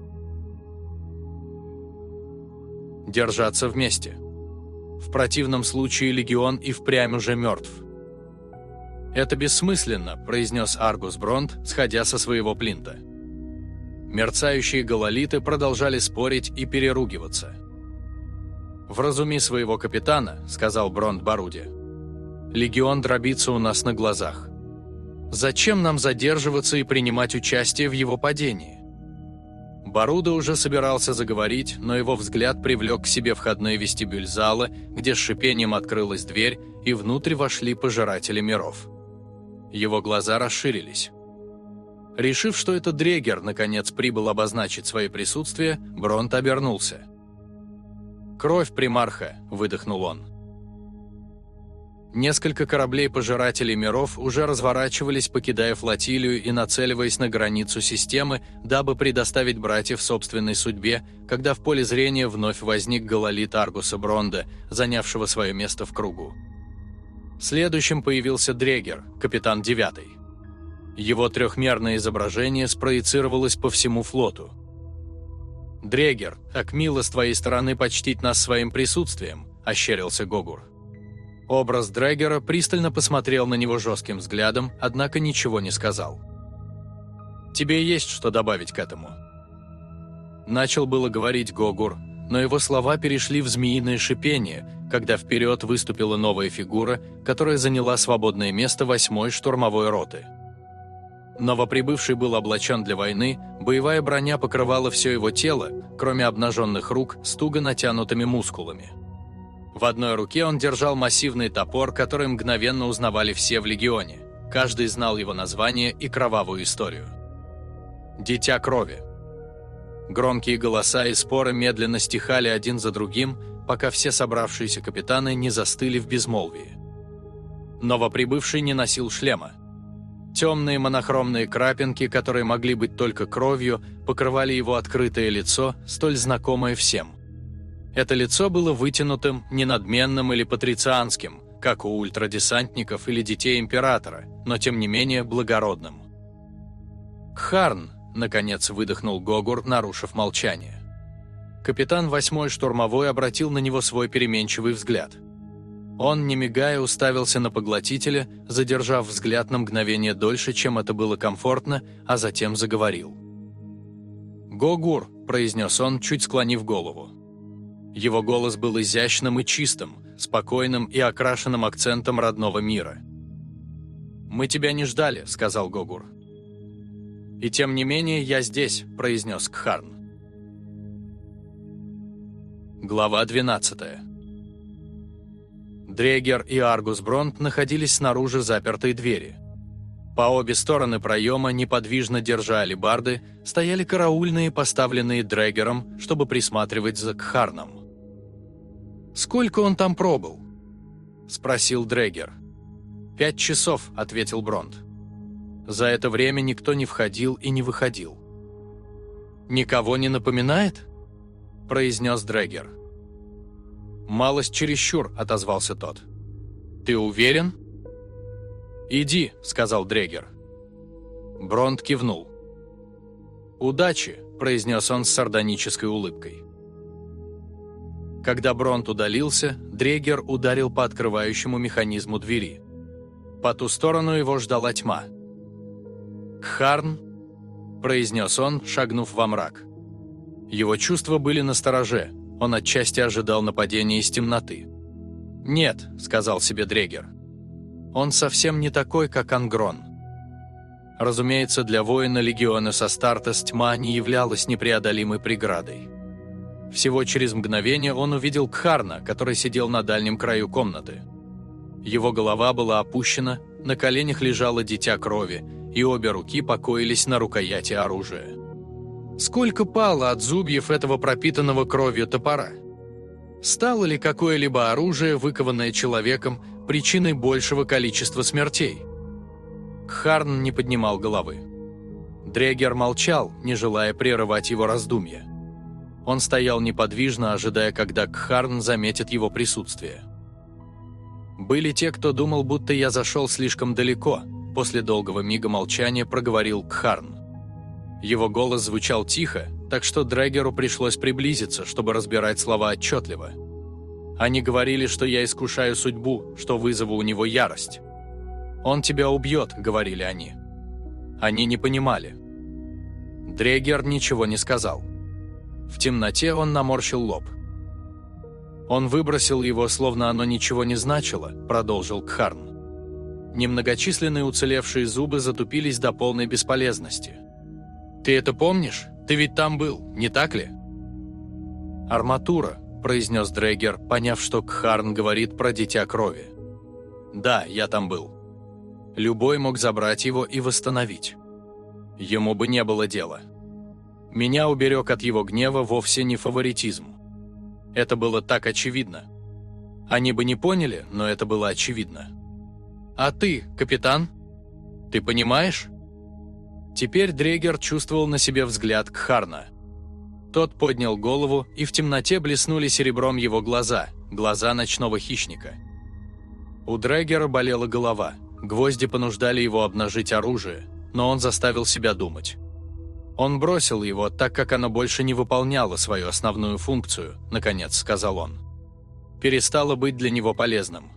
Держаться вместе. В противном случае легион и впрямь уже мертв. «Это бессмысленно», – произнес Аргус Бронт, сходя со своего плинта. Мерцающие гололиты продолжали спорить и переругиваться. «Вразуми своего капитана», – сказал Бронт Баруди. «Легион дробится у нас на глазах. Зачем нам задерживаться и принимать участие в его падении?» Баруда уже собирался заговорить, но его взгляд привлек к себе входной вестибюль зала, где с шипением открылась дверь, и внутрь вошли пожиратели миров. Его глаза расширились. Решив, что это Дрегер наконец прибыл обозначить свое присутствие, Бронт обернулся. «Кровь примарха», – выдохнул он. Несколько кораблей-пожирателей миров уже разворачивались, покидая флотилию и нацеливаясь на границу системы, дабы предоставить братьев собственной судьбе, когда в поле зрения вновь возник гололит Аргуса Бронда, занявшего свое место в кругу. Следующим появился Дрегер, капитан девятый. Его трехмерное изображение спроецировалось по всему флоту. «Дрегер, как мило с твоей стороны почтить нас своим присутствием», – ощерился Гогур. Образ Дрегера пристально посмотрел на него жестким взглядом, однако ничего не сказал. «Тебе есть что добавить к этому?» Начал было говорить Гогур, но его слова перешли в змеиное шипение, когда вперед выступила новая фигура, которая заняла свободное место восьмой штурмовой роты – Новоприбывший был облачен для войны, боевая броня покрывала все его тело, кроме обнаженных рук с туго натянутыми мускулами. В одной руке он держал массивный топор, который мгновенно узнавали все в легионе. Каждый знал его название и кровавую историю. «Дитя крови». Громкие голоса и споры медленно стихали один за другим, пока все собравшиеся капитаны не застыли в безмолвии. Новоприбывший не носил шлема. Темные монохромные крапинки, которые могли быть только кровью, покрывали его открытое лицо, столь знакомое всем. Это лицо было вытянутым, ненадменным или патрицианским, как у ультрадесантников или детей императора, но тем не менее благородным. «Кхарн», — наконец выдохнул Гогур, нарушив молчание. Капитан восьмой штурмовой обратил на него свой переменчивый взгляд — он, не мигая, уставился на поглотителя, задержав взгляд на мгновение дольше, чем это было комфортно, а затем заговорил. «Гогур», – произнес он, чуть склонив голову. Его голос был изящным и чистым, спокойным и окрашенным акцентом родного мира. «Мы тебя не ждали», – сказал Гогур. «И тем не менее я здесь», – произнес Кхарн. Глава двенадцатая. Дрегер и Аргус Бронт находились снаружи запертой двери. По обе стороны проема, неподвижно держа алебарды, стояли караульные, поставленные Дрегером, чтобы присматривать за Кхарном. «Сколько он там пробыл?» – спросил Дрегер. «Пять часов», – ответил Бронт. За это время никто не входил и не выходил. «Никого не напоминает?» – произнес Дрегер. «Малость чересчур», — отозвался тот. «Ты уверен?» «Иди», — сказал Дрегер. Бронт кивнул. «Удачи», – произнес он с сардонической улыбкой. Когда Бронт удалился, Дрегер ударил по открывающему механизму двери. По ту сторону его ждала тьма. «Кхарн», – произнес он, шагнув во мрак. Его чувства были настороже, он отчасти ожидал нападения из темноты. «Нет», – сказал себе Дрегер. «Он совсем не такой, как Ангрон». Разумеется, для воина легиона со старта тьма не являлась непреодолимой преградой. Всего через мгновение он увидел Кхарна, который сидел на дальнем краю комнаты. Его голова была опущена, на коленях лежало дитя крови, и обе руки покоились на рукояти оружия. Сколько пало от зубьев этого пропитанного кровью топора? Стало ли какое-либо оружие, выкованное человеком, причиной большего количества смертей? Харн не поднимал головы. Дрегер молчал, не желая прерывать его раздумья. Он стоял неподвижно, ожидая, когда Кхарн заметит его присутствие. Были те, кто думал, будто я зашел слишком далеко, после долгого мига молчания проговорил Кхарн. Его голос звучал тихо, так что Дрегеру пришлось приблизиться, чтобы разбирать слова отчетливо. Они говорили, что я искушаю судьбу, что вызову у него ярость. «Он тебя убьет», — говорили они. Они не понимали. Дрегер ничего не сказал. В темноте он наморщил лоб. «Он выбросил его, словно оно ничего не значило», — продолжил Кхарн. Немногочисленные уцелевшие зубы затупились до полной бесполезности. «Ты это помнишь? Ты ведь там был, не так ли?» «Арматура», — произнес Дрегер, поняв, что Кхарн говорит про дитя крови. «Да, я там был. Любой мог забрать его и восстановить. Ему бы не было дела. Меня уберег от его гнева вовсе не фаворитизм. Это было так очевидно. Они бы не поняли, но это было очевидно. «А ты, капитан? Ты понимаешь?» Теперь Дрейгер чувствовал на себе взгляд Кхарна. Тот поднял голову, и в темноте блеснули серебром его глаза, глаза ночного хищника. У Дрейгера болела голова – Гвозди понуждали его обнажить оружие, но он заставил себя думать. Он бросил его, так как оно больше не выполняло свою основную функцию, наконец сказал он. Перестало быть для него полезным.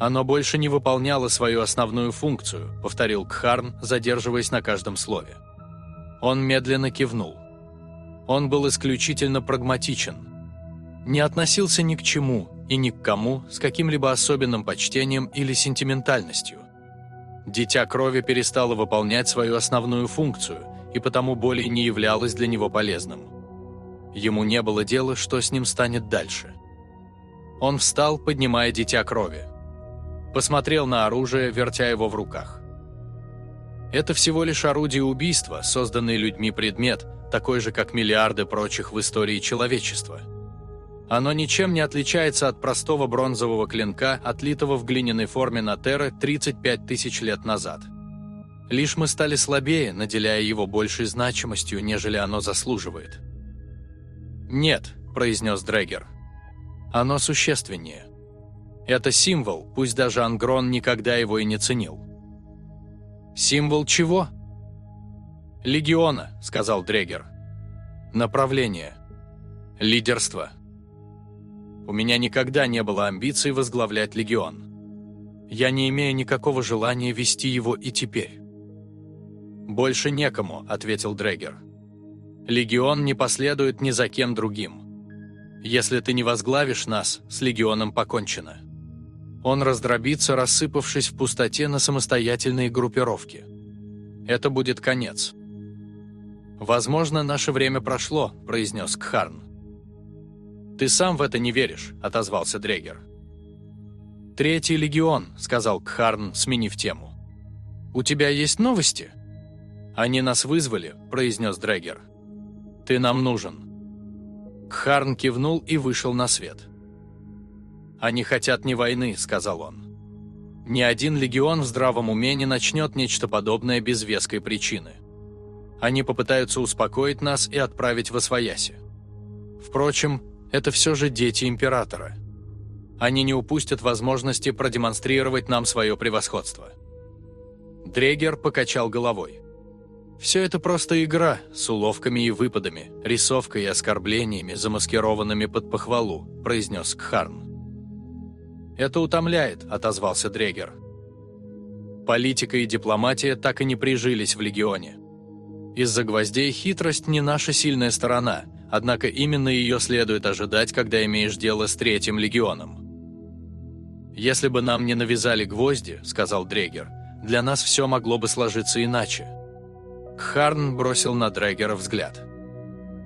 «Оно больше не выполняло свою основную функцию», — повторил Кхарн, задерживаясь на каждом слове. Он медленно кивнул. Он был исключительно прагматичен. Не относился ни к чему, и ни к кому с каким-либо особенным почтением или сентиментальностью. Дитя крови перестало выполнять свою основную функцию и потому более не являлось для него полезным. Ему не было дела, что с ним станет дальше. Он встал, поднимая дитя крови. Посмотрел на оружие, вертя его в руках. Это всего лишь орудие убийства, созданный людьми предмет, такой же, как миллиарды прочих в истории человечества – оно ничем не отличается от простого бронзового клинка, отлитого в глиняной форме на Терре 35 тысяч лет назад. Лишь мы стали слабее, наделяя его большей значимостью, нежели оно заслуживает. «Нет», – произнес Дрегер. «Оно существеннее. Это символ, пусть даже Ангрон никогда его и не ценил». «Символ чего?» «Легиона», – сказал Дрегер. «Направление. Лидерство». У меня никогда не было амбиций возглавлять легион. Я не имею никакого желания вести его и теперь. «Больше некому», — ответил Дрегер. «Легион не последует ни за кем другим. Если ты не возглавишь нас, с легионом покончено. Он раздробится, рассыпавшись в пустоте на самостоятельные группировки. Это будет конец». «Возможно, наше время прошло», — произнес Кхарн. «Ты сам в это не веришь», — отозвался Дрегер. «Третий легион», — сказал Кхарн, сменив тему. «У тебя есть новости?» «Они нас вызвали», — произнес Дрегер. «Ты нам нужен». Кхарн кивнул и вышел на свет. «Они хотят не войны», — сказал он. «Ни один легион в здравом уме не начнет нечто подобное без веской причины. Они попытаются успокоить нас и отправить в Освояси. Впрочем, это все же дети императора. Они не упустят возможности продемонстрировать нам свое превосходство. Дрегер покачал головой. Все это просто игра с уловками и выпадами, рисовкой и оскорблениями, замаскированными под похвалу, произнес Кхарн. «Это утомляет», – отозвался Дрегер. Политика и дипломатия так и не прижились в Легионе. Из-за гвоздей хитрость не наша сильная сторона, однако именно ее следует ожидать, когда имеешь дело с Третьим Легионом. «Если бы нам не навязали гвозди», – сказал Дрегер, – «для нас все могло бы сложиться иначе». Харн бросил на Дрэггера взгляд.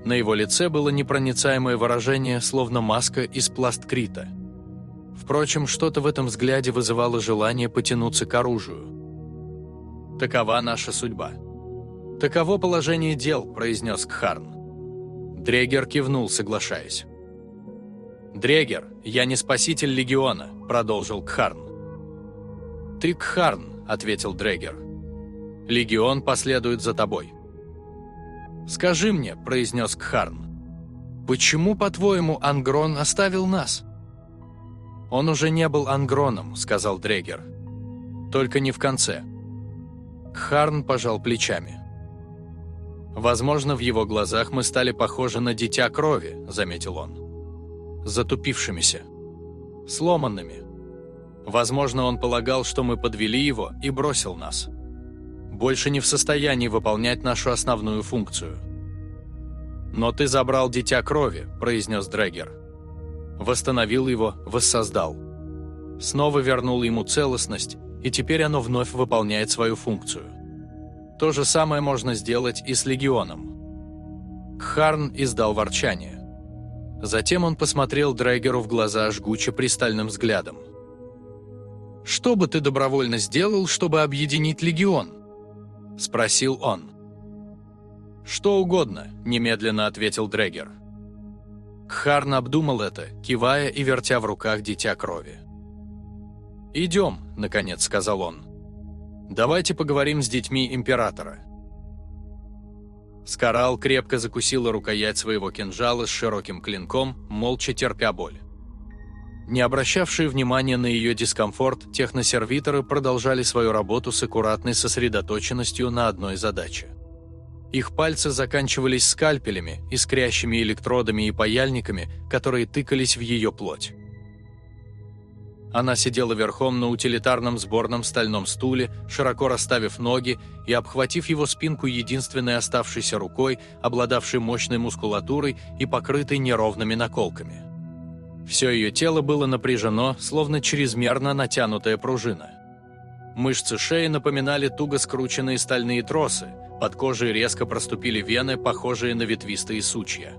На его лице было непроницаемое выражение, словно маска из пласткрита. Впрочем, что-то в этом взгляде вызывало желание потянуться к оружию. «Такова наша судьба». «Таково положение дел», – произнес Кхарн. Дрегер кивнул, соглашаясь. «Дрегер, я не спаситель Легиона», – продолжил Кхарн. «Ты Кхарн», – ответил Дрегер. Легион последует за тобой». «Скажи мне», – произнес Кхарн, – «почему, по-твоему, Ангрон оставил нас?» «Он уже не был Ангроном», – сказал Дрегер. «Только не в конце». Кхарн пожал плечами. «Возможно, в его глазах мы стали похожи на дитя крови», – заметил он. «Затупившимися. Сломанными. Возможно, он полагал, что мы подвели его и бросил нас» больше не в состоянии выполнять нашу основную функцию. «Но ты забрал дитя крови», – произнес Дрэггер. Восстановил его, воссоздал. Снова вернул ему целостность, и теперь оно вновь выполняет свою функцию. То же самое можно сделать и с Легионом. Кхарн издал ворчание. Затем он посмотрел Дрэггеру в глаза жгуче пристальным взглядом. «Что бы ты добровольно сделал, чтобы объединить Легион?» – спросил он. «Что угодно», – немедленно ответил Дрегер. Кхарн обдумал это, кивая и вертя в руках дитя крови. «Идем», – наконец сказал он. «Давайте поговорим с детьми Императора». Скарал крепко закусила рукоять своего кинжала с широким клинком, молча терпя боль. Не обращавшие внимания на ее дискомфорт, техносервиторы продолжали свою работу с аккуратной сосредоточенностью на одной задаче. Их пальцы заканчивались скальпелями, искрящими электродами и паяльниками, которые тыкались в ее плоть. Она сидела верхом на утилитарном сборном стальном стуле, широко расставив ноги и обхватив его спинку единственной оставшейся рукой, обладавшей мощной мускулатурой и покрытой неровными наколками. Все ее тело было напряжено, словно чрезмерно натянутая пружина. Мышцы шеи напоминали туго скрученные стальные тросы, под кожей резко проступили вены, похожие на ветвистые сучья.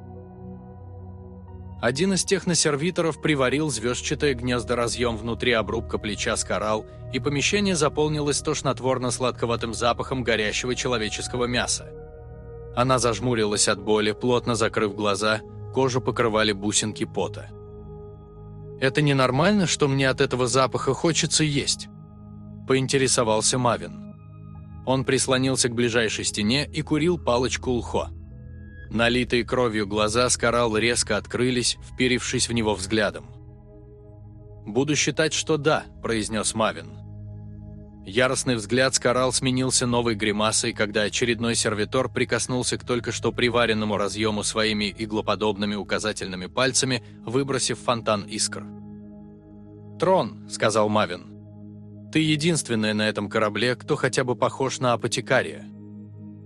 Один из техносервиторов приварил звездчатое гнездоразъем внутри обрубка плеча скорал, и помещение заполнилось тошнотворно-сладковатым запахом горящего человеческого мяса. Она зажмурилась от боли, плотно закрыв глаза, кожу покрывали бусинки пота. «Это ненормально, что мне от этого запаха хочется есть?» – поинтересовался Мавин. Он прислонился к ближайшей стене и курил палочку лхо. Налитые кровью глаза Скарал резко открылись, вперившись в него взглядом. «Буду считать, что да», – произнес Мавин. Яростный взгляд Скарал сменился новой гримасой, когда очередной сервитор прикоснулся к только что приваренному разъему своими иглоподобными указательными пальцами, выбросив фонтан искр. «Трон», — сказал Мавин. «Ты единственная на этом корабле, кто хотя бы похож на апотекария.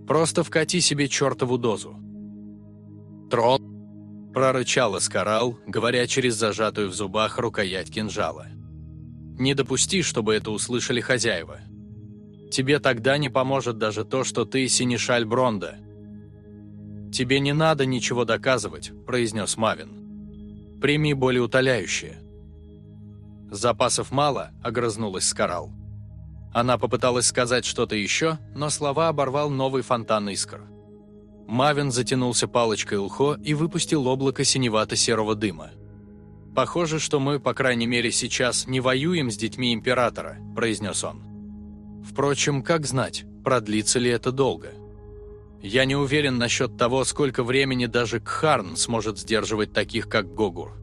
Просто вкати себе чертову дозу». «Трон», — прорычал Эскарал, говоря через зажатую в зубах рукоять кинжала. Не допусти, чтобы это услышали хозяева. Тебе тогда не поможет даже то, что ты Синишаль Бронда. «Тебе не надо ничего доказывать», – произнес Мавин. «Прими более утоляющее». «Запасов мало», – огрызнулась Скарал. Она попыталась сказать что-то еще, но слова оборвал новый фонтан искр. Мавин затянулся палочкой лхо и выпустил облако синевато-серого дыма. «Похоже, что мы, по крайней мере сейчас, не воюем с детьми Императора», – произнес он. «Впрочем, как знать, продлится ли это долго?» «Я не уверен насчет того, сколько времени даже Кхарн сможет сдерживать таких, как Гогур.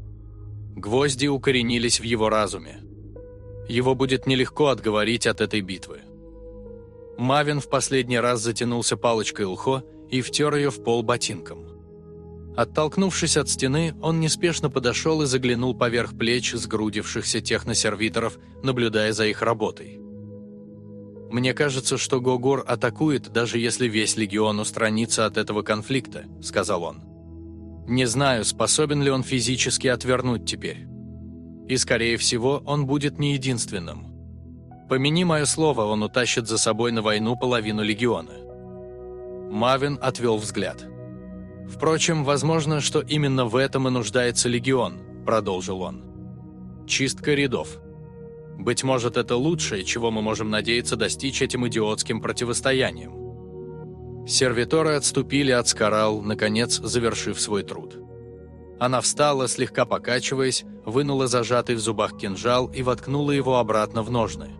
Гвозди укоренились в его разуме. Его будет нелегко отговорить от этой битвы». Мавин в последний раз затянулся палочкой лхо и втер ее в пол ботинком. Оттолкнувшись от стены, он неспешно подошел и заглянул поверх плеч сгрудившихся техносервиторов, наблюдая за их работой. «Мне кажется, что Гогор атакует, даже если весь легион устранится от этого конфликта», — сказал он. «Не знаю, способен ли он физически отвернуть теперь. И, скорее всего, он будет не единственным. Помяни мое слово, он утащит за собой на войну половину легиона». Мавин отвел взгляд. «Впрочем, возможно, что именно в этом и нуждается легион», – продолжил он. «Чистка рядов. Быть может, это лучшее, чего мы можем надеяться достичь этим идиотским противостоянием». Сервиторы отступили от Скарал, наконец завершив свой труд. Она встала, слегка покачиваясь, вынула зажатый в зубах кинжал и воткнула его обратно в ножны.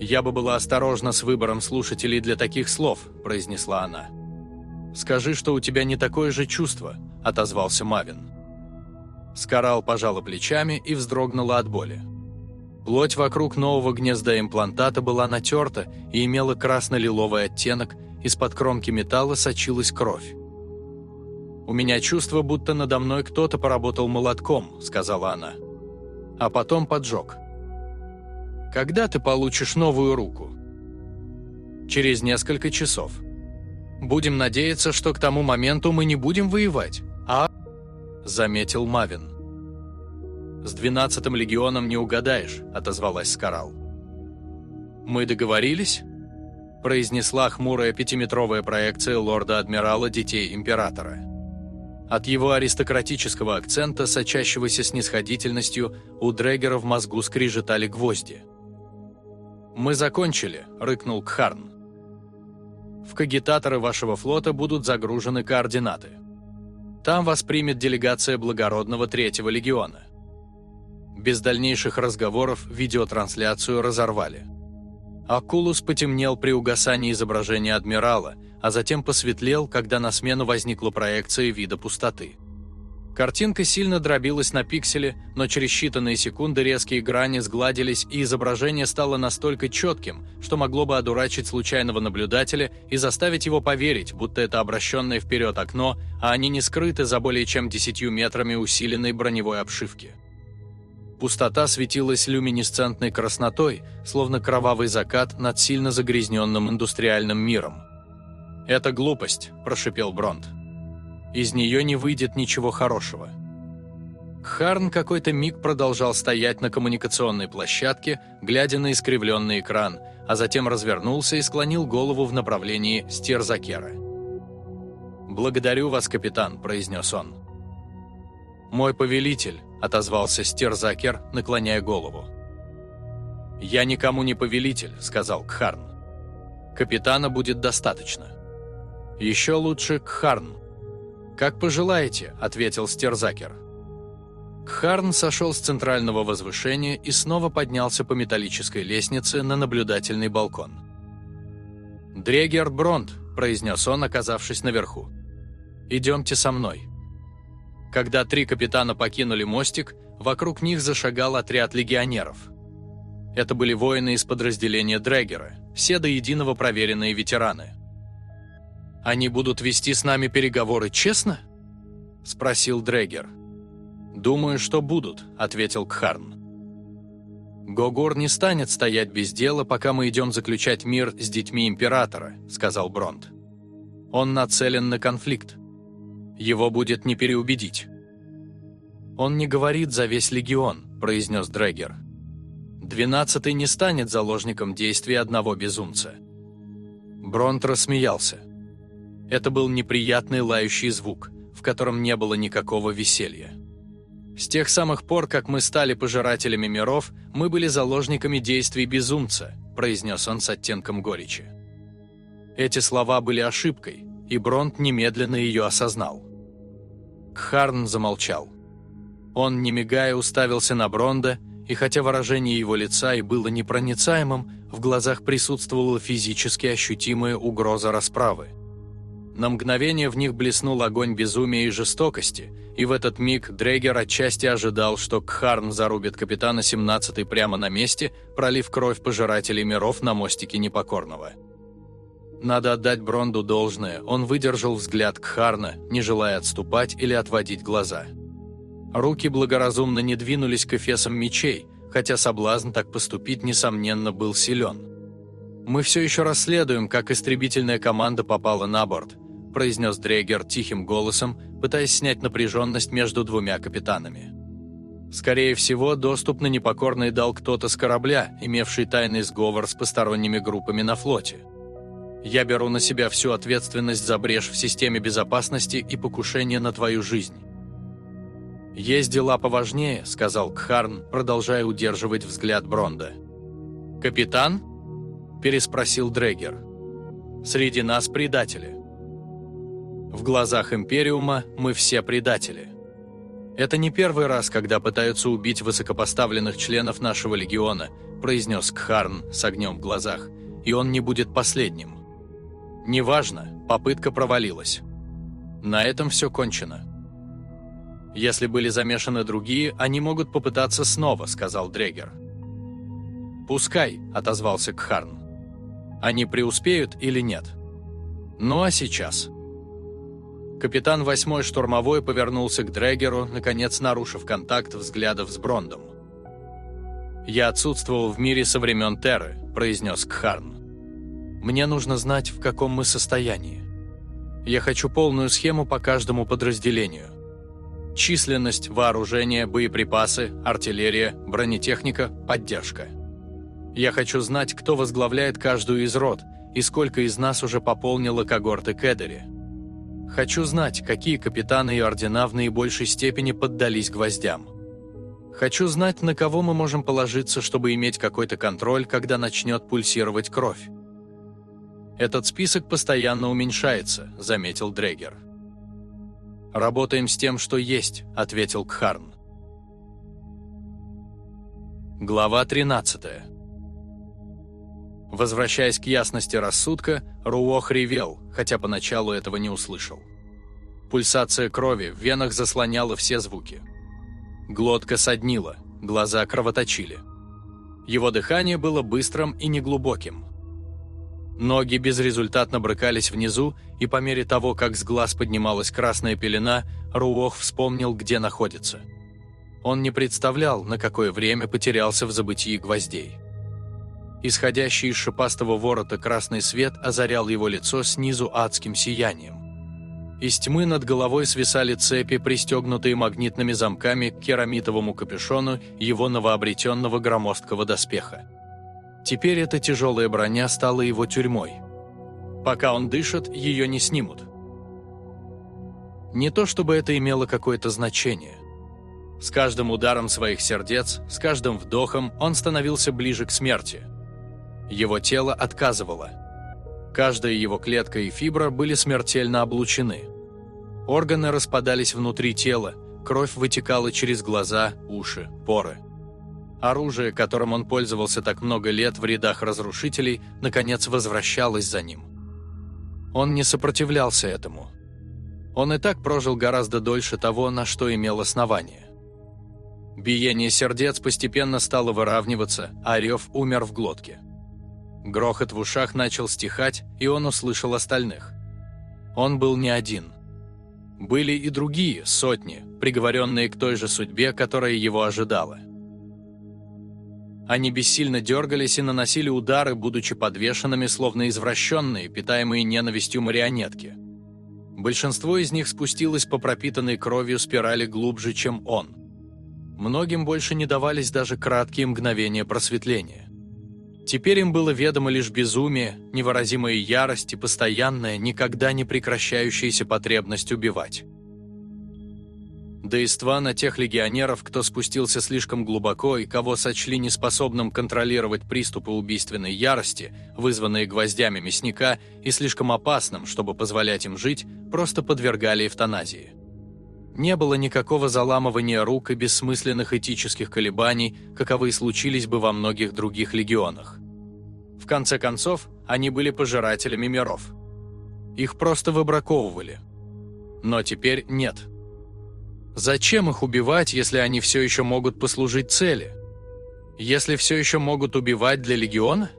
«Я бы была осторожна с выбором слушателей для таких слов», – произнесла она. «Скажи, что у тебя не такое же чувство», – отозвался Мавин. Скарал пожала плечами и вздрогнула от боли. Плоть вокруг нового гнезда имплантата была натерта и имела красно-лиловый оттенок, из-под кромки металла сочилась кровь. «У меня чувство, будто надо мной кто-то поработал молотком», – сказала она. А потом поджег. «Когда ты получишь новую руку?» «Через несколько часов». Будем надеяться, что к тому моменту мы не будем воевать, а...» – заметил Мавин. «С двенадцатым легионом не угадаешь», – отозвалась Скарал. «Мы договорились?» – произнесла хмурая пятиметровая проекция лорда-адмирала Детей Императора. От его аристократического акцента, сочащегося снисходительностью, у Дрегера в мозгу скрижетали гвозди. «Мы закончили», – рыкнул Кхарн в кагитаторы вашего флота будут загружены координаты. Там вас примет делегация благородного третьего легиона. Без дальнейших разговоров видеотрансляцию разорвали. Акулус потемнел при угасании изображения адмирала, а затем посветлел, когда на смену возникла проекция вида пустоты. Картинка сильно дробилась на пиксели, но через считанные секунды резкие грани сгладились, и изображение стало настолько четким, что могло бы одурачить случайного наблюдателя и заставить его поверить, будто это обращенное вперед окно, а они не скрыты за более чем десятью метрами усиленной броневой обшивки. Пустота светилась люминесцентной краснотой, словно кровавый закат над сильно загрязненным индустриальным миром. «Это глупость», – прошипел Бронт. Из нее не выйдет ничего хорошего. Харн какой-то миг продолжал стоять на коммуникационной площадке, глядя на искривленный экран, а затем развернулся и склонил голову в направлении Стерзакера. «Благодарю вас, капитан», – произнес он. «Мой повелитель», – отозвался Стерзакер, наклоняя голову. «Я никому не повелитель», – сказал Кхарн. «Капитана будет достаточно». «Еще лучше Кхарн», «Как пожелаете», — ответил Стерзакер. Кхарн сошел с центрального возвышения и снова поднялся по металлической лестнице на наблюдательный балкон. «Дрегер Бронт», — произнес он, оказавшись наверху. «Идемте со мной». Когда три капитана покинули мостик, вокруг них зашагал отряд легионеров. Это были воины из подразделения Дрегера, все до единого проверенные ветераны. «Они будут вести с нами переговоры честно?» – спросил Дрегер. «Думаю, что будут», – ответил Кхарн. «Гогор не станет стоять без дела, пока мы идем заключать мир с детьми Императора», – сказал Бронт. «Он нацелен на конфликт. Его будет не переубедить». «Он не говорит за весь легион», – произнес Дрегер. «Двенадцатый не станет заложником действий одного безумца». Бронт рассмеялся. Это был неприятный лающий звук, в котором не было никакого веселья. С тех самых пор, как мы стали пожирателями миров, мы были заложниками действий безумца, произнес он с оттенком горечи. Эти слова были ошибкой, и Бронт немедленно ее осознал. Кхарн замолчал. Он, не мигая, уставился на Бронда, и хотя выражение его лица и было непроницаемым, в глазах присутствовала физически ощутимая угроза расправы. На мгновение в них блеснул огонь безумия и жестокости, и в этот миг Дрейгер отчасти ожидал, что Кхарн зарубит капитана 17-й прямо на месте, пролив кровь пожирателей миров на мостике Непокорного. Надо отдать Бронду должное, он выдержал взгляд Кхарна, не желая отступать или отводить глаза. Руки благоразумно не двинулись к эфесам мечей, хотя соблазн так поступить, несомненно, был силен. «Мы все еще расследуем, как истребительная команда попала на борт», произнес Дрейгер тихим голосом, пытаясь снять напряженность между двумя капитанами. Скорее всего, доступ на непокорный дал кто-то с корабля, имевший тайный сговор с посторонними группами на флоте. Я беру на себя всю ответственность за брешь в системе безопасности и покушение на твою жизнь. «Есть дела поважнее», — сказал Кхарн, продолжая удерживать взгляд Бронда. «Капитан?» – переспросил Дрегер. «Среди нас предатели. В глазах Империума мы все предатели. Это не первый раз, когда пытаются убить высокопоставленных членов нашего легиона», – произнес Кхарн с огнем в глазах, – «и он не будет последним. Неважно, попытка провалилась. На этом все кончено. Если были замешаны другие, они могут попытаться снова, сказал Дрегер. Пускай, отозвался Кхарн. Они преуспеют или нет? Ну а сейчас? Капитан восьмой штурмовой повернулся к Дрегеру, наконец нарушив контакт взглядов с Брондом. «Я отсутствовал в мире со времен Терры», – произнес Кхарн. Мне нужно знать, в каком мы состоянии. Я хочу полную схему по каждому подразделению. Численность, вооружение, боеприпасы, артиллерия, бронетехника, поддержка. Я хочу знать, кто возглавляет каждую из рот и сколько из нас уже пополнило когорты Кедери. Хочу знать, какие капитаны и ордена в наибольшей степени поддались гвоздям. Хочу знать, на кого мы можем положиться, чтобы иметь какой-то контроль, когда начнет пульсировать кровь. «Этот список постоянно уменьшается», – заметил Дрегер. «Работаем с тем, что есть», – ответил Кхарн. Глава 13 Возвращаясь к ясности рассудка, Руох ревел, хотя поначалу этого не услышал. Пульсация крови в венах заслоняла все звуки. Глотка соднила, глаза кровоточили. Его дыхание было быстрым и неглубоким, Ноги безрезультатно брыкались внизу, и по мере того, как с глаз поднималась красная пелена, Руох вспомнил, где находится. Он не представлял, на какое время потерялся в забытии гвоздей. Исходящий из шипастого ворота красный свет озарял его лицо снизу адским сиянием. Из тьмы над головой свисали цепи, пристегнутые магнитными замками к керамитовому капюшону его новообретенного громоздкого доспеха. Теперь эта тяжелая броня стала его тюрьмой. Пока он дышит, ее не снимут. Не то чтобы это имело какое-то значение. С каждым ударом своих сердец, с каждым вдохом он становился ближе к смерти. Его тело отказывало. Каждая его клетка и фибра были смертельно облучены. Органы распадались внутри тела, кровь вытекала через глаза, уши, поры. Оружие, которым он пользовался так много лет в рядах разрушителей, наконец возвращалось за ним. Он не сопротивлялся этому. Он и так прожил гораздо дольше того, на что имел основание. Биение сердец постепенно стало выравниваться, а рев умер в глотке. Грохот в ушах начал стихать, и он услышал остальных. Он был не один. Были и другие, сотни, приговоренные к той же судьбе, которая его ожидала. Они бессильно дергались и наносили удары, будучи подвешенными, словно извращенные, питаемые ненавистью марионетки. Большинство из них спустилось по пропитанной кровью спирали глубже, чем он. Многим больше не давались даже краткие мгновения просветления. Теперь им было ведомо лишь безумие, невыразимая ярость и постоянная, никогда не прекращающаяся потребность убивать. Действа на тех легионеров, кто спустился слишком глубоко и кого сочли неспособным контролировать приступы убийственной ярости, вызванные гвоздями мясника, и слишком опасным, чтобы позволять им жить, просто подвергали эвтаназии. Не было никакого заламывания рук и бессмысленных этических колебаний, каковы случились бы во многих других легионах. В конце концов, они были пожирателями миров. Их просто выбраковывали. Но теперь нет. Зачем их убивать, если они все еще могут послужить цели? Если все еще могут убивать для легиона?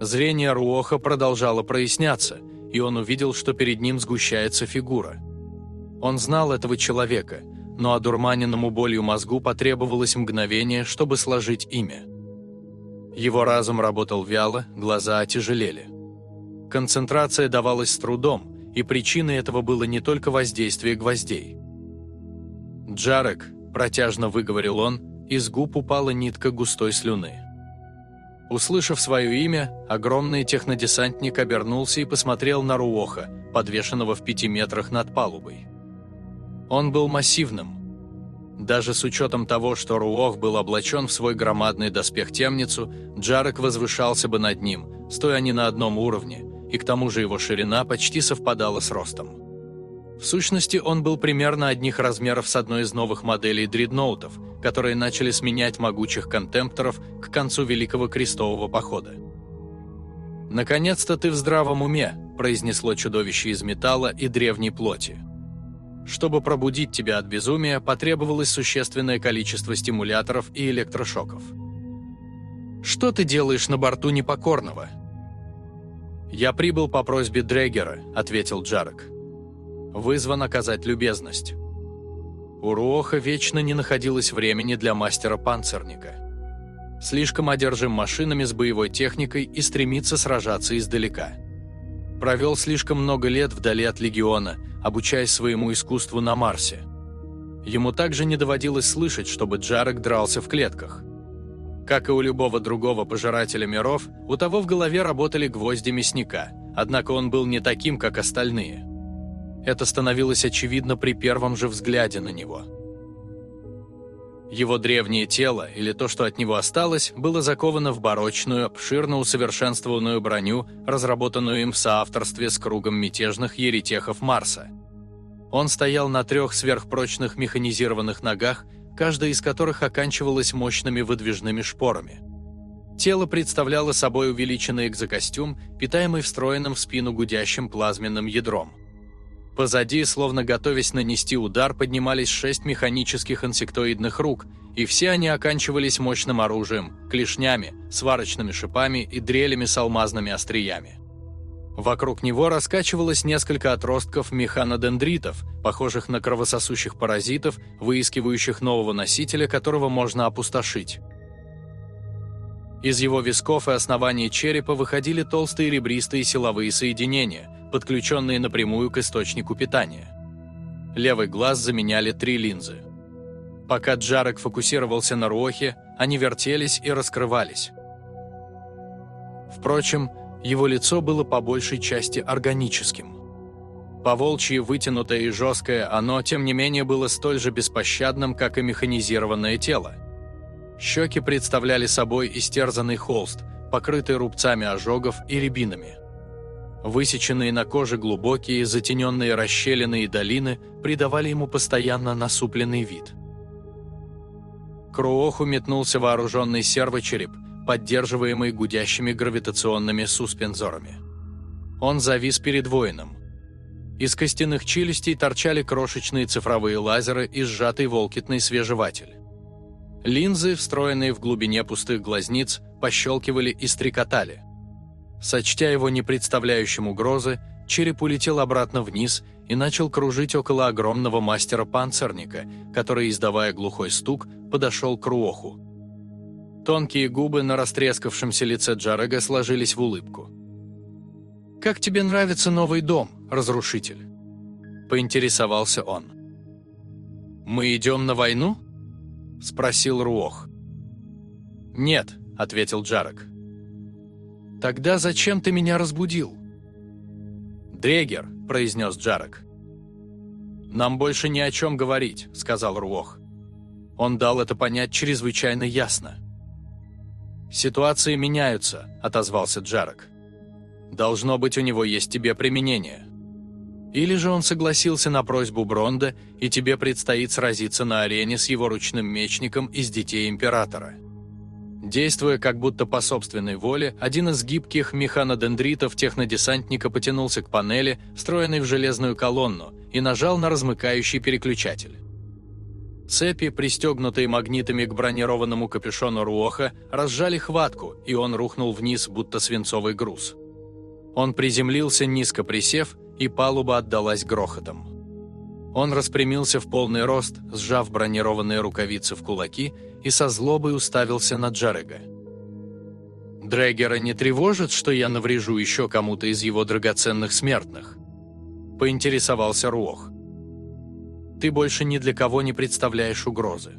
Зрение Руоха продолжало проясняться, и он увидел, что перед ним сгущается фигура. Он знал этого человека, но одурманенному болью мозгу потребовалось мгновение, чтобы сложить имя. Его разум работал вяло, глаза отяжелели. Концентрация давалась с трудом, и причиной этого было не только воздействие гвоздей. «Джарек», – протяжно выговорил он, из губ упала нитка густой слюны. Услышав свое имя, огромный технодесантник обернулся и посмотрел на Руоха, подвешенного в пяти метрах над палубой. Он был массивным. Даже с учетом того, что Руох был облачен в свой громадный доспех-темницу, Джарек возвышался бы над ним, стоя они на одном уровне, и к тому же его ширина почти совпадала с ростом. В сущности, он был примерно одних размеров с одной из новых моделей дредноутов, которые начали сменять могучих контемпторов к концу Великого Крестового Похода. «Наконец-то ты в здравом уме», – произнесло чудовище из металла и древней плоти. Чтобы пробудить тебя от безумия, потребовалось существенное количество стимуляторов и электрошоков. «Что ты делаешь на борту Непокорного?» «Я прибыл по просьбе Дрегера», — ответил Джарек. «Вызван оказать любезность». У Руоха вечно не находилось времени для мастера-панцирника. Слишком одержим машинами с боевой техникой и стремится сражаться издалека. Провел слишком много лет вдали от Легиона, обучаясь своему искусству на Марсе. Ему также не доводилось слышать, чтобы Джарек дрался в клетках – как и у любого другого пожирателя миров, у того в голове работали гвозди мясника, однако он был не таким, как остальные. Это становилось очевидно при первом же взгляде на него. Его древнее тело, или то, что от него осталось, было заковано в барочную, обширно усовершенствованную броню, разработанную им в соавторстве с кругом мятежных еретехов Марса. Он стоял на трех сверхпрочных механизированных ногах каждая из которых оканчивалась мощными выдвижными шпорами. Тело представляло собой увеличенный экзокостюм, питаемый встроенным в спину гудящим плазменным ядром. Позади, словно готовясь нанести удар, поднимались шесть механических инсектоидных рук, и все они оканчивались мощным оружием, клешнями, сварочными шипами и дрелями с алмазными остриями. Вокруг него раскачивалось несколько отростков механодендритов, похожих на кровососущих паразитов, выискивающих нового носителя, которого можно опустошить. Из его висков и основания черепа выходили толстые ребристые силовые соединения, подключенные напрямую к источнику питания. Левый глаз заменяли три линзы. Пока Джарек фокусировался на Руохе, они вертелись и раскрывались. Впрочем, его лицо было по большей части органическим. Поволчье вытянутое и жесткое, оно, тем не менее, было столь же беспощадным, как и механизированное тело. Щеки представляли собой истерзанный холст, покрытый рубцами ожогов и рябинами. Высеченные на коже глубокие, затененные расщелины и долины придавали ему постоянно насупленный вид. К Руоху метнулся вооруженный сервочереп, поддерживаемый гудящими гравитационными суспензорами. Он завис перед воином. Из костяных челюстей торчали крошечные цифровые лазеры и сжатый волкитный свежеватель. Линзы, встроенные в глубине пустых глазниц, пощелкивали и стрекотали. Сочтя его не представляющим угрозы, череп улетел обратно вниз и начал кружить около огромного мастера-панцирника, который, издавая глухой стук, подошел к Руоху. Тонкие губы на растрескавшемся лице Джарега сложились в улыбку. «Как тебе нравится новый дом, разрушитель?» – поинтересовался он. «Мы идем на войну?» – спросил Руох. «Нет», – ответил Джарек. «Тогда зачем ты меня разбудил?» «Дрегер», – произнес Джарек. «Нам больше ни о чем говорить», – сказал Руох. Он дал это понять чрезвычайно ясно. «Ситуации меняются», – отозвался Джарек. «Должно быть, у него есть тебе применение». Или же он согласился на просьбу Бронда, и тебе предстоит сразиться на арене с его ручным мечником из Детей Императора. Действуя как будто по собственной воле, один из гибких механодендритов технодесантника потянулся к панели, встроенной в железную колонну, и нажал на размыкающий переключатель. Цепи, пристегнутые магнитами к бронированному капюшону Руоха, разжали хватку, и он рухнул вниз, будто свинцовый груз. Он приземлился, низко присев, и палуба отдалась грохотом. Он распрямился в полный рост, сжав бронированные рукавицы в кулаки, и со злобой уставился на Джарега. «Дрэггера не тревожит, что я наврежу еще кому-то из его драгоценных смертных?» – поинтересовался Руох. «Ты больше ни для кого не представляешь угрозы».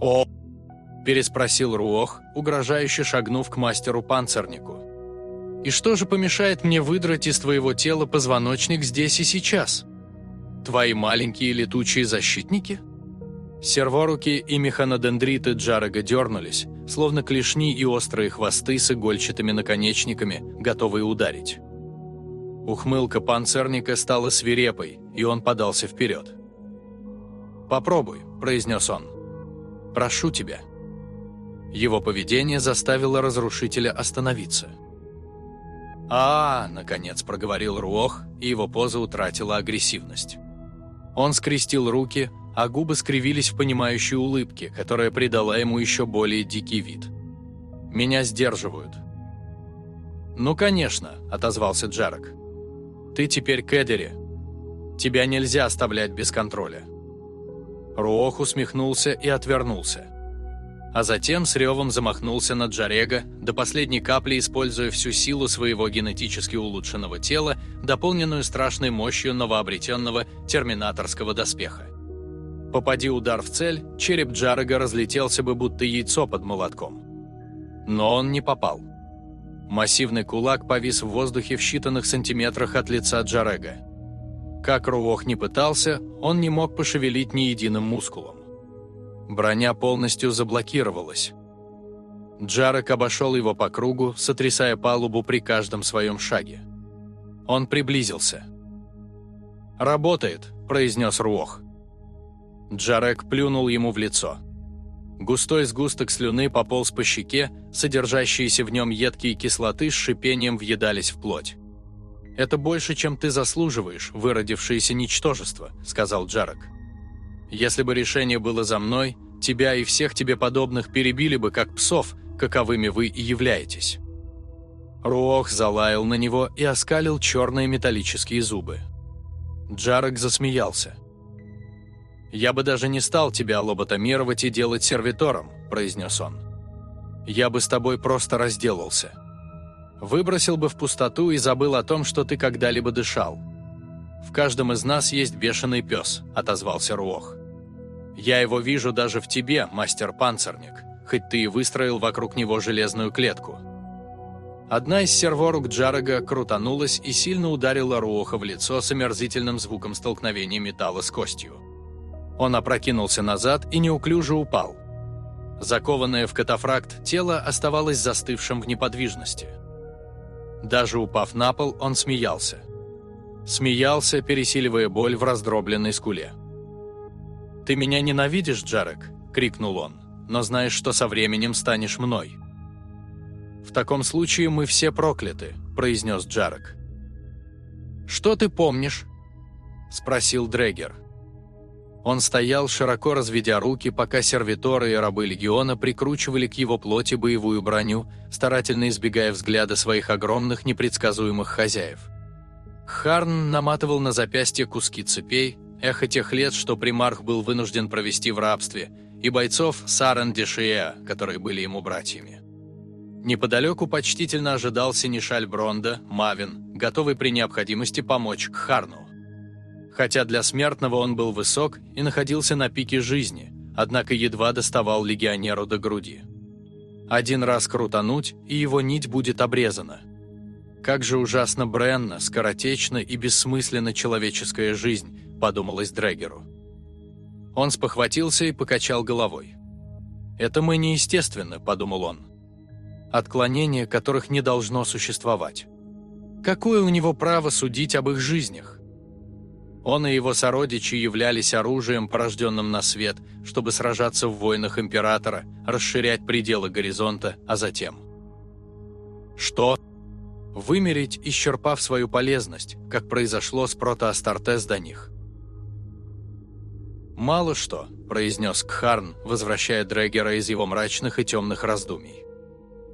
«О!» – переспросил Руох, угрожающе шагнув к мастеру-панцирнику. «И что же помешает мне выдрать из твоего тела позвоночник здесь и сейчас? Твои маленькие летучие защитники?» Серворуки и механодендриты Джарага дернулись, словно клешни и острые хвосты с игольчатыми наконечниками, готовые ударить. Ухмылка панцирника стала свирепой, и он подался вперед. «Попробуй», – произнес он. «Прошу тебя». Его поведение заставило разрушителя остановиться. «А, -а, -а наконец проговорил Руох, и его поза утратила агрессивность. Он скрестил руки, а губы скривились в понимающей улыбке, которая придала ему еще более дикий вид. «Меня сдерживают». «Ну, конечно», – отозвался Джарок. «Ты теперь Кэдери. Тебя нельзя оставлять без контроля». Руох усмехнулся и отвернулся. А затем с ревом замахнулся на Джарега, до последней капли используя всю силу своего генетически улучшенного тела, дополненную страшной мощью новообретенного терминаторского доспеха. Попади удар в цель, череп Джарага разлетелся бы будто яйцо под молотком. Но он не попал. Массивный кулак повис в воздухе в считанных сантиметрах от лица Джарега. Как Руох не пытался, он не мог пошевелить ни единым мускулом. Броня полностью заблокировалась. Джарек обошел его по кругу, сотрясая палубу при каждом своем шаге. Он приблизился. «Работает», – произнес Руох. Джарек плюнул ему в лицо. Густой сгусток слюны пополз по щеке, содержащиеся в нем едкие кислоты с шипением въедались в плоть. «Это больше, чем ты заслуживаешь, выродившееся ничтожество», – сказал Джарек. «Если бы решение было за мной, тебя и всех тебе подобных перебили бы, как псов, каковыми вы и являетесь». Руох залаял на него и оскалил черные металлические зубы. Джарек засмеялся. «Я бы даже не стал тебя лоботомировать и делать сервитором», – произнес он. «Я бы с тобой просто разделался. Выбросил бы в пустоту и забыл о том, что ты когда-либо дышал. В каждом из нас есть бешеный пес», – отозвался Руох. «Я его вижу даже в тебе, мастер-панцирник, хоть ты и выстроил вокруг него железную клетку». Одна из серворук Джарага крутанулась и сильно ударила Руоха в лицо с омерзительным звуком столкновения металла с костью. Он опрокинулся назад и неуклюже упал. Закованное в катафракт тело оставалось застывшим в неподвижности. Даже упав на пол, он смеялся. Смеялся, пересиливая боль в раздробленной скуле. «Ты меня ненавидишь, Джарек?» – крикнул он. «Но знаешь, что со временем станешь мной». «В таком случае мы все прокляты», – произнес Джарек. «Что ты помнишь?» – спросил Дрегер. Он стоял, широко разведя руки, пока сервиторы и рабы легиона прикручивали к его плоти боевую броню, старательно избегая взгляда своих огромных непредсказуемых хозяев. Харн наматывал на запястье куски цепей, эхо тех лет, что примарх был вынужден провести в рабстве, и бойцов Дешия, которые были ему братьями. Неподалеку почтительно ожидал Синишаль Бронда, Мавин, готовый при необходимости помочь Харну хотя для смертного он был высок и находился на пике жизни, однако едва доставал легионеру до груди. Один раз крутануть, и его нить будет обрезана. Как же ужасно бренно, скоротечно и бессмысленно человеческая жизнь, подумалось Дрегеру. Он спохватился и покачал головой. «Это мы неестественно», — подумал он. «Отклонения, которых не должно существовать. Какое у него право судить об их жизнях? Он и его сородичи являлись оружием, порожденным на свет, чтобы сражаться в войнах Императора, расширять пределы горизонта, а затем... Что? Вымерить, исчерпав свою полезность, как произошло с протоастартес до них. «Мало что», – произнес Кхарн, возвращая Дрэггера из его мрачных и темных раздумий.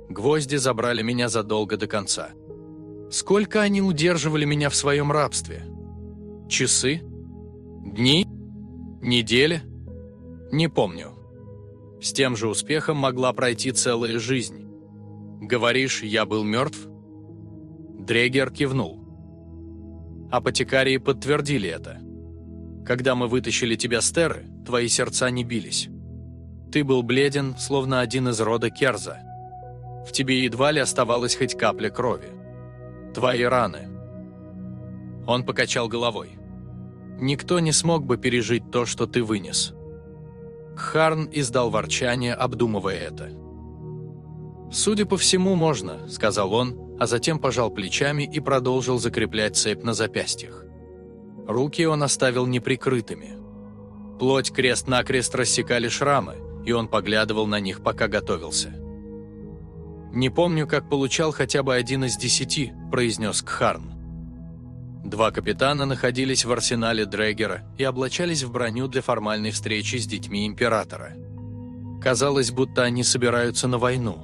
«Гвозди забрали меня задолго до конца. Сколько они удерживали меня в своем рабстве? Часы? Дни? Недели? Не помню. С тем же успехом могла пройти целая жизнь. Говоришь, я был мертв?» Дрегер кивнул. Апотекарии подтвердили это. Когда мы вытащили тебя с Терры, твои сердца не бились. Ты был бледен, словно один из рода Керза. В тебе едва ли оставалась хоть капля крови. Твои раны. Он покачал головой. Никто не смог бы пережить то, что ты вынес. Харн издал ворчание, обдумывая это. «Судя по всему, можно», — сказал он, а затем пожал плечами и продолжил закреплять цепь на запястьях. Руки он оставил неприкрытыми. Плоть крест-накрест рассекали шрамы, и он поглядывал на них, пока готовился. «Не помню, как получал хотя бы один из десяти», – произнес Кхарн. Два капитана находились в арсенале Дрэггера и облачались в броню для формальной встречи с детьми Императора. Казалось, будто они собираются на войну.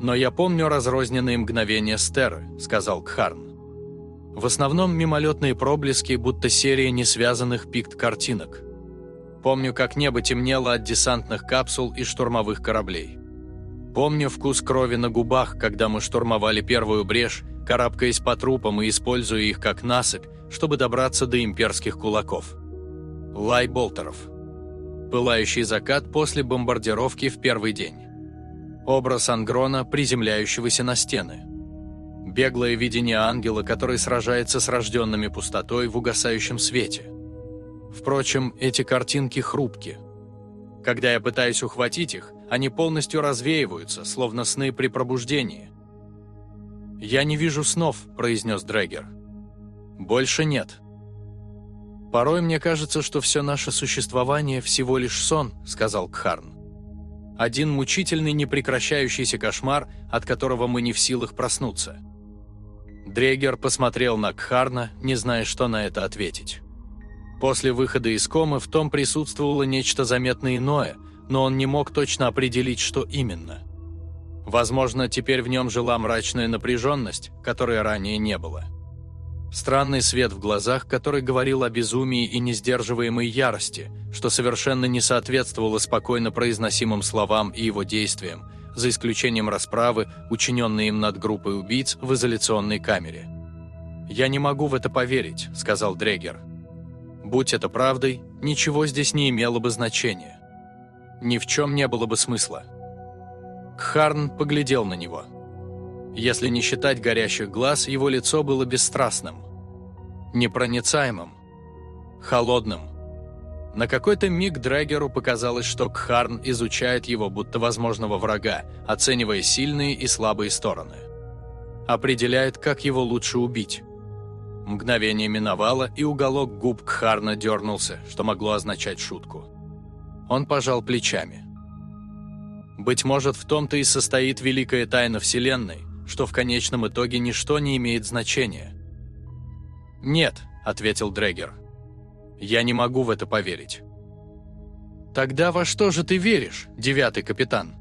«Но я помню разрозненные мгновения Стеры», – сказал Кхарн. В основном мимолетные проблески, будто серия несвязанных пикт-картинок. Помню, как небо темнело от десантных капсул и штурмовых кораблей. Помню вкус крови на губах, когда мы штурмовали первую брешь, карабкаясь по трупам и используя их как насыпь, чтобы добраться до имперских кулаков. Лай болтеров. Пылающий закат после бомбардировки в первый день. Образ Ангрона, приземляющегося на стены беглое видение ангела, который сражается с рожденными пустотой в угасающем свете. Впрочем, эти картинки хрупки. Когда я пытаюсь ухватить их, они полностью развеиваются, словно сны при пробуждении. «Я не вижу снов», – произнес Дрэггер. «Больше нет». «Порой мне кажется, что все наше существование всего лишь сон», – сказал Кхарн. «Один мучительный непрекращающийся кошмар, от которого мы не в силах проснуться». Дрегер посмотрел на Кхарна, не зная, что на это ответить. После выхода из комы в том присутствовало нечто заметно иное, но он не мог точно определить, что именно. Возможно, теперь в нем жила мрачная напряженность, которой ранее не было. Странный свет в глазах, который говорил о безумии и несдерживаемой ярости, что совершенно не соответствовало спокойно произносимым словам и его действиям, за исключением расправы, учиненной им над группой убийц в изоляционной камере. «Я не могу в это поверить», — сказал Дрегер. «Будь это правдой, ничего здесь не имело бы значения. Ни в чем не было бы смысла». Кхарн поглядел на него. Если не считать горящих глаз, его лицо было бесстрастным, непроницаемым, холодным. На какой-то миг Дрэгеру показалось, что Кхарн изучает его будто возможного врага, оценивая сильные и слабые стороны. Определяет, как его лучше убить. Мгновение миновало, и уголок губ Кхарна дернулся, что могло означать шутку. Он пожал плечами. «Быть может, в том-то и состоит великая тайна Вселенной, что в конечном итоге ничто не имеет значения». «Нет», — ответил Дрэгер. Я не могу в это поверить. Тогда во что же ты веришь, девятый капитан?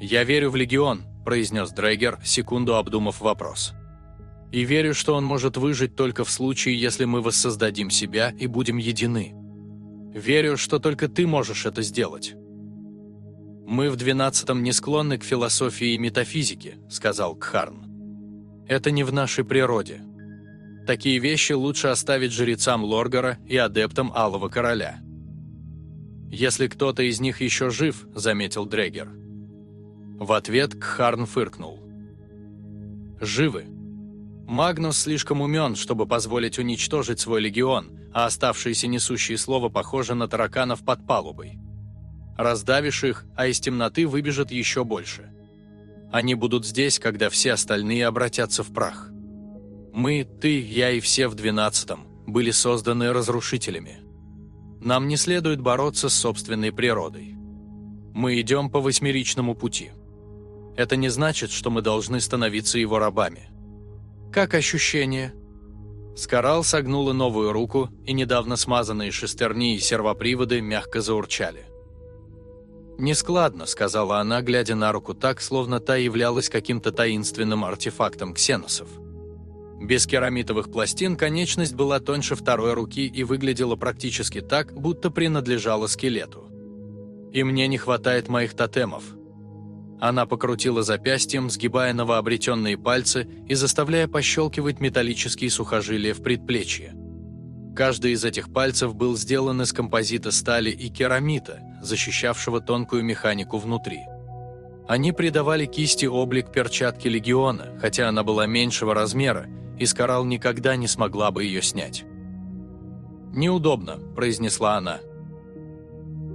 Я верю в Легион, произнес Дрэгер, секунду обдумав вопрос. И верю, что он может выжить только в случае, если мы воссоздадим себя и будем едины. Верю, что только ты можешь это сделать. «Мы в двенадцатом не склонны к философии и метафизике», — сказал Кхарн. «Это не в нашей природе. Такие вещи лучше оставить жрецам Лоргара и адептам Алого Короля. «Если кто-то из них еще жив», — заметил Дрегер. В ответ Кхарн фыркнул. «Живы. Магнус слишком умен, чтобы позволить уничтожить свой легион, а оставшиеся несущие слова похожи на тараканов под палубой. Раздавишь их, а из темноты выбежит еще больше. Они будут здесь, когда все остальные обратятся в прах». Мы, ты, я и все в двенадцатом были созданы разрушителями. Нам не следует бороться с собственной природой. Мы идем по восьмеричному пути. Это не значит, что мы должны становиться его рабами. Как ощущение? Скорал согнула новую руку, и недавно смазанные шестерни и сервоприводы мягко заурчали. «Нескладно», — сказала она, глядя на руку так, словно та являлась каким-то таинственным артефактом ксеносов. Без керамитовых пластин конечность была тоньше второй руки и выглядела практически так, будто принадлежала скелету. «И мне не хватает моих тотемов». Она покрутила запястьем, сгибая новообретенные пальцы и заставляя пощелкивать металлические сухожилия в предплечье. Каждый из этих пальцев был сделан из композита стали и керамита, защищавшего тонкую механику внутри. Они придавали кисти облик перчатки легиона, хотя она была меньшего размера, и Скарал никогда не смогла бы ее снять. «Неудобно», – произнесла она.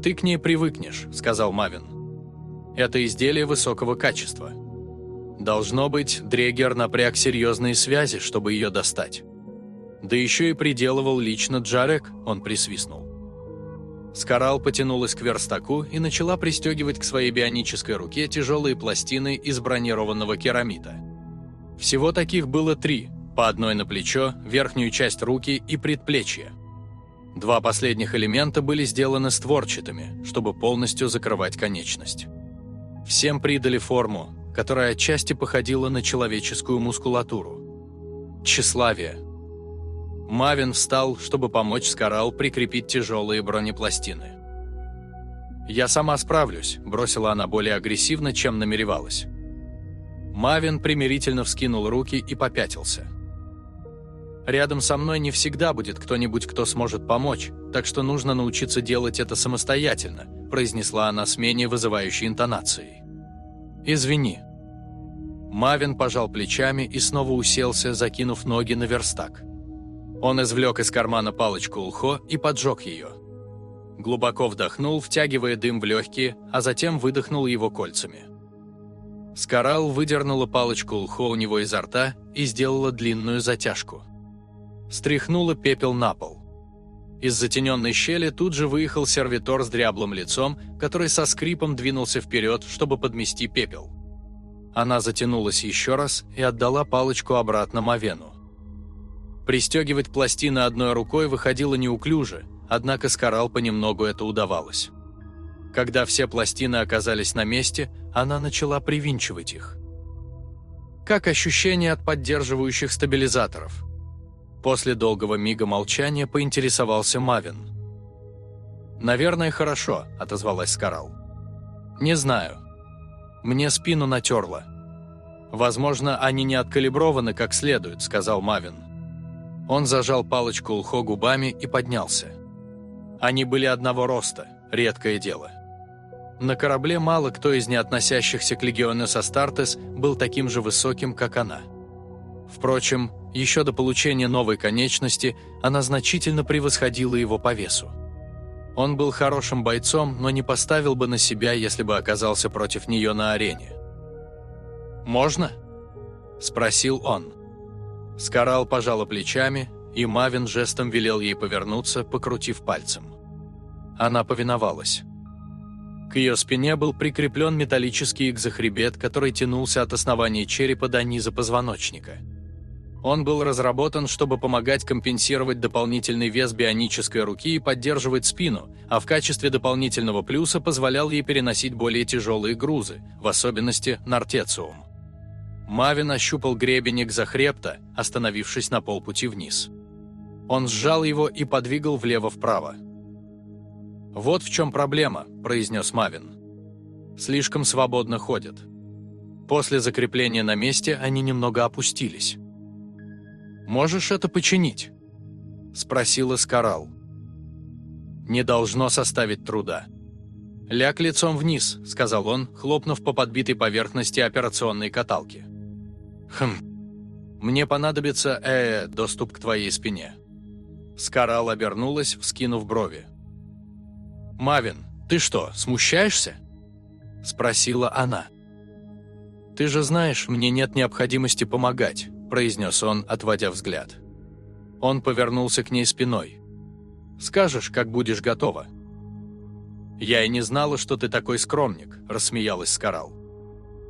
«Ты к ней привыкнешь», – сказал Мавин. «Это изделие высокого качества. Должно быть, Дрегер напряг серьезные связи, чтобы ее достать. Да еще и приделывал лично Джарек, он присвистнул. Скарал потянулась к верстаку и начала пристегивать к своей бионической руке тяжелые пластины из бронированного керамита. Всего таких было три, по одной на плечо, верхнюю часть руки и предплечья. Два последних элемента были сделаны створчатыми, чтобы полностью закрывать конечность. Всем придали форму, которая отчасти походила на человеческую мускулатуру. Тщеславие – Мавин встал, чтобы помочь Скарал прикрепить тяжелые бронепластины. «Я сама справлюсь», – бросила она более агрессивно, чем намеревалась. Мавин примирительно вскинул руки и попятился. «Рядом со мной не всегда будет кто-нибудь, кто сможет помочь, так что нужно научиться делать это самостоятельно», – произнесла она с менее вызывающей интонацией. «Извини». Мавин пожал плечами и снова уселся, закинув ноги на верстак. Он извлек из кармана палочку Улхо и поджег ее. Глубоко вдохнул, втягивая дым в легкие, а затем выдохнул его кольцами. Скарал выдернула палочку Улхо у него изо рта и сделала длинную затяжку. Стряхнула пепел на пол. Из затененной щели тут же выехал сервитор с дряблым лицом, который со скрипом двинулся вперед, чтобы подмести пепел. Она затянулась еще раз и отдала палочку обратно Мавену. Пристегивать пластины одной рукой выходило неуклюже, однако Скарал понемногу это удавалось. Когда все пластины оказались на месте, она начала привинчивать их. Как ощущение от поддерживающих стабилизаторов? После долгого мига молчания поинтересовался Мавин. «Наверное, хорошо», – отозвалась Скарал. «Не знаю. Мне спину натерло. Возможно, они не откалиброваны как следует», – сказал Мавин. Он зажал палочку Улхо губами и поднялся. Они были одного роста, редкое дело. На корабле мало кто из неотносящихся к легиону Астартес был таким же высоким, как она. Впрочем, еще до получения новой конечности она значительно превосходила его по весу. Он был хорошим бойцом, но не поставил бы на себя, если бы оказался против нее на арене. «Можно?» – спросил он. Скарал пожала плечами, и Мавин жестом велел ей повернуться, покрутив пальцем. Она повиновалась. К ее спине был прикреплен металлический экзохребет, который тянулся от основания черепа до низа позвоночника. Он был разработан, чтобы помогать компенсировать дополнительный вес бионической руки и поддерживать спину, а в качестве дополнительного плюса позволял ей переносить более тяжелые грузы, в особенности нартециум. Мавин ощупал гребенек захребта, остановившись на полпути вниз. Он сжал его и подвигал влево-вправо. «Вот в чем проблема», – произнес Мавин. «Слишком свободно ходят. После закрепления на месте они немного опустились». «Можешь это починить?» – спросила Скарал. «Не должно составить труда». «Ляг лицом вниз», – сказал он, хлопнув по подбитой поверхности операционной каталки. «Хм. Мне понадобится, э, доступ к твоей спине». Скарал обернулась, вскинув брови. «Мавин, ты что, смущаешься?» Спросила она. «Ты же знаешь, мне нет необходимости помогать», произнес он, отводя взгляд. Он повернулся к ней спиной. «Скажешь, как будешь готова». «Я и не знала, что ты такой скромник», – рассмеялась Скарал.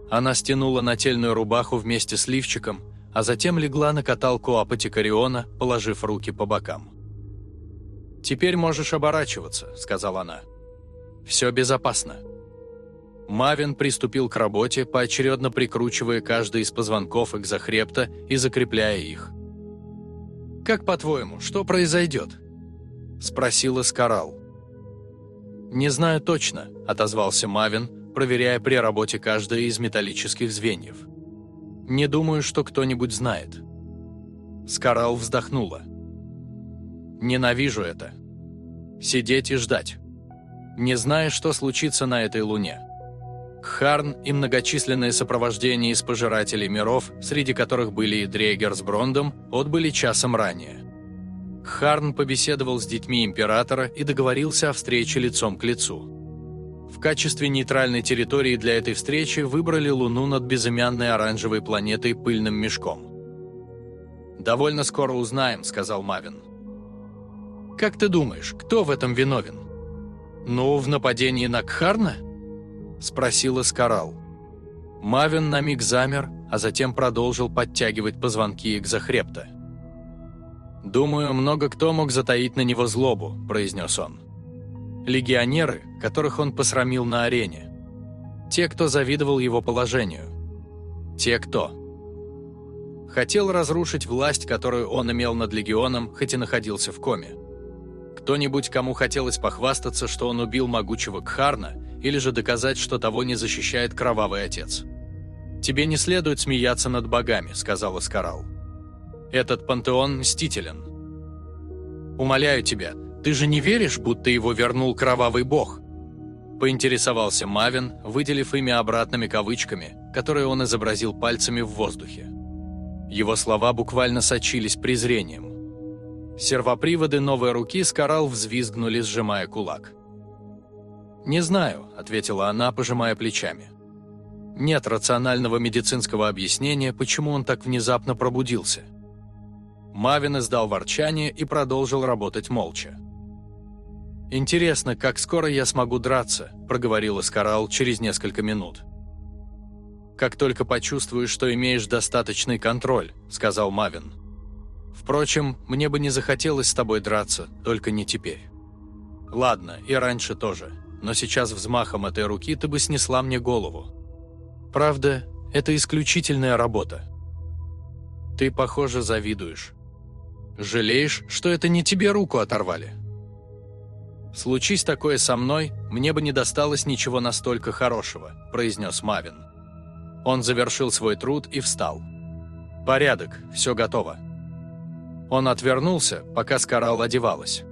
Она стянула нательную рубаху вместе с лифчиком, а затем легла на каталку апотекариона, положив руки по бокам. «Теперь можешь оборачиваться», – сказала она. «Все безопасно». Мавин приступил к работе, поочередно прикручивая каждый из позвонков экзохребта и закрепляя их. «Как по-твоему, что произойдет?» – спросила Скарал. «Не знаю точно», – отозвался Мавин, проверяя при работе каждое из металлических звеньев. «Не думаю, что кто-нибудь знает». Скарал вздохнула. «Ненавижу это. Сидеть и ждать. Не зная, что случится на этой луне». Кхарн и многочисленное сопровождение из пожирателей миров, среди которых были и Дрейгер с Брондом, отбыли часом ранее. Кхарн побеседовал с детьми Императора и договорился о встрече лицом к лицу. В качестве нейтральной территории для этой встречи выбрали Луну над безымянной оранжевой планетой пыльным мешком. «Довольно скоро узнаем», — сказал Мавин. «Как ты думаешь, кто в этом виновен?» «Ну, в нападении на Кхарна?» Спросила Скарал. Мавин на миг замер, а затем продолжил подтягивать позвонки экзохребта. «Думаю, много кто мог затаить на него злобу», – произнес он. «Легионеры, которых он посрамил на арене. Те, кто завидовал его положению. Те, кто...» Хотел разрушить власть, которую он имел над легионом, хоть и находился в коме. Кто-нибудь, кому хотелось похвастаться, что он убил могучего Кхарна, или же доказать, что того не защищает кровавый отец. «Тебе не следует смеяться над богами», — сказал Искарал. «Этот пантеон мстителен. Умоляю тебя, ты же не веришь, будто его вернул кровавый бог?» Поинтересовался Мавин, выделив имя обратными кавычками, которые он изобразил пальцами в воздухе. Его слова буквально сочились презрением. Сервоприводы новой руки Скарал взвизгнули, сжимая кулак. «Не знаю», – ответила она, пожимая плечами. «Нет рационального медицинского объяснения, почему он так внезапно пробудился». Мавин издал ворчание и продолжил работать молча. «Интересно, как скоро я смогу драться», – проговорил Искарал через несколько минут. «Как только почувствуешь, что имеешь достаточный контроль», – сказал Мавин. «Впрочем, мне бы не захотелось с тобой драться, только не теперь». «Ладно, и раньше тоже но сейчас взмахом этой руки ты бы снесла мне голову. Правда, это исключительная работа. Ты, похоже, завидуешь. Жалеешь, что это не тебе руку оторвали? «Случись такое со мной, мне бы не досталось ничего настолько хорошего», – произнес Мавин. Он завершил свой труд и встал. «Порядок, все готово». Он отвернулся, пока Скарал одевалась.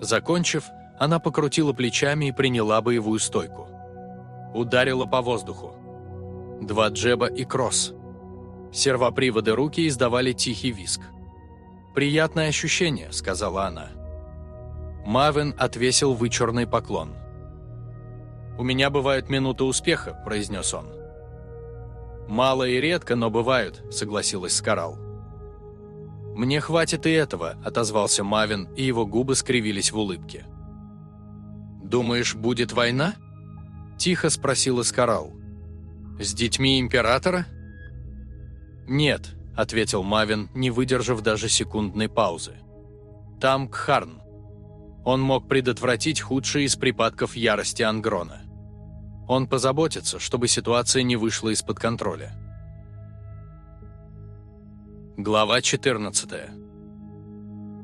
Закончив, она покрутила плечами и приняла боевую стойку. Ударила по воздуху. Два джеба и кросс. Сервоприводы руки издавали тихий виск. «Приятное ощущение», — сказала она. Мавин отвесил вычурный поклон. «У меня бывают минуты успеха», — произнес он. «Мало и редко, но бывают», — согласилась Скарал. «Мне хватит и этого», — отозвался Мавин, и его губы скривились в улыбке. «Думаешь, будет война?» – тихо спросил Искарал. «С детьми императора?» «Нет», – ответил Мавин, не выдержав даже секундной паузы. «Там Кхарн. Он мог предотвратить худшие из припадков ярости Ангрона. Он позаботится, чтобы ситуация не вышла из-под контроля». Глава 14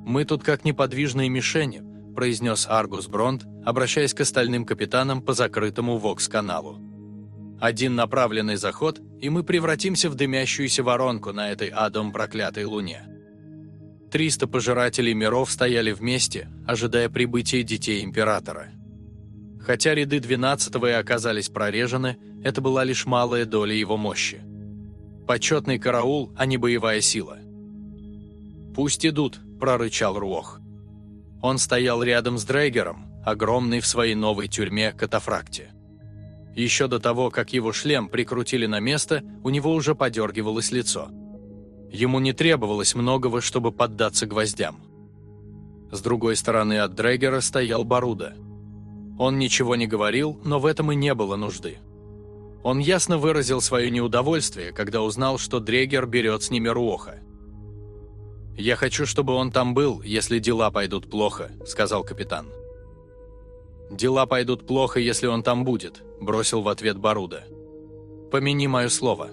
«Мы тут как неподвижные мишени», – произнес Аргус Бронт, обращаясь к остальным капитанам по закрытому ВОКС-каналу. «Один направленный заход, и мы превратимся в дымящуюся воронку на этой адом проклятой луне». Триста пожирателей миров стояли вместе, ожидая прибытия детей Императора. Хотя ряды 12-го и оказались прорежены, это была лишь малая доля его мощи. Почетный караул, а не боевая сила. «Пусть идут», – прорычал Руох. Он стоял рядом с Дрейгером, огромный в своей новой тюрьме катафракте. Еще до того, как его шлем прикрутили на место, у него уже подергивалось лицо. Ему не требовалось многого, чтобы поддаться гвоздям. С другой стороны от Дрегера стоял Баруда. Он ничего не говорил, но в этом и не было нужды. Он ясно выразил свое неудовольствие, когда узнал, что Дрегер берет с ними Руоха. «Я хочу, чтобы он там был, если дела пойдут плохо», — сказал капитан. «Дела пойдут плохо, если он там будет», — бросил в ответ Баруда. «Помяни мое слово».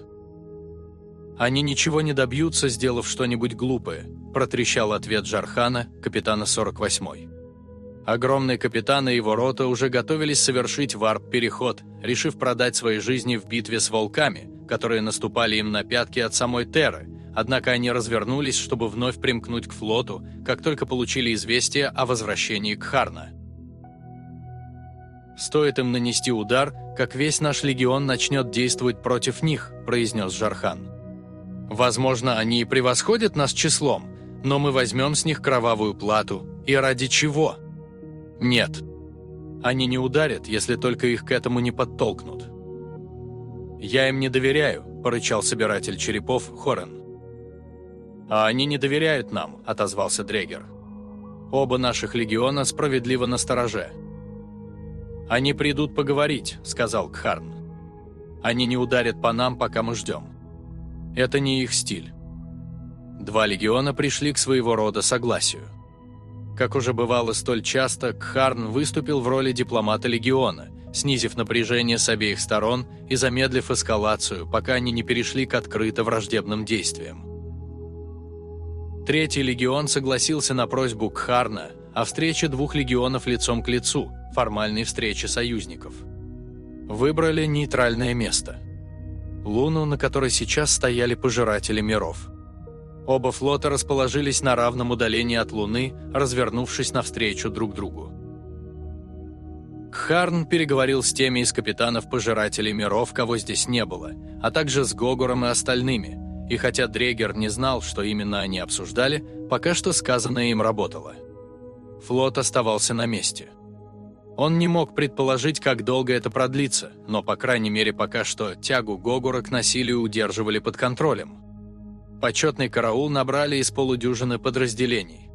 «Они ничего не добьются, сделав что-нибудь глупое», – протрещал ответ Джархана, капитана 48-й. Огромный капитан и его рота уже готовились совершить варп-переход, решив продать свои жизни в битве с волками, которые наступали им на пятки от самой Терры, однако они развернулись, чтобы вновь примкнуть к флоту, как только получили известие о возвращении к Харна. «Стоит им нанести удар, как весь наш легион начнет действовать против них», – произнес Жархан. Возможно, они и превосходят нас числом, но мы возьмем с них кровавую плату. И ради чего? Нет. Они не ударят, если только их к этому не подтолкнут. «Я им не доверяю», – порычал собиратель черепов Хорен. «А они не доверяют нам», – отозвался Дрегер. «Оба наших легиона справедливо настороже». «Они придут поговорить», – сказал Кхарн. «Они не ударят по нам, пока мы ждем». Это не их стиль. Два легиона пришли к своего рода согласию. Как уже бывало столь часто, Кхарн выступил в роли дипломата легиона, снизив напряжение с обеих сторон и замедлив эскалацию, пока они не перешли к открыто враждебным действиям. Третий легион согласился на просьбу Кхарна о встрече двух легионов лицом к лицу, формальной встрече союзников. Выбрали нейтральное место – луну, на которой сейчас стояли пожиратели миров. Оба флота расположились на равном удалении от Луны, развернувшись навстречу друг другу. Кхарн переговорил с теми из капитанов пожирателей миров, кого здесь не было, а также с Гогором и остальными, и хотя Дрегер не знал, что именно они обсуждали, пока что сказанное им работало. Флот оставался на месте – он не мог предположить, как долго это продлится, но, по крайней мере, пока что тягу Гогура к насилию удерживали под контролем. Почетный караул набрали из полудюжины подразделений.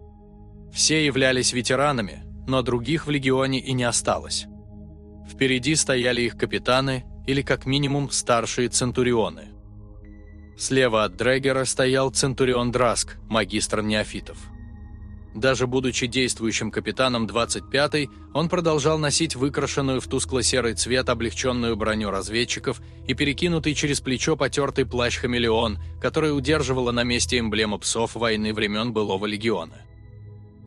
Все являлись ветеранами, но других в легионе и не осталось. Впереди стояли их капитаны или, как минимум, старшие центурионы. Слева от Дрегера стоял центурион Драск, магистр неофитов. Даже будучи действующим капитаном 25-й, он продолжал носить выкрашенную в тускло-серый цвет облегченную броню разведчиков и перекинутый через плечо потертый плащ-хамелеон, который удерживала на месте эмблема псов войны времен былого легиона.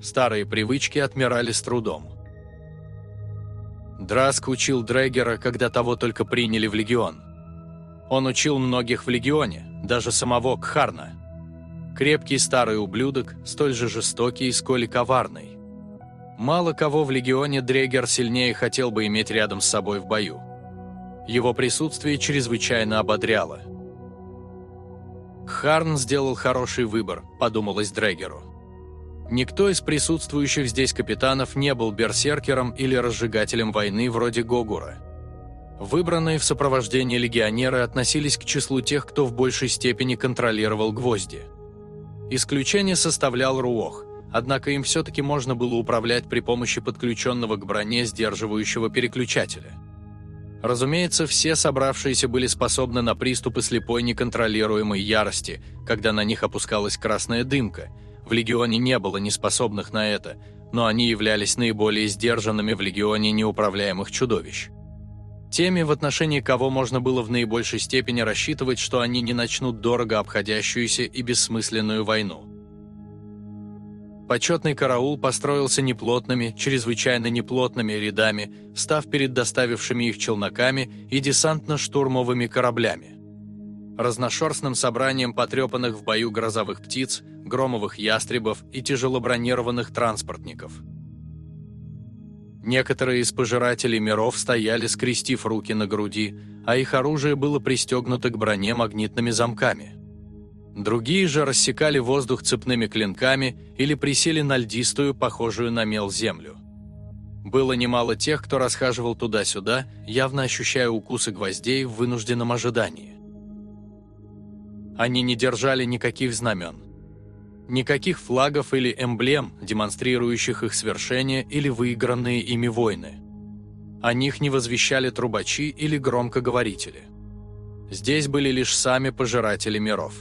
Старые привычки отмирали с трудом. Драск учил Дрегера, когда того только приняли в легион. Он учил многих в легионе, даже самого Кхарна – Крепкий старый ублюдок, столь же жестокий, сколь и коварный. Мало кого в Легионе Дрегер сильнее хотел бы иметь рядом с собой в бою. Его присутствие чрезвычайно ободряло. Харн сделал хороший выбор, подумалось Дрегеру. Никто из присутствующих здесь капитанов не был берсеркером или разжигателем войны вроде Гогура. Выбранные в сопровождении легионеры относились к числу тех, кто в большей степени контролировал гвозди – Исключение составлял Руох, однако им все-таки можно было управлять при помощи подключенного к броне сдерживающего переключателя. Разумеется, все собравшиеся были способны на приступы слепой неконтролируемой ярости, когда на них опускалась красная дымка. В Легионе не было неспособных на это, но они являлись наиболее сдержанными в Легионе неуправляемых чудовищ. Теми, в отношении кого можно было в наибольшей степени рассчитывать, что они не начнут дорого обходящуюся и бессмысленную войну. Почетный караул построился неплотными, чрезвычайно неплотными рядами, став перед доставившими их челноками и десантно-штурмовыми кораблями. Разношерстным собранием потрепанных в бою грозовых птиц, громовых ястребов и тяжелобронированных транспортников – Некоторые из пожирателей миров стояли, скрестив руки на груди, а их оружие было пристегнуто к броне магнитными замками. Другие же рассекали воздух цепными клинками или присели на льдистую, похожую на мел землю. Было немало тех, кто расхаживал туда-сюда, явно ощущая укусы гвоздей в вынужденном ожидании. Они не держали никаких знамен. Никаких флагов или эмблем, демонстрирующих их свершение или выигранные ими войны. О них не возвещали трубачи или громкоговорители. Здесь были лишь сами пожиратели миров.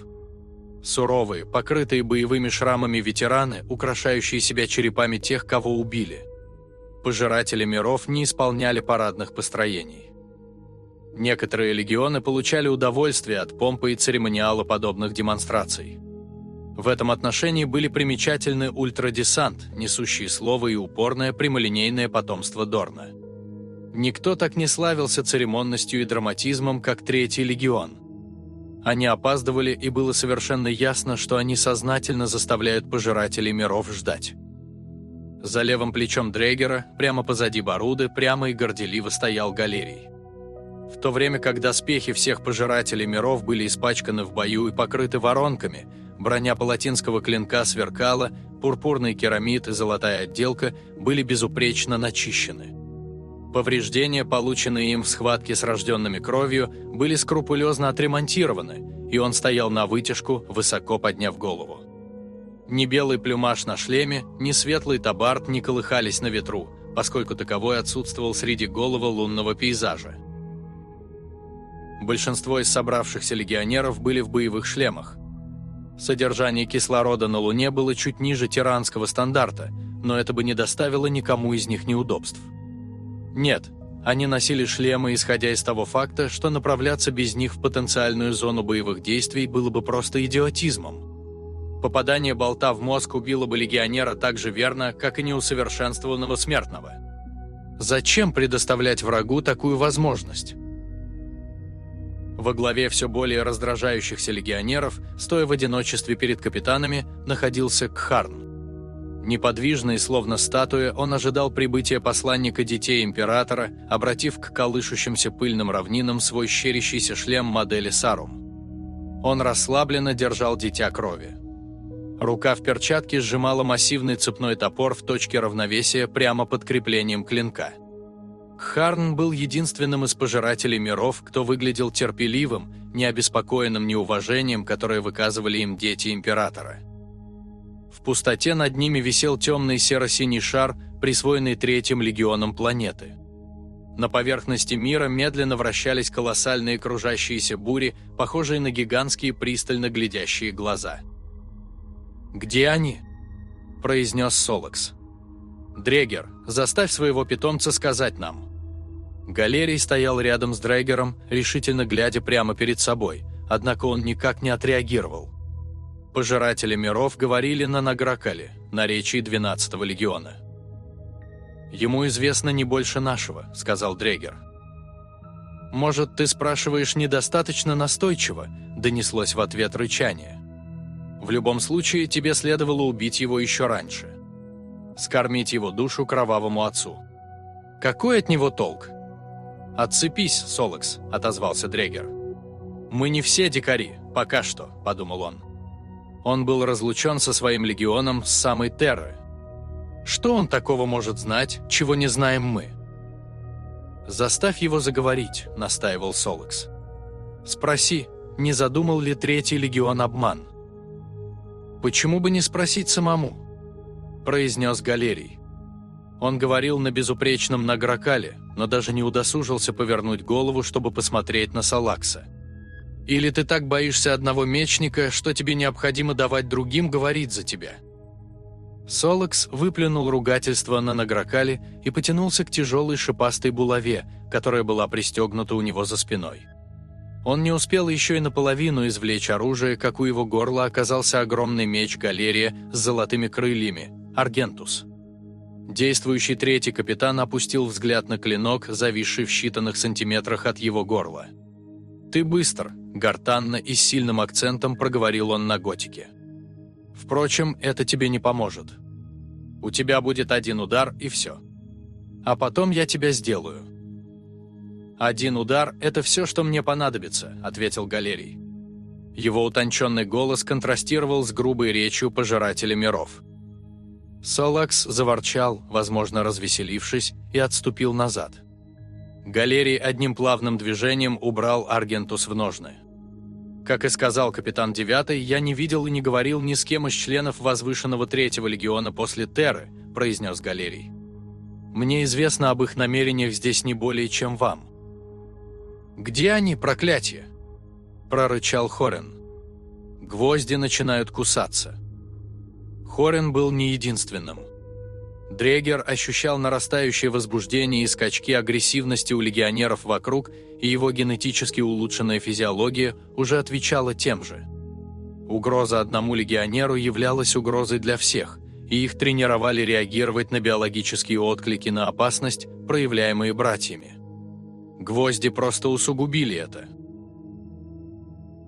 Суровые, покрытые боевыми шрамами ветераны, украшающие себя черепами тех, кого убили. Пожиратели миров не исполняли парадных построений. Некоторые легионы получали удовольствие от помпы и церемониала подобных демонстраций. В этом отношении были примечательны ультрадесант, несущие слово и упорное прямолинейное потомство Дорна. Никто так не славился церемонностью и драматизмом, как Третий легион. Они опаздывали, и было совершенно ясно, что они сознательно заставляют пожирателей миров ждать. За левым плечом Дрейгера, прямо позади Баруды, прямо и горделиво стоял Галерий. В то время как доспехи всех пожирателей миров были испачканы в бою и покрыты воронками, броня палатинского клинка сверкала, пурпурный керамид и золотая отделка были безупречно начищены. Повреждения, полученные им в схватке с рожденными кровью, были скрупулезно отремонтированы, и он стоял на вытяжку, высоко подняв голову. Ни белый плюмаж на шлеме, ни светлый табард не колыхались на ветру, поскольку таковой отсутствовал среди голого лунного пейзажа. Большинство из собравшихся легионеров были в боевых шлемах. Содержание кислорода на Луне было чуть ниже тиранского стандарта, но это бы не доставило никому из них неудобств. Нет, они носили шлемы, исходя из того факта, что направляться без них в потенциальную зону боевых действий было бы просто идиотизмом. Попадание болта в мозг убило бы легионера так же верно, как и неусовершенствованного смертного. Зачем предоставлять врагу такую возможность? Во главе все более раздражающихся легионеров, стоя в одиночестве перед капитанами, находился Кхарн. Неподвижный, словно статуя, он ожидал прибытия посланника детей императора, обратив к колышущимся пыльным равнинам свой щерящийся шлем модели Сарум. Он расслабленно держал дитя крови. Рука в перчатке сжимала массивный цепной топор в точке равновесия прямо под креплением клинка – Харн был единственным из пожирателей миров, кто выглядел терпеливым, не обеспокоенным неуважением, которое выказывали им дети Императора. В пустоте над ними висел темный серо-синий шар, присвоенный Третьим легионом планеты. На поверхности мира медленно вращались колоссальные кружащиеся бури, похожие на гигантские пристально глядящие глаза. «Где они?» – произнес Солокс. «Дрегер, заставь своего питомца сказать нам». Галерий стоял рядом с Дрегером, решительно глядя прямо перед собой, однако он никак не отреагировал. Пожиратели миров говорили на Награкале, наречии 12-го легиона. «Ему известно не больше нашего», — сказал Дрегер. «Может, ты спрашиваешь недостаточно настойчиво?» — донеслось в ответ рычание. «В любом случае, тебе следовало убить его еще раньше скормить его душу кровавому отцу. Какой от него толк? «Отцепись, Солокс», — отозвался Дрегер. «Мы не все дикари, пока что», — подумал он. Он был разлучен со своим легионом с самой Терры. Что он такого может знать, чего не знаем мы? «Заставь его заговорить», — настаивал Солокс. «Спроси, не задумал ли Третий легион обман?» «Почему бы не спросить самому?» Произнес Галерий. Он говорил на безупречном награкале, но даже не удосужился повернуть голову, чтобы посмотреть на Салакса. «Или ты так боишься одного мечника, что тебе необходимо давать другим говорить за тебя?» Солакс выплюнул ругательство на награкале и потянулся к тяжелой шипастой булаве, которая была пристегнута у него за спиной. Он не успел еще и наполовину извлечь оружие, как у его горла оказался огромный меч галерия с золотыми крыльями, Аргентус. Действующий третий капитан опустил взгляд на клинок, зависший в считанных сантиметрах от его горла. «Ты быстр», — гортанно и с сильным акцентом проговорил он на готике. «Впрочем, это тебе не поможет. У тебя будет один удар, и все. А потом я тебя сделаю». «Один удар — это все, что мне понадобится», — ответил Галерий. Его утонченный голос контрастировал с грубой речью пожирателя миров. Салакс заворчал, возможно, развеселившись, и отступил назад. Галерий одним плавным движением убрал Аргентус в ножны. Как и сказал капитан Девятый, я не видел и не говорил ни с кем из членов возвышенного Третьего легиона после Терры, произнес Галерий. Мне известно об их намерениях здесь не более, чем вам. Где они, проклятие? прорычал Хорен. Гвозди начинают кусаться. Хорен был не единственным. Дрегер ощущал нарастающее возбуждение и скачки агрессивности у легионеров вокруг, и его генетически улучшенная физиология уже отвечала тем же. Угроза одному легионеру являлась угрозой для всех, и их тренировали реагировать на биологические отклики на опасность, проявляемые братьями. Гвозди просто усугубили это.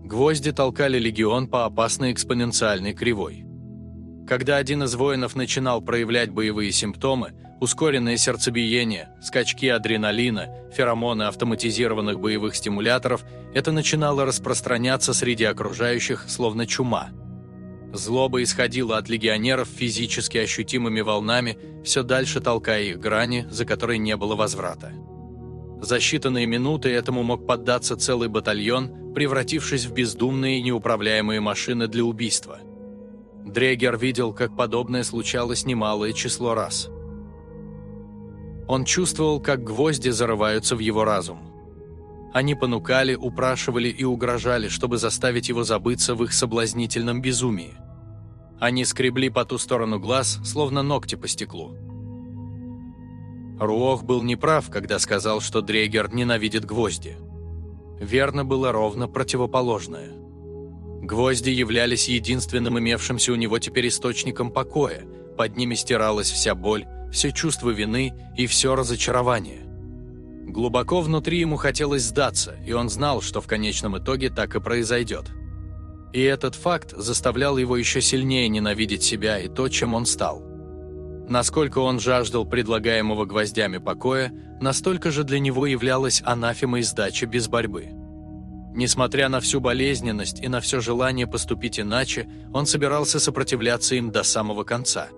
Гвозди толкали легион по опасной экспоненциальной кривой. Когда один из воинов начинал проявлять боевые симптомы, ускоренное сердцебиение, скачки адреналина, феромоны автоматизированных боевых стимуляторов, это начинало распространяться среди окружающих, словно чума. Злоба исходила от легионеров физически ощутимыми волнами, все дальше толкая их грани, за которой не было возврата. За считанные минуты этому мог поддаться целый батальон, превратившись в бездумные неуправляемые машины для убийства – Дрегер видел, как подобное случалось немалое число раз. Он чувствовал, как гвозди зарываются в его разум. Они понукали, упрашивали и угрожали, чтобы заставить его забыться в их соблазнительном безумии. Они скребли по ту сторону глаз, словно ногти по стеклу. Руох был неправ, когда сказал, что Дрегер ненавидит гвозди. Верно было ровно противоположное – Гвозди являлись единственным имевшимся у него теперь источником покоя, под ними стиралась вся боль, все чувство вины и все разочарование. Глубоко внутри ему хотелось сдаться, и он знал, что в конечном итоге так и произойдет. И этот факт заставлял его еще сильнее ненавидеть себя и то, чем он стал. Насколько он жаждал предлагаемого гвоздями покоя, настолько же для него являлась анафема и сдача без борьбы. Несмотря на всю болезненность и на все желание поступить иначе, он собирался сопротивляться им до самого конца.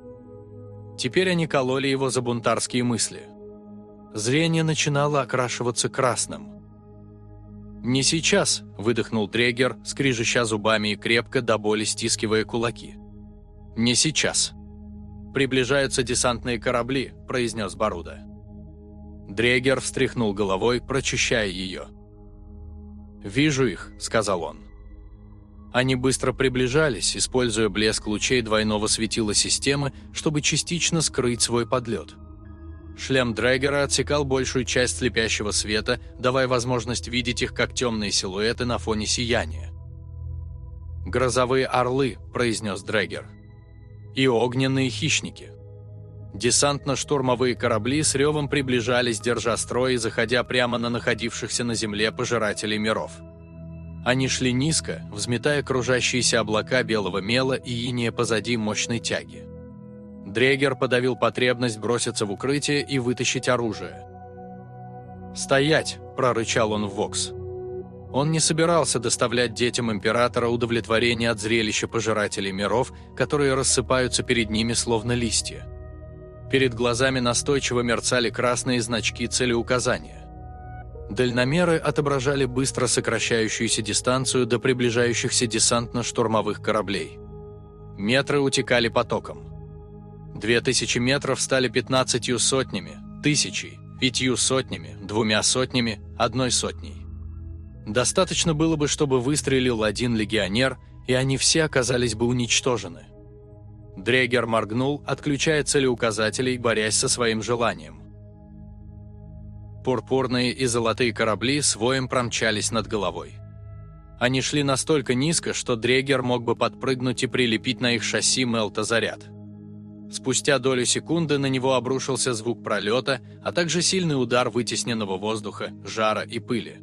Теперь они кололи его за бунтарские мысли. Зрение начинало окрашиваться красным. «Не сейчас», – выдохнул Трегер, скрижища зубами и крепко до боли стискивая кулаки. «Не сейчас». «Приближаются десантные корабли», – произнес Баруда. Дрегер встряхнул головой, прочищая ее. «Вижу их», — сказал он. Они быстро приближались, используя блеск лучей двойного светила системы, чтобы частично скрыть свой подлет. Шлем Дрэггера отсекал большую часть слепящего света, давая возможность видеть их как темные силуэты на фоне сияния. «Грозовые орлы», — произнес Дрэггер. «И огненные хищники». Десантно-штурмовые корабли с ревом приближались, держа строй и заходя прямо на находившихся на земле пожирателей миров. Они шли низко, взметая кружащиеся облака белого мела и иния позади мощной тяги. Дрегер подавил потребность броситься в укрытие и вытащить оружие. «Стоять!» – прорычал он в Вокс. Он не собирался доставлять детям Императора удовлетворение от зрелища пожирателей миров, которые рассыпаются перед ними словно листья. Перед глазами настойчиво мерцали красные значки целеуказания. Дальномеры отображали быстро сокращающуюся дистанцию до приближающихся десантно-штурмовых кораблей. Метры утекали потоком. Две тысячи метров стали пятнадцатью сотнями, тысячей, пятью сотнями, двумя сотнями, одной сотней. Достаточно было бы, чтобы выстрелил один легионер, и они все оказались бы уничтожены. Дрегер моргнул, отключая целеуказателей, борясь со своим желанием. Пурпурные и золотые корабли с воем промчались над головой. Они шли настолько низко, что Дрегер мог бы подпрыгнуть и прилепить на их шасси Мелта-заряд. Спустя долю секунды на него обрушился звук пролета, а также сильный удар вытесненного воздуха, жара и пыли.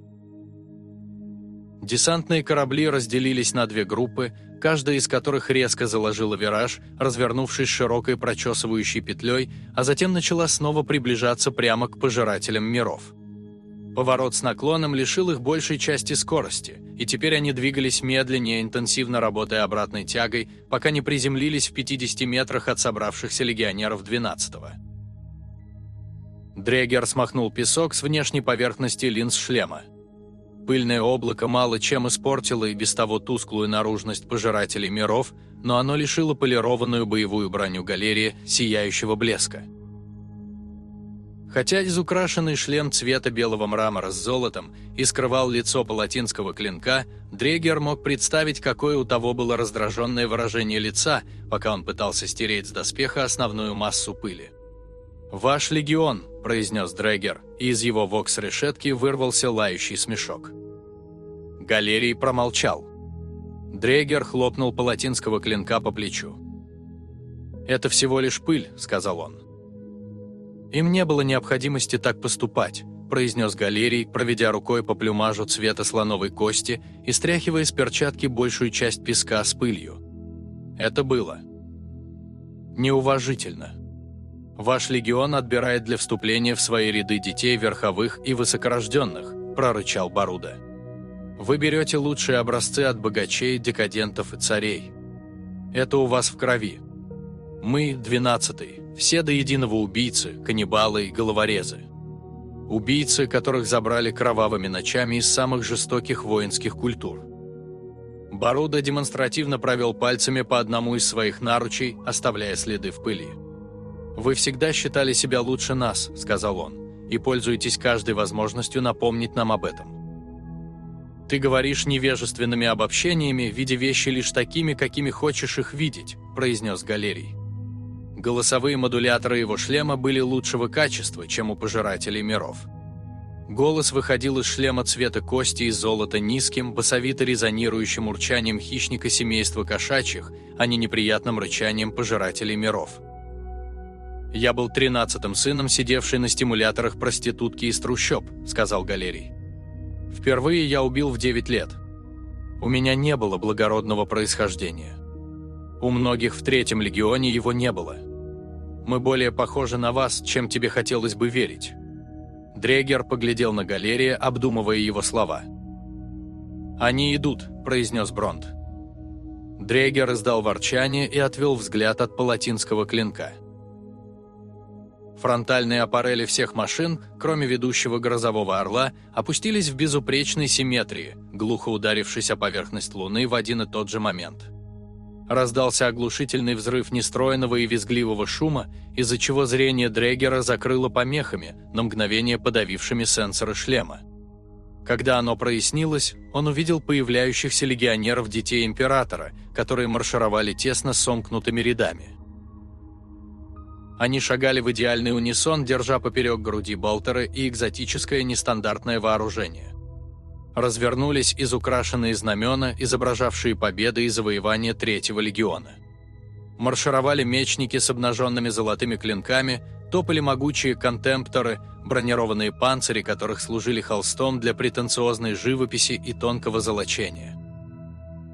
Десантные корабли разделились на две группы, каждая из которых резко заложила вираж, развернувшись широкой прочесывающей петлей, а затем начала снова приближаться прямо к пожирателям миров. Поворот с наклоном лишил их большей части скорости, и теперь они двигались медленнее, интенсивно работая обратной тягой, пока не приземлились в 50 метрах от собравшихся легионеров 12-го. Дрегер смахнул песок с внешней поверхности линз шлема. Пыльное облако мало чем испортило и без того тусклую наружность пожирателей миров, но оно лишило полированную боевую броню галерии сияющего блеска. Хотя изукрашенный шлем цвета белого мрамора с золотом и скрывал лицо палатинского клинка, Дрегер мог представить, какое у того было раздраженное выражение лица, пока он пытался стереть с доспеха основную массу пыли. «Ваш легион», – произнес Дрегер, и из его вокс-решетки вырвался лающий смешок. Галерий промолчал. Дрегер хлопнул палатинского клинка по плечу. «Это всего лишь пыль», – сказал он. «Им не было необходимости так поступать», – произнес Галерий, проведя рукой по плюмажу цвета слоновой кости и стряхивая с перчатки большую часть песка с пылью. Это было. Неуважительно. Ваш легион отбирает для вступления в свои ряды детей верховых и высокорожденных», – прорычал Баруда. «Вы берете лучшие образцы от богачей, декадентов и царей. Это у вас в крови. Мы, двенадцатый, все до единого убийцы, каннибалы и головорезы. Убийцы, которых забрали кровавыми ночами из самых жестоких воинских культур. Баруда демонстративно провел пальцами по одному из своих наручей, оставляя следы в пыли. «Вы всегда считали себя лучше нас», — сказал он, «и пользуетесь каждой возможностью напомнить нам об этом. Ты говоришь невежественными обобщениями, видя вещи лишь такими, какими хочешь их видеть», — произнес Галерий. Голосовые модуляторы его шлема были лучшего качества, чем у пожирателей миров. Голос выходил из шлема цвета кости и золота низким, басовито резонирующим урчанием хищника семейства кошачьих, а не неприятным рычанием пожирателей миров. «Я был тринадцатым сыном, сидевший на стимуляторах проститутки из трущоб», — сказал Галерий. «Впервые я убил в девять лет. У меня не было благородного происхождения. У многих в третьем легионе его не было. Мы более похожи на вас, чем тебе хотелось бы верить». Дрегер поглядел на Галерия, обдумывая его слова. «Они идут», — произнес Бронт. Дрегер издал ворчание и отвел взгляд от палатинского клинка. Фронтальные аппарели всех машин, кроме ведущего грозового орла, опустились в безупречной симметрии, глухо ударившись о поверхность Луны в один и тот же момент. Раздался оглушительный взрыв нестроенного и визгливого шума, из-за чего зрение Дрегера закрыло помехами, на мгновение подавившими сенсоры шлема. Когда оно прояснилось, он увидел появляющихся легионеров детей Императора, которые маршировали тесно сомкнутыми рядами. Они шагали в идеальный унисон, держа поперек груди болтеры и экзотическое нестандартное вооружение. Развернулись из украшенные знамена, изображавшие победы и завоевания Третьего легиона. Маршировали мечники с обнаженными золотыми клинками, топали могучие контемпторы, бронированные панцири, которых служили холстом для претенциозной живописи и тонкого золочения.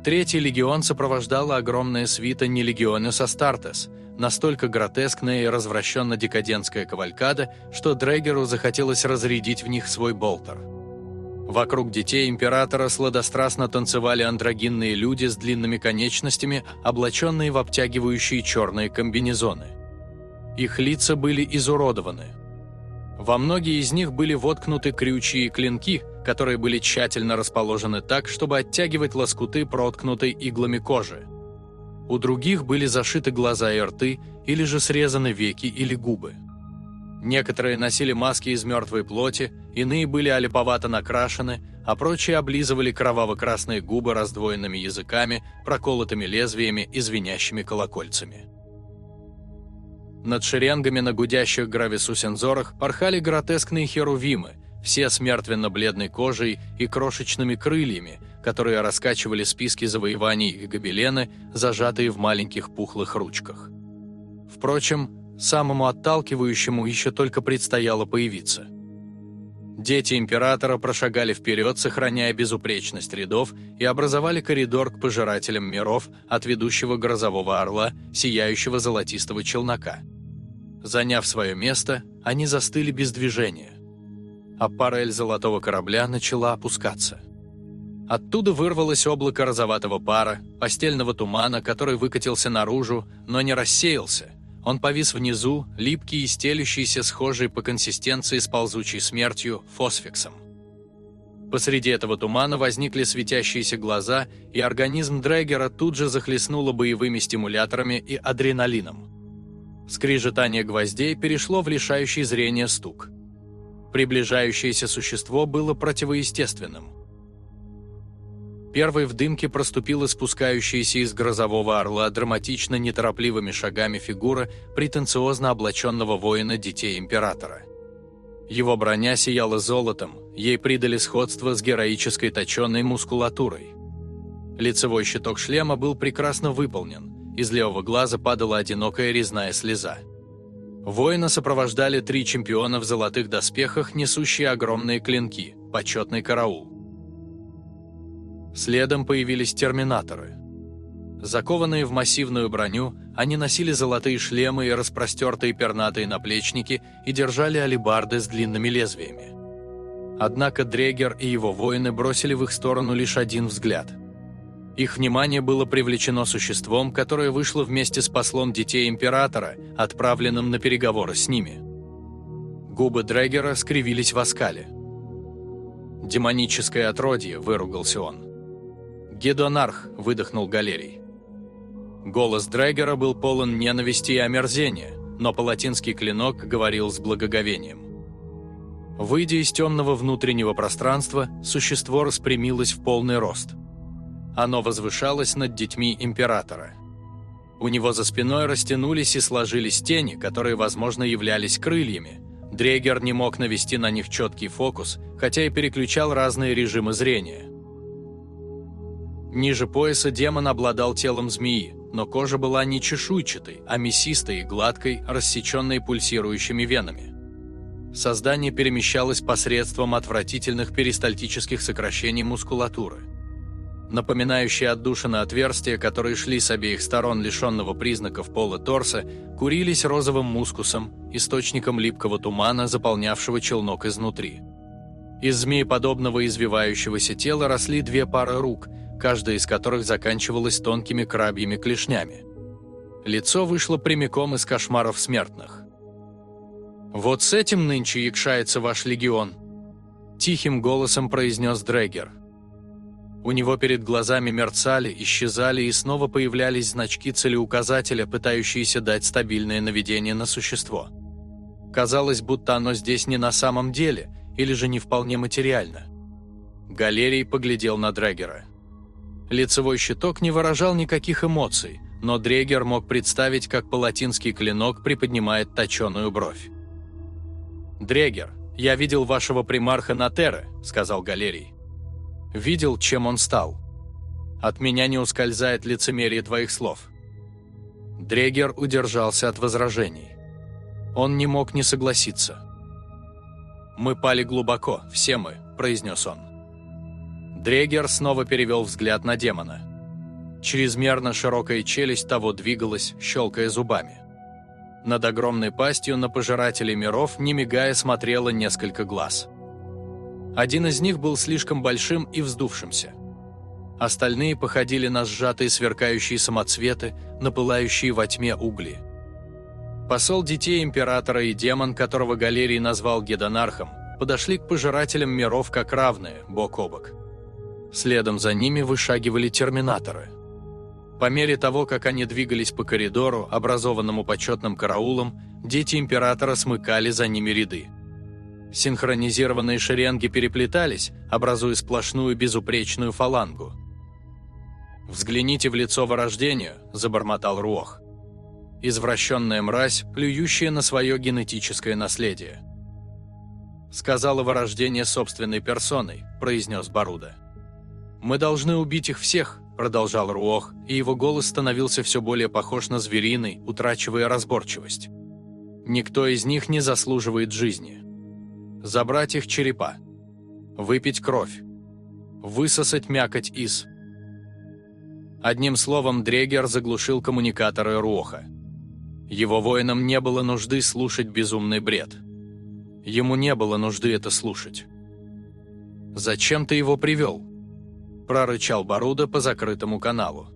Третий легион сопровождала огромная свита Нелегионус Астартес – настолько гротескная и развращенно-декадентская кавалькада, что Дрегеру захотелось разрядить в них свой болтер. Вокруг детей императора сладострастно танцевали андрогинные люди с длинными конечностями, облаченные в обтягивающие черные комбинезоны. Их лица были изуродованы. Во многие из них были воткнуты крючьи и клинки, которые были тщательно расположены так, чтобы оттягивать лоскуты проткнутой иглами кожи. У других были зашиты глаза и рты, или же срезаны веки или губы. Некоторые носили маски из мертвой плоти, иные были олиповато накрашены, а прочие облизывали кроваво-красные губы раздвоенными языками, проколотыми лезвиями и звенящими колокольцами. Над шеренгами на гудящих грависусензорах порхали гротескные херувимы, все с мертвенно-бледной кожей и крошечными крыльями, которые раскачивали списки завоеваний и гобелены, зажатые в маленьких пухлых ручках. Впрочем, самому отталкивающему еще только предстояло появиться. Дети императора прошагали вперед, сохраняя безупречность рядов, и образовали коридор к пожирателям миров от ведущего грозового орла, сияющего золотистого челнока. Заняв свое место, они застыли без движения. Аппарель золотого корабля начала опускаться. Оттуда вырвалось облако розоватого пара, постельного тумана, который выкатился наружу, но не рассеялся. Он повис внизу, липкий и стелющийся, схожий по консистенции с ползучей смертью, фосфиксом. Посреди этого тумана возникли светящиеся глаза, и организм Дрэггера тут же захлестнуло боевыми стимуляторами и адреналином. Скрижетание гвоздей перешло в лишающий зрения стук. Приближающееся существо было противоестественным. Первой в дымке проступила спускающаяся из грозового орла драматично неторопливыми шагами фигура претенциозно облаченного воина детей императора – его броня сияла золотом, ей придали сходство с героической точенной мускулатурой. Лицевой щиток шлема был прекрасно выполнен, из левого глаза падала одинокая резная слеза. Воина сопровождали три чемпиона в золотых доспехах, несущие огромные клинки, почетный караул. Следом появились терминаторы. Закованные в массивную броню, они носили золотые шлемы и распростертые пернатые наплечники и держали алебарды с длинными лезвиями. Однако Дрегер и его воины бросили в их сторону лишь один взгляд. Их внимание было привлечено существом, которое вышло вместе с послом детей Императора, отправленным на переговоры с ними. Губы Дрегера скривились в оскале. «Демоническое отродье», — выругался он. «Гедонарх», — выдохнул Галерий. Голос Дрэггера был полон ненависти и омерзения, но палатинский клинок говорил с благоговением. Выйдя из темного внутреннего пространства, существо распрямилось в полный рост. Оно возвышалось над детьми Императора. У него за спиной растянулись и сложились тени, которые, возможно, являлись крыльями. Дрегер не мог навести на них четкий фокус, хотя и переключал разные режимы зрения. Ниже пояса демон обладал телом змеи, но кожа была не чешуйчатой, а мясистой и гладкой, рассеченной пульсирующими венами. Создание перемещалось посредством отвратительных перистальтических сокращений мускулатуры. Напоминающие отдушины отверстия, которые шли с обеих сторон лишенного признаков пола торса, курились розовым мускусом, источником липкого тумана, заполнявшего челнок изнутри. Из змееподобного извивающегося тела росли две пары рук – каждая из которых заканчивалась тонкими крабьими клешнями. Лицо вышло прямиком из кошмаров смертных. «Вот с этим нынче якшается ваш легион», – тихим голосом произнес Дрэггер. У него перед глазами мерцали, исчезали и снова появлялись значки целеуказателя, пытающиеся дать стабильное наведение на существо. Казалось, будто оно здесь не на самом деле, или же не вполне материально. Галерий поглядел на Дрэггера. Лицевой щиток не выражал никаких эмоций, но Дрегер мог представить, как палатинский клинок приподнимает точеную бровь. «Дрегер, я видел вашего примарха Натеры», — сказал Галерий. «Видел, чем он стал. От меня не ускользает лицемерие твоих слов». Дрегер удержался от возражений. Он не мог не согласиться. «Мы пали глубоко, все мы», — произнес он. Дрегер снова перевел взгляд на демона. Чрезмерно широкая челюсть того двигалась, щелкая зубами. Над огромной пастью на пожирателей миров, не мигая, смотрело несколько глаз. Один из них был слишком большим и вздувшимся. Остальные походили на сжатые сверкающие самоцветы, на пылающие во тьме угли. Посол детей императора и демон, которого Галерий назвал Гедонархом, подошли к пожирателям миров как равные, бок о бок. Следом за ними вышагивали терминаторы. По мере того, как они двигались по коридору, образованному почетным караулом, дети Императора смыкали за ними ряды. Синхронизированные шеренги переплетались, образуя сплошную безупречную фалангу. «Взгляните в лицо вырождению», – забормотал Руох. «Извращенная мразь, плюющая на свое генетическое наследие». «Сказала вырождение собственной персоной», – произнес Баруда. «Мы должны убить их всех», – продолжал Руох, и его голос становился все более похож на звериный, утрачивая разборчивость. «Никто из них не заслуживает жизни. Забрать их черепа. Выпить кровь. Высосать мякоть из...» Одним словом, Дрегер заглушил коммуникаторы Руоха. Его воинам не было нужды слушать безумный бред. Ему не было нужды это слушать. «Зачем ты его привел?» – прорычал Баруда по закрытому каналу.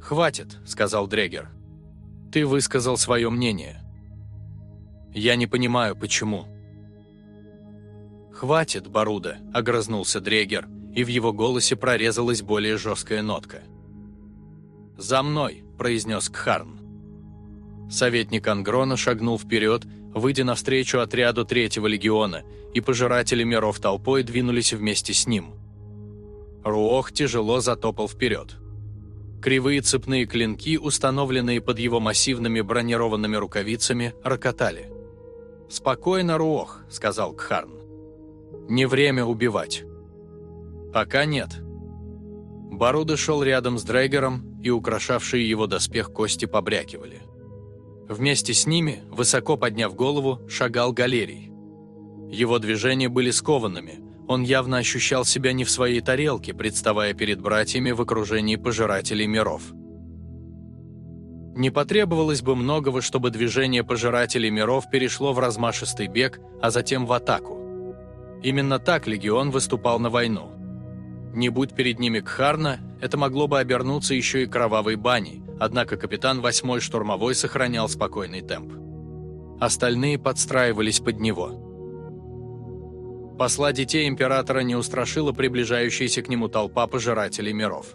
«Хватит», – сказал Дрегер. «Ты высказал свое мнение. Я не понимаю, почему». «Хватит, Баруда», – огрызнулся Дрегер, и в его голосе прорезалась более жесткая нотка. «За мной», – произнес Кхарн. Советник Ангрона шагнул вперед, выйдя навстречу отряду Третьего легиона, и пожиратели миров толпой двинулись вместе с ним. Руох тяжело затопал вперед. Кривые цепные клинки, установленные под его массивными бронированными рукавицами, рокотали. «Спокойно, Руох», — сказал Кхарн. «Не время убивать». «Пока нет». Баруда шел рядом с Дрейгером, и украшавшие его доспех кости побрякивали. Вместе с ними, высоко подняв голову, шагал Галерий. Его движения были скованными, он явно ощущал себя не в своей тарелке, представая перед братьями в окружении пожирателей миров. Не потребовалось бы многого, чтобы движение пожирателей миров перешло в размашистый бег, а затем в атаку. Именно так легион выступал на войну. Не будь перед ними Кхарна, это могло бы обернуться еще и кровавой баней, однако капитан 8-й штурмовой сохранял спокойный темп. Остальные подстраивались под него. Посла детей императора не устрашила приближающаяся к нему толпа пожирателей миров.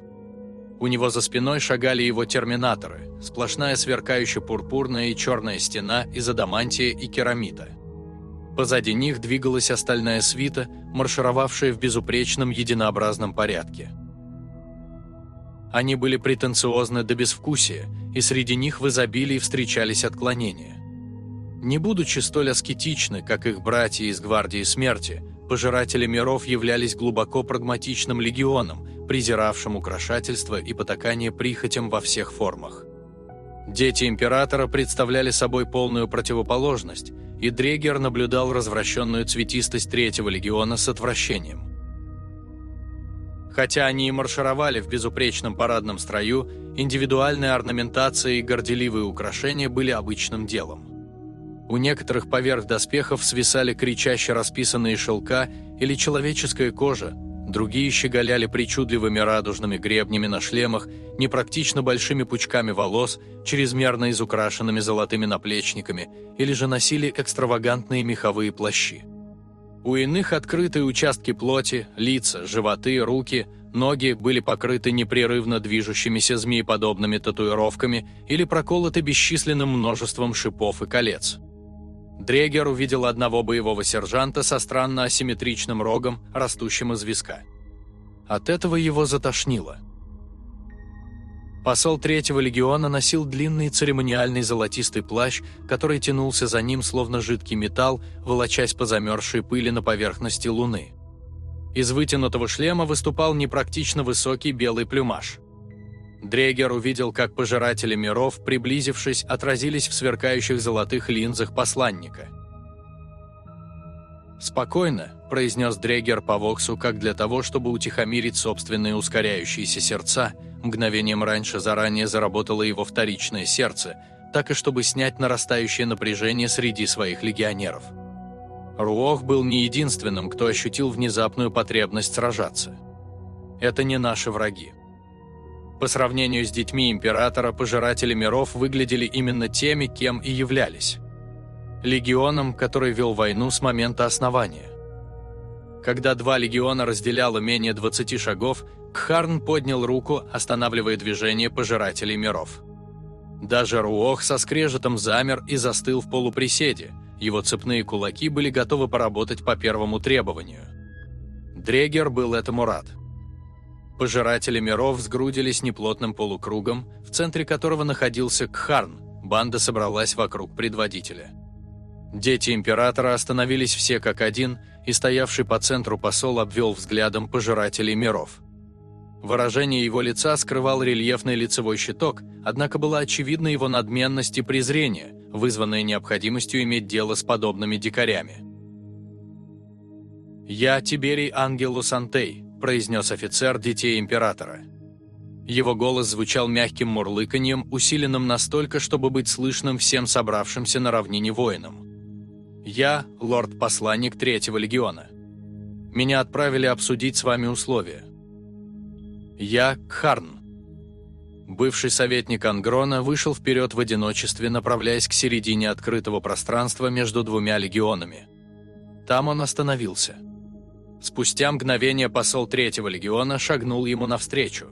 У него за спиной шагали его терминаторы, сплошная сверкающая пурпурная и черная стена из адамантия и керамита. Позади них двигалась остальная свита, маршировавшая в безупречном единообразном порядке. Они были претенциозны до безвкусия, и среди них в изобилии встречались отклонения. Не будучи столь аскетичны, как их братья из Гвардии Смерти, пожиратели миров являлись глубоко прагматичным легионом, презиравшим украшательство и потакание прихотям во всех формах. Дети Императора представляли собой полную противоположность, и Дрегер наблюдал развращенную цветистость Третьего легиона с отвращением. Хотя они и маршировали в безупречном парадном строю, индивидуальная орнаментация и горделивые украшения были обычным делом. У некоторых поверх доспехов свисали кричаще расписанные шелка или человеческая кожа, другие щеголяли причудливыми радужными гребнями на шлемах, непрактично большими пучками волос, чрезмерно изукрашенными золотыми наплечниками, или же носили экстравагантные меховые плащи. У иных открытые участки плоти, лица, животы, руки, ноги были покрыты непрерывно движущимися змееподобными татуировками или проколоты бесчисленным множеством шипов и колец. Дрегер увидел одного боевого сержанта со странно асимметричным рогом, растущим из виска. От этого его затошнило. Посол Третьего легиона носил длинный церемониальный золотистый плащ, который тянулся за ним словно жидкий металл, волочась по замерзшей пыли на поверхности Луны. Из вытянутого шлема выступал непрактично высокий белый плюмаж – Дрегер увидел, как пожиратели миров, приблизившись, отразились в сверкающих золотых линзах посланника. «Спокойно», – произнес Дрегер по Воксу, как для того, чтобы утихомирить собственные ускоряющиеся сердца, мгновением раньше заранее заработало его вторичное сердце, так и чтобы снять нарастающее напряжение среди своих легионеров. Руох был не единственным, кто ощутил внезапную потребность сражаться. Это не наши враги. По сравнению с детьми императора, пожиратели миров выглядели именно теми, кем и являлись. Легионом, который вел войну с момента основания. Когда два легиона разделяло менее 20 шагов, Кхарн поднял руку, останавливая движение пожирателей миров. Даже Руох со скрежетом замер и застыл в полуприседе, его цепные кулаки были готовы поработать по первому требованию. Дрегер был этому рад. Пожиратели миров сгрудились неплотным полукругом, в центре которого находился Кхарн, банда собралась вокруг предводителя. Дети императора остановились все как один, и стоявший по центру посол обвел взглядом пожирателей миров. Выражение его лица скрывал рельефный лицевой щиток, однако была очевидна его надменность и презрение, вызванное необходимостью иметь дело с подобными дикарями. «Я Тиберий Ангелус Антей», – произнес офицер детей императора. Его голос звучал мягким мурлыканьем, усиленным настолько, чтобы быть слышным всем собравшимся на равнине воинам. «Я – лорд-посланник Третьего легиона. Меня отправили обсудить с вами условия. Я – Кхарн». Бывший советник Ангрона вышел вперед в одиночестве, направляясь к середине открытого пространства между двумя легионами. Там он остановился – Спустя мгновение посол Третьего легиона шагнул ему навстречу.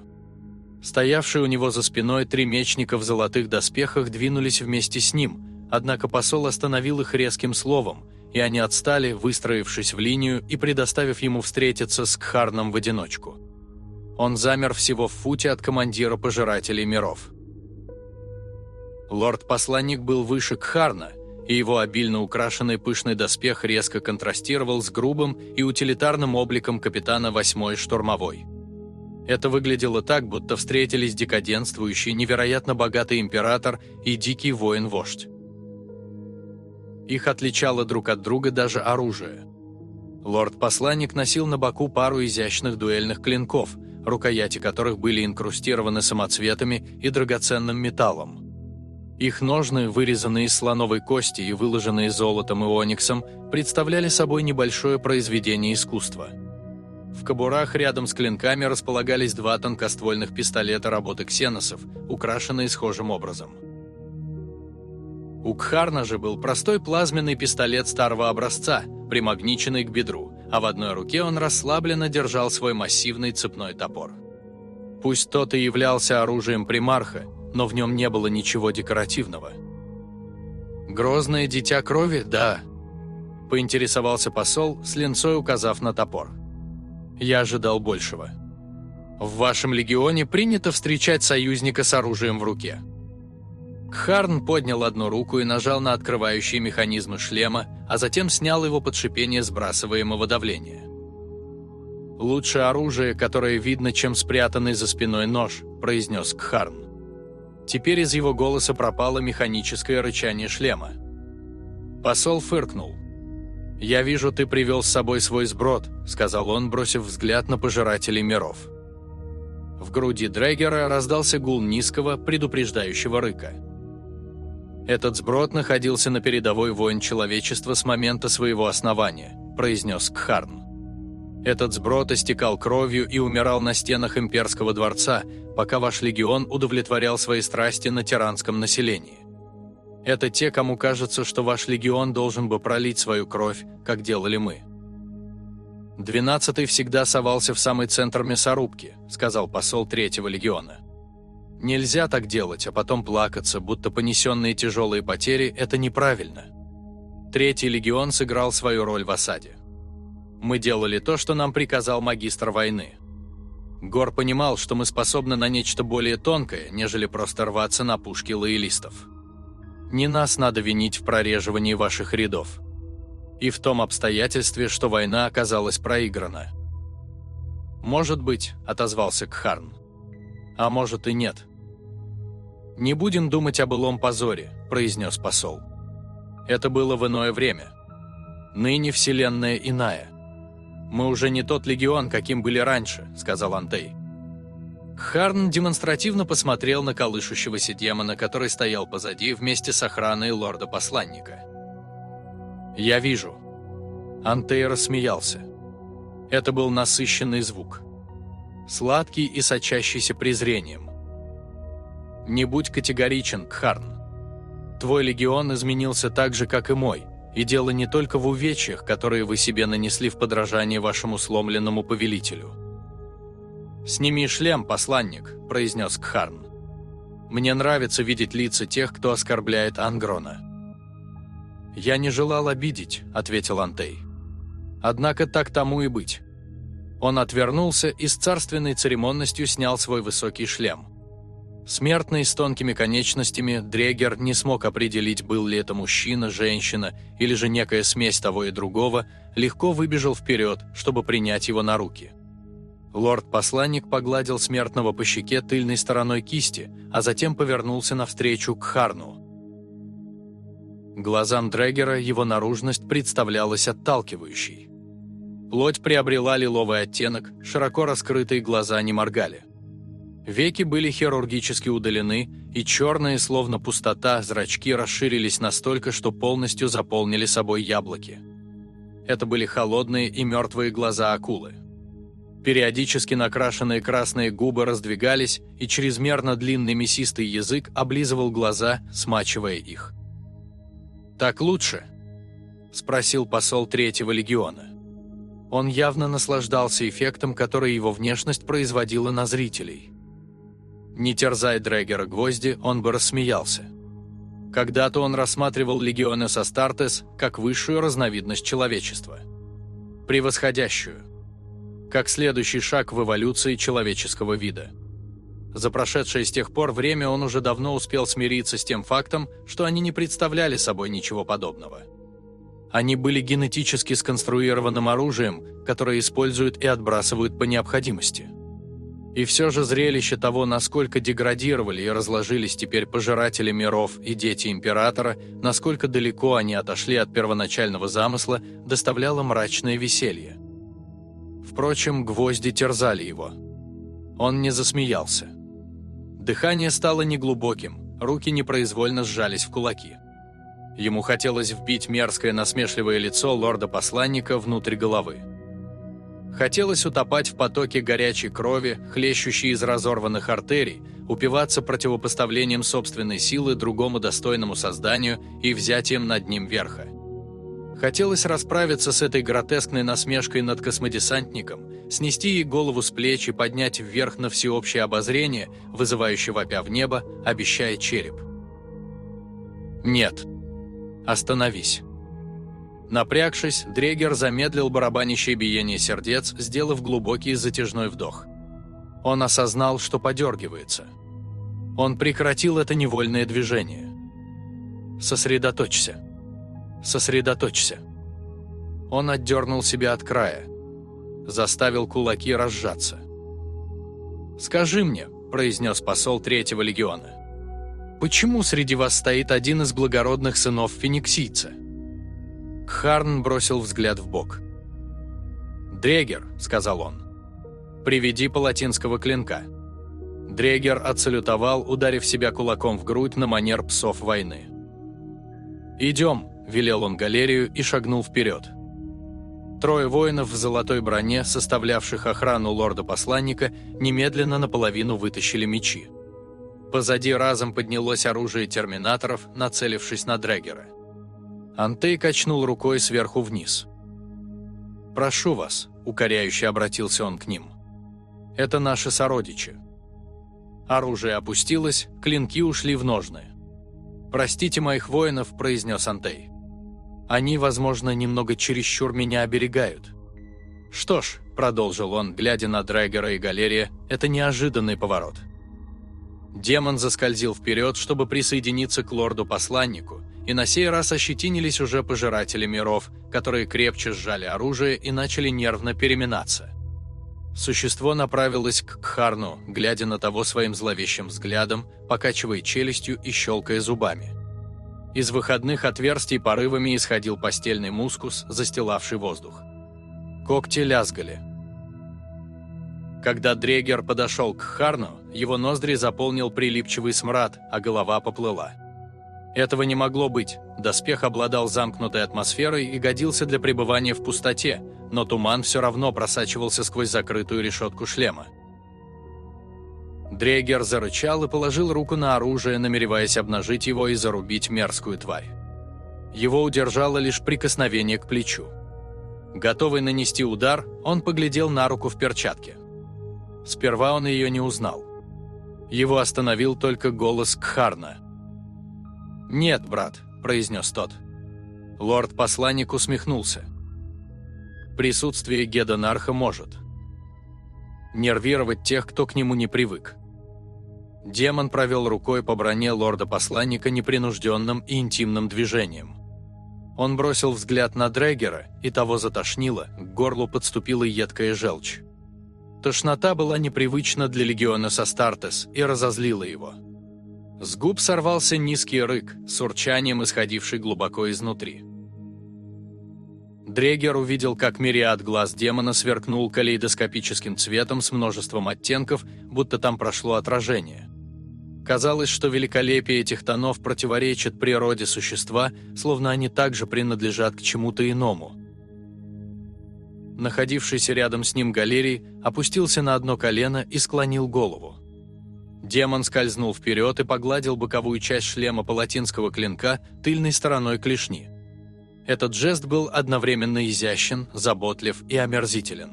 Стоявшие у него за спиной три мечника в золотых доспехах двинулись вместе с ним, однако посол остановил их резким словом, и они отстали, выстроившись в линию и предоставив ему встретиться с Кхарном в одиночку. Он замер всего в футе от командира пожирателей миров. Лорд-посланник был выше Кхарна, и его обильно украшенный пышный доспех резко контрастировал с грубым и утилитарным обликом капитана 8-й штурмовой. Это выглядело так, будто встретились декаденствующий, невероятно богатый император и дикий воин-вождь. Их отличало друг от друга даже оружие. Лорд-посланник носил на боку пару изящных дуэльных клинков, рукояти которых были инкрустированы самоцветами и драгоценным металлом. Их ножны, вырезанные из слоновой кости и выложенные золотом и ониксом, представляли собой небольшое произведение искусства. В кобурах рядом с клинками располагались два тонкоствольных пистолета работы ксеносов, украшенные схожим образом. У Кхарна же был простой плазменный пистолет старого образца, примагниченный к бедру, а в одной руке он расслабленно держал свой массивный цепной топор. Пусть тот и являлся оружием примарха, но в нем не было ничего декоративного. «Грозное дитя крови, да», – поинтересовался посол, с линцой указав на топор. «Я ожидал большего. В вашем легионе принято встречать союзника с оружием в руке». Харн поднял одну руку и нажал на открывающие механизмы шлема, а затем снял его под шипение сбрасываемого давления. «Лучшее оружие, которое видно, чем спрятанный за спиной нож», – произнес Кхарн. Теперь из его голоса пропало механическое рычание шлема. Посол фыркнул. «Я вижу, ты привел с собой свой сброд», — сказал он, бросив взгляд на пожирателей миров. В груди Дрэггера раздался гул низкого, предупреждающего рыка. «Этот сброд находился на передовой войн человечества с момента своего основания», — произнес Кхарн. Этот сброд истекал кровью и умирал на стенах имперского дворца, пока ваш легион удовлетворял свои страсти на тиранском населении. Это те, кому кажется, что ваш легион должен бы пролить свою кровь, как делали мы. «Двенадцатый всегда совался в самый центр мясорубки», – сказал посол третьего легиона. «Нельзя так делать, а потом плакаться, будто понесенные тяжелые потери – это неправильно. Третий легион сыграл свою роль в осаде. Мы делали то, что нам приказал магистр войны. Гор понимал, что мы способны на нечто более тонкое, нежели просто рваться на пушки лоялистов. Не нас надо винить в прореживании ваших рядов. И в том обстоятельстве, что война оказалась проиграна. «Может быть», — отозвался Кхарн. «А может и нет». «Не будем думать о былом позоре», — произнес посол. «Это было в иное время. Ныне Вселенная иная». «Мы уже не тот легион, каким были раньше», — сказал Антей. Харн демонстративно посмотрел на колышущегося демона, который стоял позади вместе с охраной лорда-посланника. «Я вижу». Антей рассмеялся. Это был насыщенный звук. Сладкий и сочащийся презрением. «Не будь категоричен, Кхарн. Твой легион изменился так же, как и мой, и дело не только в увечьях, которые вы себе нанесли в подражание вашему сломленному повелителю. «Сними шлем, посланник», – произнес Кхарн. «Мне нравится видеть лица тех, кто оскорбляет Ангрона». «Я не желал обидеть», – ответил Антей. «Однако так тому и быть». Он отвернулся и с царственной церемонностью снял свой высокий шлем. Смертный с тонкими конечностями, Дрегер не смог определить, был ли это мужчина, женщина или же некая смесь того и другого, легко выбежал вперед, чтобы принять его на руки. Лорд-посланник погладил смертного по щеке тыльной стороной кисти, а затем повернулся навстречу к Харну. Глазам Дрегера его наружность представлялась отталкивающей. Плоть приобрела лиловый оттенок, широко раскрытые глаза не моргали. Веки были хирургически удалены, и черные, словно пустота, зрачки расширились настолько, что полностью заполнили собой яблоки. Это были холодные и мертвые глаза акулы. Периодически накрашенные красные губы раздвигались, и чрезмерно длинный мясистый язык облизывал глаза, смачивая их. «Так лучше?» – спросил посол Третьего легиона. Он явно наслаждался эффектом, который его внешность производила на зрителей. Не терзая Дрэггера гвозди, он бы рассмеялся. Когда-то он рассматривал легионы Астартес как высшую разновидность человечества. Превосходящую. Как следующий шаг в эволюции человеческого вида. За прошедшее с тех пор время он уже давно успел смириться с тем фактом, что они не представляли собой ничего подобного. Они были генетически сконструированным оружием, которое используют и отбрасывают по необходимости. И все же зрелище того, насколько деградировали и разложились теперь пожиратели миров и дети Императора, насколько далеко они отошли от первоначального замысла, доставляло мрачное веселье. Впрочем, гвозди терзали его. Он не засмеялся. Дыхание стало неглубоким, руки непроизвольно сжались в кулаки. Ему хотелось вбить мерзкое насмешливое лицо лорда-посланника внутрь головы. Хотелось утопать в потоке горячей крови, хлещущей из разорванных артерий, упиваться противопоставлением собственной силы другому достойному созданию и взятием над ним верха. Хотелось расправиться с этой гротескной насмешкой над космодесантником, снести ей голову с плеч и поднять вверх на всеобщее обозрение, вызывающее вопя в небо, обещая череп. «Нет», Остановись». Напрягшись, Дрегер замедлил барабанящее биение сердец, сделав глубокий затяжной вдох. Он осознал, что подергивается. Он прекратил это невольное движение. «Сосредоточься. Сосредоточься». Он отдернул себя от края. Заставил кулаки разжаться. «Скажи мне», – произнес посол Третьего легиона, Почему среди вас стоит один из благородных сынов фениксийца?» Харн бросил взгляд в бок. «Дрегер», — сказал он, — «приведи палатинского клинка». Дрегер отсалютовал, ударив себя кулаком в грудь на манер псов войны. «Идем», — велел он галерию и шагнул вперед. Трое воинов в золотой броне, составлявших охрану лорда-посланника, немедленно наполовину вытащили мечи. Позади разом поднялось оружие терминаторов, нацелившись на Дрэггера. Антей качнул рукой сверху вниз. «Прошу вас», — укоряюще обратился он к ним. «Это наши сородичи». Оружие опустилось, клинки ушли в ножны. «Простите моих воинов», — произнес Антей. «Они, возможно, немного чересчур меня оберегают». «Что ж», — продолжил он, глядя на Дрэггера и Галерия, — «это неожиданный поворот». Демон заскользил вперед, чтобы присоединиться к лорду-посланнику, и на сей раз ощетинились уже пожиратели миров, которые крепче сжали оружие и начали нервно переминаться. Существо направилось к Кхарну, глядя на того своим зловещим взглядом, покачивая челюстью и щелкая зубами. Из выходных отверстий порывами исходил постельный мускус, застилавший воздух. Когти лязгали, когда Дрегер подошел к Харну, его ноздри заполнил прилипчивый смрад, а голова поплыла. Этого не могло быть. Доспех обладал замкнутой атмосферой и годился для пребывания в пустоте, но туман все равно просачивался сквозь закрытую решетку шлема. Дрегер зарычал и положил руку на оружие, намереваясь обнажить его и зарубить мерзкую тварь. Его удержало лишь прикосновение к плечу. Готовый нанести удар, он поглядел на руку в перчатке. Сперва он ее не узнал. Его остановил только голос Кхарна. «Нет, брат», – произнес тот. Лорд-посланник усмехнулся. Присутствие Гедонарха может нервировать тех, кто к нему не привык. Демон провел рукой по броне лорда-посланника непринужденным и интимным движением. Он бросил взгляд на Дрэггера, и того затошнило, к горлу подступила едкая желчь. Тошнота была непривычна для легиона Састартес и разозлила его. С губ сорвался низкий рык, с урчанием исходивший глубоко изнутри. Дрегер увидел, как мириад глаз демона сверкнул калейдоскопическим цветом с множеством оттенков, будто там прошло отражение. Казалось, что великолепие этих тонов противоречит природе существа, словно они также принадлежат к чему-то иному – находившийся рядом с ним галерий, опустился на одно колено и склонил голову. Демон скользнул вперед и погладил боковую часть шлема палатинского клинка тыльной стороной клешни. Этот жест был одновременно изящен, заботлив и омерзителен.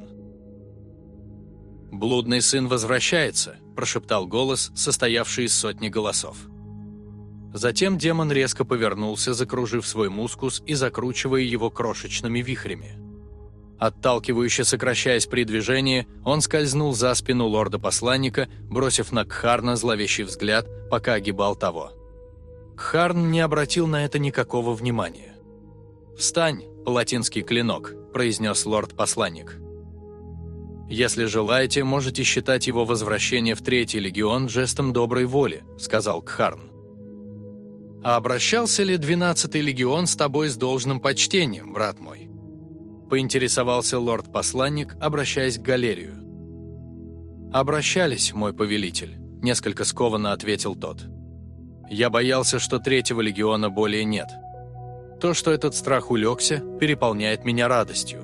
«Блудный сын возвращается», – прошептал голос, состоявший из сотни голосов. Затем демон резко повернулся, закружив свой мускус и закручивая его крошечными вихрями. Отталкивающе сокращаясь при движении, он скользнул за спину лорда-посланника, бросив на Кхарна зловещий взгляд, пока огибал того. Кхарн не обратил на это никакого внимания. «Встань, латинский клинок», – произнес лорд-посланник. «Если желаете, можете считать его возвращение в Третий легион жестом доброй воли», – сказал Кхарн. А обращался ли двенадцатый легион с тобой с должным почтением, брат мой?» Поинтересовался лорд-посланник, обращаясь к галерию. «Обращались, мой повелитель», – несколько скованно ответил тот. «Я боялся, что третьего легиона более нет. То, что этот страх улегся, переполняет меня радостью».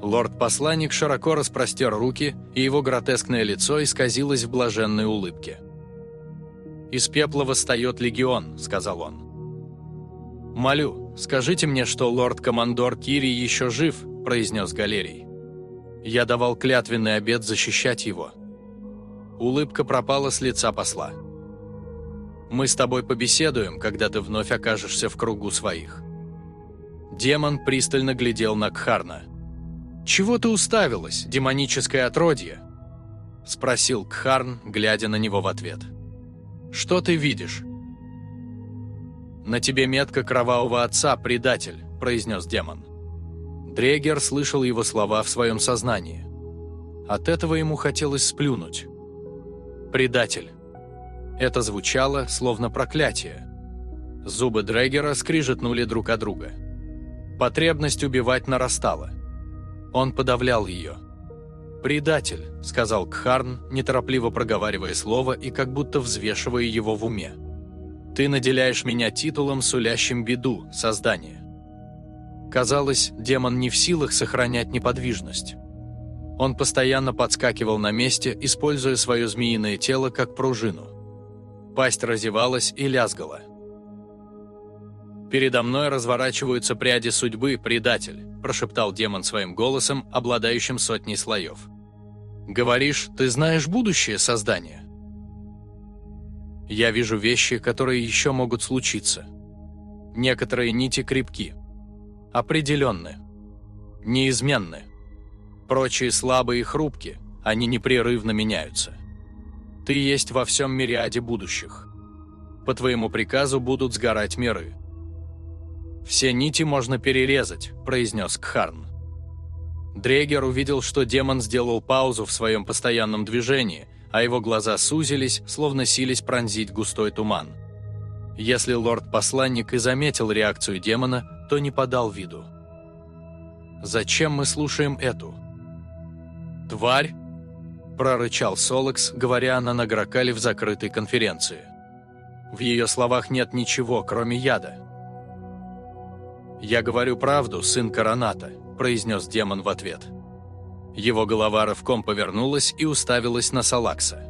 Лорд-посланник широко распростер руки, и его гротескное лицо исказилось в блаженной улыбке. «Из пепла восстает легион», — сказал он. «Молю, скажите мне, что лорд-командор Кири еще жив», — произнес Галерий. «Я давал клятвенный обет защищать его». Улыбка пропала с лица посла. «Мы с тобой побеседуем, когда ты вновь окажешься в кругу своих». Демон пристально глядел на Кхарна. «Чего ты уставилась, демоническое отродье?» – спросил Кхарн, глядя на него в ответ. Что ты видишь?» «На тебе метка кровавого отца, предатель», – произнес демон. Дрегер слышал его слова в своем сознании. От этого ему хотелось сплюнуть. «Предатель». Это звучало, словно проклятие. Зубы Дрегера скрижетнули друг от друга. Потребность убивать нарастала. Он подавлял ее – «Предатель», — сказал Кхарн, неторопливо проговаривая слово и как будто взвешивая его в уме. «Ты наделяешь меня титулом, сулящим беду, создание». Казалось, демон не в силах сохранять неподвижность. Он постоянно подскакивал на месте, используя свое змеиное тело как пружину. Пасть разевалась и лязгала. «Передо мной разворачиваются пряди судьбы, предатель», – прошептал демон своим голосом, обладающим сотней слоев. «Говоришь, ты знаешь будущее создание?» «Я вижу вещи, которые еще могут случиться. Некоторые нити крепки, определенны, неизменны. Прочие слабые и хрупкие, они непрерывно меняются. Ты есть во всем мириаде будущих. По твоему приказу будут сгорать миры. «Все нити можно перерезать», – произнес Кхарн. Дрегер увидел, что демон сделал паузу в своем постоянном движении, а его глаза сузились, словно сились пронзить густой туман. Если лорд-посланник и заметил реакцию демона, то не подал виду. «Зачем мы слушаем эту?» «Тварь!» – прорычал Солокс, говоря на Награкале в закрытой конференции. В ее словах нет ничего, кроме яда. «Я говорю правду, сын Короната», – произнес демон в ответ. Его голова рывком повернулась и уставилась на Салакса.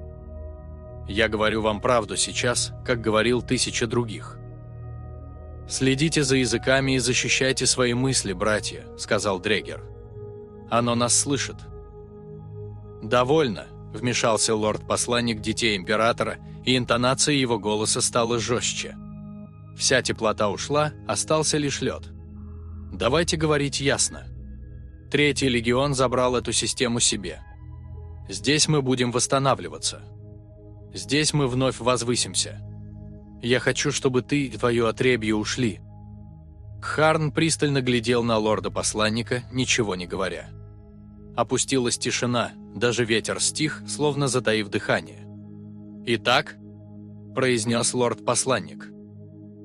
«Я говорю вам правду сейчас, как говорил тысяча других». «Следите за языками и защищайте свои мысли, братья», – сказал Дрегер. «Оно нас слышит». «Довольно», – вмешался лорд-посланник детей императора, и интонация его голоса стала жестче. Вся теплота ушла, остался лишь лед. Давайте говорить ясно. Третий легион забрал эту систему себе. Здесь мы будем восстанавливаться. Здесь мы вновь возвысимся. Я хочу, чтобы ты и твое отребье ушли». Харн пристально глядел на лорда-посланника, ничего не говоря. Опустилась тишина, даже ветер стих, словно затаив дыхание. «Итак», – произнес лорд-посланник, –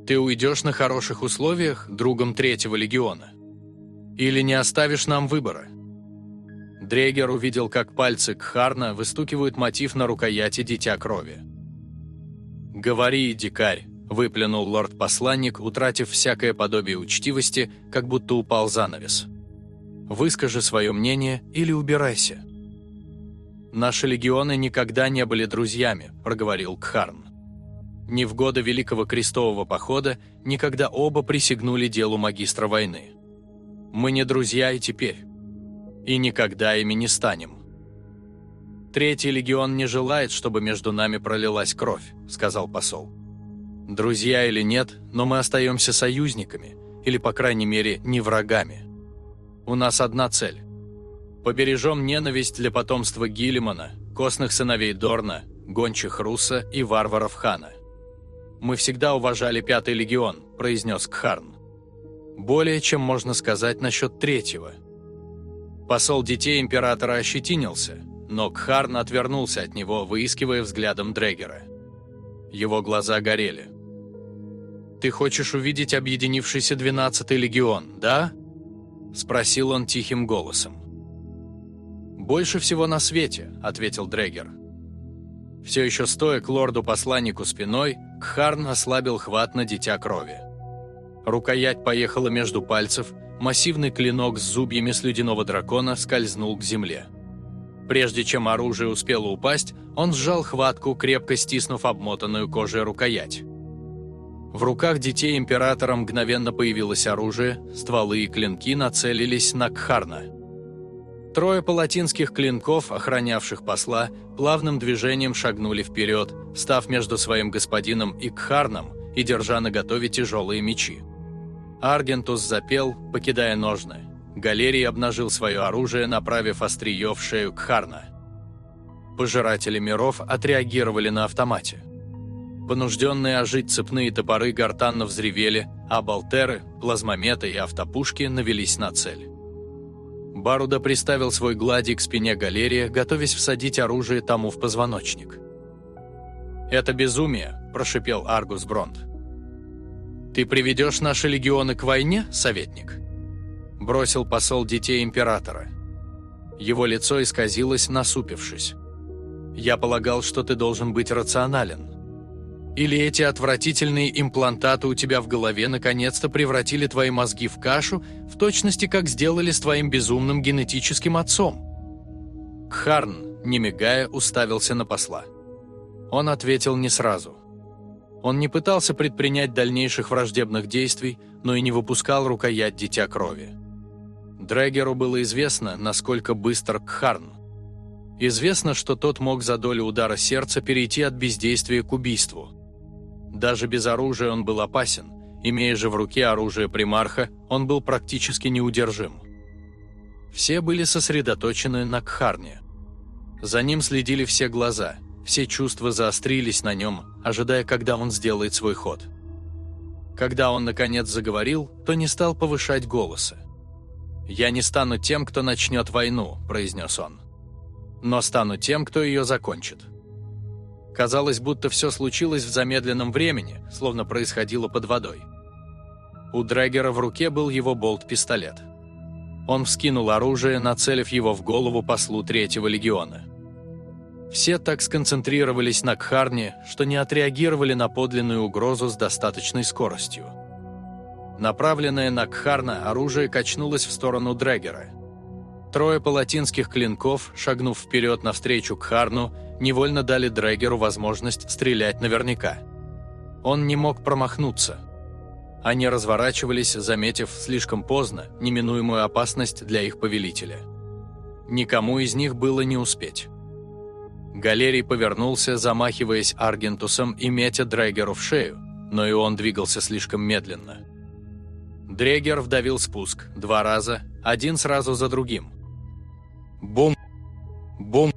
ты уйдешь на хороших условиях другом третьего легиона? Или не оставишь нам выбора?» Дрегер увидел, как пальцы Кхарна выстукивают мотив на рукояти Дитя Крови. «Говори, дикарь!» – выплюнул лорд-посланник, утратив всякое подобие учтивости, как будто упал занавес. «Выскажи свое мнение или убирайся». «Наши легионы никогда не были друзьями», – проговорил Кхарн. Ни в годы Великого Крестового Похода, никогда оба присягнули делу магистра войны. Мы не друзья и теперь. И никогда ими не станем. «Третий легион не желает, чтобы между нами пролилась кровь», — сказал посол. «Друзья или нет, но мы остаемся союзниками, или, по крайней мере, не врагами. У нас одна цель. Побережем ненависть для потомства Гиллимана, костных сыновей Дорна, гончих Руса и варваров Хана. Мы всегда уважали Пятый легион», — произнес Кхарн. «Более чем можно сказать насчет третьего». Посол детей императора ощетинился, но Кхарн отвернулся от него, выискивая взглядом Дрегера. Его глаза горели. «Ты хочешь увидеть объединившийся двенадцатый легион, да?» – спросил он тихим голосом. «Больше всего на свете», – ответил Дрегер. Все еще стоя к лорду-посланнику спиной, Кхарн ослабил хват на дитя крови. Рукоять поехала между пальцев, массивный клинок с зубьями слюдяного дракона скользнул к земле. Прежде чем оружие успело упасть, он сжал хватку, крепко стиснув обмотанную кожей рукоять. В руках детей императора мгновенно появилось оружие, стволы и клинки нацелились на Кхарна. Трое палатинских клинков, охранявших посла, плавным движением шагнули вперед, став между своим господином и Кхарном и держа наготове тяжелые мечи. Аргентус запел, покидая ножны. Галерий обнажил свое оружие, направив острие в шею Кхарна. Пожиратели миров отреагировали на автомате. Понужденные ожить цепные топоры гортанно взревели, а болтеры, плазмометы и автопушки навелись на цель. Баруда приставил свой глади к спине галерия, готовясь всадить оружие тому в позвоночник. «Это безумие», – прошипел Аргус Бронт. «Ты приведешь наши легионы к войне, советник?» бросил посол детей императора. Его лицо исказилось, насупившись. «Я полагал, что ты должен быть рационален. Или эти отвратительные имплантаты у тебя в голове наконец-то превратили твои мозги в кашу, в точности как сделали с твоим безумным генетическим отцом?» Харн, не мигая, уставился на посла. Он ответил не сразу. Он не пытался предпринять дальнейших враждебных действий, но и не выпускал рукоять дитя крови. Дрэгеру было известно, насколько быстр Кхарн. Известно, что тот мог за долю удара сердца перейти от бездействия к убийству. Даже без оружия он был опасен, имея же в руке оружие примарха, он был практически неудержим. Все были сосредоточены на Кхарне. За ним следили все глаза, все чувства заострились на нем, ожидая, когда он сделает свой ход. Когда он, наконец, заговорил, то не стал повышать голоса. «Я не стану тем, кто начнет войну», – произнес он. «Но стану тем, кто ее закончит». Казалось, будто все случилось в замедленном времени, словно происходило под водой. У Дрэггера в руке был его болт-пистолет. Он вскинул оружие, нацелив его в голову послу Третьего легиона. Все так сконцентрировались на Кхарне, что не отреагировали на подлинную угрозу с достаточной скоростью. Направленное на Кхарна оружие качнулось в сторону Дрэггера. Трое палатинских клинков, шагнув вперед навстречу Кхарну, невольно дали Дрэггеру возможность стрелять наверняка. Он не мог промахнуться. Они разворачивались, заметив слишком поздно неминуемую опасность для их повелителя. Никому из них было не успеть. Галерий повернулся, замахиваясь Аргентусом и метя Дрэггеру в шею, но и он двигался слишком медленно. Дрегер вдавил спуск два раза, один сразу за другим. Бум! Бум!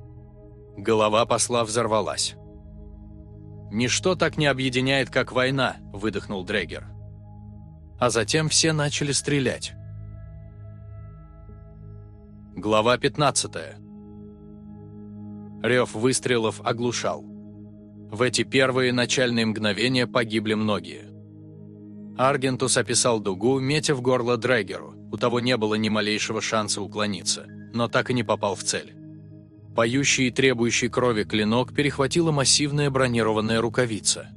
Голова посла взорвалась. «Ничто так не объединяет, как война», – выдохнул Дрегер. А затем все начали стрелять. Глава 15. Рев выстрелов оглушал. В эти первые начальные мгновения погибли многие. Аргентус описал дугу, метя в горло Дрэгеру. У того не было ни малейшего шанса уклониться, но так и не попал в цель. Поющий и требующий крови клинок перехватила массивная бронированная рукавица.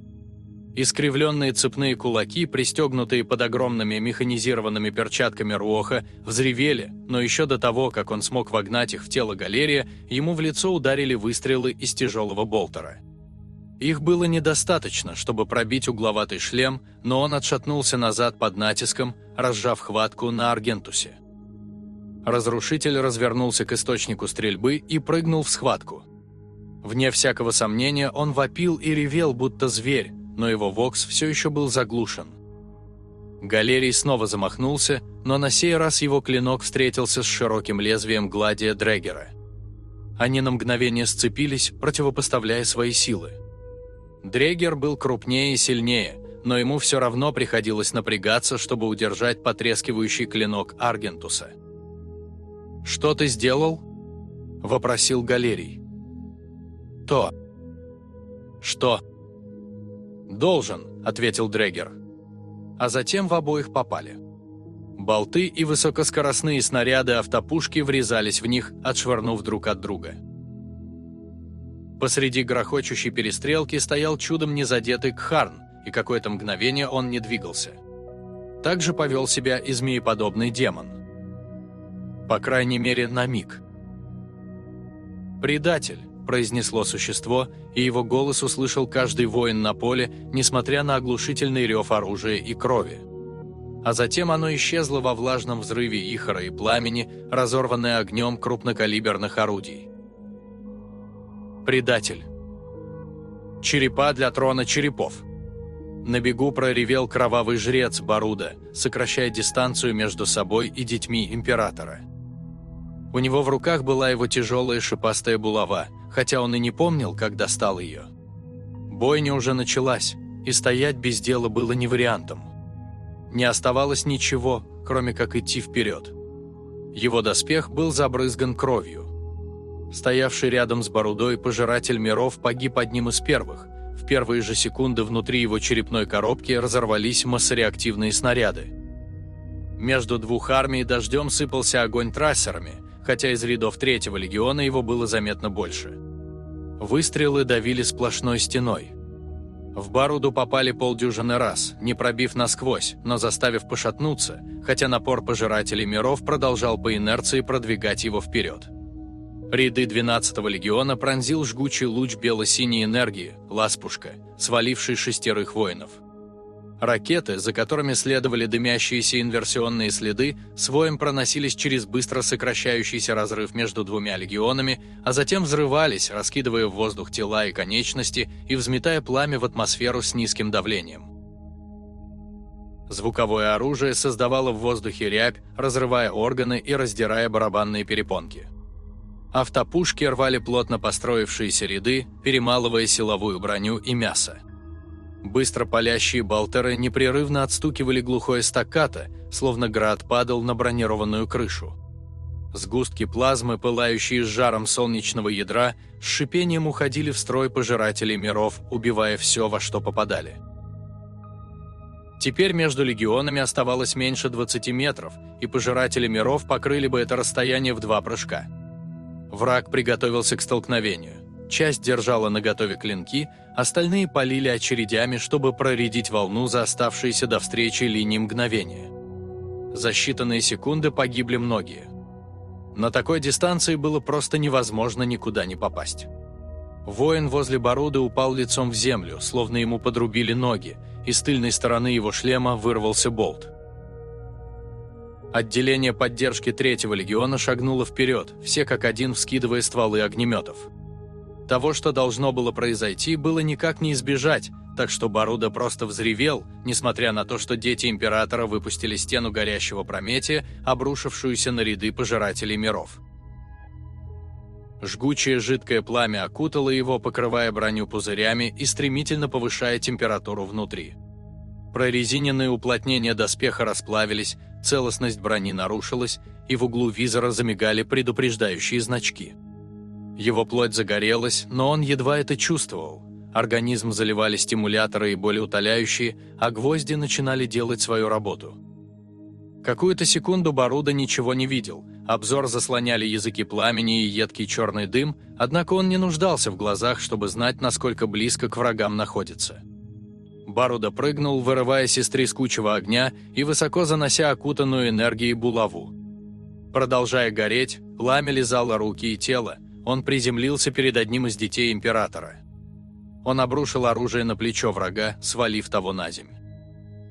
Искривленные цепные кулаки, пристегнутые под огромными механизированными перчатками Руоха, взревели, но еще до того, как он смог вогнать их в тело галерия, ему в лицо ударили выстрелы из тяжелого болтера. Их было недостаточно, чтобы пробить угловатый шлем, но он отшатнулся назад под натиском, разжав хватку на Аргентусе. Разрушитель развернулся к источнику стрельбы и прыгнул в схватку. Вне всякого сомнения он вопил и ревел, будто зверь, но его вокс все еще был заглушен. Галерий снова замахнулся, но на сей раз его клинок встретился с широким лезвием гладия Дрегера. Они на мгновение сцепились, противопоставляя свои силы. Дрегер был крупнее и сильнее, но ему все равно приходилось напрягаться, чтобы удержать потрескивающий клинок Аргентуса. «Что ты сделал?» – вопросил Галерий. «То». «Что?» «Должен», – ответил Дрегер. А затем в обоих попали. Болты и высокоскоростные снаряды автопушки врезались в них, отшвырнув друг от друга. Посреди грохочущей перестрелки стоял чудом незадетый Кхарн, и какое-то мгновение он не двигался. Так же повел себя и змееподобный демон. По крайней мере, на миг. «Предатель», – произнесло существо, и его голос услышал каждый воин на поле, несмотря на оглушительный рев оружия и крови. А затем оно исчезло во влажном взрыве ихора и пламени, разорванное огнем крупнокалиберных орудий предатель. Черепа для трона черепов. На бегу проревел кровавый жрец Баруда, сокращая дистанцию между собой и детьми императора. У него в руках была его тяжелая шипастая булава, хотя он и не помнил, как достал ее. Бойня уже началась, и стоять без дела было не вариантом. Не оставалось ничего, кроме как идти вперед. Его доспех был забрызган кровью. Стоявший рядом с Борудой пожиратель миров погиб одним из первых. В первые же секунды внутри его черепной коробки разорвались массореактивные снаряды. Между двух армий дождем сыпался огонь трассерами, хотя из рядов третьего легиона его было заметно больше. Выстрелы давили сплошной стеной. В Баруду попали полдюжины раз, не пробив насквозь, но заставив пошатнуться, хотя напор пожирателей миров продолжал по инерции продвигать его вперед. Ряды 12-го легиона пронзил жгучий луч бело-синей энергии, ласпушка, сваливший шестерых воинов. Ракеты, за которыми следовали дымящиеся инверсионные следы, своим проносились через быстро сокращающийся разрыв между двумя легионами, а затем взрывались, раскидывая в воздух тела и конечности и взметая пламя в атмосферу с низким давлением. Звуковое оружие создавало в воздухе рябь, разрывая органы и раздирая барабанные перепонки. Автопушки рвали плотно построившиеся ряды, перемалывая силовую броню и мясо. Быстро палящие болтеры непрерывно отстукивали глухое стаккато, словно град падал на бронированную крышу. Сгустки плазмы, пылающие с жаром солнечного ядра, с шипением уходили в строй пожирателей миров, убивая все, во что попадали. Теперь между легионами оставалось меньше 20 метров, и пожиратели миров покрыли бы это расстояние в два прыжка – Враг приготовился к столкновению. Часть держала наготове клинки, остальные полили очередями, чтобы проредить волну за оставшиеся до встречи линии мгновения. За считанные секунды погибли многие. На такой дистанции было просто невозможно никуда не попасть. Воин возле Бороды упал лицом в землю, словно ему подрубили ноги, и с тыльной стороны его шлема вырвался болт. Отделение поддержки третьего легиона шагнуло вперед, все как один вскидывая стволы огнеметов. Того, что должно было произойти, было никак не избежать, так что Баруда просто взревел, несмотря на то, что дети Императора выпустили стену горящего Прометия, обрушившуюся на ряды пожирателей миров. Жгучее жидкое пламя окутало его, покрывая броню пузырями и стремительно повышая температуру внутри. Прорезиненные уплотнения доспеха расплавились, целостность брони нарушилась, и в углу визора замигали предупреждающие значки. Его плоть загорелась, но он едва это чувствовал. Организм заливали стимуляторы и болеутоляющие, а гвозди начинали делать свою работу. Какую-то секунду Баруда ничего не видел. Обзор заслоняли языки пламени и едкий черный дым, однако он не нуждался в глазах, чтобы знать, насколько близко к врагам находится. Баруда прыгнул, вырываясь из трескучего огня и высоко занося окутанную энергией булаву. Продолжая гореть, пламя лизало руки и тело, он приземлился перед одним из детей Императора. Он обрушил оружие на плечо врага, свалив того на земь.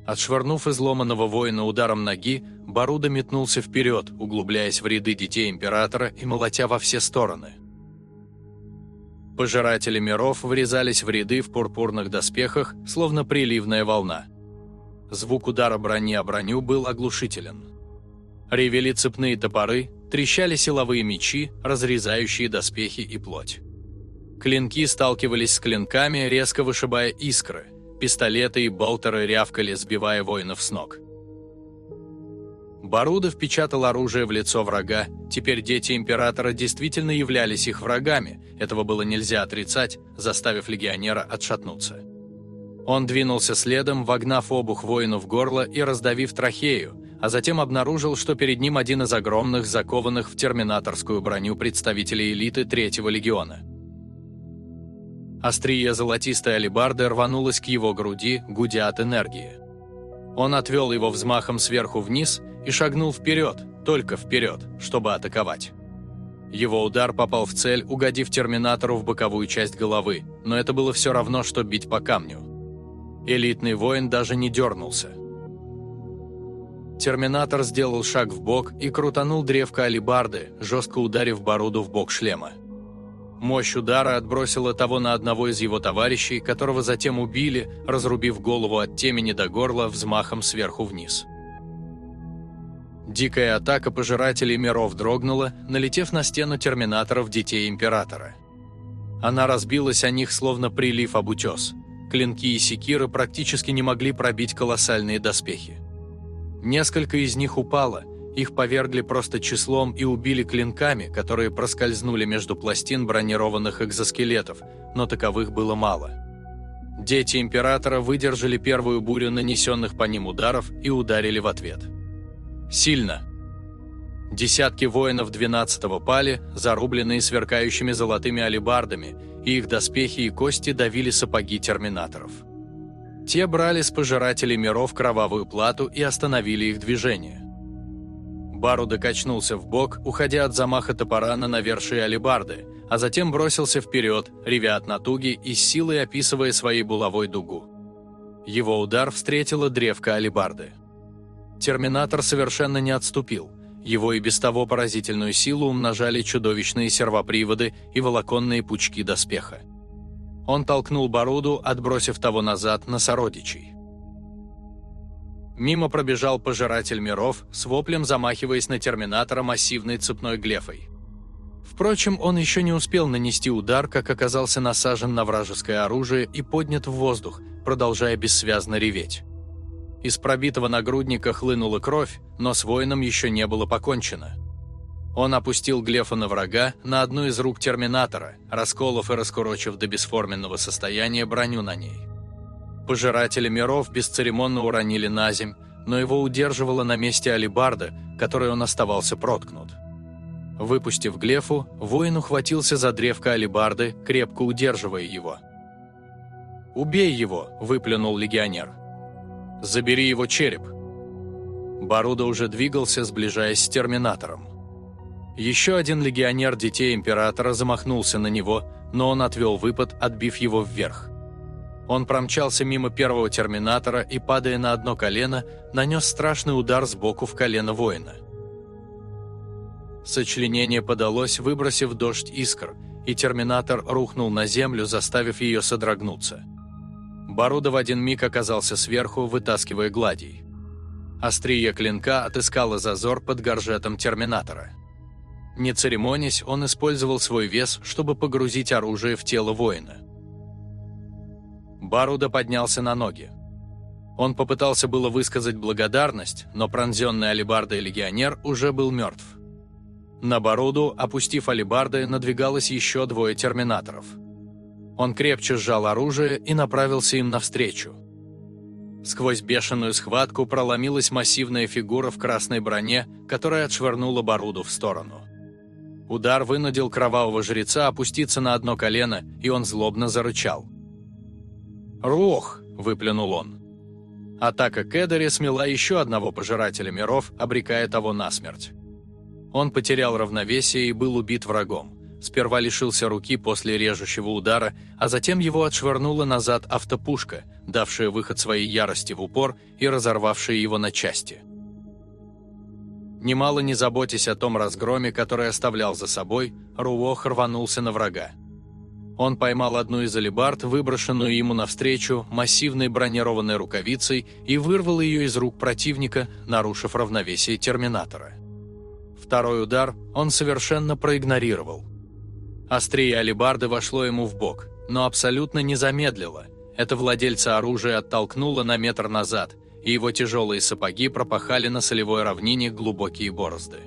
Отшвырнув изломанного воина ударом ноги, Баруда метнулся вперед, углубляясь в ряды детей Императора и молотя во все стороны. Пожиратели миров врезались в ряды в пурпурных доспехах, словно приливная волна. Звук удара брони о броню был оглушителен. Ревели цепные топоры, трещали силовые мечи, разрезающие доспехи и плоть. Клинки сталкивались с клинками, резко вышибая искры. Пистолеты и болтеры рявкали, сбивая воинов с ног. Баруда впечатал оружие в лицо врага. Теперь дети Императора действительно являлись их врагами. Этого было нельзя отрицать, заставив легионера отшатнуться. Он двинулся следом, вогнав обух воину в горло и раздавив трахею, а затем обнаружил, что перед ним один из огромных, закованных в терминаторскую броню представителей элиты Третьего легиона. Острие золотистой алебарды рванулось к его груди, гудя от энергии. Он отвел его взмахом сверху вниз и шагнул вперед, только вперед, чтобы атаковать. Его удар попал в цель, угодив терминатору в боковую часть головы, но это было все равно, что бить по камню. Элитный воин даже не дернулся. Терминатор сделал шаг в бок и крутанул древко алибарды, жестко ударив Баруду в бок шлема. Мощь удара отбросила того на одного из его товарищей, которого затем убили, разрубив голову от темени до горла взмахом сверху вниз. Дикая атака пожирателей миров дрогнула, налетев на стену терминаторов детей Императора. Она разбилась о них, словно прилив об утес. Клинки и секиры практически не могли пробить колоссальные доспехи. Несколько из них упало, их повергли просто числом и убили клинками, которые проскользнули между пластин бронированных экзоскелетов, но таковых было мало. Дети Императора выдержали первую бурю нанесенных по ним ударов и ударили в ответ. Сильно. Десятки воинов 12-го пали, зарубленные сверкающими золотыми алебардами, и их доспехи и кости давили сапоги терминаторов. Те брали с пожирателей миров кровавую плату и остановили их движение. Баруда качнулся в бок, уходя от замаха топора на навершие алебарды, а затем бросился вперед, ревя от натуги и с силой описывая своей булавой дугу. Его удар встретила древко алебарды. Терминатор совершенно не отступил. Его и без того поразительную силу умножали чудовищные сервоприводы и волоконные пучки доспеха. Он толкнул Баруду, отбросив того назад на сородичей. Мимо пробежал пожиратель миров, с воплем замахиваясь на терминатора массивной цепной глефой. Впрочем, он еще не успел нанести удар, как оказался насажен на вражеское оружие и поднят в воздух, продолжая бессвязно реветь. Из пробитого нагрудника хлынула кровь, но с воином еще не было покончено. Он опустил Глефа на врага на одну из рук Терминатора, расколов и раскурочив до бесформенного состояния броню на ней. Пожиратели миров бесцеремонно уронили на земь, но его удерживала на месте алибарда, которой он оставался проткнут. Выпустив Глефу, воин ухватился за древко алибарды, крепко удерживая его. «Убей его!» – выплюнул легионер. «Забери его череп!» Баруда уже двигался, сближаясь с Терминатором. Еще один легионер детей Императора замахнулся на него, но он отвел выпад, отбив его вверх. Он промчался мимо первого Терминатора и, падая на одно колено, нанес страшный удар сбоку в колено воина. Сочленение подалось, выбросив дождь искр, и Терминатор рухнул на землю, заставив ее содрогнуться. Баруда в один миг оказался сверху, вытаскивая гладий. Острие клинка отыскало зазор под горжетом Терминатора. Не церемонясь, он использовал свой вес, чтобы погрузить оружие в тело воина. Баруда поднялся на ноги. Он попытался было высказать благодарность, но пронзенный алебардой легионер уже был мертв. На Баруду, опустив алебарды, надвигалось еще двое терминаторов. Он крепче сжал оружие и направился им навстречу. Сквозь бешеную схватку проломилась массивная фигура в красной броне, которая отшвырнула Баруду в сторону. Удар вынудил кровавого жреца опуститься на одно колено, и он злобно зарычал. «Рух!» – выплюнул он. Атака Кедери смела еще одного пожирателя миров, обрекая того на смерть. Он потерял равновесие и был убит врагом. сперва лишился руки после режущего удара, а затем его отшвырнула назад автопушка, давшая выход своей ярости в упор и разорвавшая его на части. Немало не заботясь о том разгроме, который оставлял за собой, Руох рванулся на врага. Он поймал одну из алебард, выброшенную ему навстречу массивной бронированной рукавицей, и вырвал ее из рук противника, нарушив равновесие терминатора. Второй удар он совершенно проигнорировал. Острие алебарды вошло ему в бок, но абсолютно не замедлило. Это владельца оружия оттолкнуло на метр назад – и его тяжелые сапоги пропахали на солевой равнине глубокие борозды.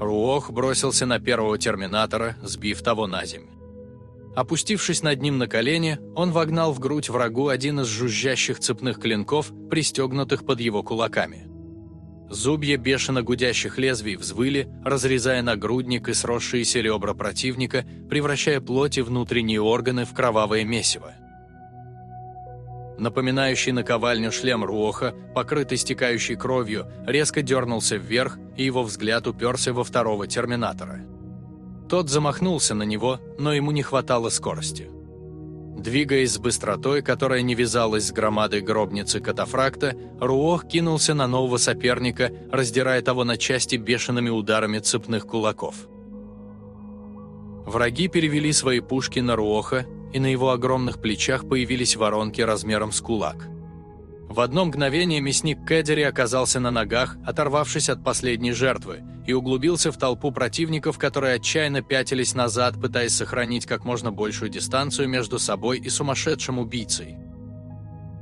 Руох бросился на первого терминатора, сбив того на земь. Опустившись над ним на колени, он вогнал в грудь врагу один из жужжащих цепных клинков, пристегнутых под его кулаками. Зубья бешено гудящих лезвий взвыли, разрезая нагрудник и сросшиеся ребра противника, превращая плоть и внутренние органы в кровавое месиво. Напоминающий наковальню шлем Руоха, покрытый стекающей кровью, резко дернулся вверх, и его взгляд уперся во второго терминатора. Тот замахнулся на него, но ему не хватало скорости. Двигаясь с быстротой, которая не вязалась с громадой гробницы катафракта, Руох кинулся на нового соперника, раздирая того на части бешеными ударами цепных кулаков. Враги перевели свои пушки на Руоха, и на его огромных плечах появились воронки размером с кулак. В одно мгновение мясник Кэддери оказался на ногах, оторвавшись от последней жертвы, и углубился в толпу противников, которые отчаянно пятились назад, пытаясь сохранить как можно большую дистанцию между собой и сумасшедшим убийцей.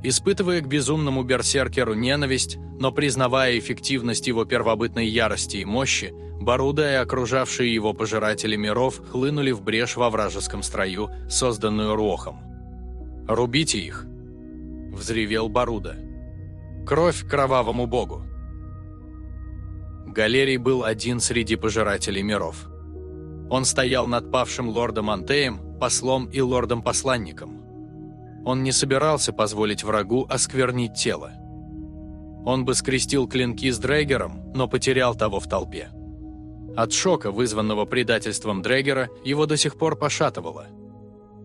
Испытывая к безумному берсеркеру ненависть, но признавая эффективность его первобытной ярости и мощи, Баруда и окружавшие его пожиратели миров хлынули в брешь во вражеском строю, созданную Руохом. «Рубите их!» – взревел Баруда. «Кровь кровавому богу!» Галерий был один среди пожирателей миров. Он стоял над павшим лордом Антеем, послом и лордом-посланником. Он не собирался позволить врагу осквернить тело. Он бы скрестил клинки с Дрейгером, но потерял того в толпе. От шока, вызванного предательством Дрэггера, его до сих пор пошатывало.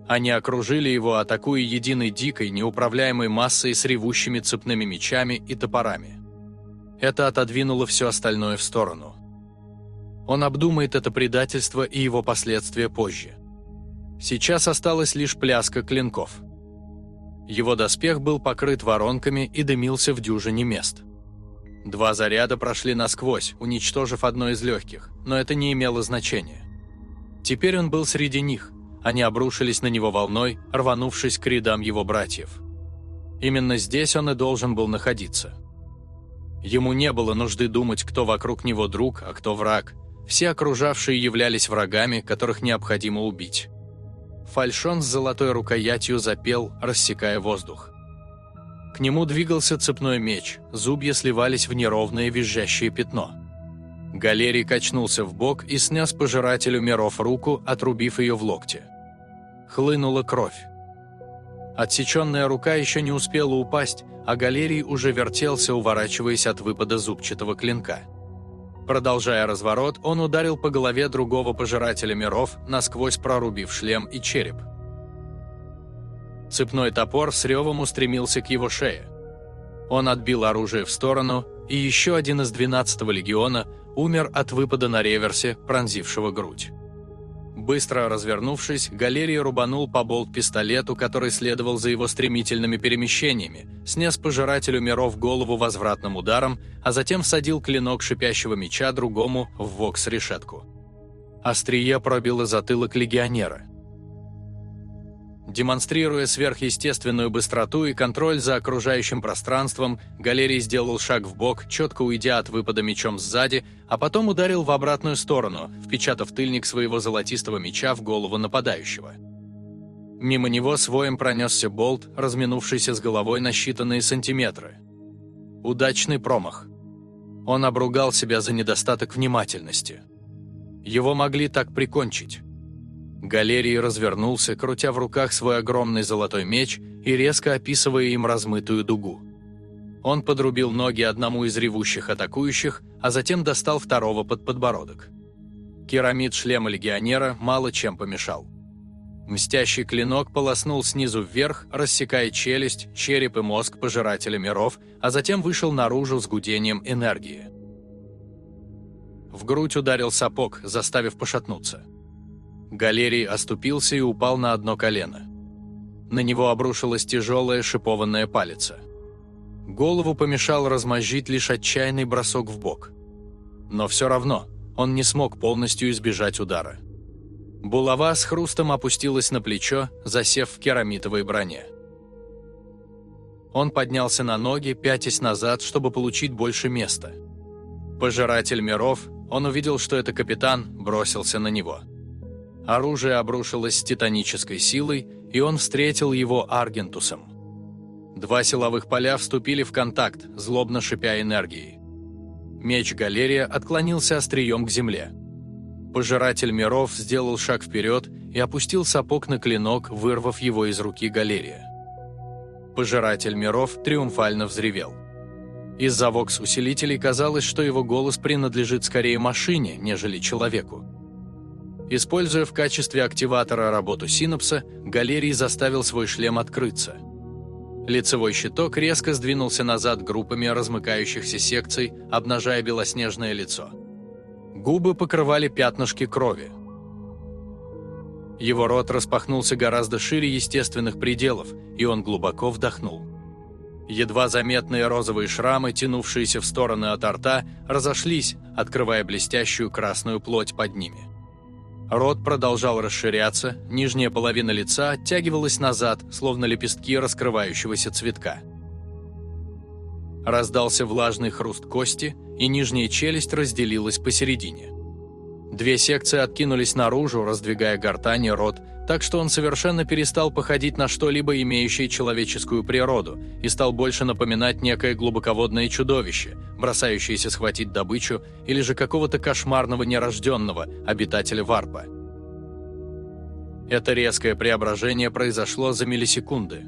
Они окружили его, атакуя единой дикой, неуправляемой массой с ревущими цепными мечами и топорами. Это отодвинуло все остальное в сторону. Он обдумает это предательство и его последствия позже. Сейчас осталась лишь пляска клинков. Его доспех был покрыт воронками и дымился в дюжине мест – Два заряда прошли насквозь, уничтожив одно из легких, но это не имело значения. Теперь он был среди них, они обрушились на него волной, рванувшись к рядам его братьев. Именно здесь он и должен был находиться. Ему не было нужды думать, кто вокруг него друг, а кто враг. Все окружавшие являлись врагами, которых необходимо убить. Фальшон с золотой рукоятью запел, рассекая воздух. Нему двигался цепной меч, зубья сливались в неровное визжащее пятно. Галерий качнулся в бок и снес пожирателю миров руку, отрубив ее в локте. Хлынула кровь. Отсеченная рука еще не успела упасть, а Галерий уже вертелся, уворачиваясь от выпада зубчатого клинка. Продолжая разворот, он ударил по голове другого пожирателя миров, насквозь прорубив шлем и череп. Цепной топор с ревом устремился к его шее. Он отбил оружие в сторону, и еще один из 12-го легиона умер от выпада на реверсе, пронзившего грудь. Быстро развернувшись, Галерий рубанул по болт-пистолету, который следовал за его стремительными перемещениями, снес пожирателю миров голову возвратным ударом, а затем всадил клинок шипящего меча другому в вокс-решетку. Острие пробило затылок легионера. Демонстрируя сверхъестественную быстроту и контроль за окружающим пространством, Галерий сделал шаг в бок, четко уйдя от выпада мечом сзади, а потом ударил в обратную сторону, впечатав тыльник своего золотистого меча в голову нападающего. Мимо него своим пронесся болт, разминувшийся с головой на считанные сантиметры. Удачный промах. Он обругал себя за недостаток внимательности. Его могли так прикончить. Галерий развернулся, крутя в руках свой огромный золотой меч и резко описывая им размытую дугу. Он подрубил ноги одному из ревущих атакующих, а затем достал второго под подбородок. Керамид шлема легионера мало чем помешал. Мстящий клинок полоснул снизу вверх, рассекая челюсть, череп и мозг пожирателя миров, а затем вышел наружу с гудением энергии. В грудь ударил сапог, заставив пошатнуться. Галерий оступился и упал на одно колено. На него обрушилась тяжелая шипованная палица. Голову помешал размозжить лишь отчаянный бросок в бок. Но все равно он не смог полностью избежать удара. Булава с хрустом опустилась на плечо, засев в керамитовой броне. Он поднялся на ноги, пятясь назад, чтобы получить больше места. Пожиратель миров, он увидел, что это капитан, бросился на него. Оружие обрушилось с титанической силой, и он встретил его Аргентусом. Два силовых поля вступили в контакт, злобно шипя энергией. Меч Галерия отклонился острием к земле. Пожиратель миров сделал шаг вперед и опустил сапог на клинок, вырвав его из руки Галерия. Пожиратель миров триумфально взревел. Из-за вокс-усилителей казалось, что его голос принадлежит скорее машине, нежели человеку. Используя в качестве активатора работу синапса, Галерий заставил свой шлем открыться. Лицевой щиток резко сдвинулся назад группами размыкающихся секций, обнажая белоснежное лицо. Губы покрывали пятнышки крови. Его рот распахнулся гораздо шире естественных пределов, и он глубоко вдохнул. Едва заметные розовые шрамы, тянувшиеся в стороны от рта, разошлись, открывая блестящую красную плоть под ними. Рот продолжал расширяться, нижняя половина лица оттягивалась назад, словно лепестки раскрывающегося цветка. Раздался влажный хруст кости, и нижняя челюсть разделилась посередине. Две секции откинулись наружу, раздвигая гортань и рот, так что он совершенно перестал походить на что-либо имеющее человеческую природу и стал больше напоминать некое глубоководное чудовище, бросающееся схватить добычу или же какого-то кошмарного нерожденного обитателя варпа. Это резкое преображение произошло за миллисекунды.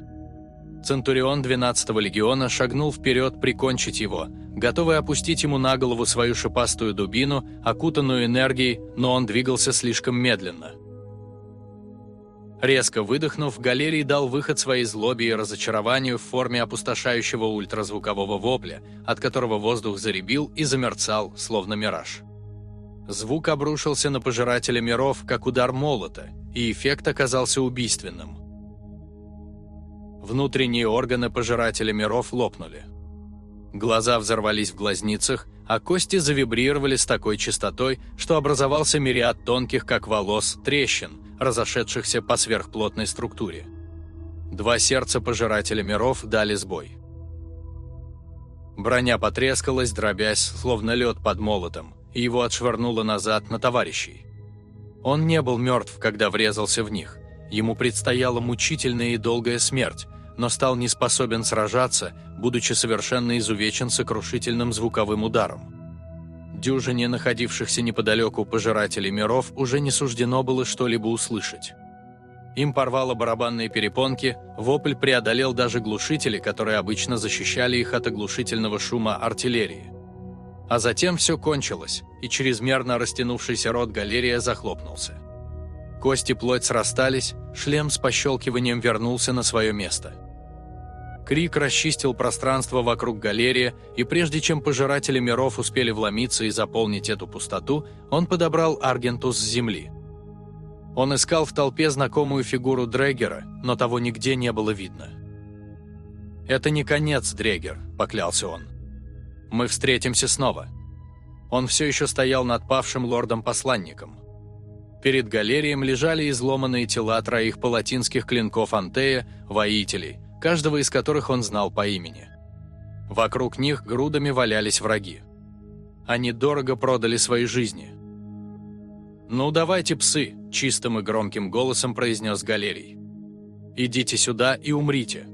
Центурион 12-го легиона шагнул вперед прикончить его, готовый опустить ему на голову свою шипастую дубину, окутанную энергией, но он двигался слишком медленно. Резко выдохнув, Галерий дал выход своей злобе и разочарованию в форме опустошающего ультразвукового вопля, от которого воздух заребил и замерцал, словно мираж. Звук обрушился на пожирателя миров, как удар молота, и эффект оказался убийственным. Внутренние органы пожирателя миров лопнули. Глаза взорвались в глазницах, а кости завибрировали с такой частотой, что образовался мириад тонких, как волос, трещин, разошедшихся по сверхплотной структуре. Два сердца пожирателя миров дали сбой. Броня потрескалась, дробясь, словно лед под молотом, и его отшвырнуло назад на товарищей. Он не был мертв, когда врезался в них. Ему предстояла мучительная и долгая смерть, но стал не способен сражаться, будучи совершенно изувечен сокрушительным звуковым ударом. Дюжине находившихся неподалеку пожирателей миров уже не суждено было что-либо услышать. Им порвало барабанные перепонки, вопль преодолел даже глушители, которые обычно защищали их от оглушительного шума артиллерии. А затем все кончилось, и чрезмерно растянувшийся рот галерия захлопнулся. Кости плоть срастались, шлем с пощелкиванием вернулся на свое место. Крик расчистил пространство вокруг галерии, и прежде чем пожиратели миров успели вломиться и заполнить эту пустоту, он подобрал Аргентус с земли. Он искал в толпе знакомую фигуру Дрегера, но того нигде не было видно. «Это не конец, Дрегер», – поклялся он. «Мы встретимся снова». Он все еще стоял над павшим лордом-посланником. Перед галерием лежали изломанные тела троих палатинских клинков Антея, воителей, каждого из которых он знал по имени. Вокруг них грудами валялись враги. Они дорого продали свои жизни. «Ну, давайте, псы!» – чистым и громким голосом произнес Галерий. «Идите сюда и умрите!»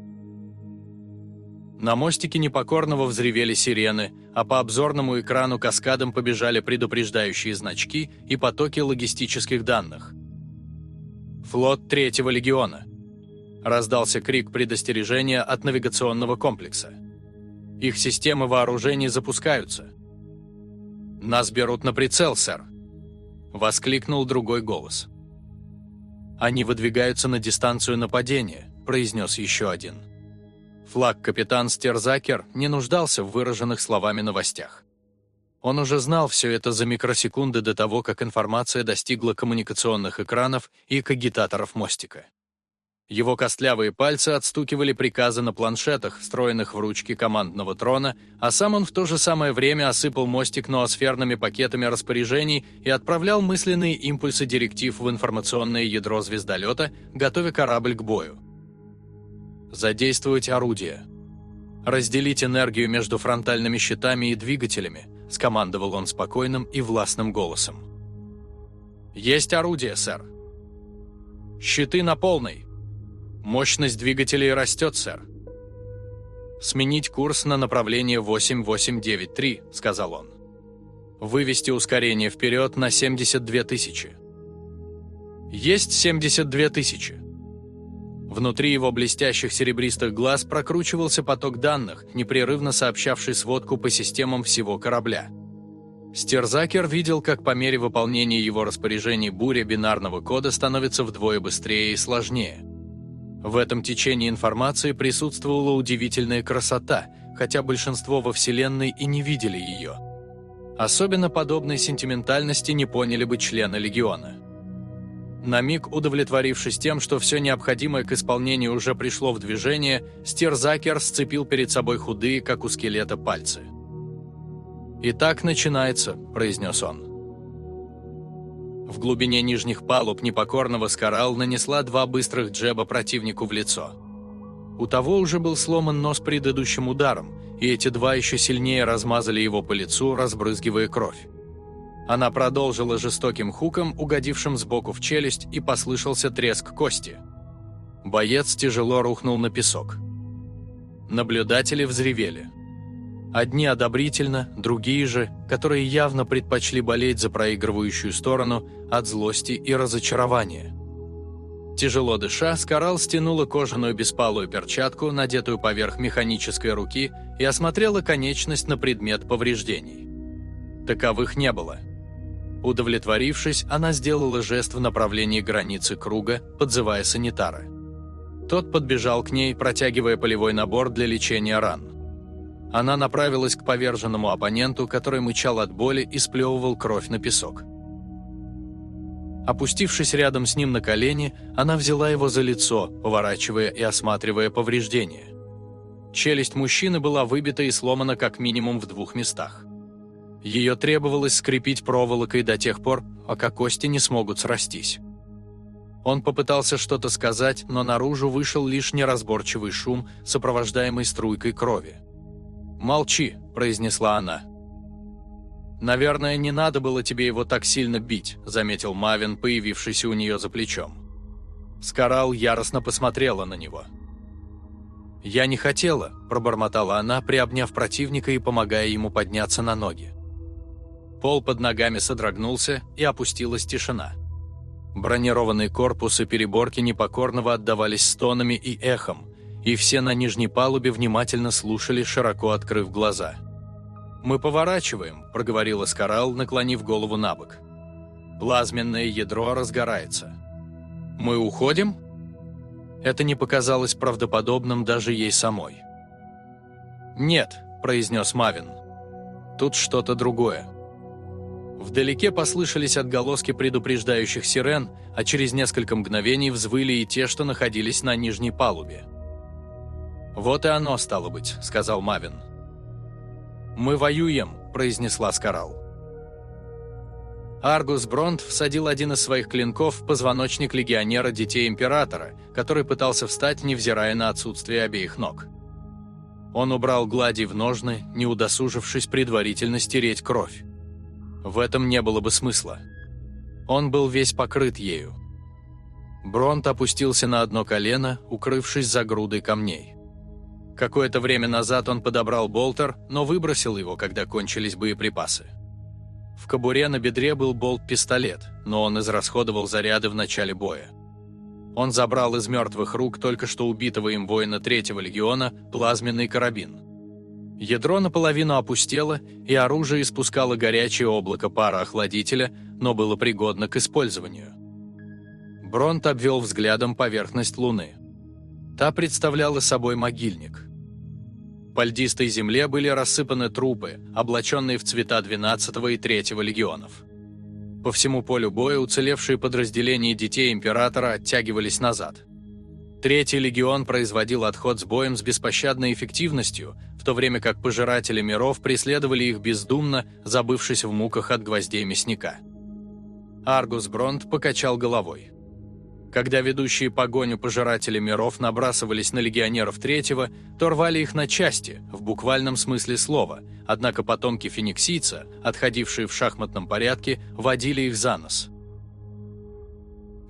На мостике непокорного взревели сирены, а по обзорному экрану каскадом побежали предупреждающие значки и потоки логистических данных. Флот Третьего легиона. Раздался крик предостережения от навигационного комплекса. Их системы вооружений запускаются. Нас берут на прицел, сэр. – воскликнул другой голос. «Они выдвигаются на дистанцию нападения», – произнес еще один. Флаг-капитан Стерзакер не нуждался в выраженных словами новостях. Он уже знал все это за микросекунды до того, как информация достигла коммуникационных экранов и кагитаторов мостика. Его костлявые пальцы отстукивали приказы на планшетах, встроенных в ручки командного трона, а сам он в то же самое время осыпал мостик ноосферными пакетами распоряжений и отправлял мысленные импульсы директив в информационное ядро звездолета, готовя корабль к бою. Задействовать орудие. Разделить энергию между фронтальными щитами и двигателями, скомандовал он спокойным и властным голосом. Есть орудие, сэр. Щиты на полной. Мощность двигателей растет, сэр. «Сменить курс на направление 8893», — сказал он. «Вывести ускорение вперед на 72 тысячи». «Есть 72 тысячи». Внутри его блестящих серебристых глаз прокручивался поток данных, непрерывно сообщавший сводку по системам всего корабля. Стерзакер видел, как по мере выполнения его распоряжений буря бинарного кода становится вдвое быстрее и сложнее. В этом течении информации присутствовала удивительная красота, хотя большинство во Вселенной и не видели ее. Особенно подобной сентиментальности не поняли бы члены Легиона. На миг удовлетворившись тем, что все необходимое к исполнению уже пришло в движение, Стерзакер сцепил перед собой худые, как у скелета, пальцы. «Итак начинается», – произнес он. В глубине нижних палуб непокорного Скарал нанесла два быстрых джеба противнику в лицо. У того уже был сломан нос предыдущим ударом, и эти два еще сильнее размазали его по лицу, разбрызгивая кровь. Она продолжила жестоким хуком, угодившим сбоку в челюсть, и послышался треск кости. Боец тяжело рухнул на песок. Наблюдатели взревели. Одни одобрительно, другие же, которые явно предпочли болеть за проигрывающую сторону от злости и разочарования. Тяжело дыша, Скарал стянула кожаную беспалую перчатку, надетую поверх механической руки, и осмотрела конечность на предмет повреждений. Таковых не было. Удовлетворившись, она сделала жест в направлении границы круга, подзывая санитара. Тот подбежал к ней, протягивая полевой набор для лечения ран. Она направилась к поверженному оппоненту, который мычал от боли и сплевывал кровь на песок. Опустившись рядом с ним на колени, она взяла его за лицо, поворачивая и осматривая повреждения. Челюсть мужчины была выбита и сломана как минимум в двух местах. Ее требовалось скрепить проволокой до тех пор, пока кости не смогут срастись. Он попытался что-то сказать, но наружу вышел лишь неразборчивый шум, сопровождаемый струйкой крови. «Молчи», – произнесла она. «Наверное, не надо было тебе его так сильно бить», – заметил Мавин, появившийся у нее за плечом. Скарал яростно посмотрела на него. «Я не хотела», – пробормотала она, приобняв противника и помогая ему подняться на ноги. Пол под ногами содрогнулся, и опустилась тишина. Бронированный корпус и переборки непокорного отдавались стонами и эхом, и все на нижней палубе внимательно слушали, широко открыв глаза. «Мы поворачиваем», – проговорила Скарал, наклонив голову на бок. «Плазменное ядро разгорается». «Мы уходим?» Это не показалось правдоподобным даже ей самой. «Нет», – произнес Мавин. «Тут что-то другое». Вдалеке послышались отголоски предупреждающих сирен, а через несколько мгновений взвыли и те, что находились на нижней палубе. «Вот и оно, стало быть», — сказал Мавин. «Мы воюем», — произнесла Скарал. Аргус Бронт всадил один из своих клинков в позвоночник легионера Детей Императора, который пытался встать, невзирая на отсутствие обеих ног. Он убрал глади в ножны, не удосужившись предварительно стереть кровь. В этом не было бы смысла. Он был весь покрыт ею. Бронт опустился на одно колено, укрывшись за грудой камней. Какое-то время назад он подобрал болтер, но выбросил его, когда кончились боеприпасы. В кобуре на бедре был болт-пистолет, но он израсходовал заряды в начале боя. Он забрал из мертвых рук только что убитого им воина третьего легиона плазменный карабин. Ядро наполовину опустело, и оружие испускало горячее облако пара охладителя, но было пригодно к использованию. Бронт обвел взглядом поверхность Луны. Та представляла собой могильник. По льдистой земле были рассыпаны трупы, облаченные в цвета 12 и 3 легионов. По всему полю боя уцелевшие подразделения детей Императора оттягивались назад. Третий легион производил отход с боем с беспощадной эффективностью, в то время как пожиратели миров преследовали их бездумно, забывшись в муках от гвоздей мясника. Аргус Бронт покачал головой. Когда ведущие погоню пожиратели миров набрасывались на легионеров третьего, то рвали их на части, в буквальном смысле слова, однако потомки фениксийца, отходившие в шахматном порядке, водили их за нос.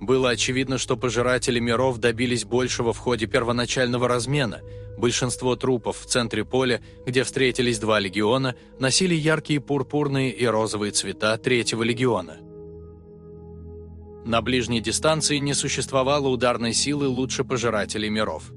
Было очевидно, что пожиратели миров добились большего в ходе первоначального размена. Большинство трупов в центре поля, где встретились два легиона, носили яркие пурпурные и розовые цвета третьего легиона – на ближней дистанции не существовало ударной силы лучше пожирателей миров.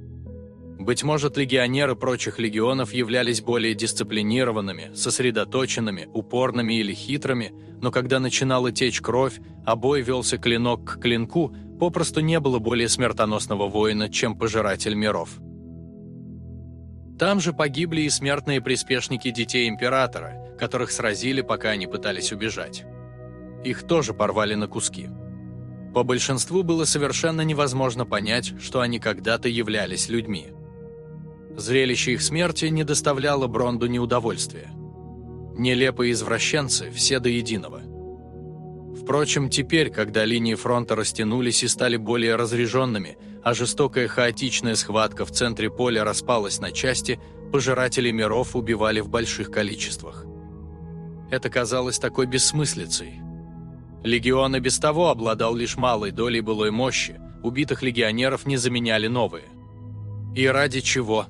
Быть может, легионеры прочих легионов являлись более дисциплинированными, сосредоточенными, упорными или хитрыми, но когда начинала течь кровь, а бой велся клинок к клинку, попросту не было более смертоносного воина, чем пожиратель миров. Там же погибли и смертные приспешники детей Императора, которых сразили, пока они пытались убежать. Их тоже порвали на куски. По большинству было совершенно невозможно понять, что они когда-то являлись людьми. Зрелище их смерти не доставляло Бронду неудовольствия. Нелепые извращенцы, все до единого. Впрочем, теперь, когда линии фронта растянулись и стали более разреженными, а жестокая хаотичная схватка в центре поля распалась на части, пожиратели миров убивали в больших количествах. Это казалось такой бессмыслицей, Легион и без того обладал лишь малой долей былой мощи, убитых легионеров не заменяли новые. И ради чего?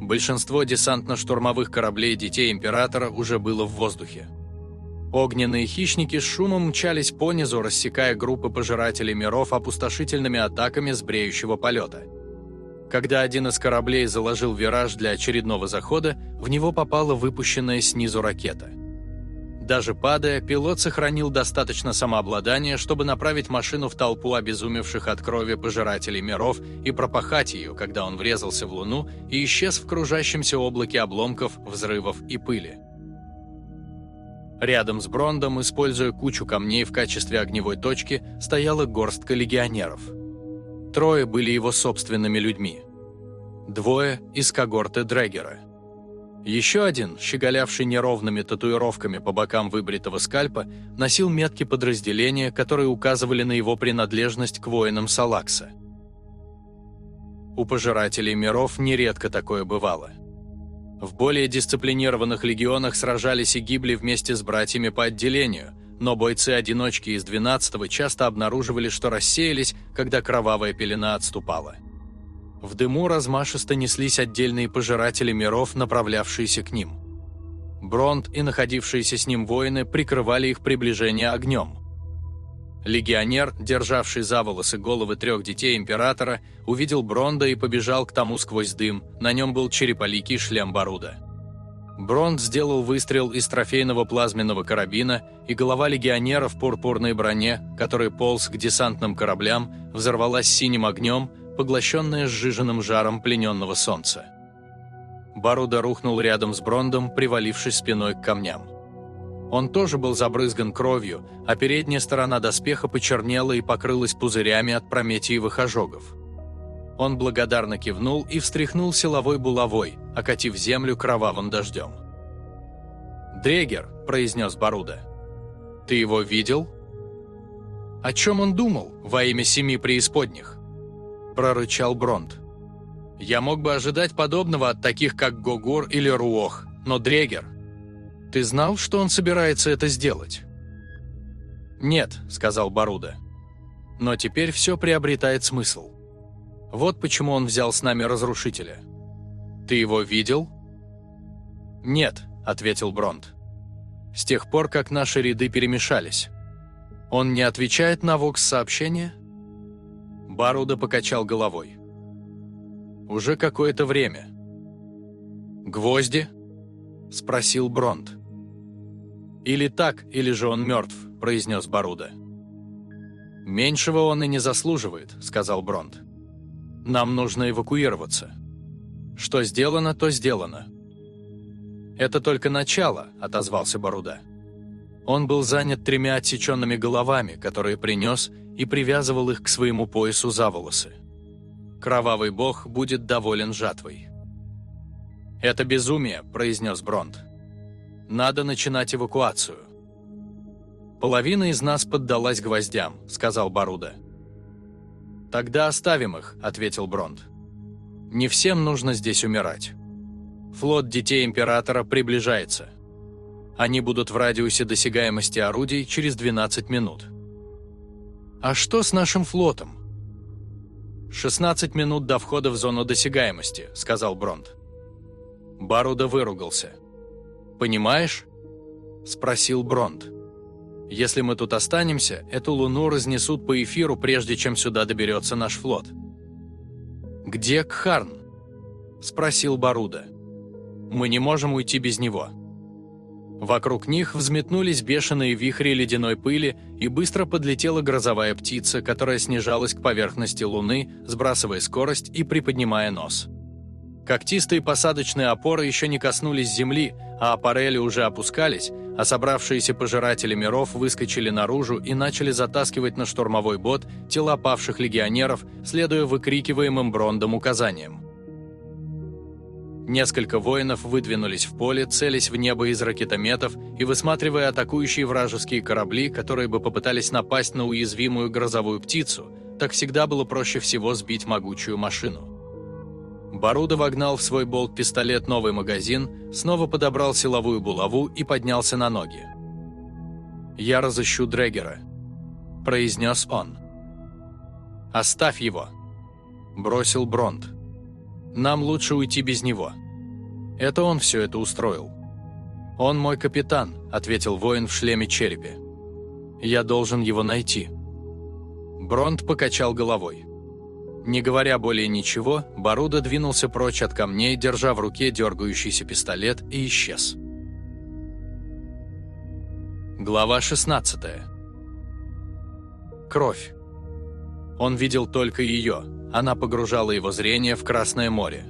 Большинство десантно-штурмовых кораблей детей Императора уже было в воздухе. Огненные хищники с шумом мчались понизу, рассекая группы пожирателей миров опустошительными атаками с бреющего полета. Когда один из кораблей заложил вираж для очередного захода, в него попала выпущенная снизу ракета – даже падая, пилот сохранил достаточно самообладания, чтобы направить машину в толпу обезумевших от крови пожирателей миров и пропахать ее, когда он врезался в Луну и исчез в кружащемся облаке обломков, взрывов и пыли. Рядом с Брондом, используя кучу камней в качестве огневой точки, стояла горстка легионеров. Трое были его собственными людьми. Двое из когорты Дрэггера – еще один, щеголявший неровными татуировками по бокам выбритого скальпа, носил метки подразделения, которые указывали на его принадлежность к воинам Салакса. У пожирателей миров нередко такое бывало. В более дисциплинированных легионах сражались и гибли вместе с братьями по отделению, но бойцы-одиночки из 12-го часто обнаруживали, что рассеялись, когда кровавая пелена отступала. В дыму размашисто неслись отдельные пожиратели миров, направлявшиеся к ним. Бронт и находившиеся с ним воины прикрывали их приближение огнем. Легионер, державший за волосы головы трех детей Императора, увидел Бронда и побежал к тому сквозь дым, на нем был череполикий шлем Баруда. Бронд сделал выстрел из трофейного плазменного карабина, и голова легионера в пурпурной броне, который полз к десантным кораблям, взорвалась синим огнем, поглощенная сжиженным жаром плененного солнца. Баруда рухнул рядом с Брондом, привалившись спиной к камням. Он тоже был забрызган кровью, а передняя сторона доспеха почернела и покрылась пузырями от прометиевых ожогов. Он благодарно кивнул и встряхнул силовой булавой, окатив землю кровавым дождем. «Дрегер», – произнес Баруда. «Ты его видел?» «О чем он думал во имя семи преисподних?» Прорычал Бронт. «Я мог бы ожидать подобного от таких, как Гогор или Руох, но Дрегер... Ты знал, что он собирается это сделать?» «Нет», — сказал Баруда. «Но теперь все приобретает смысл. Вот почему он взял с нами Разрушителя. Ты его видел?» «Нет», — ответил Бронт. «С тех пор, как наши ряды перемешались. Он не отвечает на вокс-сообщения?» Баруда покачал головой. «Уже какое-то время». «Гвозди?» – спросил Бронт. «Или так, или же он мертв», – произнес Баруда. «Меньшего он и не заслуживает», — сказал Бронт. «Нам нужно эвакуироваться. Что сделано, то сделано». «Это только начало», — отозвался Баруда. Он был занят тремя отсеченными головами, которые принес и привязывал их к своему поясу за волосы. Кровавый бог будет доволен жатвой. «Это безумие», — произнес Бронт. «Надо начинать эвакуацию». «Половина из нас поддалась гвоздям», — сказал Баруда. «Тогда оставим их», — ответил Бронт. «Не всем нужно здесь умирать. Флот Детей Императора приближается. Они будут в радиусе досягаемости орудий через 12 минут». «А что с нашим флотом?» «16 минут до входа в зону досягаемости», — сказал Бронт. Баруда выругался. «Понимаешь?» — спросил Бронт. Если мы тут останемся, эту луну разнесут по эфиру, прежде чем сюда доберется наш флот». «Где Кхарн?» – спросил Баруда. «Мы не можем уйти без него». Вокруг них взметнулись бешеные вихри ледяной пыли, и быстро подлетела грозовая птица, которая снижалась к поверхности Луны, сбрасывая скорость и приподнимая нос. Когтистые посадочные опоры еще не коснулись земли, а аппарели уже опускались, а собравшиеся пожиратели миров выскочили наружу и начали затаскивать на штурмовой бот тела павших легионеров, следуя выкрикиваемым Брондом указаниям. Несколько воинов выдвинулись в поле, целясь в небо из ракетометов и высматривая атакующие вражеские корабли, которые бы попытались напасть на уязвимую грозовую птицу, так всегда было проще всего сбить могучую машину. Баруда вогнал в свой болт-пистолет новый магазин, снова подобрал силовую булаву и поднялся на ноги. «Я разыщу Дрегера», – произнес он. «Оставь его», – бросил Бронт. «Нам лучше уйти без него». Это он все это устроил. «Он мой капитан», – ответил воин в шлеме-черепе. «Я должен его найти». Бронт покачал головой. Не говоря более ничего, Баруда двинулся прочь от камней, держа в руке дергающийся пистолет, и исчез. Глава 16 Кровь. Он видел только ее, она погружала его зрение в Красное море.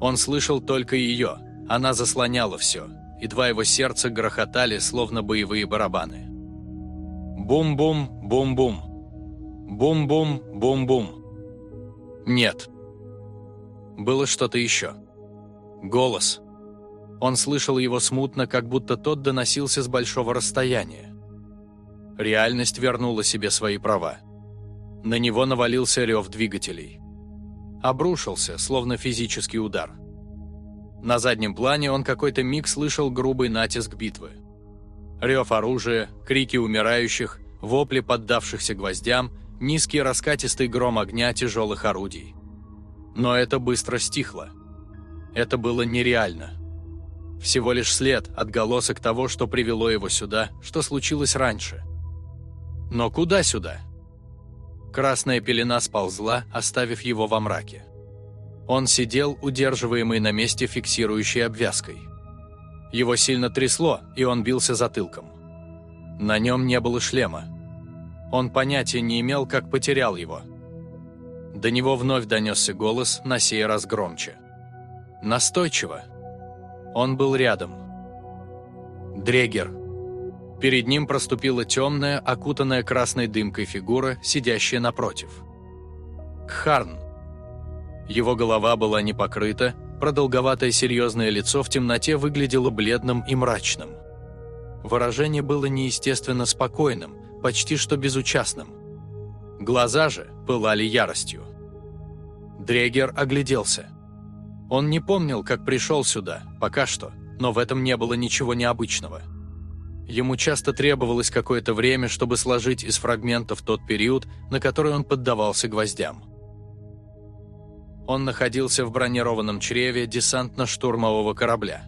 Он слышал только ее, она заслоняла все, и два его сердца грохотали, словно боевые барабаны. Бум-бум, бум-бум. Бум-бум, бум-бум. Нет. Было что-то еще. Голос. Он слышал его смутно, как будто тот доносился с большого расстояния. Реальность вернула себе свои права. На него навалился рев двигателей. Обрушился, словно физический удар. На заднем плане он какой-то миг слышал грубый натиск битвы. Рев оружия, крики умирающих, вопли поддавшихся гвоздям – низкий раскатистый гром огня тяжелых орудий. Но это быстро стихло. Это было нереально. Всего лишь след, отголосок того, что привело его сюда, что случилось раньше. Но куда сюда? Красная пелена сползла, оставив его во мраке. Он сидел, удерживаемый на месте фиксирующей обвязкой. Его сильно трясло, и он бился затылком. На нем не было шлема. Он понятия не имел, как потерял его. До него вновь донесся голос, на сей раз громче. Настойчиво. Он был рядом. Дрегер. Перед ним проступила темная, окутанная красной дымкой фигура, сидящая напротив. Кхарн. Его голова была не покрыта, продолговатое серьезное лицо в темноте выглядело бледным и мрачным. Выражение было неестественно спокойным, почти что безучастным. Глаза же пылали яростью. Дрегер огляделся. Он не помнил, как пришел сюда, пока что, но в этом не было ничего необычного. Ему часто требовалось какое-то время, чтобы сложить из фрагментов тот период, на который он поддавался гвоздям. Он находился в бронированном чреве десантно-штурмового корабля.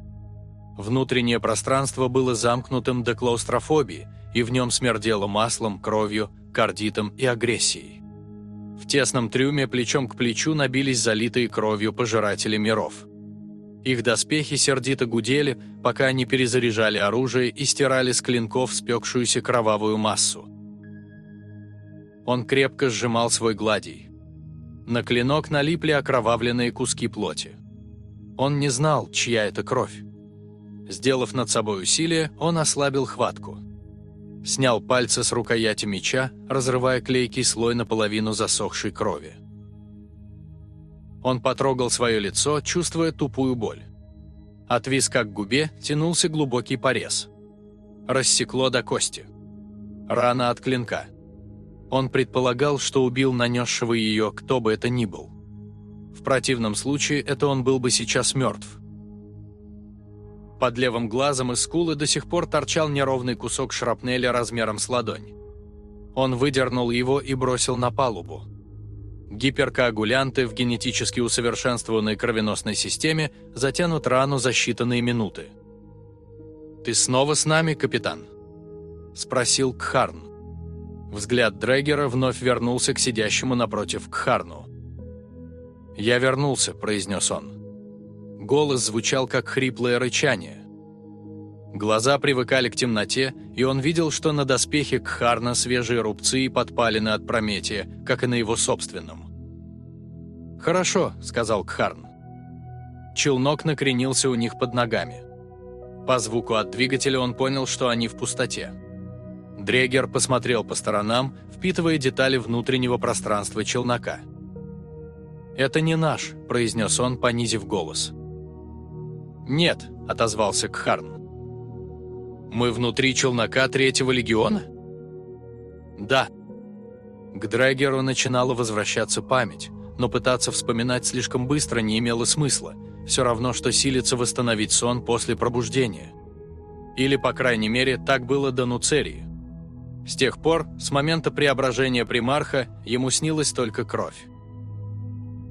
Внутреннее пространство было замкнутым до клаустрофобии, и в нем смердело маслом, кровью, кардитом и агрессией. В тесном трюме плечом к плечу набились залитые кровью пожиратели миров. Их доспехи сердито гудели, пока они перезаряжали оружие и стирали с клинков спекшуюся кровавую массу. Он крепко сжимал свой гладий. На клинок налипли окровавленные куски плоти. Он не знал, чья это кровь. Сделав над собой усилие, он ослабил хватку. Снял пальцы с рукояти меча, разрывая клейкий слой наполовину засохшей крови. Он потрогал свое лицо, чувствуя тупую боль. От виска к губе тянулся глубокий порез. Рассекло до кости. Рана от клинка. Он предполагал, что убил нанесшего ее кто бы это ни был. В противном случае это он был бы сейчас мертв. Под левым глазом из скулы до сих пор торчал неровный кусок шрапнеля размером с ладонь. Он выдернул его и бросил на палубу. Гиперкоагулянты в генетически усовершенствованной кровеносной системе затянут рану за считанные минуты. «Ты снова с нами, капитан?» – спросил Кхарн. Взгляд Дрэггера вновь вернулся к сидящему напротив Кхарну. «Я вернулся», – произнес он. Голос звучал как хриплое рычание. Глаза привыкали к темноте, и он видел, что на доспехе Кхарна свежие рубцы и подпалины от Прометия, как и на его собственном. «Хорошо», — сказал Кхарн. Челнок накренился у них под ногами. По звуку от двигателя он понял, что они в пустоте. Дрегер посмотрел по сторонам, впитывая детали внутреннего пространства челнока. «Это не наш», — произнес он, понизив голос. «Нет», — отозвался Кхарн. Мы внутри челнока Третьего легиона? Да. К Дрэгеру начинала возвращаться память, но пытаться вспоминать слишком быстро не имело смысла, все равно, что силиться восстановить сон после пробуждения. Или, по крайней мере, так было до Нуцерии. С тех пор, с момента преображения примарха, ему снилась только кровь.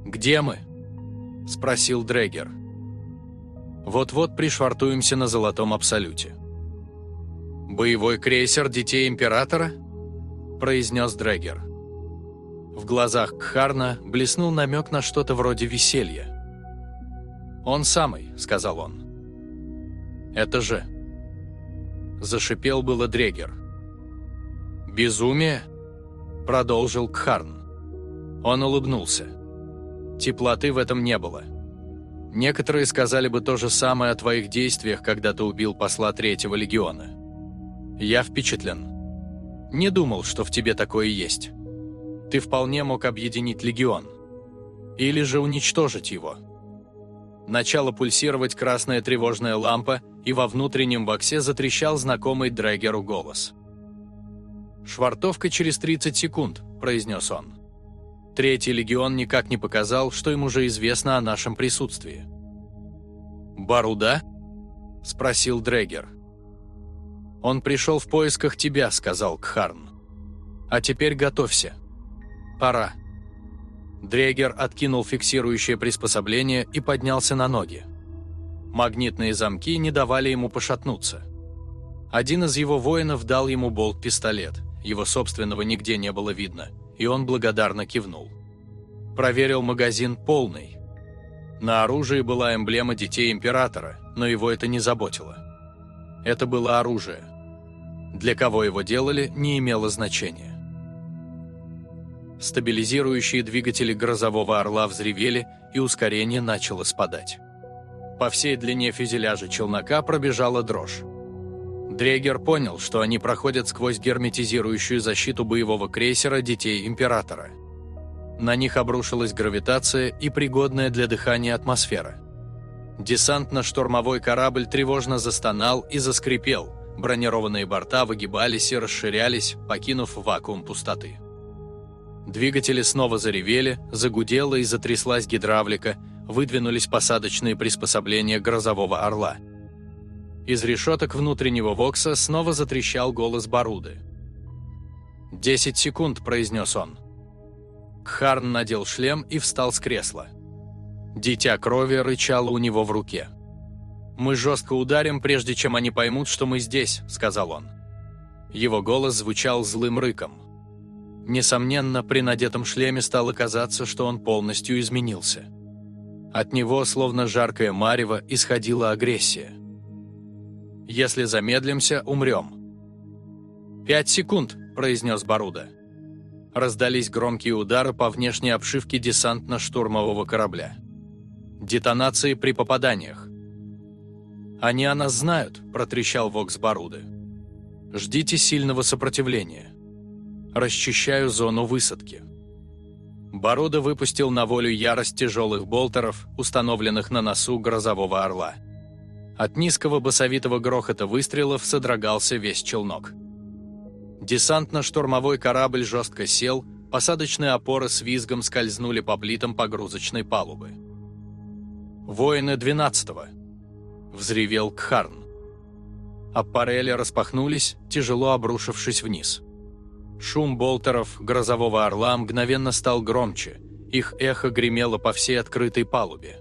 «Где мы?» – спросил Дрэгер. «Вот-вот пришвартуемся на Золотом Абсолюте». «Боевой крейсер Детей Императора?» – произнес Дрэггер. В глазах Кхарна блеснул намек на что-то вроде веселья. «Он самый», – сказал он. «Это же...» Зашипел было Дрегер. «Безумие?» – продолжил Кхарн. Он улыбнулся. Теплоты в этом не было. Некоторые сказали бы то же самое о твоих действиях, когда ты убил посла Третьего Легиона. Я впечатлен. Не думал, что в тебе такое есть. Ты вполне мог объединить легион. Или же уничтожить его. Начало пульсировать красная тревожная лампа, и во внутреннем боксе затрещал знакомый Дрэгеру голос. «Швартовка через 30 секунд», – произнес он. Третий легион никак не показал, что им уже известно о нашем присутствии. «Баруда?» – спросил Дрэгер. «Он пришел в поисках тебя», — сказал Кхарн. «А теперь готовься. Пора». Дрегер откинул фиксирующее приспособление и поднялся на ноги. Магнитные замки не давали ему пошатнуться. Один из его воинов дал ему болт-пистолет, его собственного нигде не было видно, и он благодарно кивнул. Проверил магазин полный. На оружии была эмблема детей Императора, но его это не заботило. Это было оружие. Для кого его делали, не имело значения. Стабилизирующие двигатели «Грозового орла» взревели, и ускорение начало спадать. По всей длине фюзеляжа челнока пробежала дрожь. Дрегер понял, что они проходят сквозь герметизирующую защиту боевого крейсера «Детей Императора». На них обрушилась гравитация и пригодная для дыхания атмосфера. Десантно-штурмовой корабль тревожно застонал и заскрипел – Бронированные борта выгибались и расширялись, покинув вакуум пустоты. Двигатели снова заревели, загудела и затряслась гидравлика, выдвинулись посадочные приспособления «Грозового орла». Из решеток внутреннего вокса снова затрещал голос Баруды. «Десять секунд», — произнес он. Кхарн надел шлем и встал с кресла. Дитя крови рычало у него в руке. «Мы жестко ударим, прежде чем они поймут, что мы здесь», — сказал он. Его голос звучал злым рыком. Несомненно, при надетом шлеме стало казаться, что он полностью изменился. От него, словно жаркое марево, исходила агрессия. «Если замедлимся, умрем». «Пять секунд», – произнес Баруда. Раздались громкие удары по внешней обшивке десантно-штурмового корабля. Детонации при попаданиях. «Они о нас знают», – протрещал Вокс Баруды. «Ждите сильного сопротивления. Расчищаю зону высадки». Бородо выпустил на волю ярость тяжелых болтеров, установленных на носу грозового орла. От низкого басовитого грохота выстрелов содрогался весь челнок. Десантно-штурмовой корабль жестко сел, посадочные опоры с визгом скользнули по плитам погрузочной палубы. «Воины 12-го!» – взревел Кхарн. Аппарели распахнулись, тяжело обрушившись вниз. Шум болтеров грозового орла мгновенно стал громче, их эхо гремело по всей открытой палубе.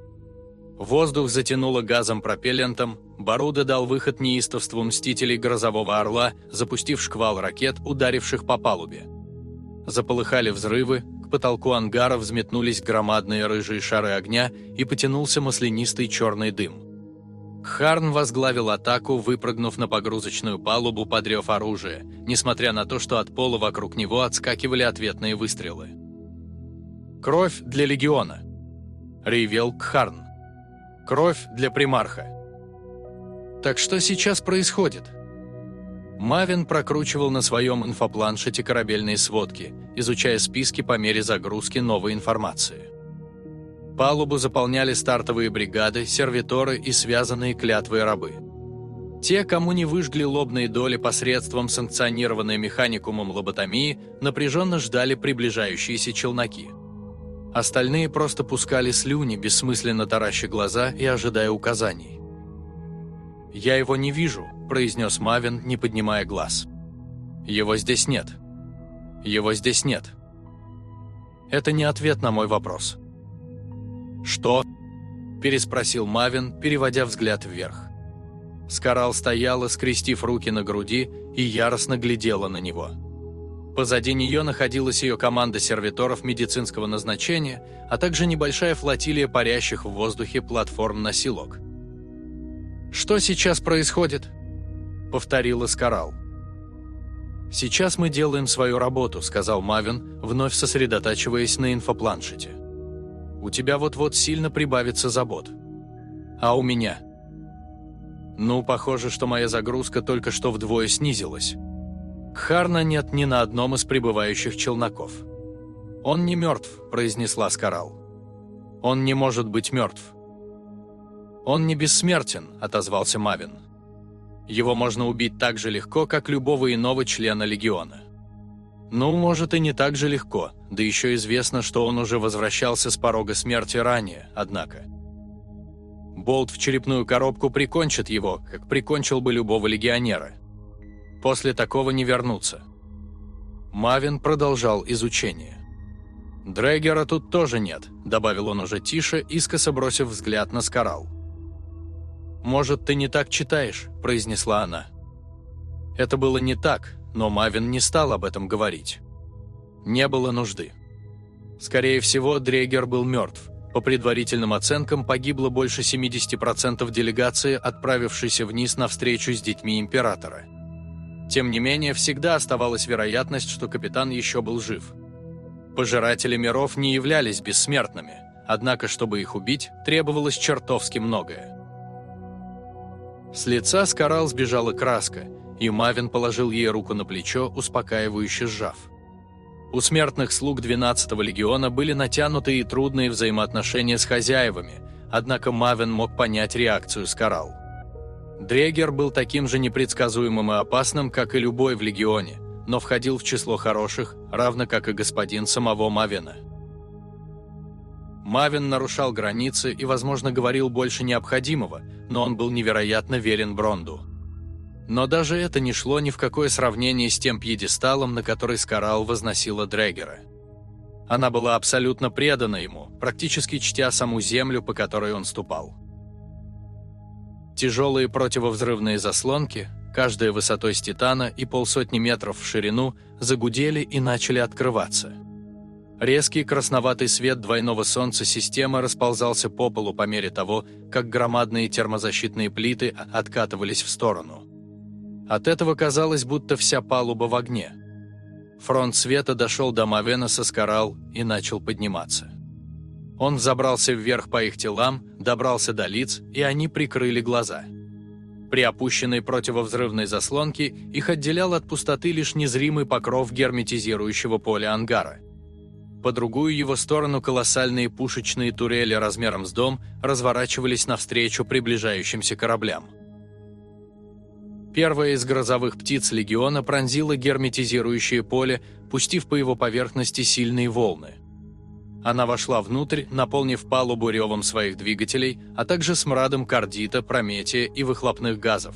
Воздух затянуло газом-пропеллентом, Баруда дал выход неистовству мстителей грозового орла, запустив шквал ракет, ударивших по палубе. Заполыхали взрывы, к потолку ангара взметнулись громадные рыжие шары огня и потянулся маслянистый черный дым. Харн возглавил атаку, выпрыгнув на погрузочную палубу, подрев оружие, несмотря на то, что от пола вокруг него отскакивали ответные выстрелы. «Кровь для легиона!» – ревел Кхарн. «Кровь для примарха!» «Так что сейчас происходит?» Мавин прокручивал на своем инфопланшете корабельные сводки, изучая списки по мере загрузки новой информации. Палубу заполняли стартовые бригады, сервиторы и связанные клятвые рабы. Те, кому не выжгли лобные доли посредством санкционированной механикумом лоботомии, напряженно ждали приближающиеся челноки. Остальные просто пускали слюни, бессмысленно тараща глаза и ожидая указаний. «Я его не вижу», – произнес Мавин, не поднимая глаз. «Его здесь нет. Его здесь нет». Это не ответ на мой вопрос. «Что?» – переспросил Мавин, переводя взгляд вверх. Скарал стояла, скрестив руки на груди, и яростно глядела на него. Позади нее находилась ее команда сервиторов медицинского назначения, а также небольшая флотилия парящих в воздухе платформ-носилок. «Что сейчас происходит?» – повторила Скарал. «Сейчас мы делаем свою работу», – сказал Мавин, вновь сосредотачиваясь на инфопланшете у тебя вот-вот сильно прибавится забот. А у меня? Ну, похоже, что моя загрузка только что вдвое снизилась. Харна нет ни на одном из прибывающих челноков. «Он не мертв», – произнесла Скарал. «Он не может быть мертв». «Он не бессмертен», – отозвался Мавин. «Его можно убить так же легко, как любого иного члена Легиона». Ну, может и не так же легко, да еще известно, что он уже возвращался с порога смерти ранее, однако. Болт в черепную коробку прикончит его, как прикончил бы любого легионера. После такого не вернуться. Мавин продолжал изучение. «Дрэггера тут тоже нет», – добавил он уже тише, искоса бросив взгляд на Скарал. «Может, ты не так читаешь», – произнесла она. Это было не так, но Мавин не стал об этом говорить. Не было нужды. Скорее всего, Дрегер был мертв. По предварительным оценкам погибло больше 70% делегации, отправившейся вниз на встречу с детьми императора. Тем не менее, всегда оставалась вероятность, что капитан еще был жив. Пожиратели миров не являлись бессмертными, однако, чтобы их убить, требовалось чертовски многое. С лица Скарал сбежала краска – и Мавин положил ей руку на плечо, успокаивающе сжав. У смертных слуг 12-го легиона были натянутые и трудные взаимоотношения с хозяевами, однако Мавин мог понять реакцию Скарал. Дрегер был таким же непредсказуемым и опасным, как и любой в легионе, но входил в число хороших, равно как и господин самого Мавина. Мавин нарушал границы и, возможно, говорил больше необходимого, но он был невероятно верен Бронду. Но даже это не шло ни в какое сравнение с тем пьедесталом, на который Скарал возносила Дрэггера. Она была абсолютно предана ему, практически чтя саму землю, по которой он ступал. Тяжелые противовзрывные заслонки, каждая высотой с титана и полсотни метров в ширину, загудели и начали открываться. Резкий красноватый свет двойного солнца системы расползался по полу по мере того, как громадные термозащитные плиты откатывались в сторону. От этого казалось, будто вся палуба в огне. Фронт света дошел до Мавена со скорал и начал подниматься. Он взобрался вверх по их телам, добрался до лиц, и они прикрыли глаза. При опущенной противовзрывной заслонке их отделял от пустоты лишь незримый покров герметизирующего поля ангара – по другую его сторону колоссальные пушечные турели размером с дом разворачивались навстречу приближающимся кораблям. Первая из грозовых птиц легиона пронзила герметизирующее поле, пустив по его поверхности сильные волны. Она вошла внутрь, наполнив палубу ревом своих двигателей, а также смрадом кардита, прометия и выхлопных газов.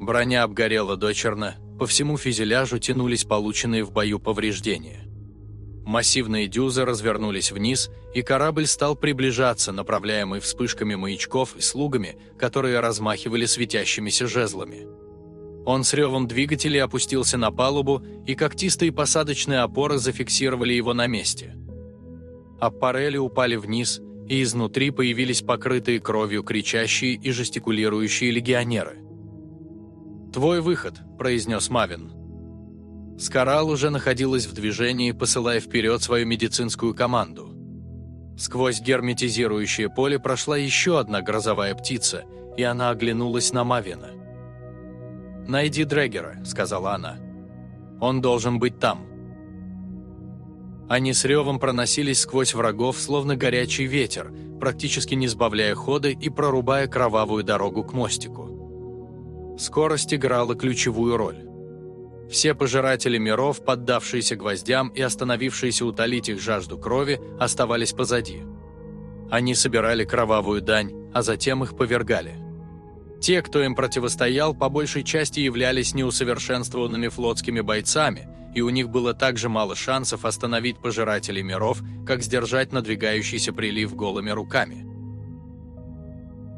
Броня обгорела дочерно, по всему фюзеляжу тянулись полученные в бою повреждения. Массивные дюзы развернулись вниз, и корабль стал приближаться, направляемый вспышками маячков и слугами, которые размахивали светящимися жезлами. Он с ревом двигателей опустился на палубу, и когтистые посадочные опоры зафиксировали его на месте. Аппарели упали вниз, и изнутри появились покрытые кровью кричащие и жестикулирующие легионеры. «Твой выход», – произнес Мавин. Скорал уже находилась в движении, посылая вперед свою медицинскую команду. Сквозь герметизирующее поле прошла еще одна грозовая птица, и она оглянулась на Мавина. «Найди Дрегера», — сказала она. «Он должен быть там». Они с ревом проносились сквозь врагов, словно горячий ветер, практически не сбавляя хода и прорубая кровавую дорогу к мостику. Скорость играла ключевую роль. Все пожиратели миров, поддавшиеся гвоздям и остановившиеся утолить их жажду крови, оставались позади. Они собирали кровавую дань, а затем их повергали. Те, кто им противостоял, по большей части являлись неусовершенствованными флотскими бойцами, и у них было так же мало шансов остановить пожирателей миров, как сдержать надвигающийся прилив голыми руками.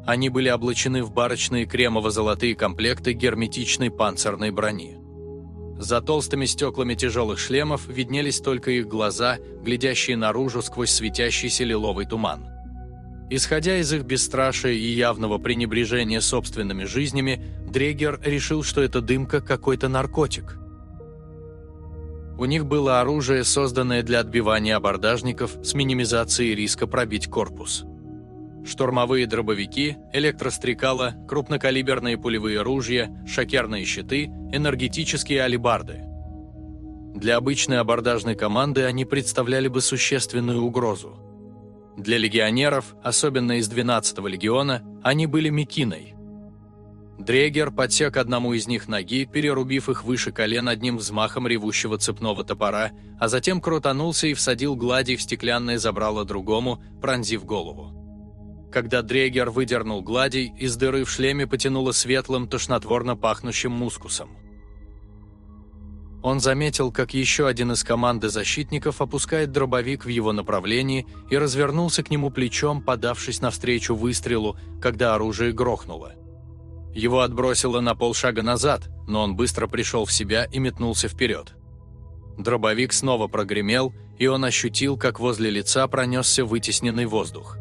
Они были облачены в барочные кремово-золотые комплекты герметичной панцирной брони. За толстыми стеклами тяжелых шлемов виднелись только их глаза, глядящие наружу сквозь светящийся лиловый туман. Исходя из их бесстрашия и явного пренебрежения собственными жизнями, Дрегер решил, что это дымка какой-то наркотик. У них было оружие, созданное для отбивания абордажников с минимизацией риска пробить корпус штурмовые дробовики, электрострекала, крупнокалиберные пулевые ружья, шокерные щиты, энергетические алибарды. Для обычной абордажной команды они представляли бы существенную угрозу. Для легионеров, особенно из 12-го легиона, они были мекиной. Дрегер подсек одному из них ноги, перерубив их выше колен одним взмахом ревущего цепного топора, а затем крутанулся и всадил глади в стеклянное забрало другому, пронзив голову. Когда Дрейгер выдернул гладий, из дыры в шлеме потянуло светлым, тошнотворно пахнущим мускусом. Он заметил, как еще один из команды защитников опускает дробовик в его направлении и развернулся к нему плечом, подавшись навстречу выстрелу, когда оружие грохнуло. Его отбросило на полшага назад, но он быстро пришел в себя и метнулся вперед. Дробовик снова прогремел, и он ощутил, как возле лица пронесся вытесненный воздух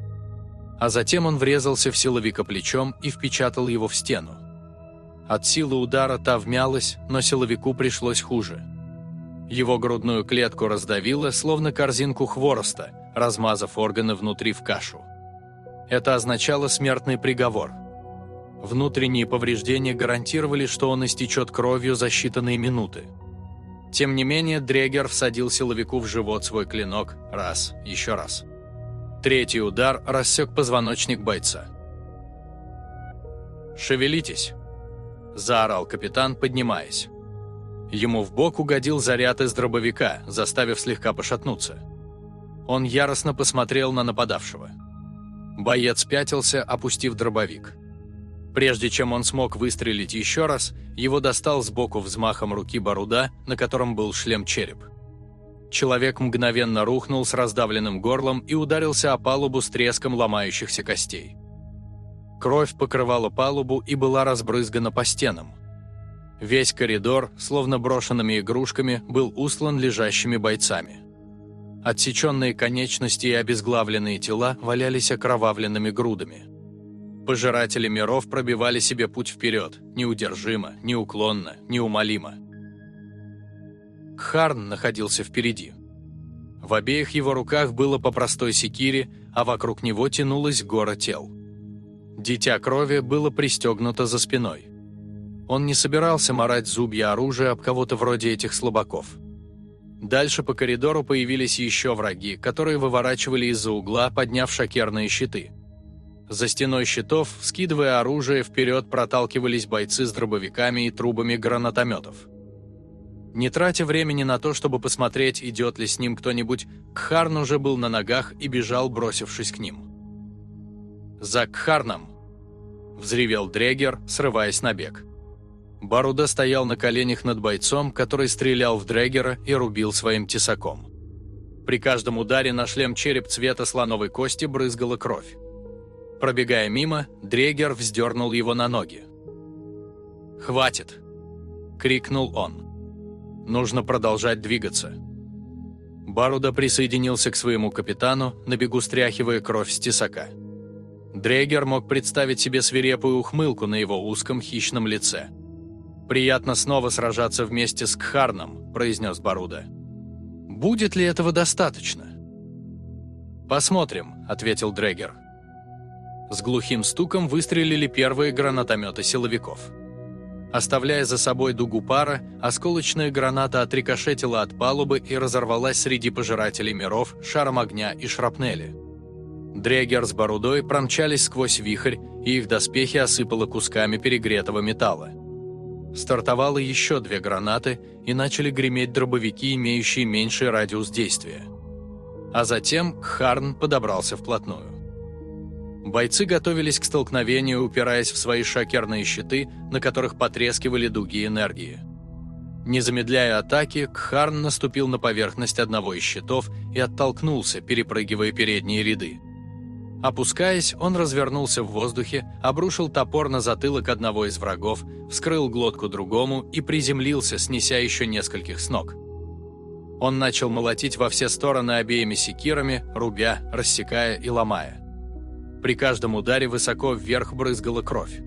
а затем он врезался в силовика плечом и впечатал его в стену. От силы удара та вмялась, но силовику пришлось хуже. Его грудную клетку раздавило, словно корзинку хвороста, размазав органы внутри в кашу. Это означало смертный приговор. Внутренние повреждения гарантировали, что он истечет кровью за считанные минуты. Тем не менее, Дрегер всадил силовику в живот свой клинок раз, еще раз. Третий удар рассек позвоночник бойца. «Шевелитесь!» – заорал капитан, поднимаясь. Ему в бок угодил заряд из дробовика, заставив слегка пошатнуться. Он яростно посмотрел на нападавшего. Боец пятился, опустив дробовик. Прежде чем он смог выстрелить еще раз, его достал сбоку взмахом руки Баруда, на котором был шлем-череп. Человек мгновенно рухнул с раздавленным горлом и ударился о палубу с треском ломающихся костей. Кровь покрывала палубу и была разбрызгана по стенам. Весь коридор, словно брошенными игрушками, был устлан лежащими бойцами. Отсеченные конечности и обезглавленные тела валялись окровавленными грудами. Пожиратели миров пробивали себе путь вперед, неудержимо, неуклонно, неумолимо. Кхарн находился впереди. В обеих его руках было по простой секире, а вокруг него тянулась гора тел. Дитя крови было пристегнуто за спиной. Он не собирался морать зубья оружия об кого-то вроде этих слабаков. Дальше по коридору появились еще враги, которые выворачивали из-за угла, подняв шокерные щиты. За стеной щитов, скидывая оружие, вперед проталкивались бойцы с дробовиками и трубами гранатометов. Не тратя времени на то, чтобы посмотреть, идет ли с ним кто-нибудь, Кхарн уже был на ногах и бежал, бросившись к ним. «За Кхарном!» – взревел Дрегер, срываясь на бег. Баруда стоял на коленях над бойцом, который стрелял в Дрегера и рубил своим тесаком. При каждом ударе на шлем череп цвета слоновой кости брызгала кровь. Пробегая мимо, Дрегер вздернул его на ноги. «Хватит!» – крикнул он. Нужно продолжать двигаться. Баруда присоединился к своему капитану, на бегу стряхивая кровь с тесака. Дрегер мог представить себе свирепую ухмылку на его узком хищном лице. «Приятно снова сражаться вместе с Кхарном», – произнес Баруда. «Будет ли этого достаточно?» «Посмотрим», – ответил Дрегер. С глухим стуком выстрелили первые гранатометы силовиков. Оставляя за собой дугу пара, осколочная граната отрикошетила от палубы и разорвалась среди пожирателей миров шаром огня и шрапнели. Дрегер с Борудой промчались сквозь вихрь, и их доспехи осыпало кусками перегретого металла. Стартовало еще две гранаты, и начали греметь дробовики, имеющие меньший радиус действия. А затем Харн подобрался вплотную. Бойцы готовились к столкновению, упираясь в свои шокерные щиты, на которых потрескивали дуги энергии. Не замедляя атаки, Кхарн наступил на поверхность одного из щитов и оттолкнулся, перепрыгивая передние ряды. Опускаясь, он развернулся в воздухе, обрушил топор на затылок одного из врагов, вскрыл глотку другому и приземлился, снеся еще нескольких с ног. Он начал молотить во все стороны обеими секирами, рубя, рассекая и ломая. При каждом ударе высоко вверх брызгала кровь.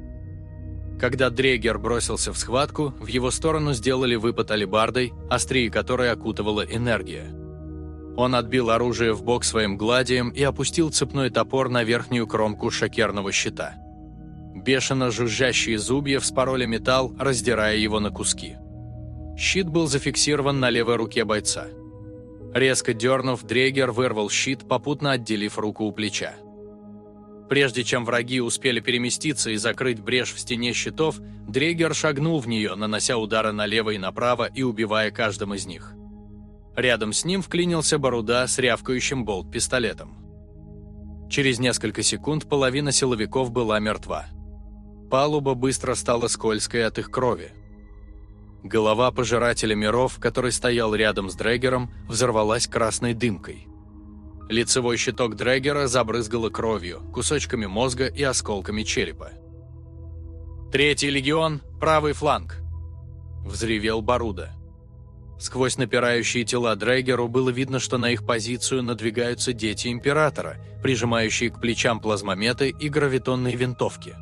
Когда Дрегер бросился в схватку, в его сторону сделали выпад алебардой, острие которой окутывала энергия. Он отбил оружие в бок своим гладием и опустил цепной топор на верхнюю кромку шокерного щита. Бешено жужжащие зубья вспороли металл, раздирая его на куски. Щит был зафиксирован на левой руке бойца. Резко дернув, Дрегер вырвал щит, попутно отделив руку у плеча. Прежде чем враги успели переместиться и закрыть брешь в стене щитов, Дрегер шагнул в нее, нанося удары налево и направо и убивая каждым из них. Рядом с ним вклинился Баруда с рявкающим болт-пистолетом. Через несколько секунд половина силовиков была мертва. Палуба быстро стала скользкой от их крови. Голова пожирателя миров, который стоял рядом с Дрегером, взорвалась красной дымкой. Лицевой щиток Дрэггера забрызгало кровью, кусочками мозга и осколками черепа. «Третий легион, правый фланг!» – взревел Баруда. Сквозь напирающие тела Дрэггеру было видно, что на их позицию надвигаются дети Императора, прижимающие к плечам плазмометы и гравитонные винтовки.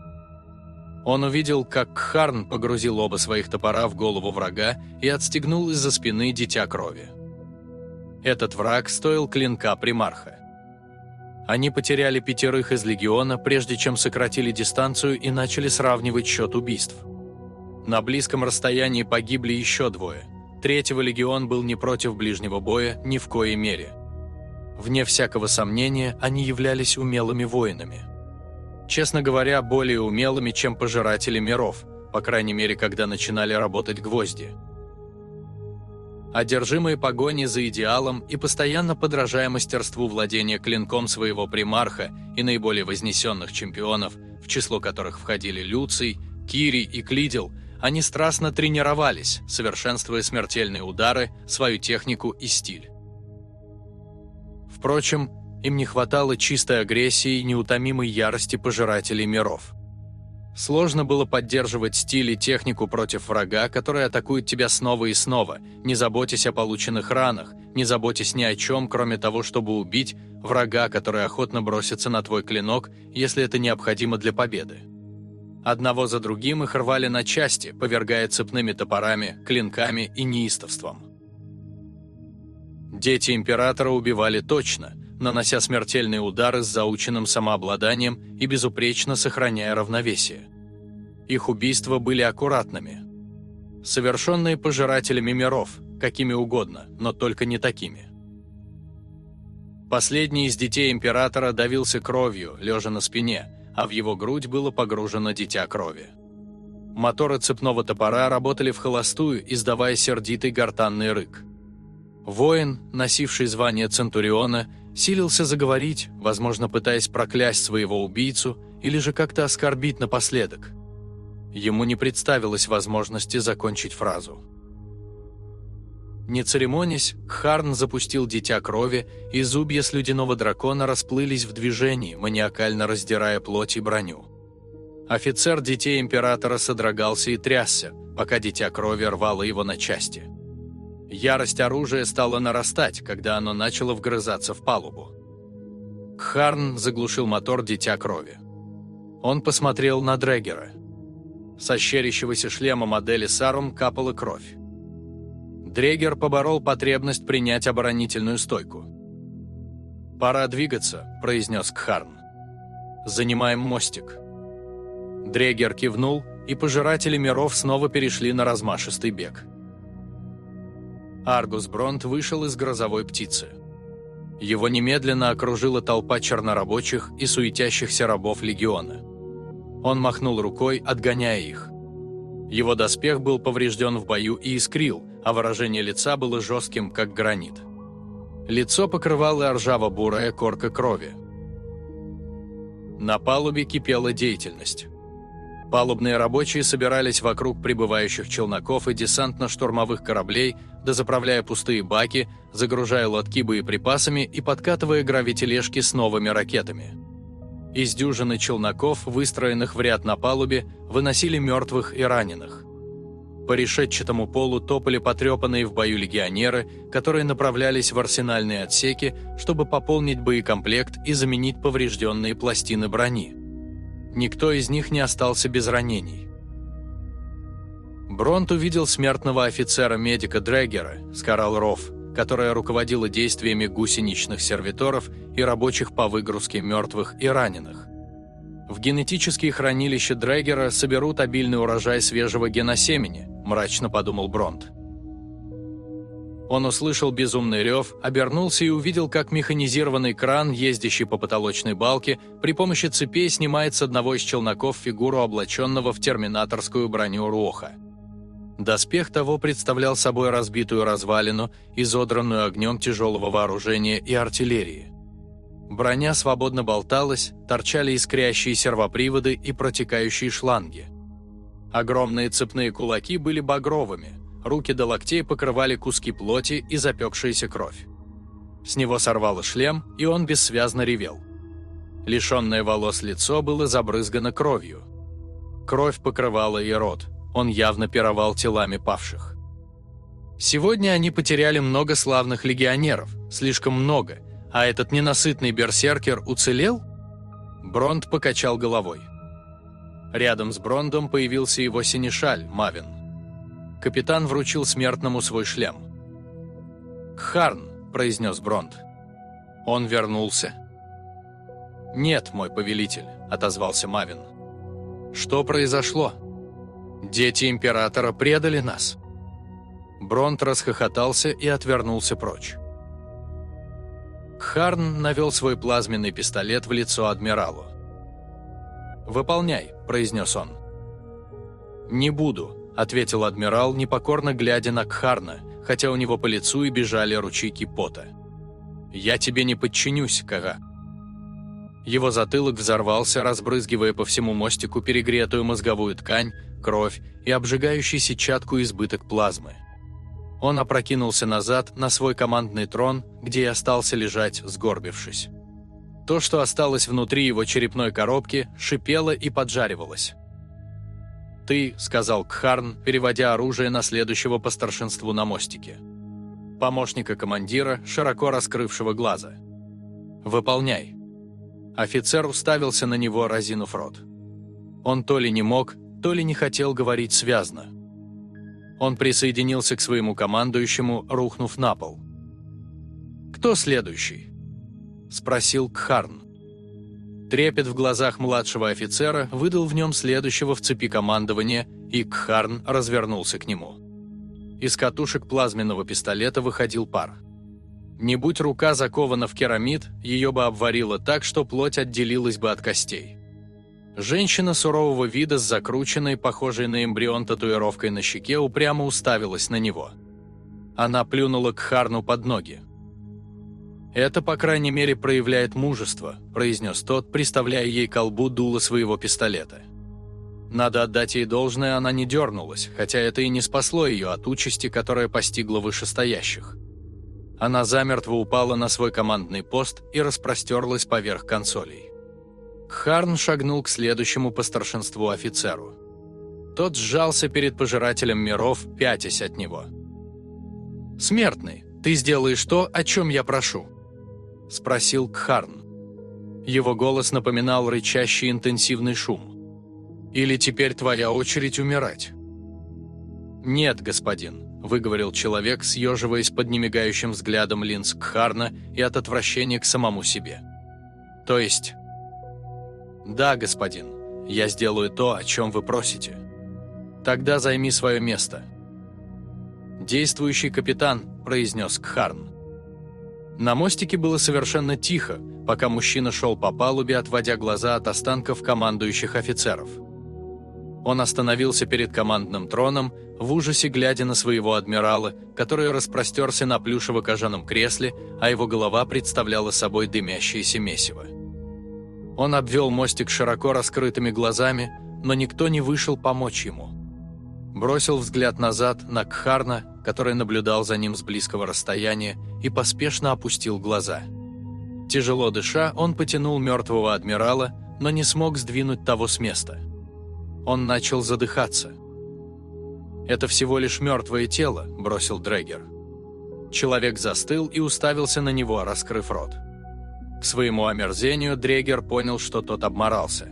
Он увидел, как Кхарн погрузил оба своих топора в голову врага и отстегнул из-за спины Дитя Крови. Этот враг стоил клинка примарха. Они потеряли пятерых из легиона, прежде чем сократили дистанцию и начали сравнивать счет убийств. На близком расстоянии погибли еще двое. Третьего легион был не против ближнего боя ни в коей мере. Вне всякого сомнения, они являлись умелыми воинами. Честно говоря, более умелыми, чем пожиратели миров, по крайней мере, когда начинали работать гвозди одержимые погони за идеалом и постоянно подражая мастерству владения клинком своего примарха и наиболее вознесенных чемпионов, в число которых входили Люций, Кири и Клидил, они страстно тренировались, совершенствуя смертельные удары, свою технику и стиль. Впрочем, им не хватало чистой агрессии и неутомимой ярости пожирателей миров. Сложно было поддерживать стиль и технику против врага, который атакует тебя снова и снова, не заботясь о полученных ранах, не заботясь ни о чем, кроме того, чтобы убить врага, который охотно бросится на твой клинок, если это необходимо для победы. Одного за другим их рвали на части, повергая цепными топорами, клинками и неистовством. Дети императора убивали точно, нанося смертельные удары с заученным самообладанием и безупречно сохраняя равновесие. Их убийства были аккуратными. Совершенные пожирателями миров, какими угодно, но только не такими. Последний из детей императора давился кровью, лежа на спине, а в его грудь было погружено дитя крови. Моторы цепного топора работали в холостую, издавая сердитый гортанный рык. Воин, носивший звание Центуриона, силился заговорить, возможно, пытаясь проклясть своего убийцу или же как-то оскорбить напоследок. Ему не представилось возможности закончить фразу. Не церемонясь, Харн запустил дитя крови, и зубья слюдяного дракона расплылись в движении, маниакально раздирая плоть и броню. Офицер детей императора содрогался и трясся, пока дитя крови рвало его на части. Ярость оружия стала нарастать, когда оно начало вгрызаться в палубу. Кхарн заглушил мотор Дитя Крови. Он посмотрел на Дрегера. Со щерящегося шлема модели Сарум капала кровь. Дрегер поборол потребность принять оборонительную стойку. «Пора двигаться», – произнес Кхарн. «Занимаем мостик». Дрегер кивнул, и пожиратели миров снова перешли на размашистый бег. Аргус Бронт вышел из грозовой птицы. Его немедленно окружила толпа чернорабочих и суетящихся рабов легиона. Он махнул рукой, отгоняя их. Его доспех был поврежден в бою и искрил, а выражение лица было жестким, как гранит. Лицо покрывало ржаво-бурая корка крови. На палубе кипела деятельность. Палубные рабочие собирались вокруг прибывающих челноков и десантно-штурмовых кораблей, дозаправляя пустые баки, загружая лотки боеприпасами и подкатывая гравитележки с новыми ракетами. Из дюжины челноков, выстроенных в ряд на палубе, выносили мертвых и раненых. По решетчатому полу топали потрепанные в бою легионеры, которые направлялись в арсенальные отсеки, чтобы пополнить боекомплект и заменить поврежденные пластины брони. Никто из них не остался без ранений. Бронт увидел смертного офицера-медика Дрэггера, Скарал Ров, которая руководила действиями гусеничных сервиторов и рабочих по выгрузке мертвых и раненых. В генетические хранилища Дрэггера соберут обильный урожай свежего геносемени, мрачно подумал Бронт. Он услышал безумный рев, обернулся и увидел, как механизированный кран, ездящий по потолочной балке, при помощи цепей снимает с одного из челноков фигуру облаченного в терминаторскую броню Роха. Доспех того представлял собой разбитую развалину, изодранную огнем тяжелого вооружения и артиллерии. Броня свободно болталась, торчали искрящие сервоприводы и протекающие шланги. Огромные цепные кулаки были багровыми, руки до локтей покрывали куски плоти и запекшаяся кровь. С него сорвало шлем, и он бессвязно ревел. Лишенное волос лицо было забрызгано кровью. Кровь покрывала и рот, он явно пировал телами павших. Сегодня они потеряли много славных легионеров, слишком много, а этот ненасытный берсеркер уцелел? Бронд покачал головой. Рядом с Брондом появился его синешаль, Мавин. Капитан вручил смертному свой шлем. «Харн», — произнес Бронд. «Он вернулся?» «Нет, мой повелитель», — отозвался Мавин. «Что произошло?» «Дети Императора предали нас». Бронт расхохотался и отвернулся прочь. Харн навел свой плазменный пистолет в лицо адмиралу. «Выполняй», — произнес он. «Не буду», ответил адмирал, непокорно глядя на Кхарна, хотя у него по лицу и бежали ручейки пота. «Я тебе не подчинюсь, Кага». Его затылок взорвался, разбрызгивая по всему мостику перегретую мозговую ткань, кровь и обжигающий сетчатку избыток плазмы. Он опрокинулся назад на свой командный трон, где и остался лежать, сгорбившись. То, что осталось внутри его черепной коробки, шипело и поджаривалось. «Ты», — сказал Кхарн, переводя оружие на следующего по старшинству на мостике. Помощника командира, широко раскрывшего глаза. «Выполняй». Офицер уставился на него, разинув рот. Он то ли не мог, то ли не хотел говорить связно. Он присоединился к своему командующему, рухнув на пол. «Кто следующий?» – спросил Кхарн. Трепет в глазах младшего офицера выдал в нем следующего в цепи командования, и Кхарн развернулся к нему. Из катушек плазменного пистолета выходил пар. Не будь рука закована в керамид, ее бы обварило так, что плоть отделилась бы от костей. Женщина сурового вида с закрученной, похожей на эмбрион татуировкой на щеке, упрямо уставилась на него. Она плюнула к Харну под ноги. «Это, по крайней мере, проявляет мужество», – произнес тот, приставляя ей колбу дуло своего пистолета. Надо отдать ей должное, она не дернулась, хотя это и не спасло ее от участи, которая постигла вышестоящих. Она замертво упала на свой командный пост и распростерлась поверх консолей. Харн шагнул к следующему по старшинству офицеру. Тот сжался перед пожирателем миров, пятясь от него. «Смертный, ты сделаешь то, о чем я прошу», – спросил Кхарн. Его голос напоминал рычащий интенсивный шум. «Или теперь твоя очередь умирать?» «Нет, господин», – выговорил человек, съеживаясь под немигающим взглядом линз Кхарна и от отвращения к самому себе. «То есть...» «Да, господин, я сделаю то, о чем вы просите. Тогда займи свое место». «Действующий капитан», – произнес Кхарн. На мостике было совершенно тихо, пока мужчина шел по палубе, отводя глаза от останков командующих офицеров. Он остановился перед командным троном, в ужасе глядя на своего адмирала, который распростерся на плюшево-кожаном кресле, а его голова представляла собой дымящееся месиво. Он обвел мостик широко раскрытыми глазами, но никто не вышел помочь ему. Бросил взгляд назад на Кхарна, который наблюдал за ним с близкого расстояния, и поспешно опустил глаза. Тяжело дыша, он потянул мертвого адмирала, но не смог сдвинуть того с места. Он начал задыхаться. «Это всего лишь мертвое тело», – бросил Дрегер. Человек застыл и уставился на него, раскрыв рот. К своему омерзению Дрегер понял, что тот обморался.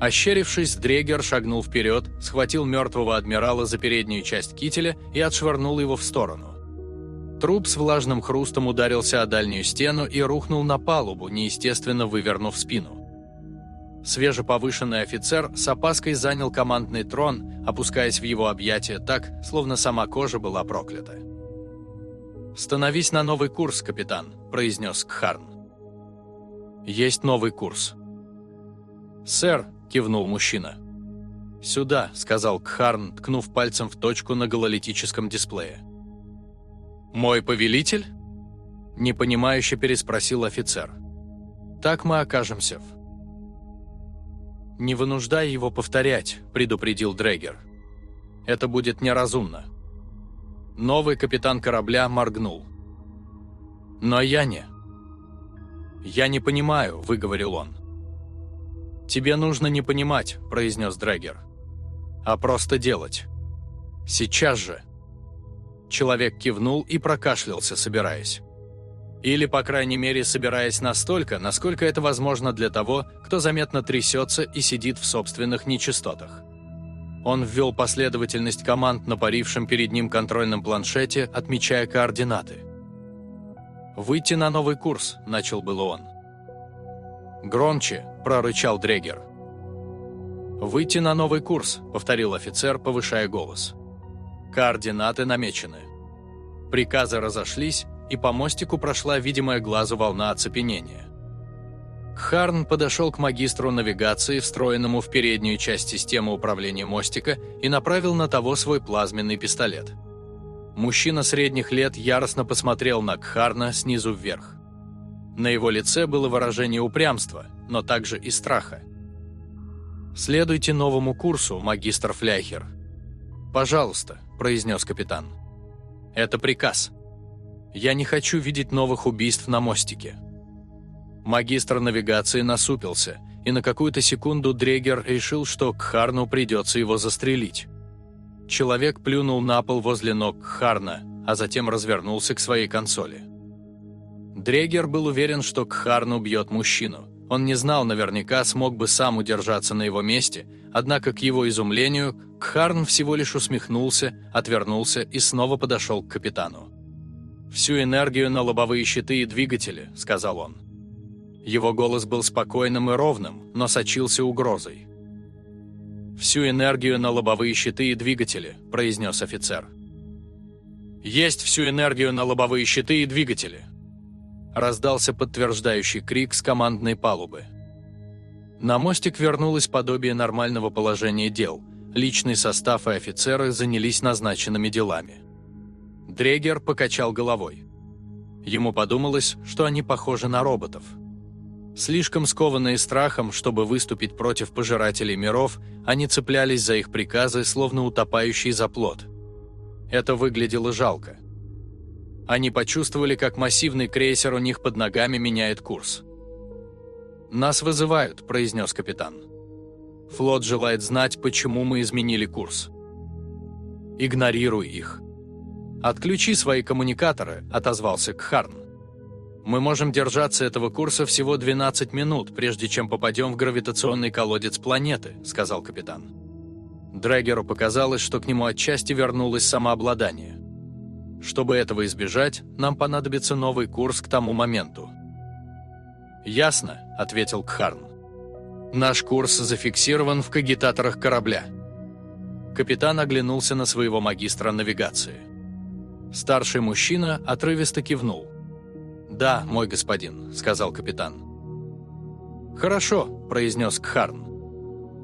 Ощерившись, Дрегер шагнул вперед, схватил мертвого адмирала за переднюю часть кителя и отшвырнул его в сторону. Труп с влажным хрустом ударился о дальнюю стену и рухнул на палубу, неестественно вывернув спину. Свежеповышенный офицер с опаской занял командный трон, опускаясь в его объятия так, словно сама кожа была проклята. «Становись на новый курс, капитан», – произнес Кхарн. «Есть новый курс». «Сэр», кивнул мужчина. «Сюда», — сказал Кхарн, ткнув пальцем в точку на гололитическом дисплее. «Мой повелитель?» — непонимающе переспросил офицер. «Так мы окажемся в...» «Не вынуждай его повторять», — предупредил Дрегер. «Это будет неразумно». Новый капитан корабля моргнул. «Но я не...» «Я не понимаю», — выговорил он. «Тебе нужно не понимать», – произнес Дрэггер. «А просто делать. Сейчас же». Человек кивнул и прокашлялся, собираясь. Или, по крайней мере, собираясь настолько, насколько это возможно для того, кто заметно трясется и сидит в собственных нечистотах. Он ввел последовательность команд на парившем перед ним контрольном планшете, отмечая координаты. «Выйти на новый курс», – начал было он. «Громче!» – прорычал Дрегер. «Выйти на новый курс», – повторил офицер, повышая голос. «Координаты намечены». Приказы разошлись, и по мостику прошла видимая глазу волна оцепенения. Харн подошел к магистру навигации, встроенному в переднюю часть системы управления мостика, и направил на того свой плазменный пистолет. Мужчина средних лет яростно посмотрел на Кхарна снизу вверх. На его лице было выражение упрямства, но также и страха. «Следуйте новому курсу, магистр Фляйхер». «Пожалуйста», – произнес капитан. «Это приказ. Я не хочу видеть новых убийств на мостике». Магистр навигации насупился, и на какую-то секунду Дрегер решил, что Кхарну придется его застрелить. Человек плюнул на пол возле ног Кхарна, а затем развернулся к своей консоли. Дрегер был уверен, что Кхарн убьет мужчину. Он не знал наверняка, смог бы сам удержаться на его месте, однако, к его изумлению, Кхарн всего лишь усмехнулся, отвернулся и снова подошел к капитану. «Всю энергию на лобовые щиты и двигатели», — сказал он. Его голос был спокойным и ровным, но сочился угрозой. «Всю энергию на лобовые щиты и двигатели», – произнес офицер. «Есть всю энергию на лобовые щиты и двигатели», – раздался подтверждающий крик с командной палубы. На мостик вернулось подобие нормального положения дел. Личный состав и офицеры занялись назначенными делами. Дрегер покачал головой. Ему подумалось, что они похожи на роботов – Слишком скованные страхом, чтобы выступить против пожирателей миров, они цеплялись за их приказы, словно утопающий за плод. Это выглядело жалко. Они почувствовали, как массивный крейсер у них под ногами меняет курс. «Нас вызывают», – произнес капитан. «Флот желает знать, почему мы изменили курс». «Игнорируй их». «Отключи свои коммуникаторы», – отозвался Кхарн. Мы можем держаться этого курса всего 12 минут, прежде чем попадем в гравитационный колодец планеты», — сказал капитан. Дрэгеру показалось, что к нему отчасти вернулось самообладание. Чтобы этого избежать, нам понадобится новый курс к тому моменту. «Ясно», — ответил Кхарн. «Наш курс зафиксирован в кагитаторах корабля». Капитан оглянулся на своего магистра навигации. Старший мужчина отрывисто кивнул. «Да, мой господин», — сказал капитан. «Хорошо», — произнес Кхарн.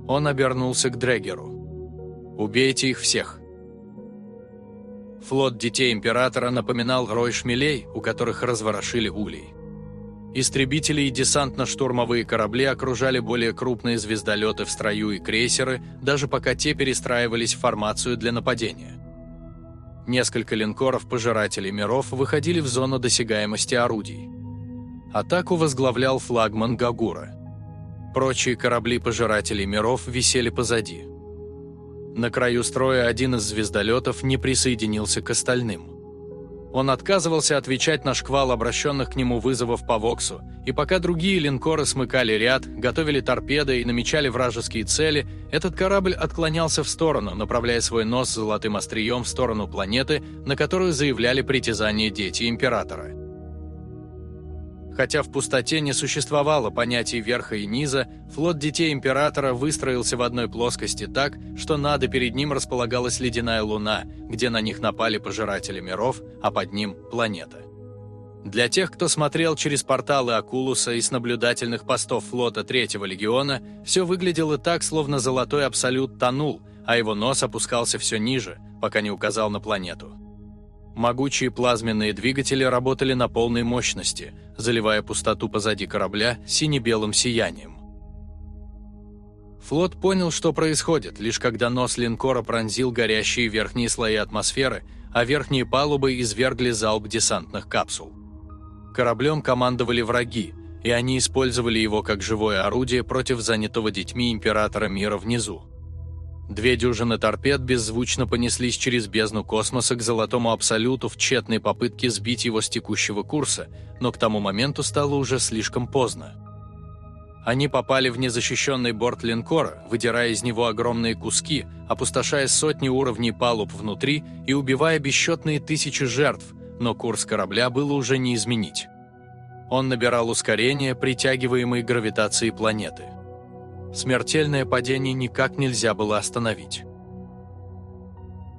Он обернулся к Дрегеру. «Убейте их всех». Флот Детей Императора напоминал рой шмелей, у которых разворошили улей. Истребители и десантно-штурмовые корабли окружали более крупные звездолеты в строю и крейсеры, даже пока те перестраивались в формацию для нападения. Несколько линкоров-пожирателей миров выходили в зону досягаемости орудий. Атаку возглавлял флагман Гагура. Прочие корабли-пожирателей миров висели позади. На краю строя один из звездолетов не присоединился к остальным – он отказывался отвечать на шквал обращенных к нему вызовов по Воксу, и пока другие линкоры смыкали ряд, готовили торпеды и намечали вражеские цели, этот корабль отклонялся в сторону, направляя свой нос золотым острием в сторону планеты, на которую заявляли притязания дети Императора. Хотя в пустоте не существовало понятий верха и низа, флот детей Императора выстроился в одной плоскости так, что надо перед ним располагалась ледяная луна, где на них напали пожиратели миров, а под ним – планета. Для тех, кто смотрел через порталы Акулуса и с наблюдательных постов флота Третьего легиона, все выглядело так, словно Золотой Абсолют тонул, а его нос опускался все ниже, пока не указал на планету. Могучие плазменные двигатели работали на полной мощности, заливая пустоту позади корабля сине-белым сиянием. Флот понял, что происходит, лишь когда нос линкора пронзил горящие верхние слои атмосферы, а верхние палубы извергли залп десантных капсул. Кораблем командовали враги, и они использовали его как живое орудие против занятого детьми императора мира внизу. Две дюжины торпед беззвучно понеслись через бездну космоса к Золотому Абсолюту в тщетной попытке сбить его с текущего курса, но к тому моменту стало уже слишком поздно. Они попали в незащищенный борт линкора, выдирая из него огромные куски, опустошая сотни уровней палуб внутри и убивая бесчетные тысячи жертв, но курс корабля было уже не изменить. Он набирал ускорение, притягиваемой гравитацией планеты – Смертельное падение никак нельзя было остановить.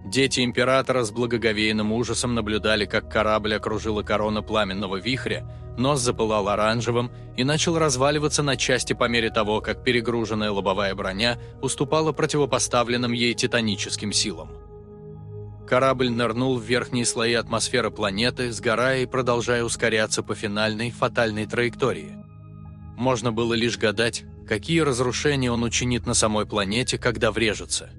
Дети Императора с благоговейным ужасом наблюдали, как корабль окружила корона пламенного вихря, нос запылал оранжевым и начал разваливаться на части по мере того, как перегруженная лобовая броня уступала противопоставленным ей титаническим силам. Корабль нырнул в верхние слои атмосферы планеты, сгорая и продолжая ускоряться по финальной фатальной траектории. Можно было лишь гадать, какие разрушения он учинит на самой планете, когда врежется.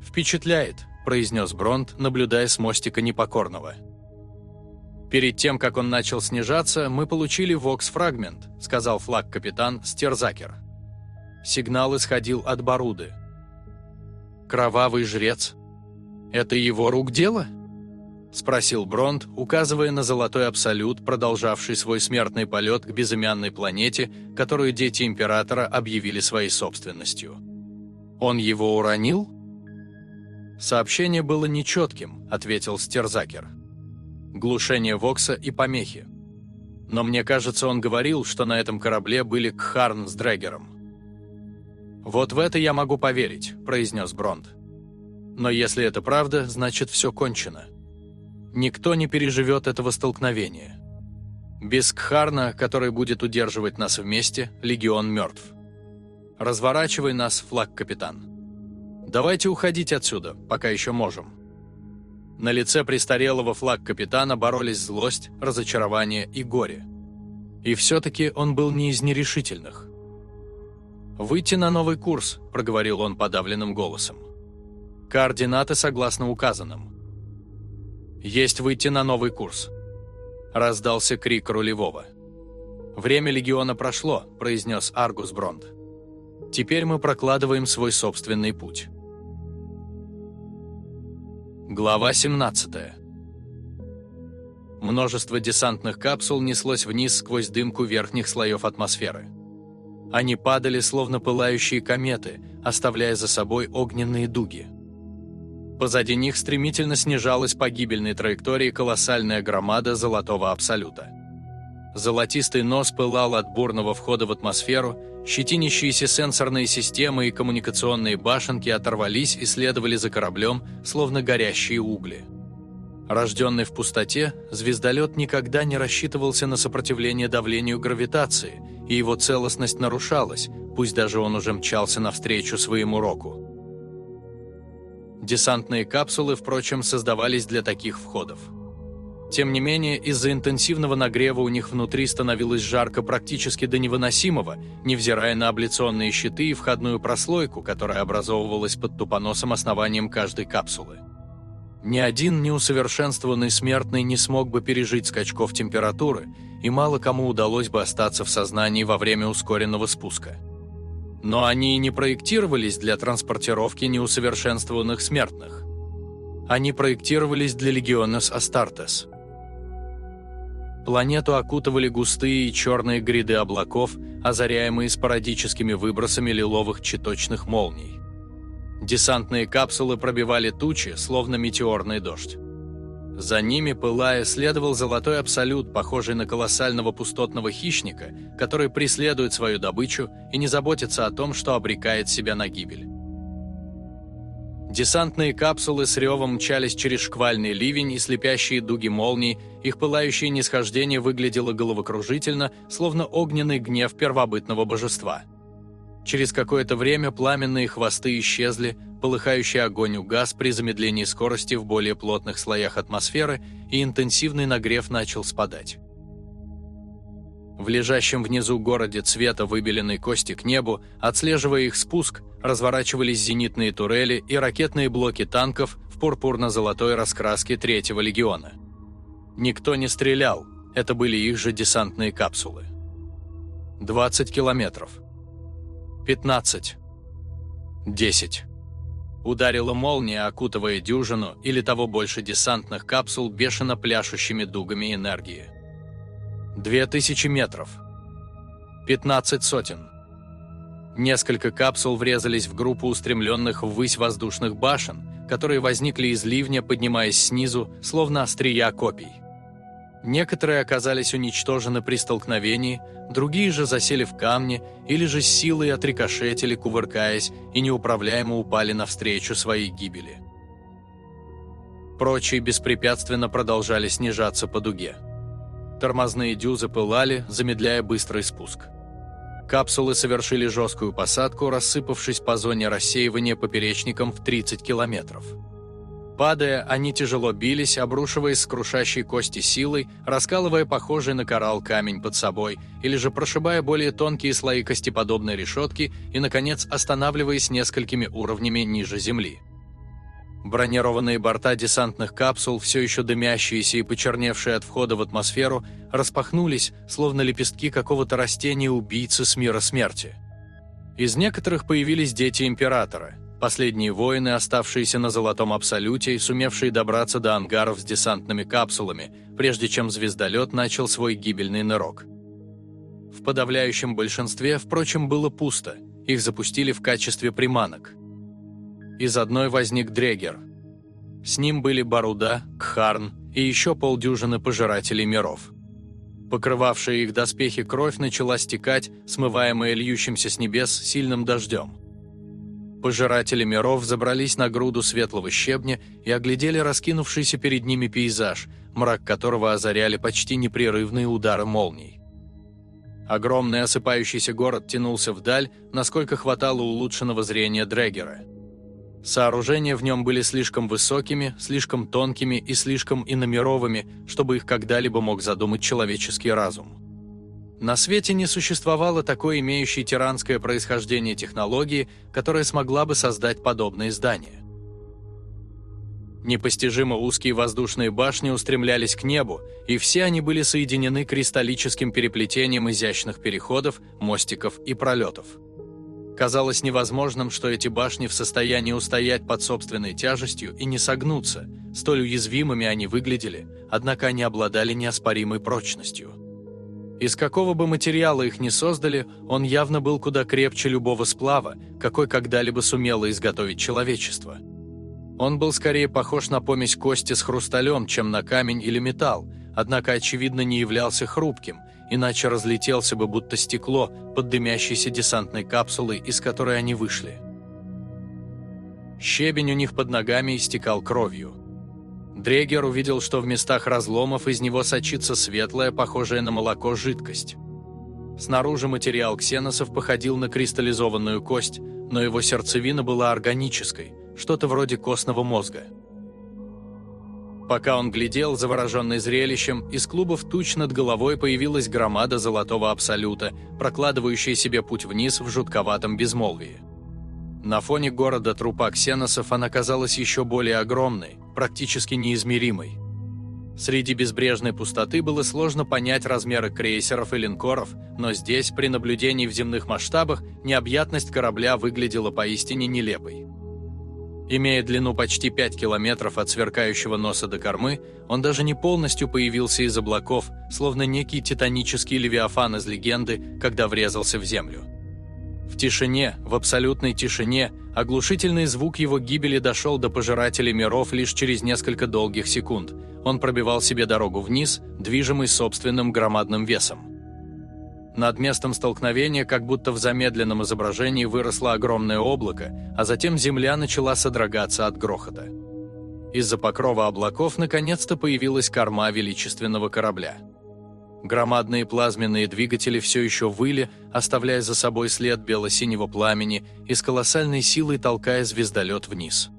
«Впечатляет», – произнес Бронт, наблюдая с мостика непокорного. «Перед тем, как он начал снижаться, мы получили вокс-фрагмент», — сказал флаг-капитан Стерзакер. Сигнал исходил от Баруды. «Кровавый жрец? Это его рук дело?» — спросил Бронт, указывая на золотой абсолют, продолжавший свой смертный полет к безымянной планете, которую дети Императора объявили своей собственностью. «Он его уронил?» «Сообщение было нечетким», — ответил Стерзакер глушение Вокса и помехи. Но мне кажется, он говорил, что на этом корабле были Кхарн с Дрэггером. «Вот в это я могу поверить», – произнес Бронт. «Но если это правда, значит все кончено. Никто не переживет этого столкновения. Без Кхарна, который будет удерживать нас вместе, Легион мертв. Разворачивай нас, флаг-капитан. Давайте уходить отсюда, пока еще можем». На лице престарелого флаг капитана боролись злость, разочарование и горе. И все-таки он был не из нерешительных. «Выйти на новый курс», – проговорил он подавленным голосом. «Координаты согласно указанным». «Есть выйти на новый курс», – раздался крик рулевого. «Время легиона прошло», – произнес Аргус Бронд. «Теперь мы прокладываем свой собственный путь». Глава 17 Множество десантных капсул неслось вниз сквозь дымку верхних слоев атмосферы. Они падали, словно пылающие кометы, оставляя за собой огненные дуги. Позади них стремительно снижалась по гибельной траектории колоссальная громада Золотого Абсолюта. Золотистый нос пылал от бурного входа в атмосферу, щетинящиеся сенсорные системы и коммуникационные башенки оторвались и следовали за кораблем, словно горящие угли. Рожденный в пустоте, звездолет никогда не рассчитывался на сопротивление давлению гравитации, и его целостность нарушалась, пусть даже он уже мчался навстречу своему року. Десантные капсулы, впрочем, создавались для таких входов. Тем не менее, из-за интенсивного нагрева у них внутри становилось жарко практически до невыносимого, невзирая на абляционные щиты и входную прослойку, которая образовывалась под тупоносом основанием каждой капсулы. Ни один неусовершенствованный смертный не смог бы пережить скачков температуры, и мало кому удалось бы остаться в сознании во время ускоренного спуска. Но они не проектировались для транспортировки неусовершенствованных смертных. Они проектировались для Легионес Астартес – Планету окутывали густые и черные гряды облаков, озаряемые спорадическими выбросами лиловых цветочных молний. Десантные капсулы пробивали тучи, словно метеорный дождь. За ними, пылая, следовал золотой абсолют, похожий на колоссального пустотного хищника, который преследует свою добычу и не заботится о том, что обрекает себя на гибель. Десантные капсулы с ревом мчались через шквальный ливень и слепящие дуги молний, их пылающее нисхождение выглядело головокружительно, словно огненный гнев первобытного божества. Через какое-то время пламенные хвосты исчезли, полыхающий огонь угас при замедлении скорости в более плотных слоях атмосферы, и интенсивный нагрев начал спадать. В лежащем внизу городе цвета выбеленной кости к небу, отслеживая их спуск, разворачивались зенитные турели и ракетные блоки танков в пурпурно-золотой раскраске Третьего легиона. Никто не стрелял, это были их же десантные капсулы. 20 километров. 15. 10. Ударила молния, окутывая дюжину или того больше десантных капсул бешено пляшущими дугами энергии. Две тысячи метров. Пятнадцать сотен. Несколько капсул врезались в группу устремленных ввысь воздушных башен, которые возникли из ливня, поднимаясь снизу, словно острия копий. Некоторые оказались уничтожены при столкновении, другие же засели в камне или же с силой отрикошетили, кувыркаясь, и неуправляемо упали навстречу своей гибели. Прочие беспрепятственно продолжали снижаться по дуге. Тормозные дюзы пылали, замедляя быстрый спуск. Капсулы совершили жесткую посадку, рассыпавшись по зоне рассеивания поперечником в 30 километров. Падая, они тяжело бились, обрушиваясь с крушащей кости силой, раскалывая похожий на коралл камень под собой, или же прошибая более тонкие слои костеподобной решетки и, наконец, останавливаясь несколькими уровнями ниже земли. Бронированные борта десантных капсул, все еще дымящиеся и почерневшие от входа в атмосферу, распахнулись, словно лепестки какого-то растения-убийцы с мира смерти. Из некоторых появились дети Императора, последние воины, оставшиеся на Золотом Абсолюте и сумевшие добраться до ангаров с десантными капсулами, прежде чем звездолет начал свой гибельный нырок. В подавляющем большинстве, впрочем, было пусто, их запустили в качестве приманок – из одной возник Дрегер. С ним были Баруда, Кхарн и еще полдюжины пожирателей миров. Покрывавшая их доспехи кровь начала стекать, смываемая льющимся с небес сильным дождем. Пожиратели миров забрались на груду светлого щебня и оглядели раскинувшийся перед ними пейзаж, мрак которого озаряли почти непрерывные удары молний. Огромный осыпающийся город тянулся вдаль, насколько хватало улучшенного зрения Дрегера – Сооружения в нем были слишком высокими, слишком тонкими и слишком иномеровыми, чтобы их когда-либо мог задумать человеческий разум. На свете не существовало такой имеющей тиранское происхождение технологии, которая смогла бы создать подобные здания. Непостижимо узкие воздушные башни устремлялись к небу, и все они были соединены кристаллическим переплетением изящных переходов, мостиков и пролетов. Казалось невозможным, что эти башни в состоянии устоять под собственной тяжестью и не согнуться, столь уязвимыми они выглядели, однако они обладали неоспоримой прочностью. Из какого бы материала их ни создали, он явно был куда крепче любого сплава, какой когда-либо сумело изготовить человечество. Он был скорее похож на помесь кости с хрусталем, чем на камень или металл, однако, очевидно, не являлся хрупким – иначе разлетелся бы будто стекло под дымящейся десантной капсулой, из которой они вышли. Щебень у них под ногами истекал кровью. Дрегер увидел, что в местах разломов из него сочится светлая, похожая на молоко, жидкость. Снаружи материал ксеносов походил на кристаллизованную кость, но его сердцевина была органической, что-то вроде костного мозга. Пока он глядел, завороженный зрелищем, из клубов туч над головой появилась громада золотого абсолюта, прокладывающая себе путь вниз в жутковатом безмолвии. На фоне города трупа ксеносов она казалась еще более огромной, практически неизмеримой. Среди безбрежной пустоты было сложно понять размеры крейсеров и линкоров, но здесь, при наблюдении в земных масштабах, необъятность корабля выглядела поистине нелепой. Имея длину почти 5 километров от сверкающего носа до кормы, он даже не полностью появился из облаков, словно некий титанический левиафан из легенды, когда врезался в землю. В тишине, в абсолютной тишине, оглушительный звук его гибели дошел до пожирателей миров лишь через несколько долгих секунд. Он пробивал себе дорогу вниз, движимый собственным громадным весом. Над местом столкновения, как будто в замедленном изображении, выросло огромное облако, а затем земля начала содрогаться от грохота. Из-за покрова облаков наконец-то появилась корма величественного корабля. Громадные плазменные двигатели все еще выли, оставляя за собой след бело-синего пламени и с колоссальной силой толкая звездолет вниз.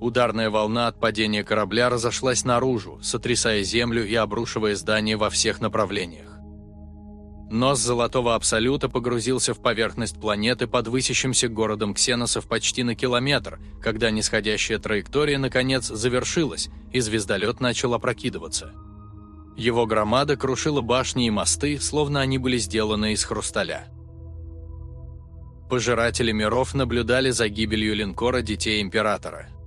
Ударная волна от падения корабля разошлась наружу, сотрясая землю и обрушивая здания во всех направлениях. Нос Золотого Абсолюта погрузился в поверхность планеты под высящимся городом ксеносов почти на километр, когда нисходящая траектория наконец завершилась, и звездолет начал опрокидываться. Его громада крушила башни и мосты, словно они были сделаны из хрусталя. Пожиратели миров наблюдали за гибелью линкора Детей Императора –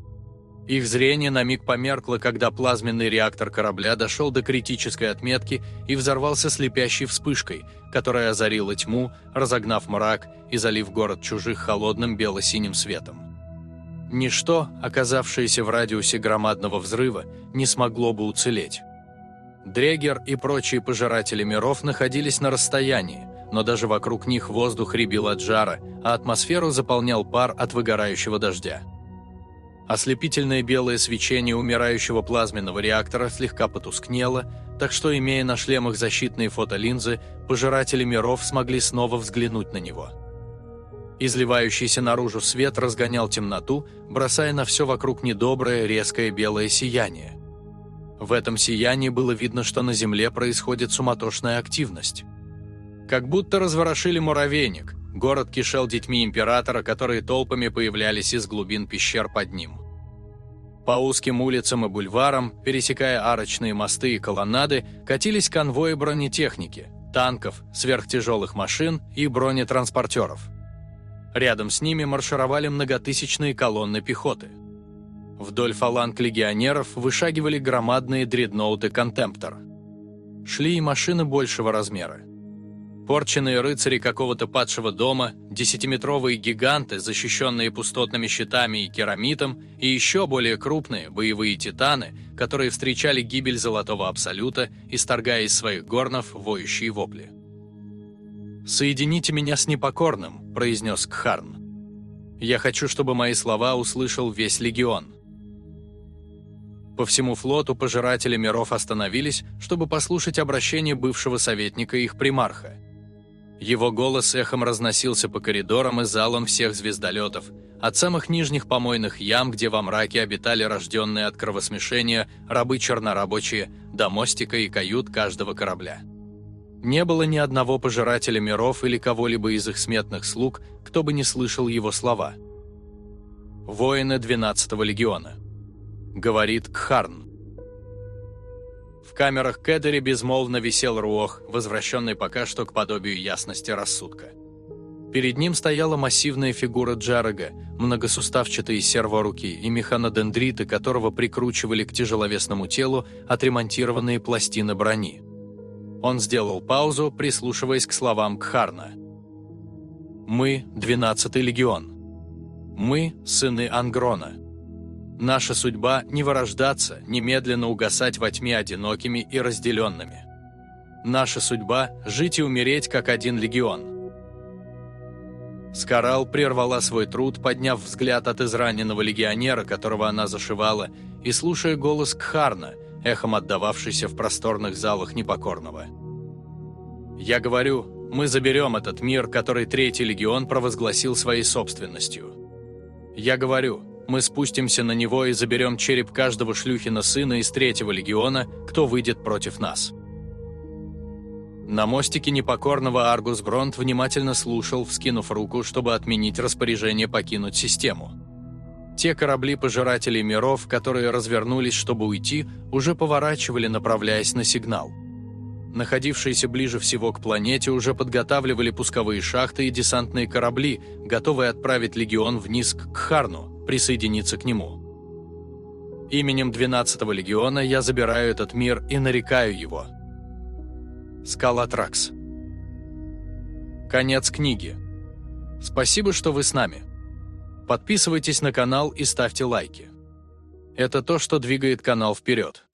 их зрение на миг померкло, когда плазменный реактор корабля дошел до критической отметки и взорвался слепящей вспышкой, которая озарила тьму, разогнав мрак и залив город чужих холодным бело-синим светом. Ничто, оказавшееся в радиусе громадного взрыва, не смогло бы уцелеть. Дрегер и прочие пожиратели миров находились на расстоянии, но даже вокруг них воздух рябил от жара, а атмосферу заполнял пар от выгорающего дождя. Ослепительное белое свечение умирающего плазменного реактора слегка потускнело, так что, имея на шлемах защитные фотолинзы, пожиратели миров смогли снова взглянуть на него. Изливающийся наружу свет разгонял темноту, бросая на все вокруг недоброе, резкое белое сияние. В этом сиянии было видно, что на Земле происходит суматошная активность. Как будто разворошили муравейник – Город кишел детьми императора, которые толпами появлялись из глубин пещер под ним. По узким улицам и бульварам, пересекая арочные мосты и колоннады, катились конвои бронетехники, танков, сверхтяжелых машин и бронетранспортеров. Рядом с ними маршировали многотысячные колонны пехоты. Вдоль фаланг легионеров вышагивали громадные дредноуты «Контемптор». Шли и машины большего размера. Порченные рыцари какого-то падшего дома, десятиметровые гиганты, защищенные пустотными щитами и керамитом, и еще более крупные боевые титаны, которые встречали гибель Золотого Абсолюта, исторгая из своих горнов воющие вопли. «Соедините меня с непокорным», – произнес Кхарн. «Я хочу, чтобы мои слова услышал весь легион». По всему флоту пожиратели миров остановились, чтобы послушать обращение бывшего советника их примарха. Его голос эхом разносился по коридорам и залам всех звездолетов, от самых нижних помойных ям, где во мраке обитали рожденные от кровосмешения рабы-чернорабочие, до мостика и кают каждого корабля. Не было ни одного пожирателя миров или кого-либо из их сметных слуг, кто бы не слышал его слова. «Воины 12-го легиона», — говорит Кхарн. В камерах Кедери безмолвно висел Руох, возвращенный пока что к подобию ясности рассудка. Перед ним стояла массивная фигура Джарага, многосуставчатые серворуки и механодендриты, которого прикручивали к тяжеловесному телу отремонтированные пластины брони. Он сделал паузу, прислушиваясь к словам Кхарна. «Мы – двенадцатый легион. Мы – сыны Ангрона. Наша судьба – не вырождаться, немедленно угасать во тьме одинокими и разделенными. Наша судьба – жить и умереть, как один легион». Скарал прервала свой труд, подняв взгляд от израненного легионера, которого она зашивала, и слушая голос Кхарна – эхом отдававшийся в просторных залах непокорного. «Я говорю, мы заберем этот мир, который Третий Легион провозгласил своей собственностью. Я говорю, мы спустимся на него и заберем череп каждого шлюхина сына из Третьего Легиона, кто выйдет против нас». На мостике непокорного Аргус Бронт внимательно слушал, вскинув руку, чтобы отменить распоряжение покинуть систему. Те корабли пожирателей миров, которые развернулись, чтобы уйти, уже поворачивали, направляясь на сигнал. Находившиеся ближе всего к планете уже подготавливали пусковые шахты и десантные корабли, готовые отправить легион вниз к Кхарну, присоединиться к нему. Именем 12-го легиона я забираю этот мир и нарекаю его. Скалатракс. Конец книги. Спасибо, что вы с нами. Подписывайтесь на канал и ставьте лайки. Это то, что двигает канал вперед.